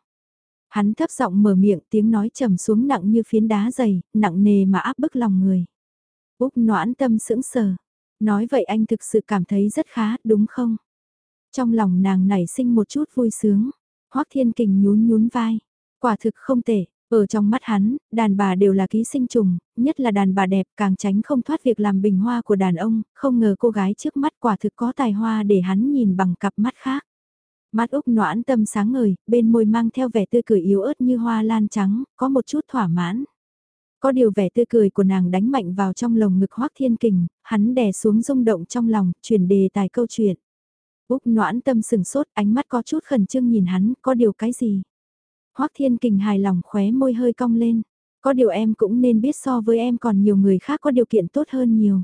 Hắn thấp giọng mở miệng tiếng nói trầm xuống nặng như phiến đá dày, nặng nề mà áp bức lòng người. Úc noãn tâm sững sờ. Nói vậy anh thực sự cảm thấy rất khá, đúng không? Trong lòng nàng nảy sinh một chút vui sướng. Hoác Thiên Kình nhún nhún vai. Quả thực không tệ, ở trong mắt hắn, đàn bà đều là ký sinh trùng, nhất là đàn bà đẹp càng tránh không thoát việc làm bình hoa của đàn ông, không ngờ cô gái trước mắt quả thực có tài hoa để hắn nhìn bằng cặp mắt khác. Mắt Úc noãn tâm sáng ngời, bên môi mang theo vẻ tươi cười yếu ớt như hoa lan trắng, có một chút thỏa mãn. Có điều vẻ tươi cười của nàng đánh mạnh vào trong lồng ngực hoác thiên kình, hắn đè xuống rung động trong lòng, chuyển đề tài câu chuyện. Úc noãn tâm sừng sốt, ánh mắt có chút khẩn trương nhìn hắn, có điều cái gì? Hoác Thiên Kình hài lòng khóe môi hơi cong lên. Có điều em cũng nên biết so với em còn nhiều người khác có điều kiện tốt hơn nhiều.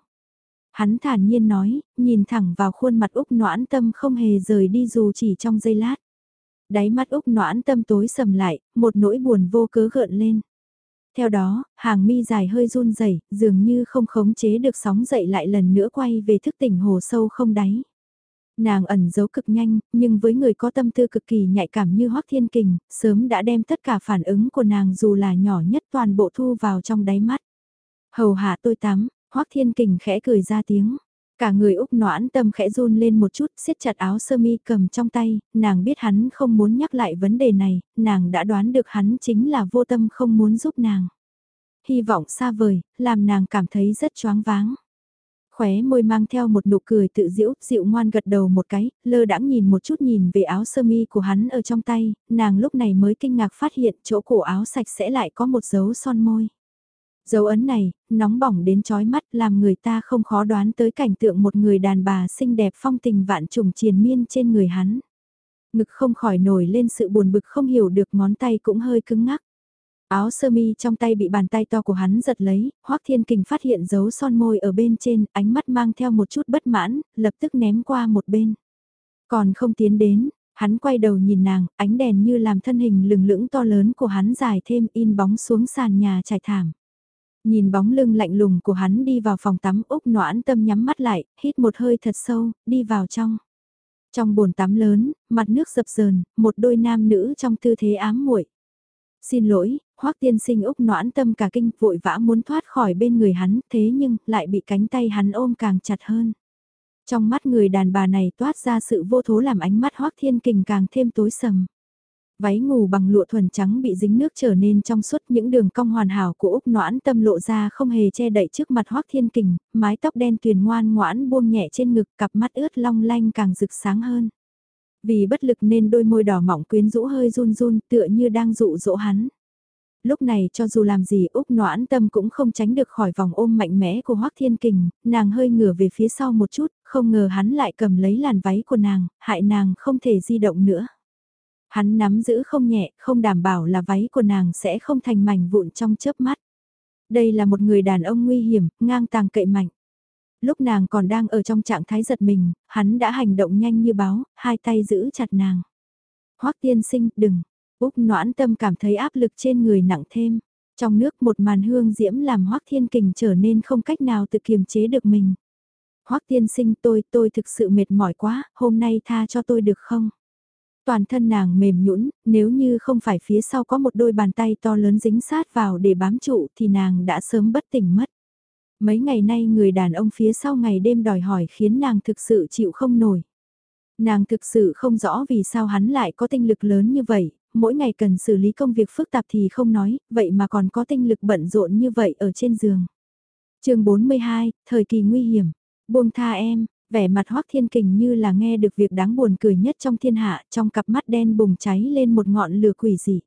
Hắn thản nhiên nói, nhìn thẳng vào khuôn mặt Úc noãn tâm không hề rời đi dù chỉ trong giây lát. Đáy mắt Úc noãn tâm tối sầm lại, một nỗi buồn vô cớ gợn lên. Theo đó, hàng mi dài hơi run rẩy, dường như không khống chế được sóng dậy lại lần nữa quay về thức tỉnh hồ sâu không đáy. Nàng ẩn giấu cực nhanh, nhưng với người có tâm tư cực kỳ nhạy cảm như Hoắc Thiên Kình, sớm đã đem tất cả phản ứng của nàng dù là nhỏ nhất toàn bộ thu vào trong đáy mắt. Hầu hạ tôi tắm, Hoắc Thiên Kình khẽ cười ra tiếng. Cả người Úc noãn tâm khẽ run lên một chút, siết chặt áo sơ mi cầm trong tay, nàng biết hắn không muốn nhắc lại vấn đề này, nàng đã đoán được hắn chính là vô tâm không muốn giúp nàng. Hy vọng xa vời, làm nàng cảm thấy rất choáng váng khóe môi mang theo một nụ cười tự diễu, dịu ngoan gật đầu một cái, lơ đãng nhìn một chút nhìn về áo sơ mi của hắn ở trong tay, nàng lúc này mới kinh ngạc phát hiện chỗ cổ áo sạch sẽ lại có một dấu son môi. Dấu ấn này, nóng bỏng đến chói mắt làm người ta không khó đoán tới cảnh tượng một người đàn bà xinh đẹp phong tình vạn trùng triền miên trên người hắn. Ngực không khỏi nổi lên sự buồn bực không hiểu được ngón tay cũng hơi cứng ngắc. Áo sơ mi trong tay bị bàn tay to của hắn giật lấy, Hoắc Thiên Kình phát hiện dấu son môi ở bên trên, ánh mắt mang theo một chút bất mãn, lập tức ném qua một bên. Còn không tiến đến, hắn quay đầu nhìn nàng, ánh đèn như làm thân hình lừng lững to lớn của hắn dài thêm in bóng xuống sàn nhà trải thảm. Nhìn bóng lưng lạnh lùng của hắn đi vào phòng tắm Úc noãn tâm nhắm mắt lại, hít một hơi thật sâu, đi vào trong. Trong bồn tắm lớn, mặt nước dập dờn, một đôi nam nữ trong tư thế ám muội. Xin lỗi, Hoắc tiên sinh Úc noãn tâm cả kinh vội vã muốn thoát khỏi bên người hắn thế nhưng lại bị cánh tay hắn ôm càng chặt hơn. Trong mắt người đàn bà này toát ra sự vô thố làm ánh mắt Hoắc thiên kình càng thêm tối sầm. Váy ngủ bằng lụa thuần trắng bị dính nước trở nên trong suốt những đường cong hoàn hảo của Úc noãn tâm lộ ra không hề che đậy trước mặt Hoắc thiên kình, mái tóc đen tuyền ngoan ngoãn buông nhẹ trên ngực cặp mắt ướt long lanh càng rực sáng hơn. Vì bất lực nên đôi môi đỏ mỏng quyến rũ hơi run run tựa như đang dụ dỗ hắn. Lúc này cho dù làm gì Úc noãn tâm cũng không tránh được khỏi vòng ôm mạnh mẽ của Hoác Thiên Kình, nàng hơi ngửa về phía sau một chút, không ngờ hắn lại cầm lấy làn váy của nàng, hại nàng không thể di động nữa. Hắn nắm giữ không nhẹ, không đảm bảo là váy của nàng sẽ không thành mảnh vụn trong chớp mắt. Đây là một người đàn ông nguy hiểm, ngang tàng cậy mạnh. Lúc nàng còn đang ở trong trạng thái giật mình, hắn đã hành động nhanh như báo, hai tay giữ chặt nàng. Hoắc tiên sinh, đừng, Úc noãn tâm cảm thấy áp lực trên người nặng thêm. Trong nước một màn hương diễm làm Hoác Thiên Kình trở nên không cách nào tự kiềm chế được mình. Hoác tiên sinh tôi, tôi thực sự mệt mỏi quá, hôm nay tha cho tôi được không? Toàn thân nàng mềm nhũn, nếu như không phải phía sau có một đôi bàn tay to lớn dính sát vào để bám trụ thì nàng đã sớm bất tỉnh mất. Mấy ngày nay người đàn ông phía sau ngày đêm đòi hỏi khiến nàng thực sự chịu không nổi. Nàng thực sự không rõ vì sao hắn lại có tinh lực lớn như vậy, mỗi ngày cần xử lý công việc phức tạp thì không nói, vậy mà còn có tinh lực bận rộn như vậy ở trên giường. chương 42, thời kỳ nguy hiểm. Buông tha em, vẻ mặt hoắc thiên kình như là nghe được việc đáng buồn cười nhất trong thiên hạ, trong cặp mắt đen bùng cháy lên một ngọn lửa quỷ dị.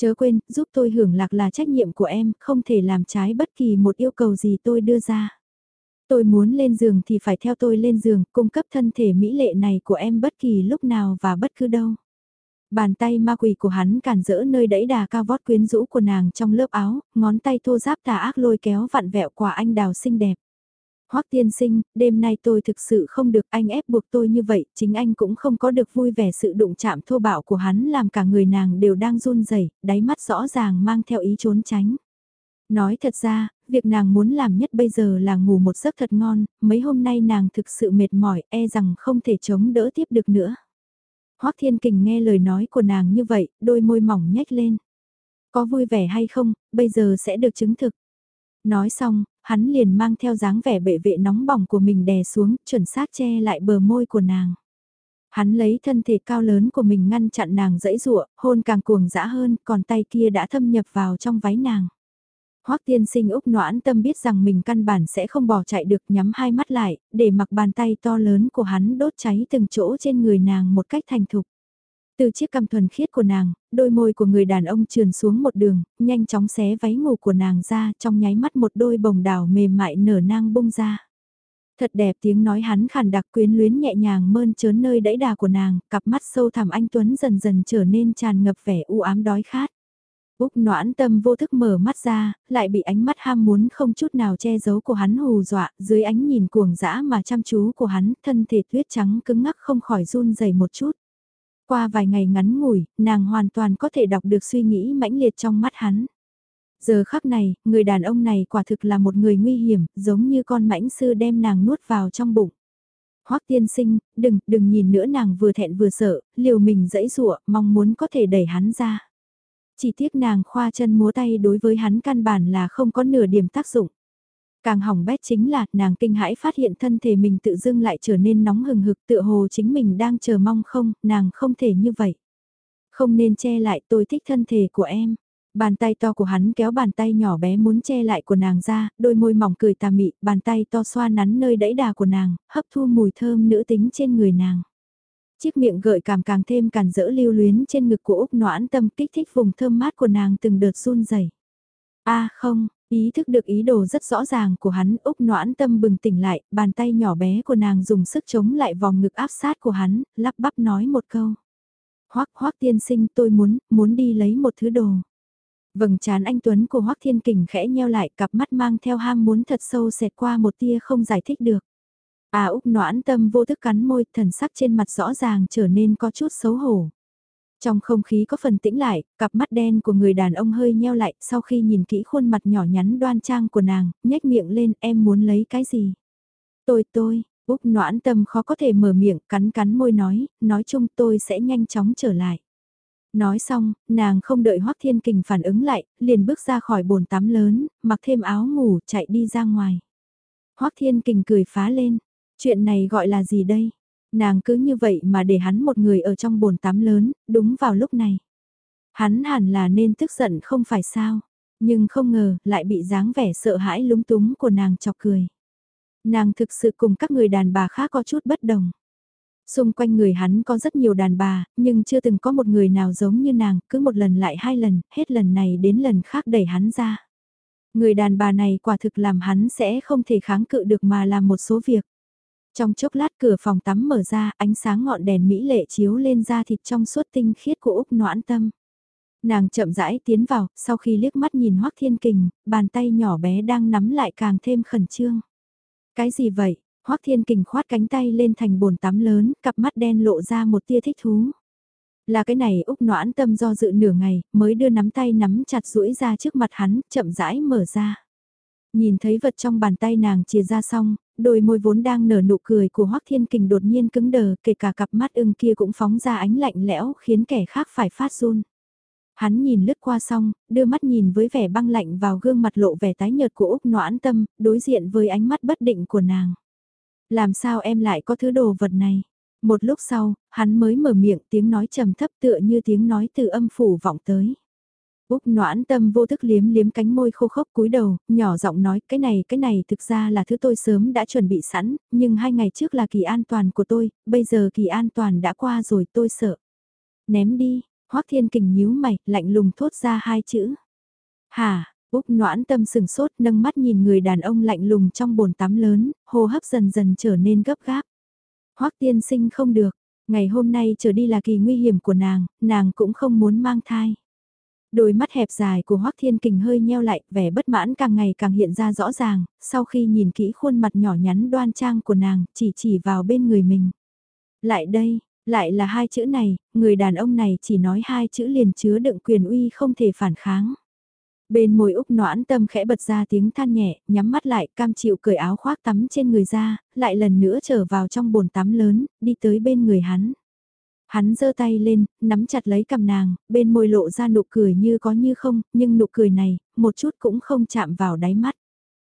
Chớ quên, giúp tôi hưởng lạc là trách nhiệm của em, không thể làm trái bất kỳ một yêu cầu gì tôi đưa ra. Tôi muốn lên giường thì phải theo tôi lên giường, cung cấp thân thể mỹ lệ này của em bất kỳ lúc nào và bất cứ đâu. Bàn tay ma quỷ của hắn cản rỡ nơi đẫy đà cao vót quyến rũ của nàng trong lớp áo, ngón tay thô giáp tà ác lôi kéo vặn vẹo quả anh đào xinh đẹp. Hoắc tiên sinh, đêm nay tôi thực sự không được anh ép buộc tôi như vậy, chính anh cũng không có được vui vẻ sự đụng chạm thô bạo của hắn làm cả người nàng đều đang run rẩy, đáy mắt rõ ràng mang theo ý trốn tránh. Nói thật ra, việc nàng muốn làm nhất bây giờ là ngủ một giấc thật ngon, mấy hôm nay nàng thực sự mệt mỏi, e rằng không thể chống đỡ tiếp được nữa. Hoắc Thiên Kình nghe lời nói của nàng như vậy, đôi môi mỏng nhếch lên. Có vui vẻ hay không, bây giờ sẽ được chứng thực. Nói xong, hắn liền mang theo dáng vẻ bệ vệ nóng bỏng của mình đè xuống, chuẩn xác che lại bờ môi của nàng. Hắn lấy thân thể cao lớn của mình ngăn chặn nàng dẫy dụa, hôn càng cuồng dã hơn, còn tay kia đã thâm nhập vào trong váy nàng. Hoắc tiên sinh Úc noãn tâm biết rằng mình căn bản sẽ không bỏ chạy được nhắm hai mắt lại, để mặc bàn tay to lớn của hắn đốt cháy từng chỗ trên người nàng một cách thành thục. Từ chiếc cằm thuần khiết của nàng, đôi môi của người đàn ông trườn xuống một đường, nhanh chóng xé váy ngủ của nàng ra trong nháy mắt một đôi bồng đảo mềm mại nở nang bung ra. Thật đẹp tiếng nói hắn khàn đặc quyến luyến nhẹ nhàng mơn trớn nơi đẫy đà của nàng, cặp mắt sâu thẳm anh Tuấn dần dần trở nên tràn ngập vẻ u ám đói khát. Úc noãn tâm vô thức mở mắt ra, lại bị ánh mắt ham muốn không chút nào che giấu của hắn hù dọa, dưới ánh nhìn cuồng dã mà chăm chú của hắn, thân thể tuyết trắng cứng ngắc không khỏi run rẩy một chút. Qua vài ngày ngắn ngủi, nàng hoàn toàn có thể đọc được suy nghĩ mãnh liệt trong mắt hắn. Giờ khắc này, người đàn ông này quả thực là một người nguy hiểm, giống như con mãnh sư đem nàng nuốt vào trong bụng. Hoắc tiên sinh, đừng, đừng nhìn nữa nàng vừa thẹn vừa sợ, liều mình dẫy dụa, mong muốn có thể đẩy hắn ra. Chỉ tiếc nàng khoa chân múa tay đối với hắn căn bản là không có nửa điểm tác dụng. Càng hỏng bét chính là nàng kinh hãi phát hiện thân thể mình tự dưng lại trở nên nóng hừng hực tựa hồ chính mình đang chờ mong không, nàng không thể như vậy. Không nên che lại tôi thích thân thể của em. Bàn tay to của hắn kéo bàn tay nhỏ bé muốn che lại của nàng ra, đôi môi mỏng cười tà mị, bàn tay to xoa nắn nơi đẫy đà của nàng, hấp thu mùi thơm nữ tính trên người nàng. Chiếc miệng gợi cảm càng thêm càn rỡ lưu luyến trên ngực của Úc noãn tâm kích thích vùng thơm mát của nàng từng đợt run rẩy. a không, ý thức được ý đồ rất rõ ràng của hắn Úc noãn tâm bừng tỉnh lại, bàn tay nhỏ bé của nàng dùng sức chống lại vòng ngực áp sát của hắn, lắp bắp nói một câu. Hoác hoác tiên sinh tôi muốn, muốn đi lấy một thứ đồ. Vầng trán anh Tuấn của Hoác Thiên Kình khẽ nheo lại cặp mắt mang theo ham muốn thật sâu xẹt qua một tia không giải thích được. À Úc noãn tâm vô thức cắn môi, thần sắc trên mặt rõ ràng trở nên có chút xấu hổ. Trong không khí có phần tĩnh lại, cặp mắt đen của người đàn ông hơi nheo lại, sau khi nhìn kỹ khuôn mặt nhỏ nhắn đoan trang của nàng, nhếch miệng lên, em muốn lấy cái gì? Tôi tôi, Úc noãn tâm khó có thể mở miệng, cắn cắn môi nói, nói chung tôi sẽ nhanh chóng trở lại. Nói xong, nàng không đợi Hoắc Thiên Kình phản ứng lại, liền bước ra khỏi bồn tắm lớn, mặc thêm áo ngủ, chạy đi ra ngoài. Hoắc Thiên Kình cười phá lên, Chuyện này gọi là gì đây? Nàng cứ như vậy mà để hắn một người ở trong bồn tắm lớn, đúng vào lúc này. Hắn hẳn là nên tức giận không phải sao, nhưng không ngờ lại bị dáng vẻ sợ hãi lúng túng của nàng chọc cười. Nàng thực sự cùng các người đàn bà khác có chút bất đồng. Xung quanh người hắn có rất nhiều đàn bà, nhưng chưa từng có một người nào giống như nàng, cứ một lần lại hai lần, hết lần này đến lần khác đẩy hắn ra. Người đàn bà này quả thực làm hắn sẽ không thể kháng cự được mà làm một số việc. Trong chốc lát cửa phòng tắm mở ra, ánh sáng ngọn đèn mỹ lệ chiếu lên da thịt trong suốt tinh khiết của Úc noãn tâm. Nàng chậm rãi tiến vào, sau khi liếc mắt nhìn Hoắc Thiên Kình, bàn tay nhỏ bé đang nắm lại càng thêm khẩn trương. Cái gì vậy? Hoắc Thiên Kình khoát cánh tay lên thành bồn tắm lớn, cặp mắt đen lộ ra một tia thích thú. Là cái này Úc noãn tâm do dự nửa ngày, mới đưa nắm tay nắm chặt duỗi ra trước mặt hắn, chậm rãi mở ra. Nhìn thấy vật trong bàn tay nàng chia ra xong, đôi môi vốn đang nở nụ cười của Hoắc Thiên Kình đột nhiên cứng đờ, kể cả cặp mắt ưng kia cũng phóng ra ánh lạnh lẽo khiến kẻ khác phải phát run. Hắn nhìn lướt qua xong, đưa mắt nhìn với vẻ băng lạnh vào gương mặt lộ vẻ tái nhợt của Úc Noãn Tâm, đối diện với ánh mắt bất định của nàng. Làm sao em lại có thứ đồ vật này? Một lúc sau, hắn mới mở miệng tiếng nói trầm thấp tựa như tiếng nói từ âm phủ vọng tới. Úc noãn tâm vô thức liếm liếm cánh môi khô khốc cúi đầu, nhỏ giọng nói cái này cái này thực ra là thứ tôi sớm đã chuẩn bị sẵn, nhưng hai ngày trước là kỳ an toàn của tôi, bây giờ kỳ an toàn đã qua rồi tôi sợ. Ném đi, Hoác Thiên Kình nhíu mày, lạnh lùng thốt ra hai chữ. Hà, Úc noãn tâm sừng sốt nâng mắt nhìn người đàn ông lạnh lùng trong bồn tắm lớn, hô hấp dần dần trở nên gấp gáp. Hoác tiên sinh không được, ngày hôm nay trở đi là kỳ nguy hiểm của nàng, nàng cũng không muốn mang thai. Đôi mắt hẹp dài của Hoắc Thiên Kình hơi nheo lại, vẻ bất mãn càng ngày càng hiện ra rõ ràng, sau khi nhìn kỹ khuôn mặt nhỏ nhắn đoan trang của nàng, chỉ chỉ vào bên người mình. Lại đây, lại là hai chữ này, người đàn ông này chỉ nói hai chữ liền chứa đựng quyền uy không thể phản kháng. Bên môi Úc noãn tâm khẽ bật ra tiếng than nhẹ, nhắm mắt lại, cam chịu cởi áo khoác tắm trên người ra, lại lần nữa trở vào trong bồn tắm lớn, đi tới bên người hắn. Hắn giơ tay lên, nắm chặt lấy cầm nàng, bên môi lộ ra nụ cười như có như không, nhưng nụ cười này, một chút cũng không chạm vào đáy mắt.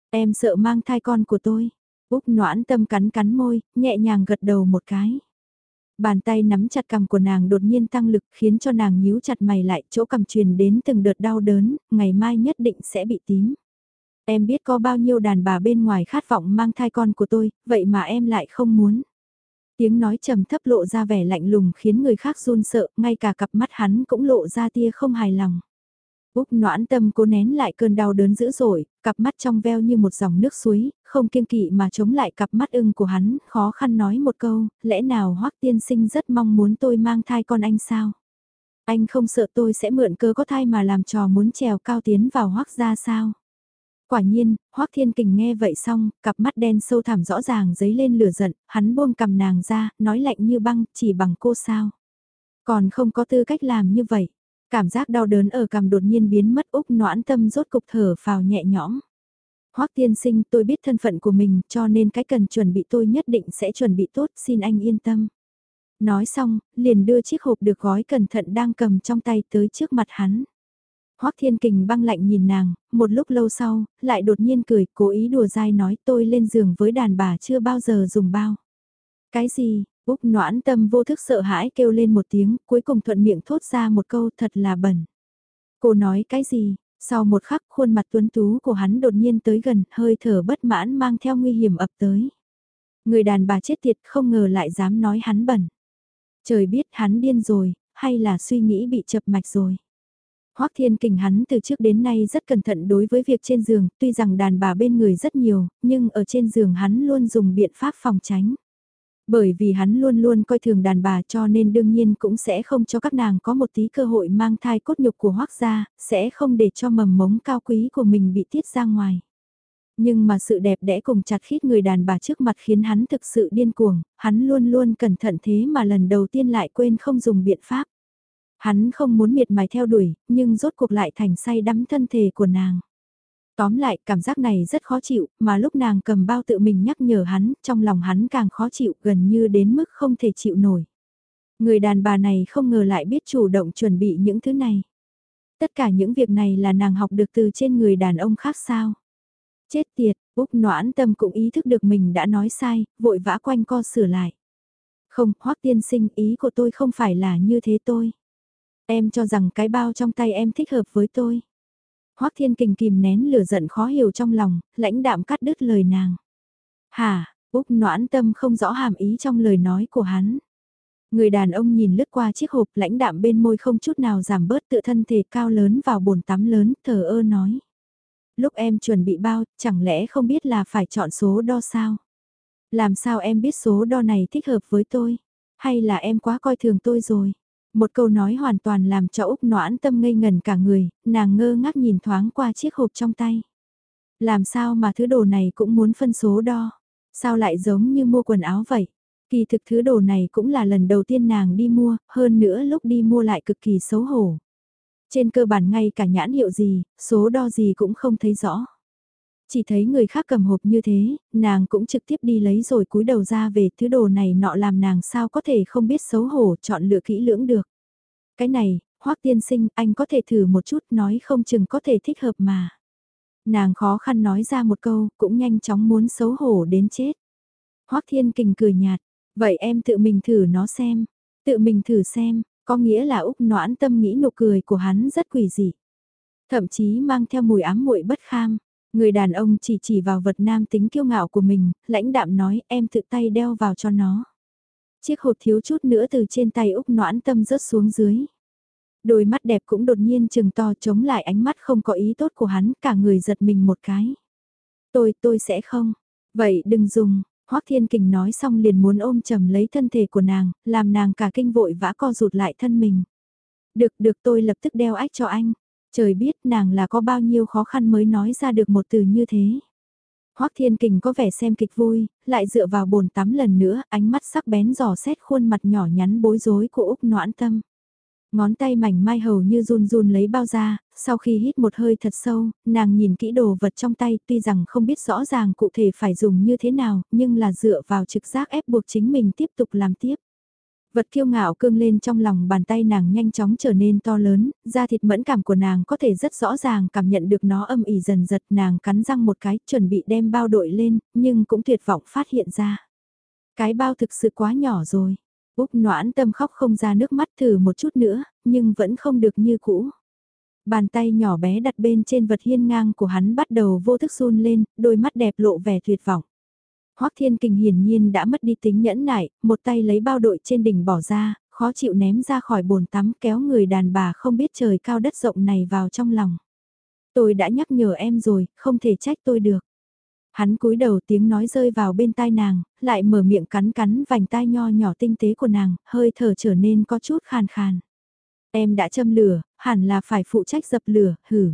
Em sợ mang thai con của tôi. Úc noãn tâm cắn cắn môi, nhẹ nhàng gật đầu một cái. Bàn tay nắm chặt cầm của nàng đột nhiên tăng lực khiến cho nàng nhíu chặt mày lại chỗ cầm truyền đến từng đợt đau đớn, ngày mai nhất định sẽ bị tím. Em biết có bao nhiêu đàn bà bên ngoài khát vọng mang thai con của tôi, vậy mà em lại không muốn. Tiếng nói trầm thấp lộ ra vẻ lạnh lùng khiến người khác run sợ, ngay cả cặp mắt hắn cũng lộ ra tia không hài lòng. Úc noãn tâm cố nén lại cơn đau đớn dữ dội, cặp mắt trong veo như một dòng nước suối, không kiêng kỵ mà chống lại cặp mắt ưng của hắn, khó khăn nói một câu, lẽ nào hoắc tiên sinh rất mong muốn tôi mang thai con anh sao? Anh không sợ tôi sẽ mượn cơ có thai mà làm trò muốn trèo cao tiến vào hoắc ra sao? Quả nhiên, Hoắc Thiên Kình nghe vậy xong, cặp mắt đen sâu thẳm rõ ràng giấy lên lửa giận, hắn buông cầm nàng ra, nói lạnh như băng, chỉ bằng cô sao. Còn không có tư cách làm như vậy. Cảm giác đau đớn ở cằm đột nhiên biến mất Úc noãn tâm rốt cục thở phào nhẹ nhõm. Hoắc tiên sinh tôi biết thân phận của mình cho nên cái cần chuẩn bị tôi nhất định sẽ chuẩn bị tốt xin anh yên tâm. Nói xong, liền đưa chiếc hộp được gói cẩn thận đang cầm trong tay tới trước mặt hắn. Hoắc Thiên Kình băng lạnh nhìn nàng, một lúc lâu sau, lại đột nhiên cười, cố ý đùa dai nói tôi lên giường với đàn bà chưa bao giờ dùng bao. Cái gì, Úc noãn tâm vô thức sợ hãi kêu lên một tiếng, cuối cùng thuận miệng thốt ra một câu thật là bẩn. Cô nói cái gì, sau một khắc khuôn mặt tuấn tú của hắn đột nhiên tới gần, hơi thở bất mãn mang theo nguy hiểm ập tới. Người đàn bà chết tiệt không ngờ lại dám nói hắn bẩn. Trời biết hắn điên rồi, hay là suy nghĩ bị chập mạch rồi. Hoắc Thiên Kình hắn từ trước đến nay rất cẩn thận đối với việc trên giường, tuy rằng đàn bà bên người rất nhiều, nhưng ở trên giường hắn luôn dùng biện pháp phòng tránh. Bởi vì hắn luôn luôn coi thường đàn bà cho nên đương nhiên cũng sẽ không cho các nàng có một tí cơ hội mang thai cốt nhục của hoác gia, sẽ không để cho mầm mống cao quý của mình bị tiết ra ngoài. Nhưng mà sự đẹp đẽ cùng chặt khít người đàn bà trước mặt khiến hắn thực sự điên cuồng, hắn luôn luôn cẩn thận thế mà lần đầu tiên lại quên không dùng biện pháp. Hắn không muốn miệt mài theo đuổi, nhưng rốt cuộc lại thành say đắm thân thể của nàng. Tóm lại, cảm giác này rất khó chịu, mà lúc nàng cầm bao tự mình nhắc nhở hắn, trong lòng hắn càng khó chịu gần như đến mức không thể chịu nổi. Người đàn bà này không ngờ lại biết chủ động chuẩn bị những thứ này. Tất cả những việc này là nàng học được từ trên người đàn ông khác sao. Chết tiệt, Úc noãn tâm cũng ý thức được mình đã nói sai, vội vã quanh co sửa lại. Không, hoắc tiên sinh ý của tôi không phải là như thế tôi. Em cho rằng cái bao trong tay em thích hợp với tôi. Hoắc Thiên Kình kìm nén lửa giận khó hiểu trong lòng, lãnh đạm cắt đứt lời nàng. Hà, Úc noãn tâm không rõ hàm ý trong lời nói của hắn. Người đàn ông nhìn lướt qua chiếc hộp lãnh đạm bên môi không chút nào giảm bớt tự thân thể cao lớn vào bồn tắm lớn, thờ ơ nói. Lúc em chuẩn bị bao, chẳng lẽ không biết là phải chọn số đo sao? Làm sao em biết số đo này thích hợp với tôi? Hay là em quá coi thường tôi rồi? Một câu nói hoàn toàn làm cho Úc noãn tâm ngây ngần cả người, nàng ngơ ngác nhìn thoáng qua chiếc hộp trong tay. Làm sao mà thứ đồ này cũng muốn phân số đo? Sao lại giống như mua quần áo vậy? Kỳ thực thứ đồ này cũng là lần đầu tiên nàng đi mua, hơn nữa lúc đi mua lại cực kỳ xấu hổ. Trên cơ bản ngay cả nhãn hiệu gì, số đo gì cũng không thấy rõ. Chỉ thấy người khác cầm hộp như thế, nàng cũng trực tiếp đi lấy rồi cúi đầu ra về thứ đồ này nọ làm nàng sao có thể không biết xấu hổ chọn lựa kỹ lưỡng được. Cái này, hoắc tiên sinh anh có thể thử một chút nói không chừng có thể thích hợp mà. Nàng khó khăn nói ra một câu, cũng nhanh chóng muốn xấu hổ đến chết. hoắc thiên kình cười nhạt, vậy em tự mình thử nó xem, tự mình thử xem, có nghĩa là Úc noãn tâm nghĩ nụ cười của hắn rất quỷ dị. Thậm chí mang theo mùi ám muội bất kham. Người đàn ông chỉ chỉ vào vật nam tính kiêu ngạo của mình, lãnh đạm nói em tự tay đeo vào cho nó. Chiếc hộp thiếu chút nữa từ trên tay Úc noãn tâm rớt xuống dưới. Đôi mắt đẹp cũng đột nhiên chừng to chống lại ánh mắt không có ý tốt của hắn, cả người giật mình một cái. Tôi, tôi sẽ không. Vậy đừng dùng, Hoắc Thiên Kình nói xong liền muốn ôm chầm lấy thân thể của nàng, làm nàng cả kinh vội vã co rụt lại thân mình. Được, được tôi lập tức đeo ách cho anh. Trời biết nàng là có bao nhiêu khó khăn mới nói ra được một từ như thế. Hoắc Thiên Kình có vẻ xem kịch vui, lại dựa vào bồn tắm lần nữa, ánh mắt sắc bén dò xét khuôn mặt nhỏ nhắn bối rối của Úc Noãn Tâm. Ngón tay mảnh mai hầu như run run lấy bao ra, sau khi hít một hơi thật sâu, nàng nhìn kỹ đồ vật trong tay tuy rằng không biết rõ ràng cụ thể phải dùng như thế nào, nhưng là dựa vào trực giác ép buộc chính mình tiếp tục làm tiếp. Vật kiêu ngạo cương lên trong lòng bàn tay nàng nhanh chóng trở nên to lớn, da thịt mẫn cảm của nàng có thể rất rõ ràng cảm nhận được nó âm ỉ dần giật nàng cắn răng một cái chuẩn bị đem bao đội lên, nhưng cũng tuyệt vọng phát hiện ra. Cái bao thực sự quá nhỏ rồi. Úc noãn tâm khóc không ra nước mắt thử một chút nữa, nhưng vẫn không được như cũ. Bàn tay nhỏ bé đặt bên trên vật hiên ngang của hắn bắt đầu vô thức run lên, đôi mắt đẹp lộ vẻ tuyệt vọng. Hoắc Thiên Kình hiển nhiên đã mất đi tính nhẫn nại, một tay lấy bao đội trên đỉnh bỏ ra, khó chịu ném ra khỏi bồn tắm kéo người đàn bà không biết trời cao đất rộng này vào trong lòng. Tôi đã nhắc nhở em rồi, không thể trách tôi được. Hắn cúi đầu tiếng nói rơi vào bên tai nàng, lại mở miệng cắn cắn vành tai nho nhỏ tinh tế của nàng, hơi thở trở nên có chút khàn khàn. Em đã châm lửa, hẳn là phải phụ trách dập lửa, hử.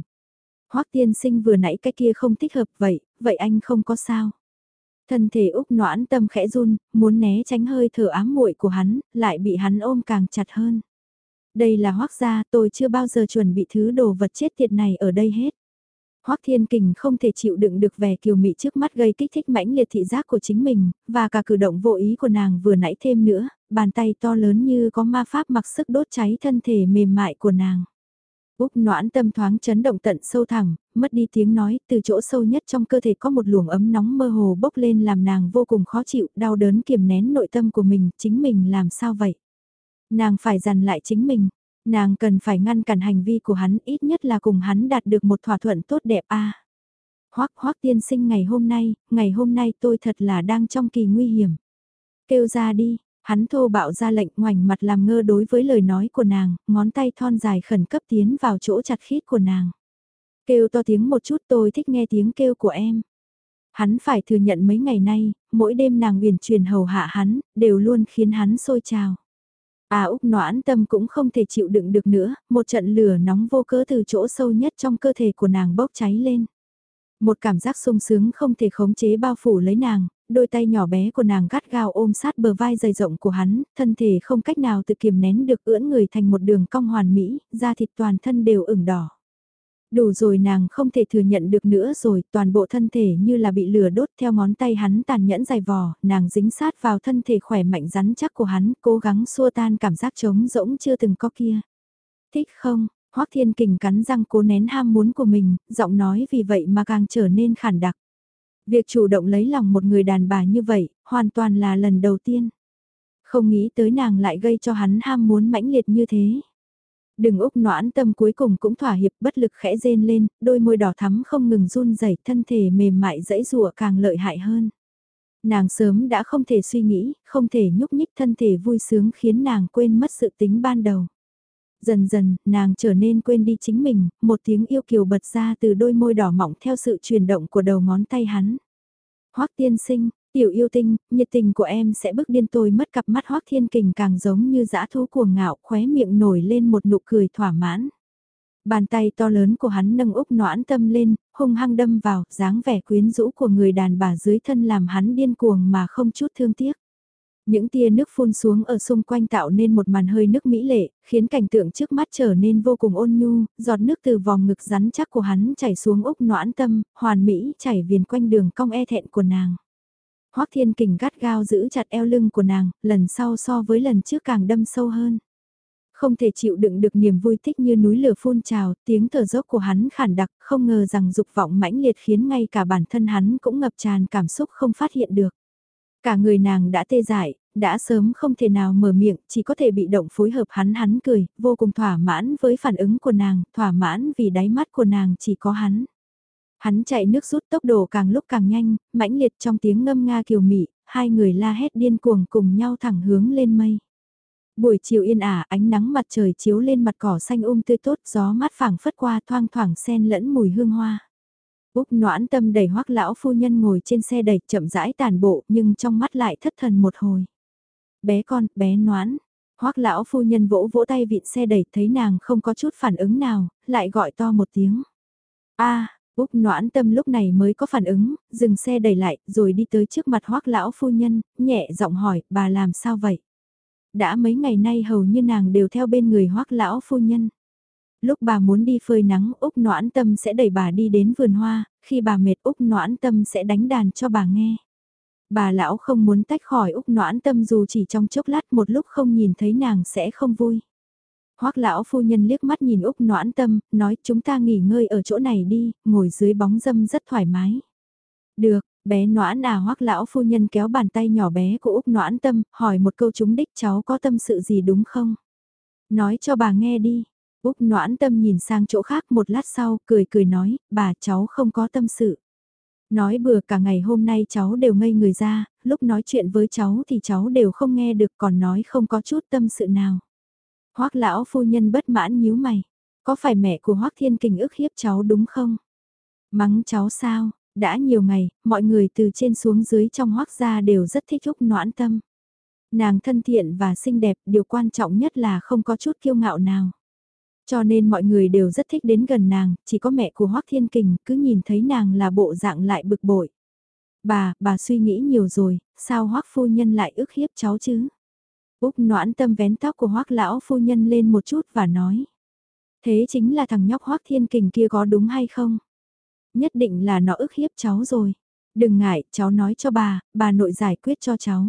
Hoắc tiên sinh vừa nãy cái kia không thích hợp vậy, vậy anh không có sao. Thân thể Úc noãn tâm khẽ run, muốn né tránh hơi thở ám muội của hắn, lại bị hắn ôm càng chặt hơn. Đây là hoác gia, tôi chưa bao giờ chuẩn bị thứ đồ vật chết tiệt này ở đây hết. Hoắc Thiên Kình không thể chịu đựng được vẻ kiều mị trước mắt gây kích thích mãnh liệt thị giác của chính mình, và cả cử động vô ý của nàng vừa nãy thêm nữa, bàn tay to lớn như có ma pháp mặc sức đốt cháy thân thể mềm mại của nàng. Úc noãn tâm thoáng chấn động tận sâu thẳm, mất đi tiếng nói, từ chỗ sâu nhất trong cơ thể có một luồng ấm nóng mơ hồ bốc lên làm nàng vô cùng khó chịu, đau đớn kiềm nén nội tâm của mình, chính mình làm sao vậy? Nàng phải dằn lại chính mình, nàng cần phải ngăn cản hành vi của hắn ít nhất là cùng hắn đạt được một thỏa thuận tốt đẹp a. Hoắc Hoắc tiên sinh ngày hôm nay, ngày hôm nay tôi thật là đang trong kỳ nguy hiểm. Kêu ra đi, Hắn thô bạo ra lệnh ngoảnh mặt làm ngơ đối với lời nói của nàng, ngón tay thon dài khẩn cấp tiến vào chỗ chặt khít của nàng. Kêu to tiếng một chút tôi thích nghe tiếng kêu của em. Hắn phải thừa nhận mấy ngày nay, mỗi đêm nàng uyển truyền hầu hạ hắn, đều luôn khiến hắn sôi trào. À Úc noãn tâm cũng không thể chịu đựng được nữa, một trận lửa nóng vô cớ từ chỗ sâu nhất trong cơ thể của nàng bốc cháy lên. Một cảm giác sung sướng không thể khống chế bao phủ lấy nàng, đôi tay nhỏ bé của nàng gắt gao ôm sát bờ vai dày rộng của hắn, thân thể không cách nào tự kiềm nén được ưỡn người thành một đường cong hoàn mỹ, da thịt toàn thân đều ửng đỏ. Đủ rồi nàng không thể thừa nhận được nữa rồi, toàn bộ thân thể như là bị lửa đốt theo ngón tay hắn tàn nhẫn dài vò, nàng dính sát vào thân thể khỏe mạnh rắn chắc của hắn, cố gắng xua tan cảm giác trống rỗng chưa từng có kia. Thích không? Hoắc Thiên Kình cắn răng cố nén ham muốn của mình, giọng nói vì vậy mà càng trở nên khản đặc. Việc chủ động lấy lòng một người đàn bà như vậy, hoàn toàn là lần đầu tiên. Không nghĩ tới nàng lại gây cho hắn ham muốn mãnh liệt như thế. Đừng úc noãn tâm cuối cùng cũng thỏa hiệp bất lực khẽ rên lên, đôi môi đỏ thắm không ngừng run rẩy thân thể mềm mại dẫy rùa càng lợi hại hơn. Nàng sớm đã không thể suy nghĩ, không thể nhúc nhích thân thể vui sướng khiến nàng quên mất sự tính ban đầu. Dần dần, nàng trở nên quên đi chính mình, một tiếng yêu kiều bật ra từ đôi môi đỏ mỏng theo sự chuyển động của đầu ngón tay hắn. Hoắc tiên sinh, tiểu yêu tinh, nhiệt tình của em sẽ bức điên tôi mất cặp mắt Hoắc thiên kình càng giống như dã thú cuồng ngạo khóe miệng nổi lên một nụ cười thỏa mãn. Bàn tay to lớn của hắn nâng úc noãn tâm lên, hung hăng đâm vào, dáng vẻ quyến rũ của người đàn bà dưới thân làm hắn điên cuồng mà không chút thương tiếc. Những tia nước phun xuống ở xung quanh tạo nên một màn hơi nước mỹ lệ, khiến cảnh tượng trước mắt trở nên vô cùng ôn nhu, giọt nước từ vòng ngực rắn chắc của hắn chảy xuống úc noãn tâm, hoàn mỹ chảy viền quanh đường cong e thẹn của nàng. Hoác Thiên Kình gắt gao giữ chặt eo lưng của nàng, lần sau so với lần trước càng đâm sâu hơn. Không thể chịu đựng được niềm vui thích như núi lửa phun trào, tiếng thở dốc của hắn khản đặc, không ngờ rằng dục vọng mãnh liệt khiến ngay cả bản thân hắn cũng ngập tràn cảm xúc không phát hiện được. Cả người nàng đã tê dại, đã sớm không thể nào mở miệng, chỉ có thể bị động phối hợp hắn hắn cười, vô cùng thỏa mãn với phản ứng của nàng, thỏa mãn vì đáy mắt của nàng chỉ có hắn. Hắn chạy nước rút tốc độ càng lúc càng nhanh, mãnh liệt trong tiếng ngâm nga kiều mị, hai người la hét điên cuồng cùng nhau thẳng hướng lên mây. Buổi chiều yên ả, ánh nắng mặt trời chiếu lên mặt cỏ xanh um tươi tốt, gió mát phảng phất qua thoang thoảng sen lẫn mùi hương hoa. Úc noãn tâm đầy hoắc lão phu nhân ngồi trên xe đẩy chậm rãi tàn bộ nhưng trong mắt lại thất thần một hồi. Bé con, bé noãn. hoắc lão phu nhân vỗ vỗ tay vịn xe đẩy thấy nàng không có chút phản ứng nào, lại gọi to một tiếng. a Úc noãn tâm lúc này mới có phản ứng, dừng xe đẩy lại, rồi đi tới trước mặt hoắc lão phu nhân, nhẹ giọng hỏi, bà làm sao vậy? Đã mấy ngày nay hầu như nàng đều theo bên người hoắc lão phu nhân. Lúc bà muốn đi phơi nắng Úc Noãn Tâm sẽ đẩy bà đi đến vườn hoa, khi bà mệt Úc Noãn Tâm sẽ đánh đàn cho bà nghe. Bà lão không muốn tách khỏi Úc Noãn Tâm dù chỉ trong chốc lát một lúc không nhìn thấy nàng sẽ không vui. Hoắc lão phu nhân liếc mắt nhìn Úc Noãn Tâm, nói chúng ta nghỉ ngơi ở chỗ này đi, ngồi dưới bóng dâm rất thoải mái. Được, bé Noãn à Hoắc lão phu nhân kéo bàn tay nhỏ bé của Úc Noãn Tâm, hỏi một câu chúng đích cháu có tâm sự gì đúng không? Nói cho bà nghe đi. Úc Noãn Tâm nhìn sang chỗ khác một lát sau, cười cười nói, bà cháu không có tâm sự. Nói bừa cả ngày hôm nay cháu đều ngây người ra, lúc nói chuyện với cháu thì cháu đều không nghe được còn nói không có chút tâm sự nào. Hoắc lão phu nhân bất mãn nhíu mày. Có phải mẹ của Hoắc Thiên Kình ức hiếp cháu đúng không? Mắng cháu sao? Đã nhiều ngày, mọi người từ trên xuống dưới trong Hoắc gia đều rất thích Úc Noãn Tâm. Nàng thân thiện và xinh đẹp, điều quan trọng nhất là không có chút kiêu ngạo nào. Cho nên mọi người đều rất thích đến gần nàng, chỉ có mẹ của Hoắc Thiên Kình cứ nhìn thấy nàng là bộ dạng lại bực bội. Bà, bà suy nghĩ nhiều rồi, sao Hoắc phu nhân lại ức hiếp cháu chứ? Úc noãn tâm vén tóc của hoắc lão phu nhân lên một chút và nói. Thế chính là thằng nhóc hoắc thiên kình kia có đúng hay không? Nhất định là nó ức hiếp cháu rồi. Đừng ngại, cháu nói cho bà, bà nội giải quyết cho cháu.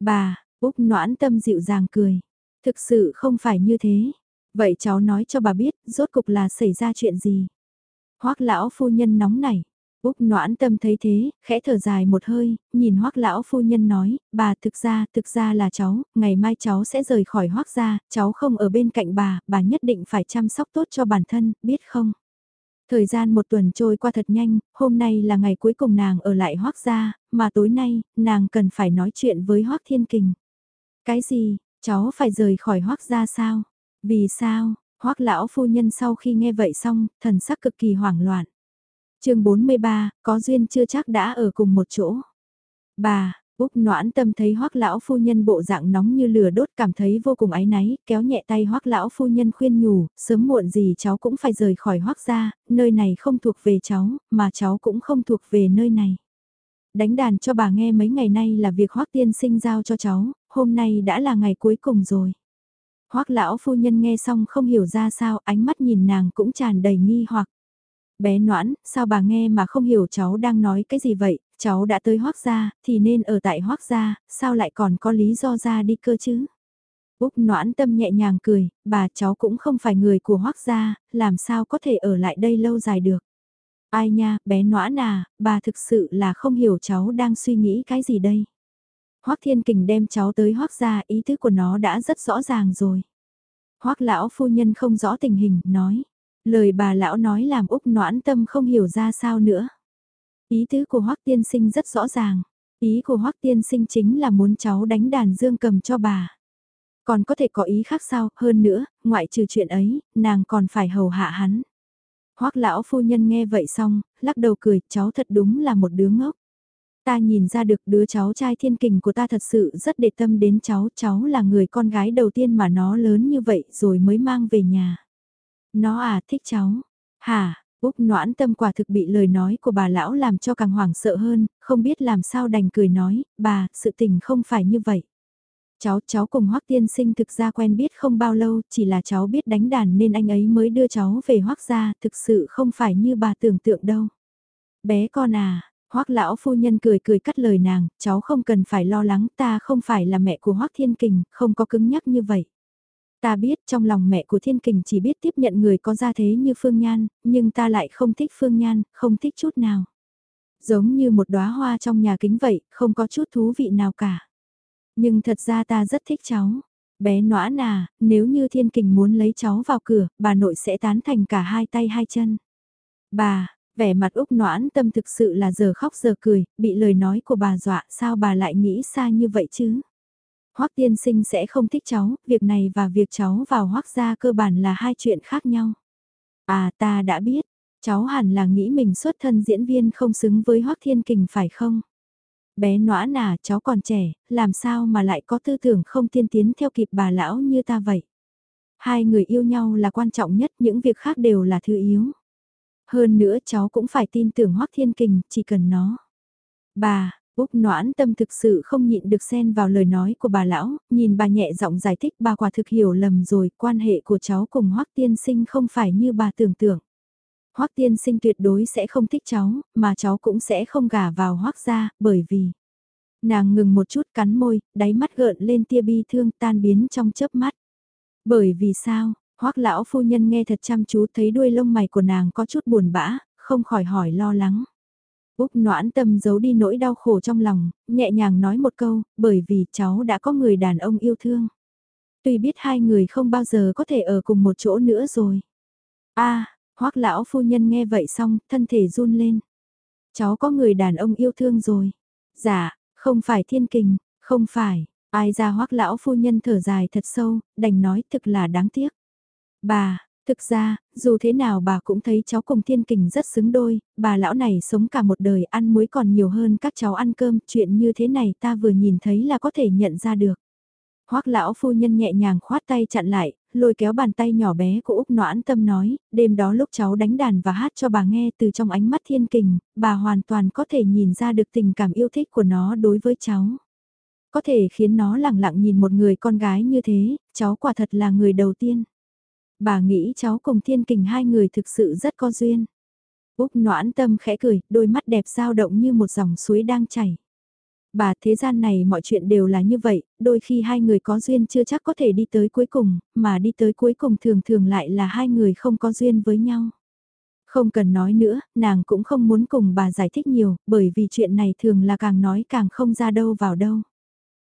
Bà, Úc noãn tâm dịu dàng cười. Thực sự không phải như thế. Vậy cháu nói cho bà biết, rốt cục là xảy ra chuyện gì? Hoắc lão phu nhân nóng nảy. Úc noãn tâm thấy thế, khẽ thở dài một hơi, nhìn hoắc lão phu nhân nói, bà thực ra, thực ra là cháu, ngày mai cháu sẽ rời khỏi hoắc gia, cháu không ở bên cạnh bà, bà nhất định phải chăm sóc tốt cho bản thân, biết không? Thời gian một tuần trôi qua thật nhanh, hôm nay là ngày cuối cùng nàng ở lại hoắc gia, mà tối nay, nàng cần phải nói chuyện với hoắc thiên kình. Cái gì, cháu phải rời khỏi hoắc gia sao? Vì sao? hoắc lão phu nhân sau khi nghe vậy xong, thần sắc cực kỳ hoảng loạn chương 43, có duyên chưa chắc đã ở cùng một chỗ. Bà, Úc noãn tâm thấy hoắc lão phu nhân bộ dạng nóng như lửa đốt cảm thấy vô cùng áy náy, kéo nhẹ tay hoắc lão phu nhân khuyên nhủ, sớm muộn gì cháu cũng phải rời khỏi hoắc gia, nơi này không thuộc về cháu, mà cháu cũng không thuộc về nơi này. Đánh đàn cho bà nghe mấy ngày nay là việc hoắc tiên sinh giao cho cháu, hôm nay đã là ngày cuối cùng rồi hoắc lão phu nhân nghe xong không hiểu ra sao, ánh mắt nhìn nàng cũng tràn đầy nghi hoặc. Bé noãn, sao bà nghe mà không hiểu cháu đang nói cái gì vậy, cháu đã tới hoác gia, thì nên ở tại hoác gia, sao lại còn có lý do ra đi cơ chứ? Úc noãn tâm nhẹ nhàng cười, bà cháu cũng không phải người của hoác gia, làm sao có thể ở lại đây lâu dài được. Ai nha, bé noãn à, bà thực sự là không hiểu cháu đang suy nghĩ cái gì đây. Hoắc thiên kình đem cháu tới Hoắc gia, ý tứ của nó đã rất rõ ràng rồi. Hoắc lão phu nhân không rõ tình hình, nói. Lời bà lão nói làm Úc noãn tâm không hiểu ra sao nữa. Ý tứ của Hoắc tiên sinh rất rõ ràng. Ý của Hoắc tiên sinh chính là muốn cháu đánh đàn dương cầm cho bà. Còn có thể có ý khác sao, hơn nữa, ngoại trừ chuyện ấy, nàng còn phải hầu hạ hắn. Hoắc lão phu nhân nghe vậy xong, lắc đầu cười, cháu thật đúng là một đứa ngốc. Ta nhìn ra được đứa cháu trai thiên kình của ta thật sự rất để tâm đến cháu, cháu là người con gái đầu tiên mà nó lớn như vậy rồi mới mang về nhà. Nó à, thích cháu. Hả, Úc noãn tâm quả thực bị lời nói của bà lão làm cho càng hoảng sợ hơn, không biết làm sao đành cười nói, bà, sự tình không phải như vậy. Cháu, cháu cùng Hoắc tiên sinh thực ra quen biết không bao lâu, chỉ là cháu biết đánh đàn nên anh ấy mới đưa cháu về Hoắc gia, thực sự không phải như bà tưởng tượng đâu. Bé con à, Hoắc lão phu nhân cười cười cắt lời nàng, cháu không cần phải lo lắng, ta không phải là mẹ của Hoắc Thiên Kình, không có cứng nhắc như vậy. Ta biết trong lòng mẹ của Thiên Kình chỉ biết tiếp nhận người có gia thế như Phương Nhan, nhưng ta lại không thích Phương Nhan, không thích chút nào. Giống như một đóa hoa trong nhà kính vậy, không có chút thú vị nào cả. Nhưng thật ra ta rất thích cháu. Bé nõa nà nếu như Thiên Kình muốn lấy cháu vào cửa, bà nội sẽ tán thành cả hai tay hai chân. Bà, vẻ mặt Úc noãn tâm thực sự là giờ khóc giờ cười, bị lời nói của bà dọa sao bà lại nghĩ xa như vậy chứ? Hoắc tiên sinh sẽ không thích cháu, việc này và việc cháu vào Hoắc gia cơ bản là hai chuyện khác nhau. À ta đã biết, cháu hẳn là nghĩ mình xuất thân diễn viên không xứng với Hoắc Thiên Kình phải không? Bé noãn à, cháu còn trẻ, làm sao mà lại có tư tưởng không tiên tiến theo kịp bà lão như ta vậy? Hai người yêu nhau là quan trọng nhất, những việc khác đều là thứ yếu. Hơn nữa cháu cũng phải tin tưởng Hoắc Thiên Kình, chỉ cần nó. Bà, Úc noãn tâm thực sự không nhịn được xen vào lời nói của bà lão, nhìn bà nhẹ giọng giải thích bà quả thực hiểu lầm rồi, quan hệ của cháu cùng Hoắc tiên sinh không phải như bà tưởng tượng. Hoắc tiên sinh tuyệt đối sẽ không thích cháu, mà cháu cũng sẽ không gả vào Hoắc gia, bởi vì... Nàng ngừng một chút cắn môi, đáy mắt gợn lên tia bi thương tan biến trong chớp mắt. Bởi vì sao, Hoắc lão phu nhân nghe thật chăm chú thấy đuôi lông mày của nàng có chút buồn bã, không khỏi hỏi lo lắng. Úc noãn tâm giấu đi nỗi đau khổ trong lòng, nhẹ nhàng nói một câu, bởi vì cháu đã có người đàn ông yêu thương. Tuy biết hai người không bao giờ có thể ở cùng một chỗ nữa rồi. a hoắc lão phu nhân nghe vậy xong, thân thể run lên. Cháu có người đàn ông yêu thương rồi. Dạ, không phải thiên kình, không phải, ai ra hoắc lão phu nhân thở dài thật sâu, đành nói thực là đáng tiếc. Bà, Thực ra, dù thế nào bà cũng thấy cháu cùng thiên kình rất xứng đôi, bà lão này sống cả một đời ăn muối còn nhiều hơn các cháu ăn cơm, chuyện như thế này ta vừa nhìn thấy là có thể nhận ra được. Hoác lão phu nhân nhẹ nhàng khoát tay chặn lại, lôi kéo bàn tay nhỏ bé của Úc Noãn Tâm nói, đêm đó lúc cháu đánh đàn và hát cho bà nghe từ trong ánh mắt thiên kình, bà hoàn toàn có thể nhìn ra được tình cảm yêu thích của nó đối với cháu. Có thể khiến nó lặng lặng nhìn một người con gái như thế, cháu quả thật là người đầu tiên. Bà nghĩ cháu cùng thiên kình hai người thực sự rất có duyên. Úc noãn tâm khẽ cười, đôi mắt đẹp dao động như một dòng suối đang chảy. Bà thế gian này mọi chuyện đều là như vậy, đôi khi hai người có duyên chưa chắc có thể đi tới cuối cùng, mà đi tới cuối cùng thường thường lại là hai người không có duyên với nhau. Không cần nói nữa, nàng cũng không muốn cùng bà giải thích nhiều, bởi vì chuyện này thường là càng nói càng không ra đâu vào đâu.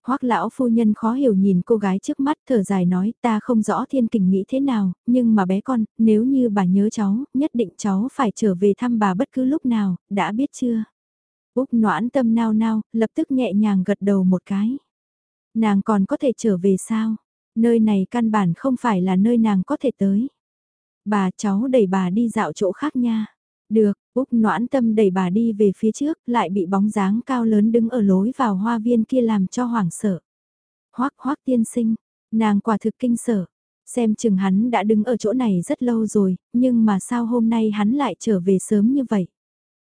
Hoắc lão phu nhân khó hiểu nhìn cô gái trước mắt thở dài nói ta không rõ thiên kình nghĩ thế nào, nhưng mà bé con, nếu như bà nhớ cháu, nhất định cháu phải trở về thăm bà bất cứ lúc nào, đã biết chưa? Úc noãn tâm nao nao, lập tức nhẹ nhàng gật đầu một cái. Nàng còn có thể trở về sao? Nơi này căn bản không phải là nơi nàng có thể tới. Bà cháu đẩy bà đi dạo chỗ khác nha. Được, Úc noãn tâm đẩy bà đi về phía trước, lại bị bóng dáng cao lớn đứng ở lối vào hoa viên kia làm cho hoảng sợ. Hoác hoác tiên sinh, nàng quả thực kinh sở. Xem chừng hắn đã đứng ở chỗ này rất lâu rồi, nhưng mà sao hôm nay hắn lại trở về sớm như vậy?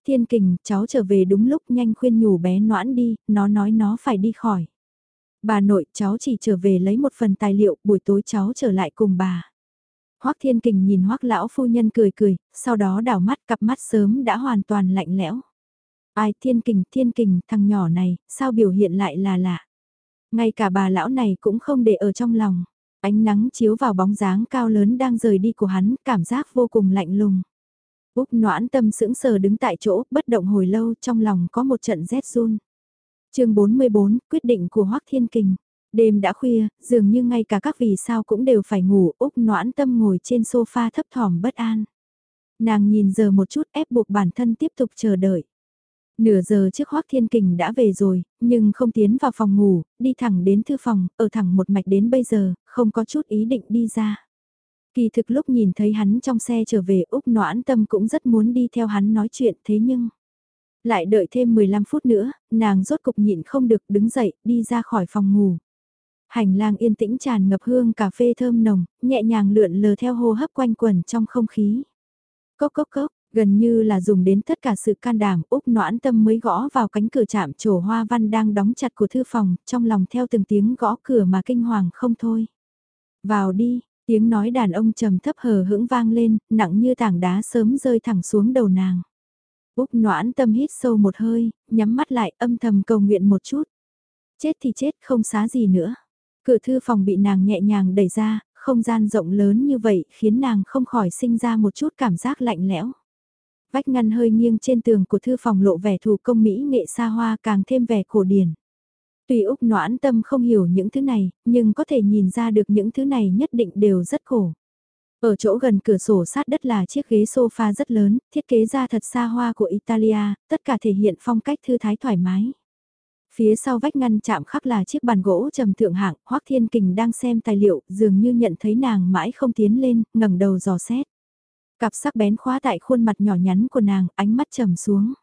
Thiên kình, cháu trở về đúng lúc nhanh khuyên nhủ bé noãn đi, nó nói nó phải đi khỏi. Bà nội, cháu chỉ trở về lấy một phần tài liệu, buổi tối cháu trở lại cùng bà. Hoắc Thiên Kình nhìn Hoắc lão phu nhân cười cười, sau đó đảo mắt cặp mắt sớm đã hoàn toàn lạnh lẽo. Ai Thiên Kình, Thiên Kình, thằng nhỏ này, sao biểu hiện lại là lạ. Ngay cả bà lão này cũng không để ở trong lòng. Ánh nắng chiếu vào bóng dáng cao lớn đang rời đi của hắn, cảm giác vô cùng lạnh lùng. Úc noãn tâm sững sờ đứng tại chỗ, bất động hồi lâu, trong lòng có một trận rét run. chương 44, quyết định của Hoắc Thiên Kình. Đêm đã khuya, dường như ngay cả các vì sao cũng đều phải ngủ, Úc noãn tâm ngồi trên sofa thấp thỏm bất an. Nàng nhìn giờ một chút ép buộc bản thân tiếp tục chờ đợi. Nửa giờ trước Hoác Thiên Kình đã về rồi, nhưng không tiến vào phòng ngủ, đi thẳng đến thư phòng, ở thẳng một mạch đến bây giờ, không có chút ý định đi ra. Kỳ thực lúc nhìn thấy hắn trong xe trở về Úc noãn tâm cũng rất muốn đi theo hắn nói chuyện thế nhưng... Lại đợi thêm 15 phút nữa, nàng rốt cục nhịn không được đứng dậy, đi ra khỏi phòng ngủ. Hành lang yên tĩnh tràn ngập hương cà phê thơm nồng, nhẹ nhàng lượn lờ theo hô hấp quanh quẩn trong không khí. Cốc cốc cốc, gần như là dùng đến tất cả sự can đảm, Úc noãn tâm mới gõ vào cánh cửa chạm trổ hoa văn đang đóng chặt của thư phòng, trong lòng theo từng tiếng gõ cửa mà kinh hoàng không thôi. Vào đi, tiếng nói đàn ông trầm thấp hờ hững vang lên, nặng như tảng đá sớm rơi thẳng xuống đầu nàng. Úc noãn tâm hít sâu một hơi, nhắm mắt lại âm thầm cầu nguyện một chút. Chết thì chết không xá gì nữa. Cửa thư phòng bị nàng nhẹ nhàng đẩy ra, không gian rộng lớn như vậy khiến nàng không khỏi sinh ra một chút cảm giác lạnh lẽo. Vách ngăn hơi nghiêng trên tường của thư phòng lộ vẻ thủ công mỹ nghệ xa hoa càng thêm vẻ cổ điển. Tuy Úc noãn tâm không hiểu những thứ này, nhưng có thể nhìn ra được những thứ này nhất định đều rất cổ. Ở chỗ gần cửa sổ sát đất là chiếc ghế sofa rất lớn, thiết kế ra thật xa hoa của Italia, tất cả thể hiện phong cách thư thái thoải mái. Phía sau vách ngăn chạm khắc là chiếc bàn gỗ trầm thượng hạng, Hoắc Thiên Kình đang xem tài liệu, dường như nhận thấy nàng mãi không tiến lên, ngẩng đầu dò xét. Cặp sắc bén khóa tại khuôn mặt nhỏ nhắn của nàng, ánh mắt trầm xuống.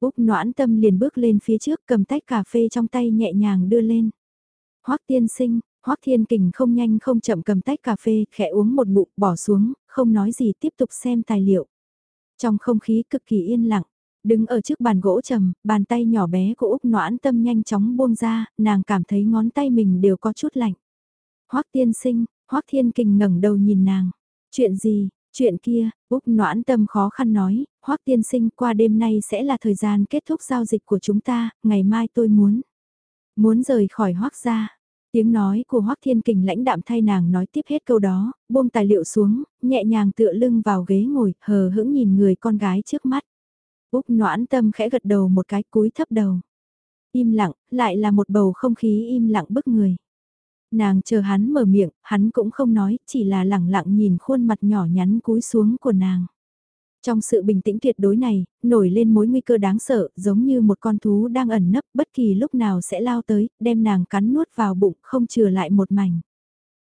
Úc noãn tâm liền bước lên phía trước cầm tách cà phê trong tay nhẹ nhàng đưa lên. Hoắc tiên sinh, Hoắc Thiên Kình không nhanh không chậm cầm tách cà phê, khẽ uống một ngụm, bỏ xuống, không nói gì tiếp tục xem tài liệu. Trong không khí cực kỳ yên lặng, Đứng ở trước bàn gỗ trầm, bàn tay nhỏ bé của Úc noãn tâm nhanh chóng buông ra, nàng cảm thấy ngón tay mình đều có chút lạnh. Hoắc tiên sinh, Hoắc thiên kình ngẩng đầu nhìn nàng. Chuyện gì, chuyện kia, Úc noãn tâm khó khăn nói, Hoắc tiên sinh qua đêm nay sẽ là thời gian kết thúc giao dịch của chúng ta, ngày mai tôi muốn. Muốn rời khỏi Hoắc gia. Tiếng nói của Hoắc Thiên Kình lãnh đạm thay nàng nói tiếp hết câu đó, buông tài liệu xuống, nhẹ nhàng tựa lưng vào ghế ngồi, hờ hững nhìn người con gái trước mắt. Úc noãn tâm khẽ gật đầu một cái cúi thấp đầu. Im lặng, lại là một bầu không khí im lặng bức người. Nàng chờ hắn mở miệng, hắn cũng không nói, chỉ là lẳng lặng nhìn khuôn mặt nhỏ nhắn cúi xuống của nàng. Trong sự bình tĩnh tuyệt đối này, nổi lên mối nguy cơ đáng sợ, giống như một con thú đang ẩn nấp bất kỳ lúc nào sẽ lao tới, đem nàng cắn nuốt vào bụng, không chừa lại một mảnh.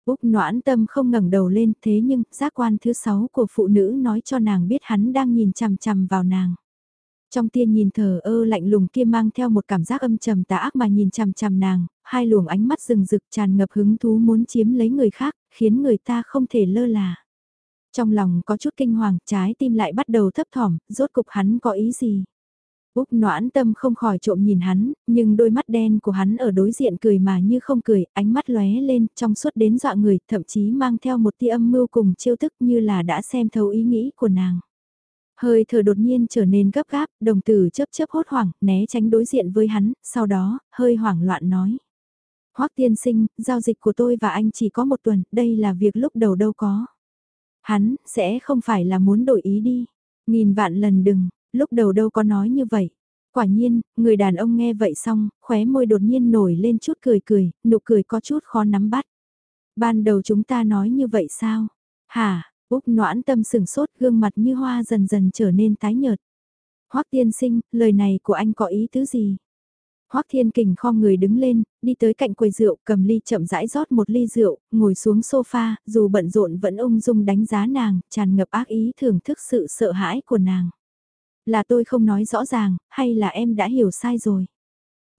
Úc noãn tâm không ngẩng đầu lên thế nhưng, giác quan thứ sáu của phụ nữ nói cho nàng biết hắn đang nhìn chằm chằm vào nàng. Trong tiên nhìn thờ ơ lạnh lùng kia mang theo một cảm giác âm trầm tà ác mà nhìn chằm chằm nàng, hai luồng ánh mắt rừng rực tràn ngập hứng thú muốn chiếm lấy người khác, khiến người ta không thể lơ là. Trong lòng có chút kinh hoàng, trái tim lại bắt đầu thấp thỏm, rốt cục hắn có ý gì? Úc noãn tâm không khỏi trộm nhìn hắn, nhưng đôi mắt đen của hắn ở đối diện cười mà như không cười, ánh mắt lóe lên, trong suốt đến dọa người, thậm chí mang theo một tia âm mưu cùng chiêu thức như là đã xem thấu ý nghĩ của nàng. Hơi thở đột nhiên trở nên gấp gáp, đồng tử chớp chớp hốt hoảng, né tránh đối diện với hắn, sau đó, hơi hoảng loạn nói. Hoắc tiên sinh, giao dịch của tôi và anh chỉ có một tuần, đây là việc lúc đầu đâu có. Hắn, sẽ không phải là muốn đổi ý đi. Nghìn vạn lần đừng, lúc đầu đâu có nói như vậy. Quả nhiên, người đàn ông nghe vậy xong, khóe môi đột nhiên nổi lên chút cười cười, nụ cười có chút khó nắm bắt. Ban đầu chúng ta nói như vậy sao? Hả, Úc noãn tâm sừng sốt gương mặt như hoa dần dần trở nên tái nhợt. Hoắc tiên sinh, lời này của anh có ý tứ gì? Hoắc Thiên Kình khom người đứng lên, đi tới cạnh quầy rượu, cầm ly chậm rãi rót một ly rượu, ngồi xuống sofa, dù bận rộn vẫn ung dung đánh giá nàng, tràn ngập ác ý thưởng thức sự sợ hãi của nàng. Là tôi không nói rõ ràng, hay là em đã hiểu sai rồi?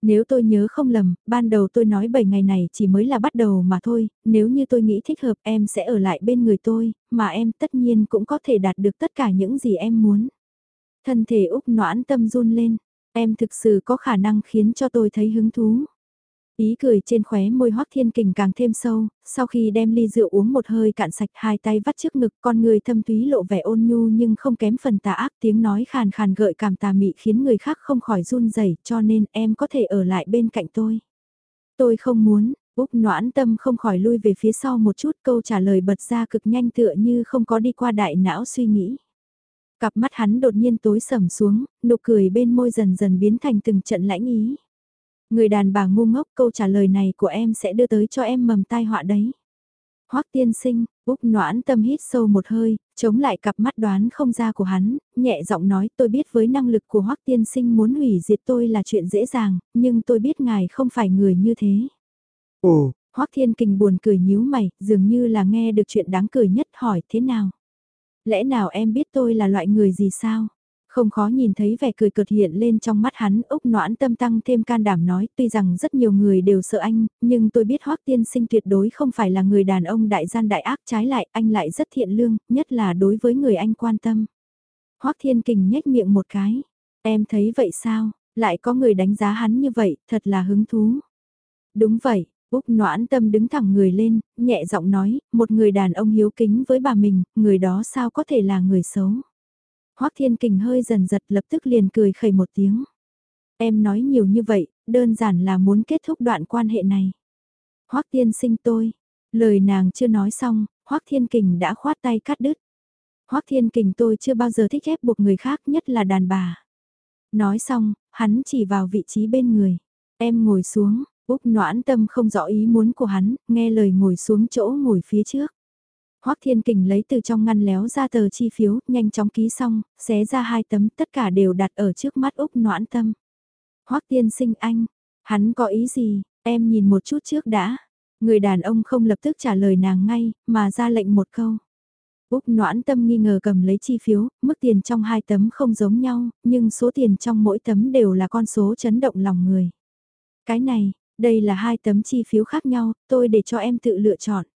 Nếu tôi nhớ không lầm, ban đầu tôi nói 7 ngày này chỉ mới là bắt đầu mà thôi, nếu như tôi nghĩ thích hợp em sẽ ở lại bên người tôi, mà em tất nhiên cũng có thể đạt được tất cả những gì em muốn. Thân thể Úc noãn tâm run lên, Em thực sự có khả năng khiến cho tôi thấy hứng thú. Ý cười trên khóe môi hoắc thiên kình càng thêm sâu, sau khi đem ly rượu uống một hơi cạn sạch hai tay vắt trước ngực con người thâm túy lộ vẻ ôn nhu nhưng không kém phần tà ác tiếng nói khàn khàn gợi cảm tà mị khiến người khác không khỏi run rẩy cho nên em có thể ở lại bên cạnh tôi. Tôi không muốn, Úc noãn tâm không khỏi lui về phía sau một chút câu trả lời bật ra cực nhanh tựa như không có đi qua đại não suy nghĩ. Cặp mắt hắn đột nhiên tối sầm xuống, nụ cười bên môi dần dần biến thành từng trận lãnh ý. Người đàn bà ngu ngốc câu trả lời này của em sẽ đưa tới cho em mầm tai họa đấy. Hoắc tiên sinh, Úc noãn tâm hít sâu một hơi, chống lại cặp mắt đoán không ra của hắn, nhẹ giọng nói tôi biết với năng lực của Hoắc tiên sinh muốn hủy diệt tôi là chuyện dễ dàng, nhưng tôi biết ngài không phải người như thế. Ồ, Hoắc thiên kình buồn cười nhíu mày, dường như là nghe được chuyện đáng cười nhất hỏi thế nào. Lẽ nào em biết tôi là loại người gì sao? Không khó nhìn thấy vẻ cười cợt hiện lên trong mắt hắn, Úc noãn tâm tăng thêm can đảm nói, tuy rằng rất nhiều người đều sợ anh, nhưng tôi biết Hoác tiên sinh tuyệt đối không phải là người đàn ông đại gian đại ác trái lại, anh lại rất thiện lương, nhất là đối với người anh quan tâm. Hoác thiên kình nhếch miệng một cái, em thấy vậy sao, lại có người đánh giá hắn như vậy, thật là hứng thú. Đúng vậy, Úc noãn tâm đứng thẳng người lên, nhẹ giọng nói, một người đàn ông hiếu kính với bà mình, người đó sao có thể là người xấu. Hoắc thiên kình hơi dần giật lập tức liền cười khẩy một tiếng. Em nói nhiều như vậy, đơn giản là muốn kết thúc đoạn quan hệ này. Hoắc Thiên sinh tôi, lời nàng chưa nói xong, Hoắc thiên kình đã khoát tay cắt đứt. Hoắc thiên kình tôi chưa bao giờ thích ép buộc người khác nhất là đàn bà. Nói xong, hắn chỉ vào vị trí bên người. Em ngồi xuống, Úc noãn tâm không rõ ý muốn của hắn, nghe lời ngồi xuống chỗ ngồi phía trước. Hoắc Thiên Kình lấy từ trong ngăn léo ra tờ chi phiếu, nhanh chóng ký xong, xé ra hai tấm, tất cả đều đặt ở trước mắt Úc Noãn Tâm. Hoắc Thiên Sinh anh, hắn có ý gì, em nhìn một chút trước đã. Người đàn ông không lập tức trả lời nàng ngay, mà ra lệnh một câu. Úc Noãn Tâm nghi ngờ cầm lấy chi phiếu, mức tiền trong hai tấm không giống nhau, nhưng số tiền trong mỗi tấm đều là con số chấn động lòng người. Cái này, đây là hai tấm chi phiếu khác nhau, tôi để cho em tự lựa chọn.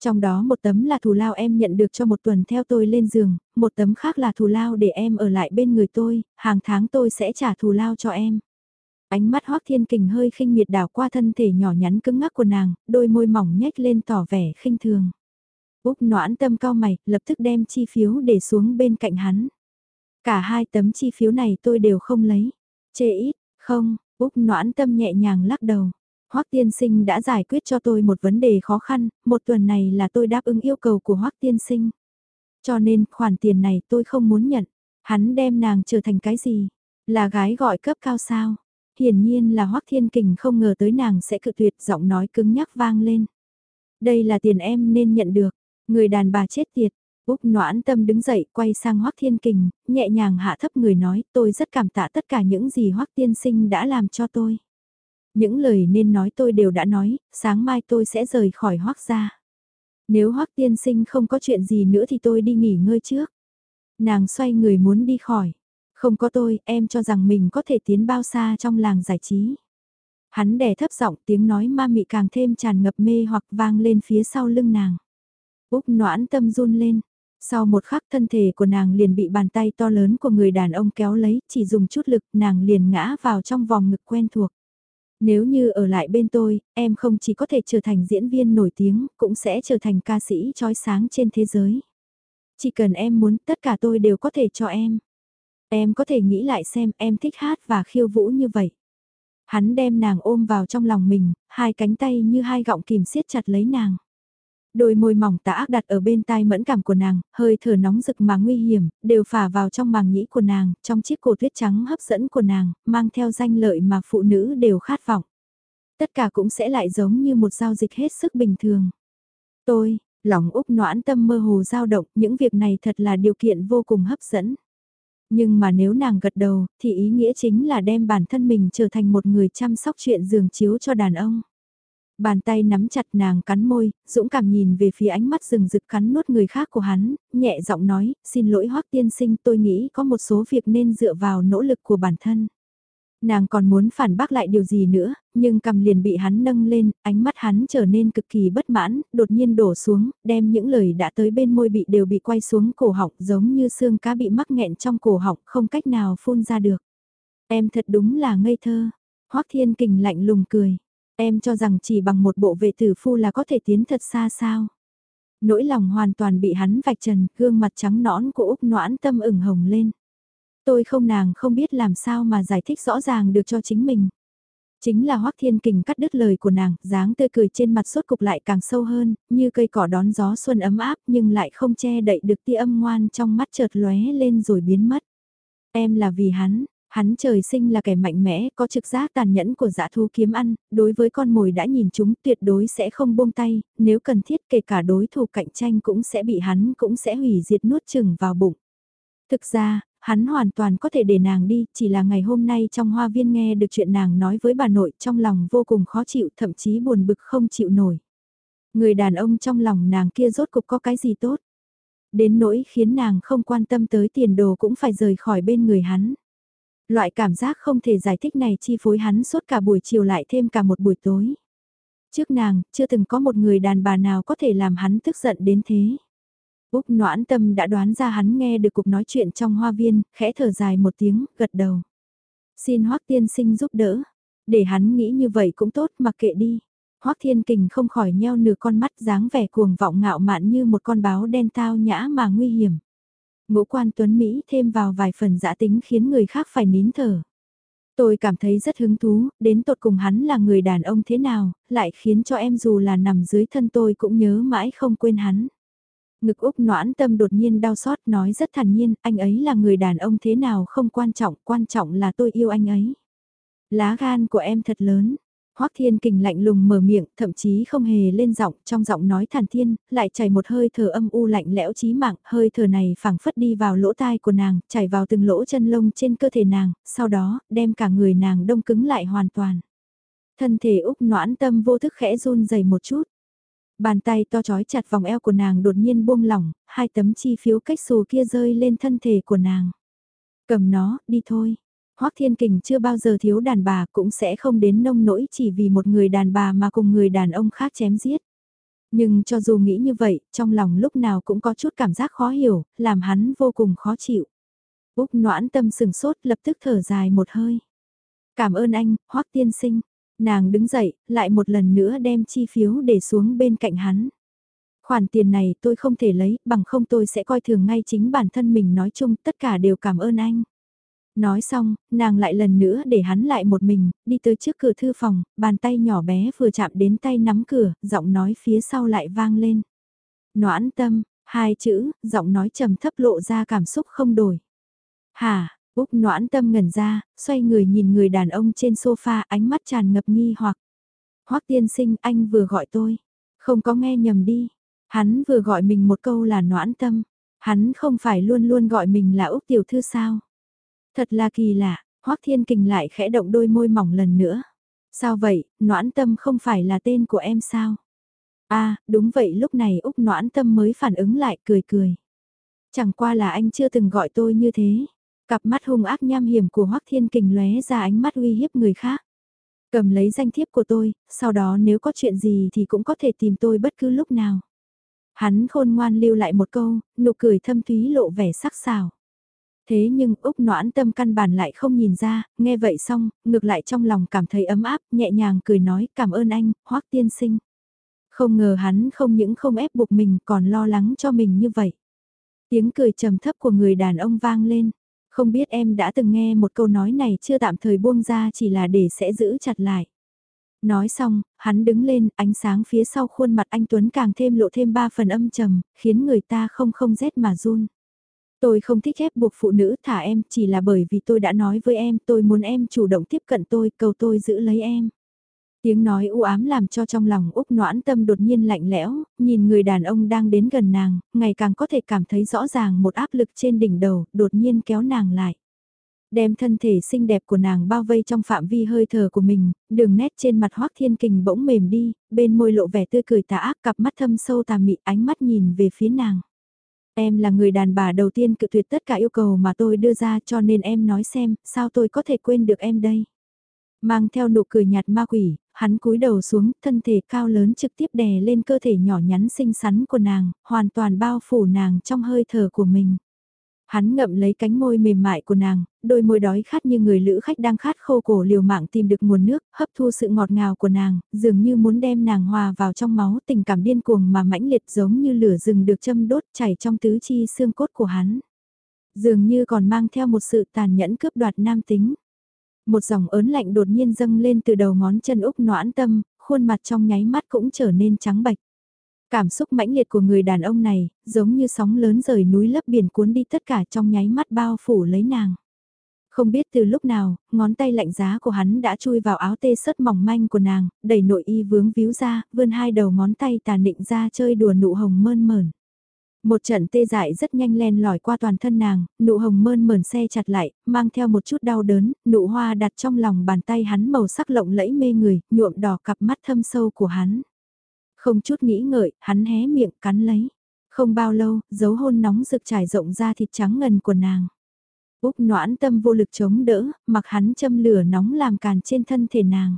Trong đó một tấm là thù lao em nhận được cho một tuần theo tôi lên giường, một tấm khác là thù lao để em ở lại bên người tôi, hàng tháng tôi sẽ trả thù lao cho em. Ánh mắt Hoác Thiên Kình hơi khinh miệt đảo qua thân thể nhỏ nhắn cứng ngắc của nàng, đôi môi mỏng nhếch lên tỏ vẻ khinh thường. Úc noãn tâm cao mày, lập tức đem chi phiếu để xuống bên cạnh hắn. Cả hai tấm chi phiếu này tôi đều không lấy. Chê ít, không, Úc noãn tâm nhẹ nhàng lắc đầu. Hoắc tiên sinh đã giải quyết cho tôi một vấn đề khó khăn, một tuần này là tôi đáp ứng yêu cầu của Hoắc tiên sinh. Cho nên khoản tiền này tôi không muốn nhận. Hắn đem nàng trở thành cái gì? Là gái gọi cấp cao sao? Hiển nhiên là Hoắc Thiên Kình không ngờ tới nàng sẽ cự tuyệt giọng nói cứng nhắc vang lên. Đây là tiền em nên nhận được. Người đàn bà chết tiệt. Úc noãn tâm đứng dậy quay sang Hoắc Thiên Kình, nhẹ nhàng hạ thấp người nói tôi rất cảm tạ tất cả những gì Hoắc Tiên Sinh đã làm cho tôi. Những lời nên nói tôi đều đã nói, sáng mai tôi sẽ rời khỏi Hoắc gia. Nếu Hoắc Tiên Sinh không có chuyện gì nữa thì tôi đi nghỉ ngơi trước. Nàng xoay người muốn đi khỏi. Không có tôi, em cho rằng mình có thể tiến bao xa trong làng giải trí. Hắn đè thấp giọng tiếng nói ma mị càng thêm tràn ngập mê hoặc vang lên phía sau lưng nàng. Úc noãn tâm run lên. Sau một khắc thân thể của nàng liền bị bàn tay to lớn của người đàn ông kéo lấy, chỉ dùng chút lực nàng liền ngã vào trong vòng ngực quen thuộc. Nếu như ở lại bên tôi, em không chỉ có thể trở thành diễn viên nổi tiếng, cũng sẽ trở thành ca sĩ trói sáng trên thế giới. Chỉ cần em muốn, tất cả tôi đều có thể cho em. Em có thể nghĩ lại xem em thích hát và khiêu vũ như vậy. Hắn đem nàng ôm vào trong lòng mình, hai cánh tay như hai gọng kìm siết chặt lấy nàng. Đôi môi mỏng tà ác đặt ở bên tai mẫn cảm của nàng, hơi thở nóng rực mà nguy hiểm, đều phả vào trong màng nhĩ của nàng, trong chiếc cổ tuyết trắng hấp dẫn của nàng, mang theo danh lợi mà phụ nữ đều khát vọng. Tất cả cũng sẽ lại giống như một giao dịch hết sức bình thường. Tôi, lòng Úc noãn tâm mơ hồ dao động, những việc này thật là điều kiện vô cùng hấp dẫn. Nhưng mà nếu nàng gật đầu, thì ý nghĩa chính là đem bản thân mình trở thành một người chăm sóc chuyện giường chiếu cho đàn ông. Bàn tay nắm chặt nàng cắn môi, dũng cảm nhìn về phía ánh mắt rừng rực cắn nuốt người khác của hắn, nhẹ giọng nói, xin lỗi hoắc tiên sinh tôi nghĩ có một số việc nên dựa vào nỗ lực của bản thân. Nàng còn muốn phản bác lại điều gì nữa, nhưng cầm liền bị hắn nâng lên, ánh mắt hắn trở nên cực kỳ bất mãn, đột nhiên đổ xuống, đem những lời đã tới bên môi bị đều bị quay xuống cổ họng giống như xương cá bị mắc nghẹn trong cổ họng không cách nào phun ra được. Em thật đúng là ngây thơ. Hoắc Thiên Kình lạnh lùng cười. Em cho rằng chỉ bằng một bộ vệ tử phu là có thể tiến thật xa sao. Nỗi lòng hoàn toàn bị hắn vạch trần, gương mặt trắng nõn của Úc noãn tâm ửng hồng lên. Tôi không nàng không biết làm sao mà giải thích rõ ràng được cho chính mình. Chính là Hoắc Thiên Kình cắt đứt lời của nàng, dáng tươi cười trên mặt sốt cục lại càng sâu hơn, như cây cỏ đón gió xuân ấm áp nhưng lại không che đậy được tia âm ngoan trong mắt chợt lóe lên rồi biến mất. Em là vì hắn, Hắn trời sinh là kẻ mạnh mẽ, có trực giác tàn nhẫn của dã thú kiếm ăn, đối với con mồi đã nhìn chúng tuyệt đối sẽ không buông tay, nếu cần thiết kể cả đối thủ cạnh tranh cũng sẽ bị hắn cũng sẽ hủy diệt nuốt chừng vào bụng. Thực ra, hắn hoàn toàn có thể để nàng đi, chỉ là ngày hôm nay trong hoa viên nghe được chuyện nàng nói với bà nội trong lòng vô cùng khó chịu thậm chí buồn bực không chịu nổi. Người đàn ông trong lòng nàng kia rốt cục có cái gì tốt. Đến nỗi khiến nàng không quan tâm tới tiền đồ cũng phải rời khỏi bên người hắn. Loại cảm giác không thể giải thích này chi phối hắn suốt cả buổi chiều lại thêm cả một buổi tối. Trước nàng, chưa từng có một người đàn bà nào có thể làm hắn tức giận đến thế. Úc noãn tâm đã đoán ra hắn nghe được cuộc nói chuyện trong hoa viên, khẽ thở dài một tiếng, gật đầu. Xin Hoác tiên sinh giúp đỡ. Để hắn nghĩ như vậy cũng tốt mặc kệ đi. Hoác thiên kình không khỏi nheo nửa con mắt dáng vẻ cuồng vọng ngạo mạn như một con báo đen tao nhã mà nguy hiểm. Ngũ quan tuấn Mỹ thêm vào vài phần dã tính khiến người khác phải nín thở. Tôi cảm thấy rất hứng thú, đến tột cùng hắn là người đàn ông thế nào, lại khiến cho em dù là nằm dưới thân tôi cũng nhớ mãi không quên hắn. Ngực Úc noãn tâm đột nhiên đau xót nói rất thản nhiên, anh ấy là người đàn ông thế nào không quan trọng, quan trọng là tôi yêu anh ấy. Lá gan của em thật lớn, Hoắc Thiên Kình lạnh lùng mở miệng, thậm chí không hề lên giọng, trong giọng nói thản thiên, lại chảy một hơi thở âm u lạnh lẽo chí mạng, hơi thở này phảng phất đi vào lỗ tai của nàng, chảy vào từng lỗ chân lông trên cơ thể nàng, sau đó, đem cả người nàng đông cứng lại hoàn toàn. Thân thể Úc noãn tâm vô thức khẽ run rẩy một chút. Bàn tay to chói chặt vòng eo của nàng đột nhiên buông lỏng, hai tấm chi phiếu cách xù kia rơi lên thân thể của nàng. Cầm nó, đi thôi. Hoắc Thiên Kình chưa bao giờ thiếu đàn bà cũng sẽ không đến nông nỗi chỉ vì một người đàn bà mà cùng người đàn ông khác chém giết. Nhưng cho dù nghĩ như vậy, trong lòng lúc nào cũng có chút cảm giác khó hiểu, làm hắn vô cùng khó chịu. Úc noãn tâm sừng sốt lập tức thở dài một hơi. Cảm ơn anh, hoắc tiên sinh. Nàng đứng dậy, lại một lần nữa đem chi phiếu để xuống bên cạnh hắn. Khoản tiền này tôi không thể lấy, bằng không tôi sẽ coi thường ngay chính bản thân mình nói chung, tất cả đều cảm ơn anh. Nói xong, nàng lại lần nữa để hắn lại một mình, đi tới trước cửa thư phòng, bàn tay nhỏ bé vừa chạm đến tay nắm cửa, giọng nói phía sau lại vang lên. Noãn tâm, hai chữ, giọng nói trầm thấp lộ ra cảm xúc không đổi. Hà, Úc noãn tâm ngẩn ra, xoay người nhìn người đàn ông trên sofa ánh mắt tràn ngập nghi hoặc. Hoắc tiên sinh anh vừa gọi tôi. Không có nghe nhầm đi. Hắn vừa gọi mình một câu là noãn tâm. Hắn không phải luôn luôn gọi mình là Úc tiểu thư sao. Thật là kỳ lạ, Hoắc thiên kình lại khẽ động đôi môi mỏng lần nữa. Sao vậy, noãn tâm không phải là tên của em sao? À, đúng vậy lúc này Úc noãn tâm mới phản ứng lại cười cười. Chẳng qua là anh chưa từng gọi tôi như thế. Cặp mắt hung ác nham hiểm của Hoắc Thiên Kình lóe ra ánh mắt uy hiếp người khác. Cầm lấy danh thiếp của tôi, sau đó nếu có chuyện gì thì cũng có thể tìm tôi bất cứ lúc nào. Hắn khôn ngoan lưu lại một câu, nụ cười thâm thúy lộ vẻ sắc sảo. Thế nhưng Úc noãn tâm căn bản lại không nhìn ra, nghe vậy xong, ngược lại trong lòng cảm thấy ấm áp, nhẹ nhàng cười nói cảm ơn anh, Hoắc tiên sinh. Không ngờ hắn không những không ép buộc mình còn lo lắng cho mình như vậy. Tiếng cười trầm thấp của người đàn ông vang lên. Không biết em đã từng nghe một câu nói này chưa tạm thời buông ra chỉ là để sẽ giữ chặt lại. Nói xong, hắn đứng lên, ánh sáng phía sau khuôn mặt anh Tuấn càng thêm lộ thêm ba phần âm trầm, khiến người ta không không rét mà run. Tôi không thích ép buộc phụ nữ thả em chỉ là bởi vì tôi đã nói với em tôi muốn em chủ động tiếp cận tôi cầu tôi giữ lấy em. Tiếng nói u ám làm cho trong lòng Úc noãn tâm đột nhiên lạnh lẽo, nhìn người đàn ông đang đến gần nàng, ngày càng có thể cảm thấy rõ ràng một áp lực trên đỉnh đầu, đột nhiên kéo nàng lại. Đem thân thể xinh đẹp của nàng bao vây trong phạm vi hơi thở của mình, đường nét trên mặt hoác thiên kình bỗng mềm đi, bên môi lộ vẻ tươi cười tà ác cặp mắt thâm sâu tà mị ánh mắt nhìn về phía nàng. Em là người đàn bà đầu tiên cự tuyệt tất cả yêu cầu mà tôi đưa ra cho nên em nói xem, sao tôi có thể quên được em đây. Mang theo nụ cười nhạt ma quỷ, hắn cúi đầu xuống, thân thể cao lớn trực tiếp đè lên cơ thể nhỏ nhắn xinh xắn của nàng, hoàn toàn bao phủ nàng trong hơi thở của mình. Hắn ngậm lấy cánh môi mềm mại của nàng, đôi môi đói khát như người lữ khách đang khát khô cổ liều mạng tìm được nguồn nước, hấp thu sự ngọt ngào của nàng, dường như muốn đem nàng hòa vào trong máu tình cảm điên cuồng mà mãnh liệt giống như lửa rừng được châm đốt chảy trong tứ chi xương cốt của hắn. Dường như còn mang theo một sự tàn nhẫn cướp đoạt nam tính. Một dòng ớn lạnh đột nhiên dâng lên từ đầu ngón chân Úc noãn tâm, khuôn mặt trong nháy mắt cũng trở nên trắng bạch. Cảm xúc mãnh liệt của người đàn ông này, giống như sóng lớn rời núi lấp biển cuốn đi tất cả trong nháy mắt bao phủ lấy nàng. Không biết từ lúc nào, ngón tay lạnh giá của hắn đã chui vào áo tê sớt mỏng manh của nàng, đẩy nội y vướng víu ra, vươn hai đầu ngón tay tà định ra chơi đùa nụ hồng mơn mờn. Một trận tê dại rất nhanh len lỏi qua toàn thân nàng, nụ hồng mơn mờn xe chặt lại, mang theo một chút đau đớn, nụ hoa đặt trong lòng bàn tay hắn màu sắc lộng lẫy mê người, nhuộm đỏ cặp mắt thâm sâu của hắn. Không chút nghĩ ngợi, hắn hé miệng cắn lấy. Không bao lâu, dấu hôn nóng rực trải rộng ra thịt trắng ngần của nàng. Úc noãn tâm vô lực chống đỡ, mặc hắn châm lửa nóng làm càn trên thân thể nàng.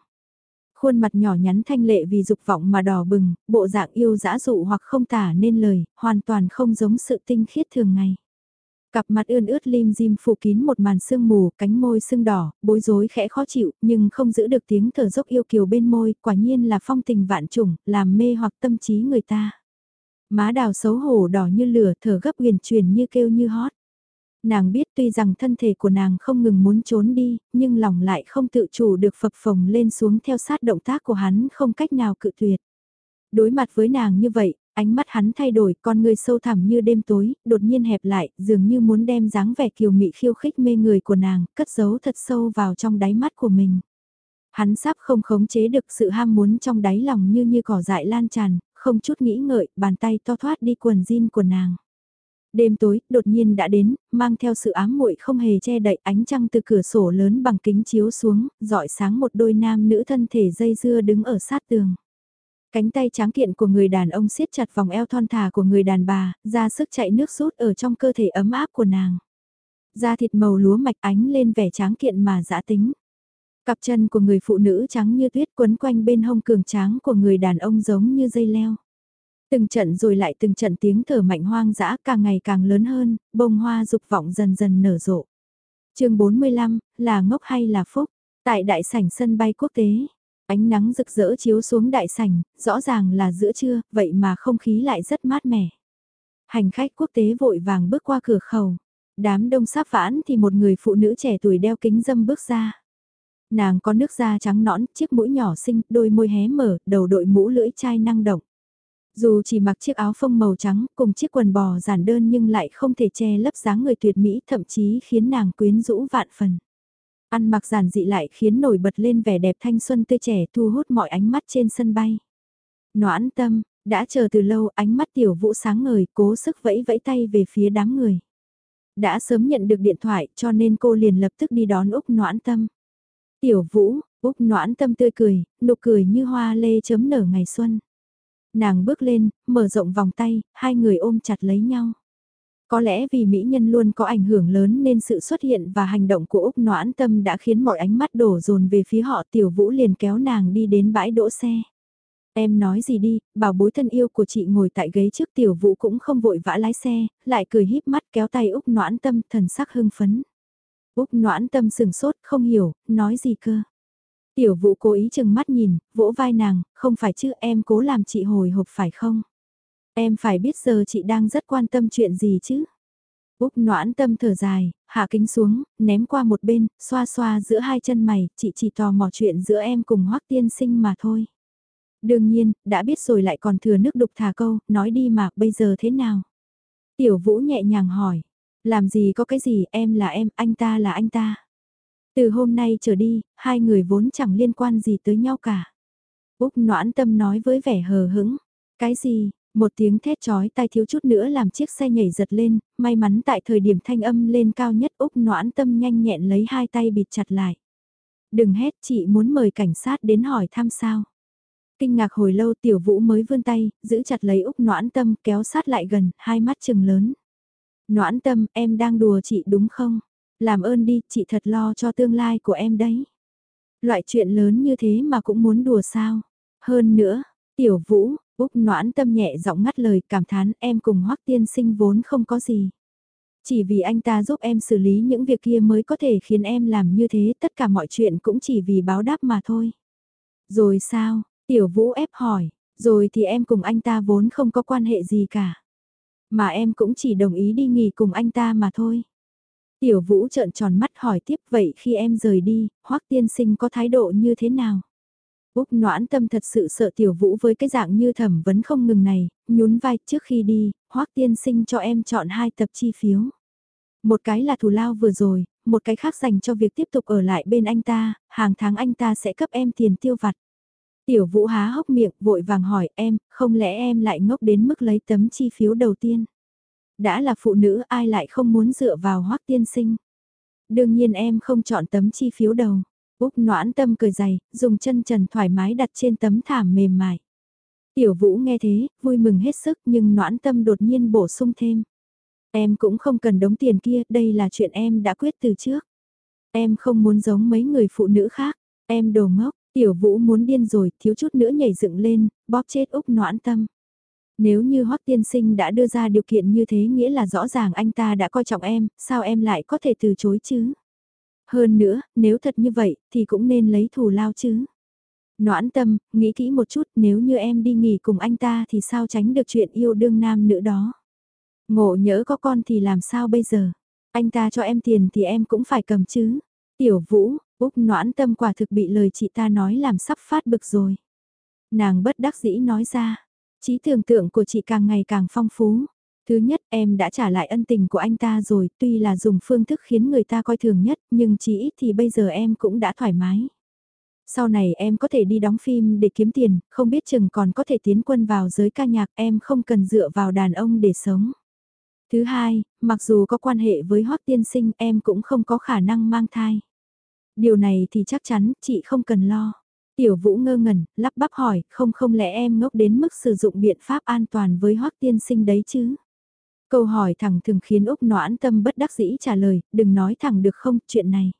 Khuôn mặt nhỏ nhắn thanh lệ vì dục vọng mà đỏ bừng, bộ dạng yêu dã dụ hoặc không tả nên lời, hoàn toàn không giống sự tinh khiết thường ngày. Cặp mặt ươn ướt lim dim phủ kín một màn sương mù, cánh môi sưng đỏ, bối rối khẽ khó chịu, nhưng không giữ được tiếng thở dốc yêu kiều bên môi, quả nhiên là phong tình vạn trùng, làm mê hoặc tâm trí người ta. Má đào xấu hổ đỏ như lửa, thở gấp huyền truyền như kêu như hót. Nàng biết tuy rằng thân thể của nàng không ngừng muốn trốn đi, nhưng lòng lại không tự chủ được phập phồng lên xuống theo sát động tác của hắn không cách nào cự tuyệt. Đối mặt với nàng như vậy, Ánh mắt hắn thay đổi, con người sâu thẳm như đêm tối, đột nhiên hẹp lại, dường như muốn đem dáng vẻ kiều mị khiêu khích mê người của nàng, cất giấu thật sâu vào trong đáy mắt của mình. Hắn sắp không khống chế được sự ham muốn trong đáy lòng như như cỏ dại lan tràn, không chút nghĩ ngợi, bàn tay to thoát đi quần jean của nàng. Đêm tối, đột nhiên đã đến, mang theo sự ám muội không hề che đậy ánh trăng từ cửa sổ lớn bằng kính chiếu xuống, dọi sáng một đôi nam nữ thân thể dây dưa đứng ở sát tường. Cánh tay tráng kiện của người đàn ông siết chặt vòng eo thon thả của người đàn bà, ra sức chạy nước rút ở trong cơ thể ấm áp của nàng. Da thịt màu lúa mạch ánh lên vẻ tráng kiện mà dã tính. Cặp chân của người phụ nữ trắng như tuyết quấn quanh bên hông cường tráng của người đàn ông giống như dây leo. Từng trận rồi lại từng trận tiếng thở mạnh hoang dã càng ngày càng lớn hơn, bông hoa dục vọng dần dần nở rộ. chương 45, là ngốc hay là phúc? Tại đại sảnh sân bay quốc tế, ánh nắng rực rỡ chiếu xuống đại sảnh, rõ ràng là giữa trưa, vậy mà không khí lại rất mát mẻ. Hành khách quốc tế vội vàng bước qua cửa khẩu. Đám đông sắp vãn thì một người phụ nữ trẻ tuổi đeo kính dâm bước ra. Nàng có nước da trắng nõn, chiếc mũi nhỏ xinh, đôi môi hé mở, đầu đội mũ lưỡi chai năng động. Dù chỉ mặc chiếc áo phông màu trắng cùng chiếc quần bò giản đơn nhưng lại không thể che lấp dáng người tuyệt mỹ thậm chí khiến nàng quyến rũ vạn phần. Ăn mặc giản dị lại khiến nổi bật lên vẻ đẹp thanh xuân tươi trẻ thu hút mọi ánh mắt trên sân bay. Noãn tâm, đã chờ từ lâu ánh mắt tiểu vũ sáng ngời cố sức vẫy vẫy tay về phía đám người. Đã sớm nhận được điện thoại cho nên cô liền lập tức đi đón Úc noãn tâm. Tiểu vũ, Úc noãn tâm tươi cười, nụ cười như hoa lê chấm nở ngày xuân. Nàng bước lên, mở rộng vòng tay, hai người ôm chặt lấy nhau. Có lẽ vì mỹ nhân luôn có ảnh hưởng lớn nên sự xuất hiện và hành động của Úc Noãn Tâm đã khiến mọi ánh mắt đổ dồn về phía họ Tiểu Vũ liền kéo nàng đi đến bãi đỗ xe. Em nói gì đi, bảo bối thân yêu của chị ngồi tại ghế trước Tiểu Vũ cũng không vội vã lái xe, lại cười híp mắt kéo tay Úc Noãn Tâm thần sắc hưng phấn. Úc Noãn Tâm sừng sốt, không hiểu, nói gì cơ. Tiểu Vũ cố ý chừng mắt nhìn, vỗ vai nàng, không phải chứ em cố làm chị hồi hộp phải không? Em phải biết giờ chị đang rất quan tâm chuyện gì chứ? Úc noãn tâm thở dài, hạ kính xuống, ném qua một bên, xoa xoa giữa hai chân mày, chị chỉ tò mò chuyện giữa em cùng hoắc tiên sinh mà thôi. Đương nhiên, đã biết rồi lại còn thừa nước đục thả câu, nói đi mà, bây giờ thế nào? Tiểu vũ nhẹ nhàng hỏi, làm gì có cái gì, em là em, anh ta là anh ta. Từ hôm nay trở đi, hai người vốn chẳng liên quan gì tới nhau cả. Úc noãn tâm nói với vẻ hờ hững, cái gì, một tiếng thét chói tai thiếu chút nữa làm chiếc xe nhảy giật lên, may mắn tại thời điểm thanh âm lên cao nhất Úc noãn tâm nhanh nhẹn lấy hai tay bịt chặt lại. Đừng hét chị muốn mời cảnh sát đến hỏi thăm sao. Kinh ngạc hồi lâu tiểu vũ mới vươn tay, giữ chặt lấy Úc noãn tâm kéo sát lại gần, hai mắt chừng lớn. Noãn tâm, em đang đùa chị đúng không? Làm ơn đi, chị thật lo cho tương lai của em đấy. Loại chuyện lớn như thế mà cũng muốn đùa sao? Hơn nữa, tiểu vũ, Úc noãn tâm nhẹ giọng ngắt lời cảm thán em cùng hoắc tiên sinh vốn không có gì. Chỉ vì anh ta giúp em xử lý những việc kia mới có thể khiến em làm như thế tất cả mọi chuyện cũng chỉ vì báo đáp mà thôi. Rồi sao, tiểu vũ ép hỏi, rồi thì em cùng anh ta vốn không có quan hệ gì cả. Mà em cũng chỉ đồng ý đi nghỉ cùng anh ta mà thôi. Tiểu vũ trợn tròn mắt hỏi tiếp vậy khi em rời đi, hoắc tiên sinh có thái độ như thế nào? Úc noãn tâm thật sự sợ tiểu vũ với cái dạng như thẩm vấn không ngừng này, nhún vai trước khi đi, hoắc tiên sinh cho em chọn hai tập chi phiếu. Một cái là thù lao vừa rồi, một cái khác dành cho việc tiếp tục ở lại bên anh ta, hàng tháng anh ta sẽ cấp em tiền tiêu vặt. Tiểu vũ há hốc miệng vội vàng hỏi em, không lẽ em lại ngốc đến mức lấy tấm chi phiếu đầu tiên? Đã là phụ nữ ai lại không muốn dựa vào hoắc tiên sinh? Đương nhiên em không chọn tấm chi phiếu đầu. Úc noãn tâm cười dày, dùng chân trần thoải mái đặt trên tấm thảm mềm mại. Tiểu vũ nghe thế, vui mừng hết sức nhưng noãn tâm đột nhiên bổ sung thêm. Em cũng không cần đống tiền kia, đây là chuyện em đã quyết từ trước. Em không muốn giống mấy người phụ nữ khác, em đồ ngốc, tiểu vũ muốn điên rồi, thiếu chút nữa nhảy dựng lên, bóp chết Úc noãn tâm. Nếu như Hoắc tiên sinh đã đưa ra điều kiện như thế nghĩa là rõ ràng anh ta đã coi trọng em, sao em lại có thể từ chối chứ? Hơn nữa, nếu thật như vậy, thì cũng nên lấy thù lao chứ. Noãn tâm, nghĩ kỹ một chút nếu như em đi nghỉ cùng anh ta thì sao tránh được chuyện yêu đương nam nữ đó. Ngộ nhỡ có con thì làm sao bây giờ? Anh ta cho em tiền thì em cũng phải cầm chứ. Tiểu vũ, Úc noãn tâm quả thực bị lời chị ta nói làm sắp phát bực rồi. Nàng bất đắc dĩ nói ra, trí tưởng tượng của chị càng ngày càng phong phú. Thứ nhất em đã trả lại ân tình của anh ta rồi, tuy là dùng phương thức khiến người ta coi thường nhất, nhưng chỉ ít thì bây giờ em cũng đã thoải mái. Sau này em có thể đi đóng phim để kiếm tiền, không biết chừng còn có thể tiến quân vào giới ca nhạc em không cần dựa vào đàn ông để sống. Thứ hai, mặc dù có quan hệ với Hoắc tiên sinh em cũng không có khả năng mang thai. Điều này thì chắc chắn chị không cần lo. Tiểu vũ ngơ ngẩn, lắp bắp hỏi, không không lẽ em ngốc đến mức sử dụng biện pháp an toàn với Hoắc tiên sinh đấy chứ? Câu hỏi thẳng thường khiến Úc noãn tâm bất đắc dĩ trả lời, đừng nói thẳng được không, chuyện này.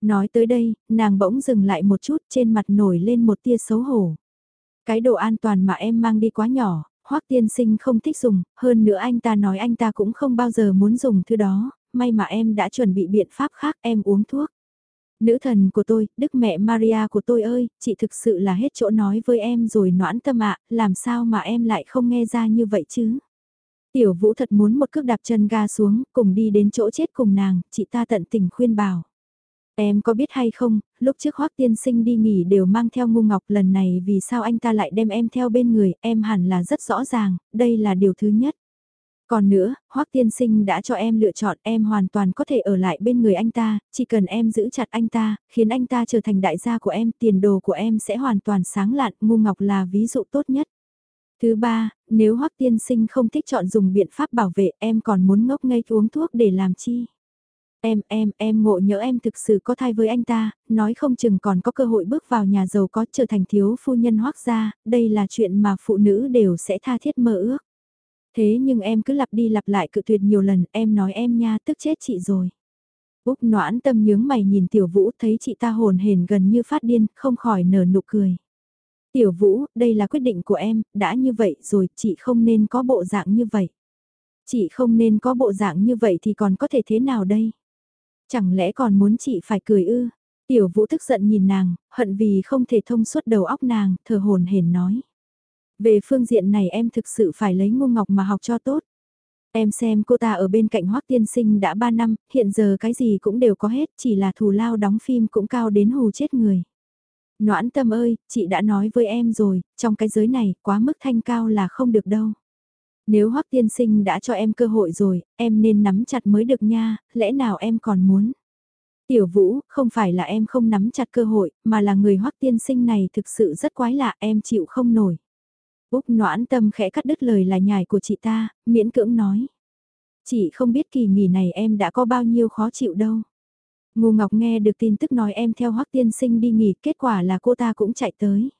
Nói tới đây, nàng bỗng dừng lại một chút trên mặt nổi lên một tia xấu hổ. Cái đồ an toàn mà em mang đi quá nhỏ, Hoắc tiên sinh không thích dùng, hơn nữa anh ta nói anh ta cũng không bao giờ muốn dùng thứ đó, may mà em đã chuẩn bị biện pháp khác em uống thuốc. Nữ thần của tôi, Đức mẹ Maria của tôi ơi, chị thực sự là hết chỗ nói với em rồi noãn tâm ạ, làm sao mà em lại không nghe ra như vậy chứ? Tiểu vũ thật muốn một cước đạp chân ga xuống, cùng đi đến chỗ chết cùng nàng, chị ta tận tình khuyên bảo. Em có biết hay không, lúc trước Hoắc tiên sinh đi nghỉ đều mang theo ngu ngọc lần này vì sao anh ta lại đem em theo bên người, em hẳn là rất rõ ràng, đây là điều thứ nhất. Còn nữa, Hoắc tiên sinh đã cho em lựa chọn em hoàn toàn có thể ở lại bên người anh ta, chỉ cần em giữ chặt anh ta, khiến anh ta trở thành đại gia của em, tiền đồ của em sẽ hoàn toàn sáng lạn, ngu ngọc là ví dụ tốt nhất. Thứ ba, nếu Hoắc tiên sinh không thích chọn dùng biện pháp bảo vệ em còn muốn ngốc ngây uống thuốc để làm chi? Em, em, em ngộ nhỡ em thực sự có thai với anh ta, nói không chừng còn có cơ hội bước vào nhà giàu có trở thành thiếu phu nhân hoắc gia, đây là chuyện mà phụ nữ đều sẽ tha thiết mơ ước. Thế nhưng em cứ lặp đi lặp lại cự tuyệt nhiều lần, em nói em nha, tức chết chị rồi. Úc noãn tâm nhướng mày nhìn tiểu vũ thấy chị ta hồn hển gần như phát điên, không khỏi nở nụ cười. Tiểu vũ, đây là quyết định của em, đã như vậy rồi, chị không nên có bộ dạng như vậy. Chị không nên có bộ dạng như vậy thì còn có thể thế nào đây? Chẳng lẽ còn muốn chị phải cười ư? Tiểu vũ tức giận nhìn nàng, hận vì không thể thông suốt đầu óc nàng, thờ hồn hển nói. Về phương diện này em thực sự phải lấy ngô ngọc mà học cho tốt. Em xem cô ta ở bên cạnh Hoắc Tiên Sinh đã 3 năm, hiện giờ cái gì cũng đều có hết, chỉ là thù lao đóng phim cũng cao đến hù chết người. Noãn tâm ơi, chị đã nói với em rồi, trong cái giới này, quá mức thanh cao là không được đâu. Nếu Hoắc tiên sinh đã cho em cơ hội rồi, em nên nắm chặt mới được nha, lẽ nào em còn muốn? Tiểu Vũ, không phải là em không nắm chặt cơ hội, mà là người Hoắc tiên sinh này thực sự rất quái lạ, em chịu không nổi. Úc noãn tâm khẽ cắt đứt lời là nhài của chị ta, miễn cưỡng nói. Chị không biết kỳ nghỉ này em đã có bao nhiêu khó chịu đâu. Ngô Ngọc nghe được tin tức nói em theo Hoắc tiên sinh đi nghỉ, kết quả là cô ta cũng chạy tới.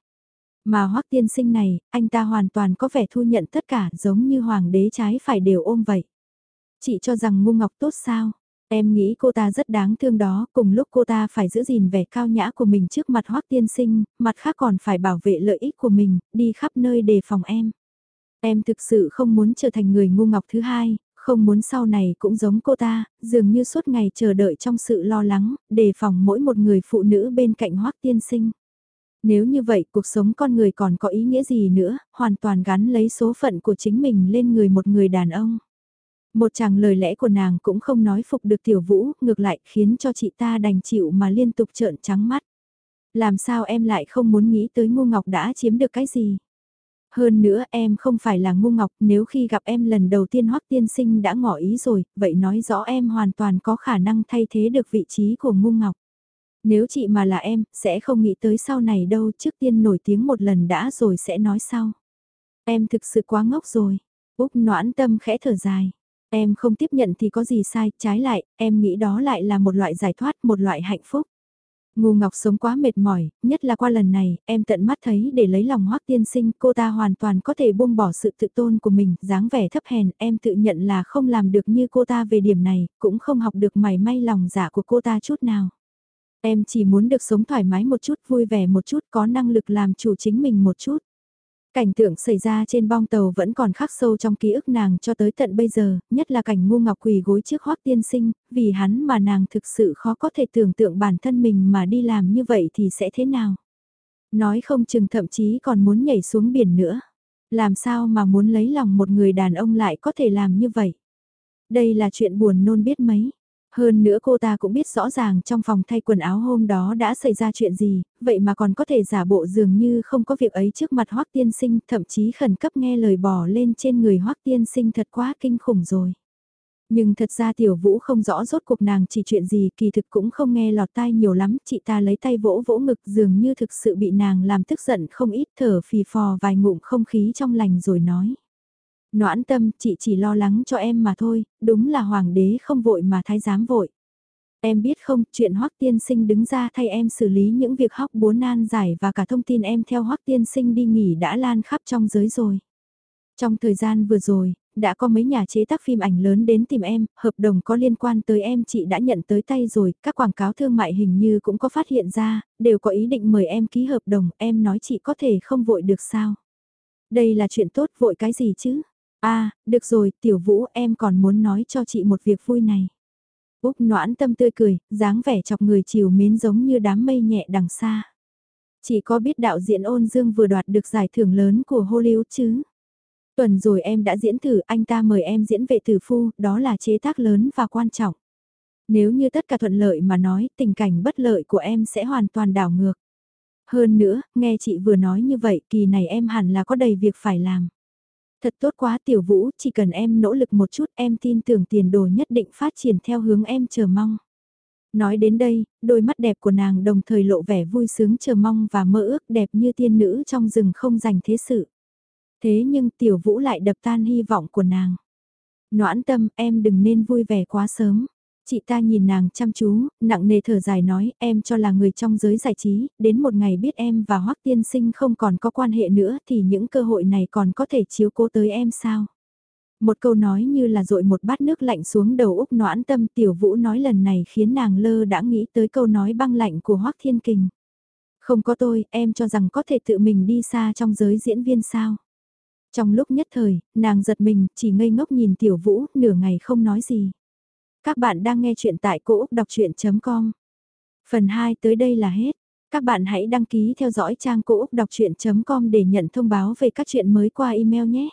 Mà hoắc tiên sinh này, anh ta hoàn toàn có vẻ thu nhận tất cả giống như hoàng đế trái phải đều ôm vậy. Chị cho rằng ngu ngọc tốt sao? Em nghĩ cô ta rất đáng thương đó, cùng lúc cô ta phải giữ gìn vẻ cao nhã của mình trước mặt hoắc tiên sinh, mặt khác còn phải bảo vệ lợi ích của mình, đi khắp nơi đề phòng em. Em thực sự không muốn trở thành người ngu ngọc thứ hai, không muốn sau này cũng giống cô ta, dường như suốt ngày chờ đợi trong sự lo lắng, đề phòng mỗi một người phụ nữ bên cạnh hoắc tiên sinh. Nếu như vậy cuộc sống con người còn có ý nghĩa gì nữa, hoàn toàn gắn lấy số phận của chính mình lên người một người đàn ông. Một chàng lời lẽ của nàng cũng không nói phục được tiểu vũ, ngược lại khiến cho chị ta đành chịu mà liên tục trợn trắng mắt. Làm sao em lại không muốn nghĩ tới ngu ngọc đã chiếm được cái gì? Hơn nữa em không phải là ngu ngọc nếu khi gặp em lần đầu tiên hoắc tiên sinh đã ngỏ ý rồi, vậy nói rõ em hoàn toàn có khả năng thay thế được vị trí của ngu ngọc. Nếu chị mà là em, sẽ không nghĩ tới sau này đâu, trước tiên nổi tiếng một lần đã rồi sẽ nói sau. Em thực sự quá ngốc rồi. Úc noãn tâm khẽ thở dài. Em không tiếp nhận thì có gì sai, trái lại, em nghĩ đó lại là một loại giải thoát, một loại hạnh phúc. Ngô Ngọc sống quá mệt mỏi, nhất là qua lần này, em tận mắt thấy để lấy lòng hoắc tiên sinh cô ta hoàn toàn có thể buông bỏ sự tự tôn của mình, dáng vẻ thấp hèn, em tự nhận là không làm được như cô ta về điểm này, cũng không học được mảy may lòng giả của cô ta chút nào. Em chỉ muốn được sống thoải mái một chút, vui vẻ một chút, có năng lực làm chủ chính mình một chút. Cảnh tượng xảy ra trên bong tàu vẫn còn khắc sâu trong ký ức nàng cho tới tận bây giờ, nhất là cảnh ngu ngọc quỳ gối trước hót tiên sinh, vì hắn mà nàng thực sự khó có thể tưởng tượng bản thân mình mà đi làm như vậy thì sẽ thế nào. Nói không chừng thậm chí còn muốn nhảy xuống biển nữa. Làm sao mà muốn lấy lòng một người đàn ông lại có thể làm như vậy. Đây là chuyện buồn nôn biết mấy. Hơn nữa cô ta cũng biết rõ ràng trong phòng thay quần áo hôm đó đã xảy ra chuyện gì, vậy mà còn có thể giả bộ dường như không có việc ấy trước mặt Hoắc Tiên Sinh, thậm chí khẩn cấp nghe lời bỏ lên trên người Hoắc Tiên Sinh thật quá kinh khủng rồi. Nhưng thật ra Tiểu Vũ không rõ rốt cuộc nàng chỉ chuyện gì kỳ thực cũng không nghe lọt tai nhiều lắm, chị ta lấy tay vỗ vỗ ngực dường như thực sự bị nàng làm tức giận không ít thở phì phò vài ngụm không khí trong lành rồi nói. Noãn tâm, chị chỉ lo lắng cho em mà thôi, đúng là hoàng đế không vội mà thái giám vội. Em biết không, chuyện Hoắc Tiên Sinh đứng ra thay em xử lý những việc hóc búa nan giải và cả thông tin em theo Hoắc Tiên Sinh đi nghỉ đã lan khắp trong giới rồi. Trong thời gian vừa rồi, đã có mấy nhà chế tác phim ảnh lớn đến tìm em, hợp đồng có liên quan tới em chị đã nhận tới tay rồi, các quảng cáo thương mại hình như cũng có phát hiện ra, đều có ý định mời em ký hợp đồng, em nói chị có thể không vội được sao. Đây là chuyện tốt vội cái gì chứ? A được rồi, tiểu vũ em còn muốn nói cho chị một việc vui này. Úc noãn tâm tươi cười, dáng vẻ chọc người chiều mến giống như đám mây nhẹ đằng xa. Chỉ có biết đạo diễn ôn dương vừa đoạt được giải thưởng lớn của Hollywood chứ. Tuần rồi em đã diễn thử, anh ta mời em diễn vệ tử phu, đó là chế tác lớn và quan trọng. Nếu như tất cả thuận lợi mà nói, tình cảnh bất lợi của em sẽ hoàn toàn đảo ngược. Hơn nữa, nghe chị vừa nói như vậy, kỳ này em hẳn là có đầy việc phải làm. Thật tốt quá tiểu vũ, chỉ cần em nỗ lực một chút em tin tưởng tiền đồ nhất định phát triển theo hướng em chờ mong. Nói đến đây, đôi mắt đẹp của nàng đồng thời lộ vẻ vui sướng chờ mong và mơ ước đẹp như tiên nữ trong rừng không dành thế sự. Thế nhưng tiểu vũ lại đập tan hy vọng của nàng. Noãn tâm em đừng nên vui vẻ quá sớm. Chị ta nhìn nàng chăm chú, nặng nề thở dài nói, em cho là người trong giới giải trí, đến một ngày biết em và Hoắc Tiên Sinh không còn có quan hệ nữa thì những cơ hội này còn có thể chiếu cố tới em sao? Một câu nói như là dội một bát nước lạnh xuống đầu Úc noãn tâm tiểu vũ nói lần này khiến nàng lơ đã nghĩ tới câu nói băng lạnh của Hoắc Thiên Kình. Không có tôi, em cho rằng có thể tự mình đi xa trong giới diễn viên sao? Trong lúc nhất thời, nàng giật mình, chỉ ngây ngốc nhìn tiểu vũ, nửa ngày không nói gì. Các bạn đang nghe chuyện tại cỗ Úc Đọc Chuyện.com. Phần 2 tới đây là hết. Các bạn hãy đăng ký theo dõi trang cỗ Úc Đọc Chuyện.com để nhận thông báo về các chuyện mới qua email nhé.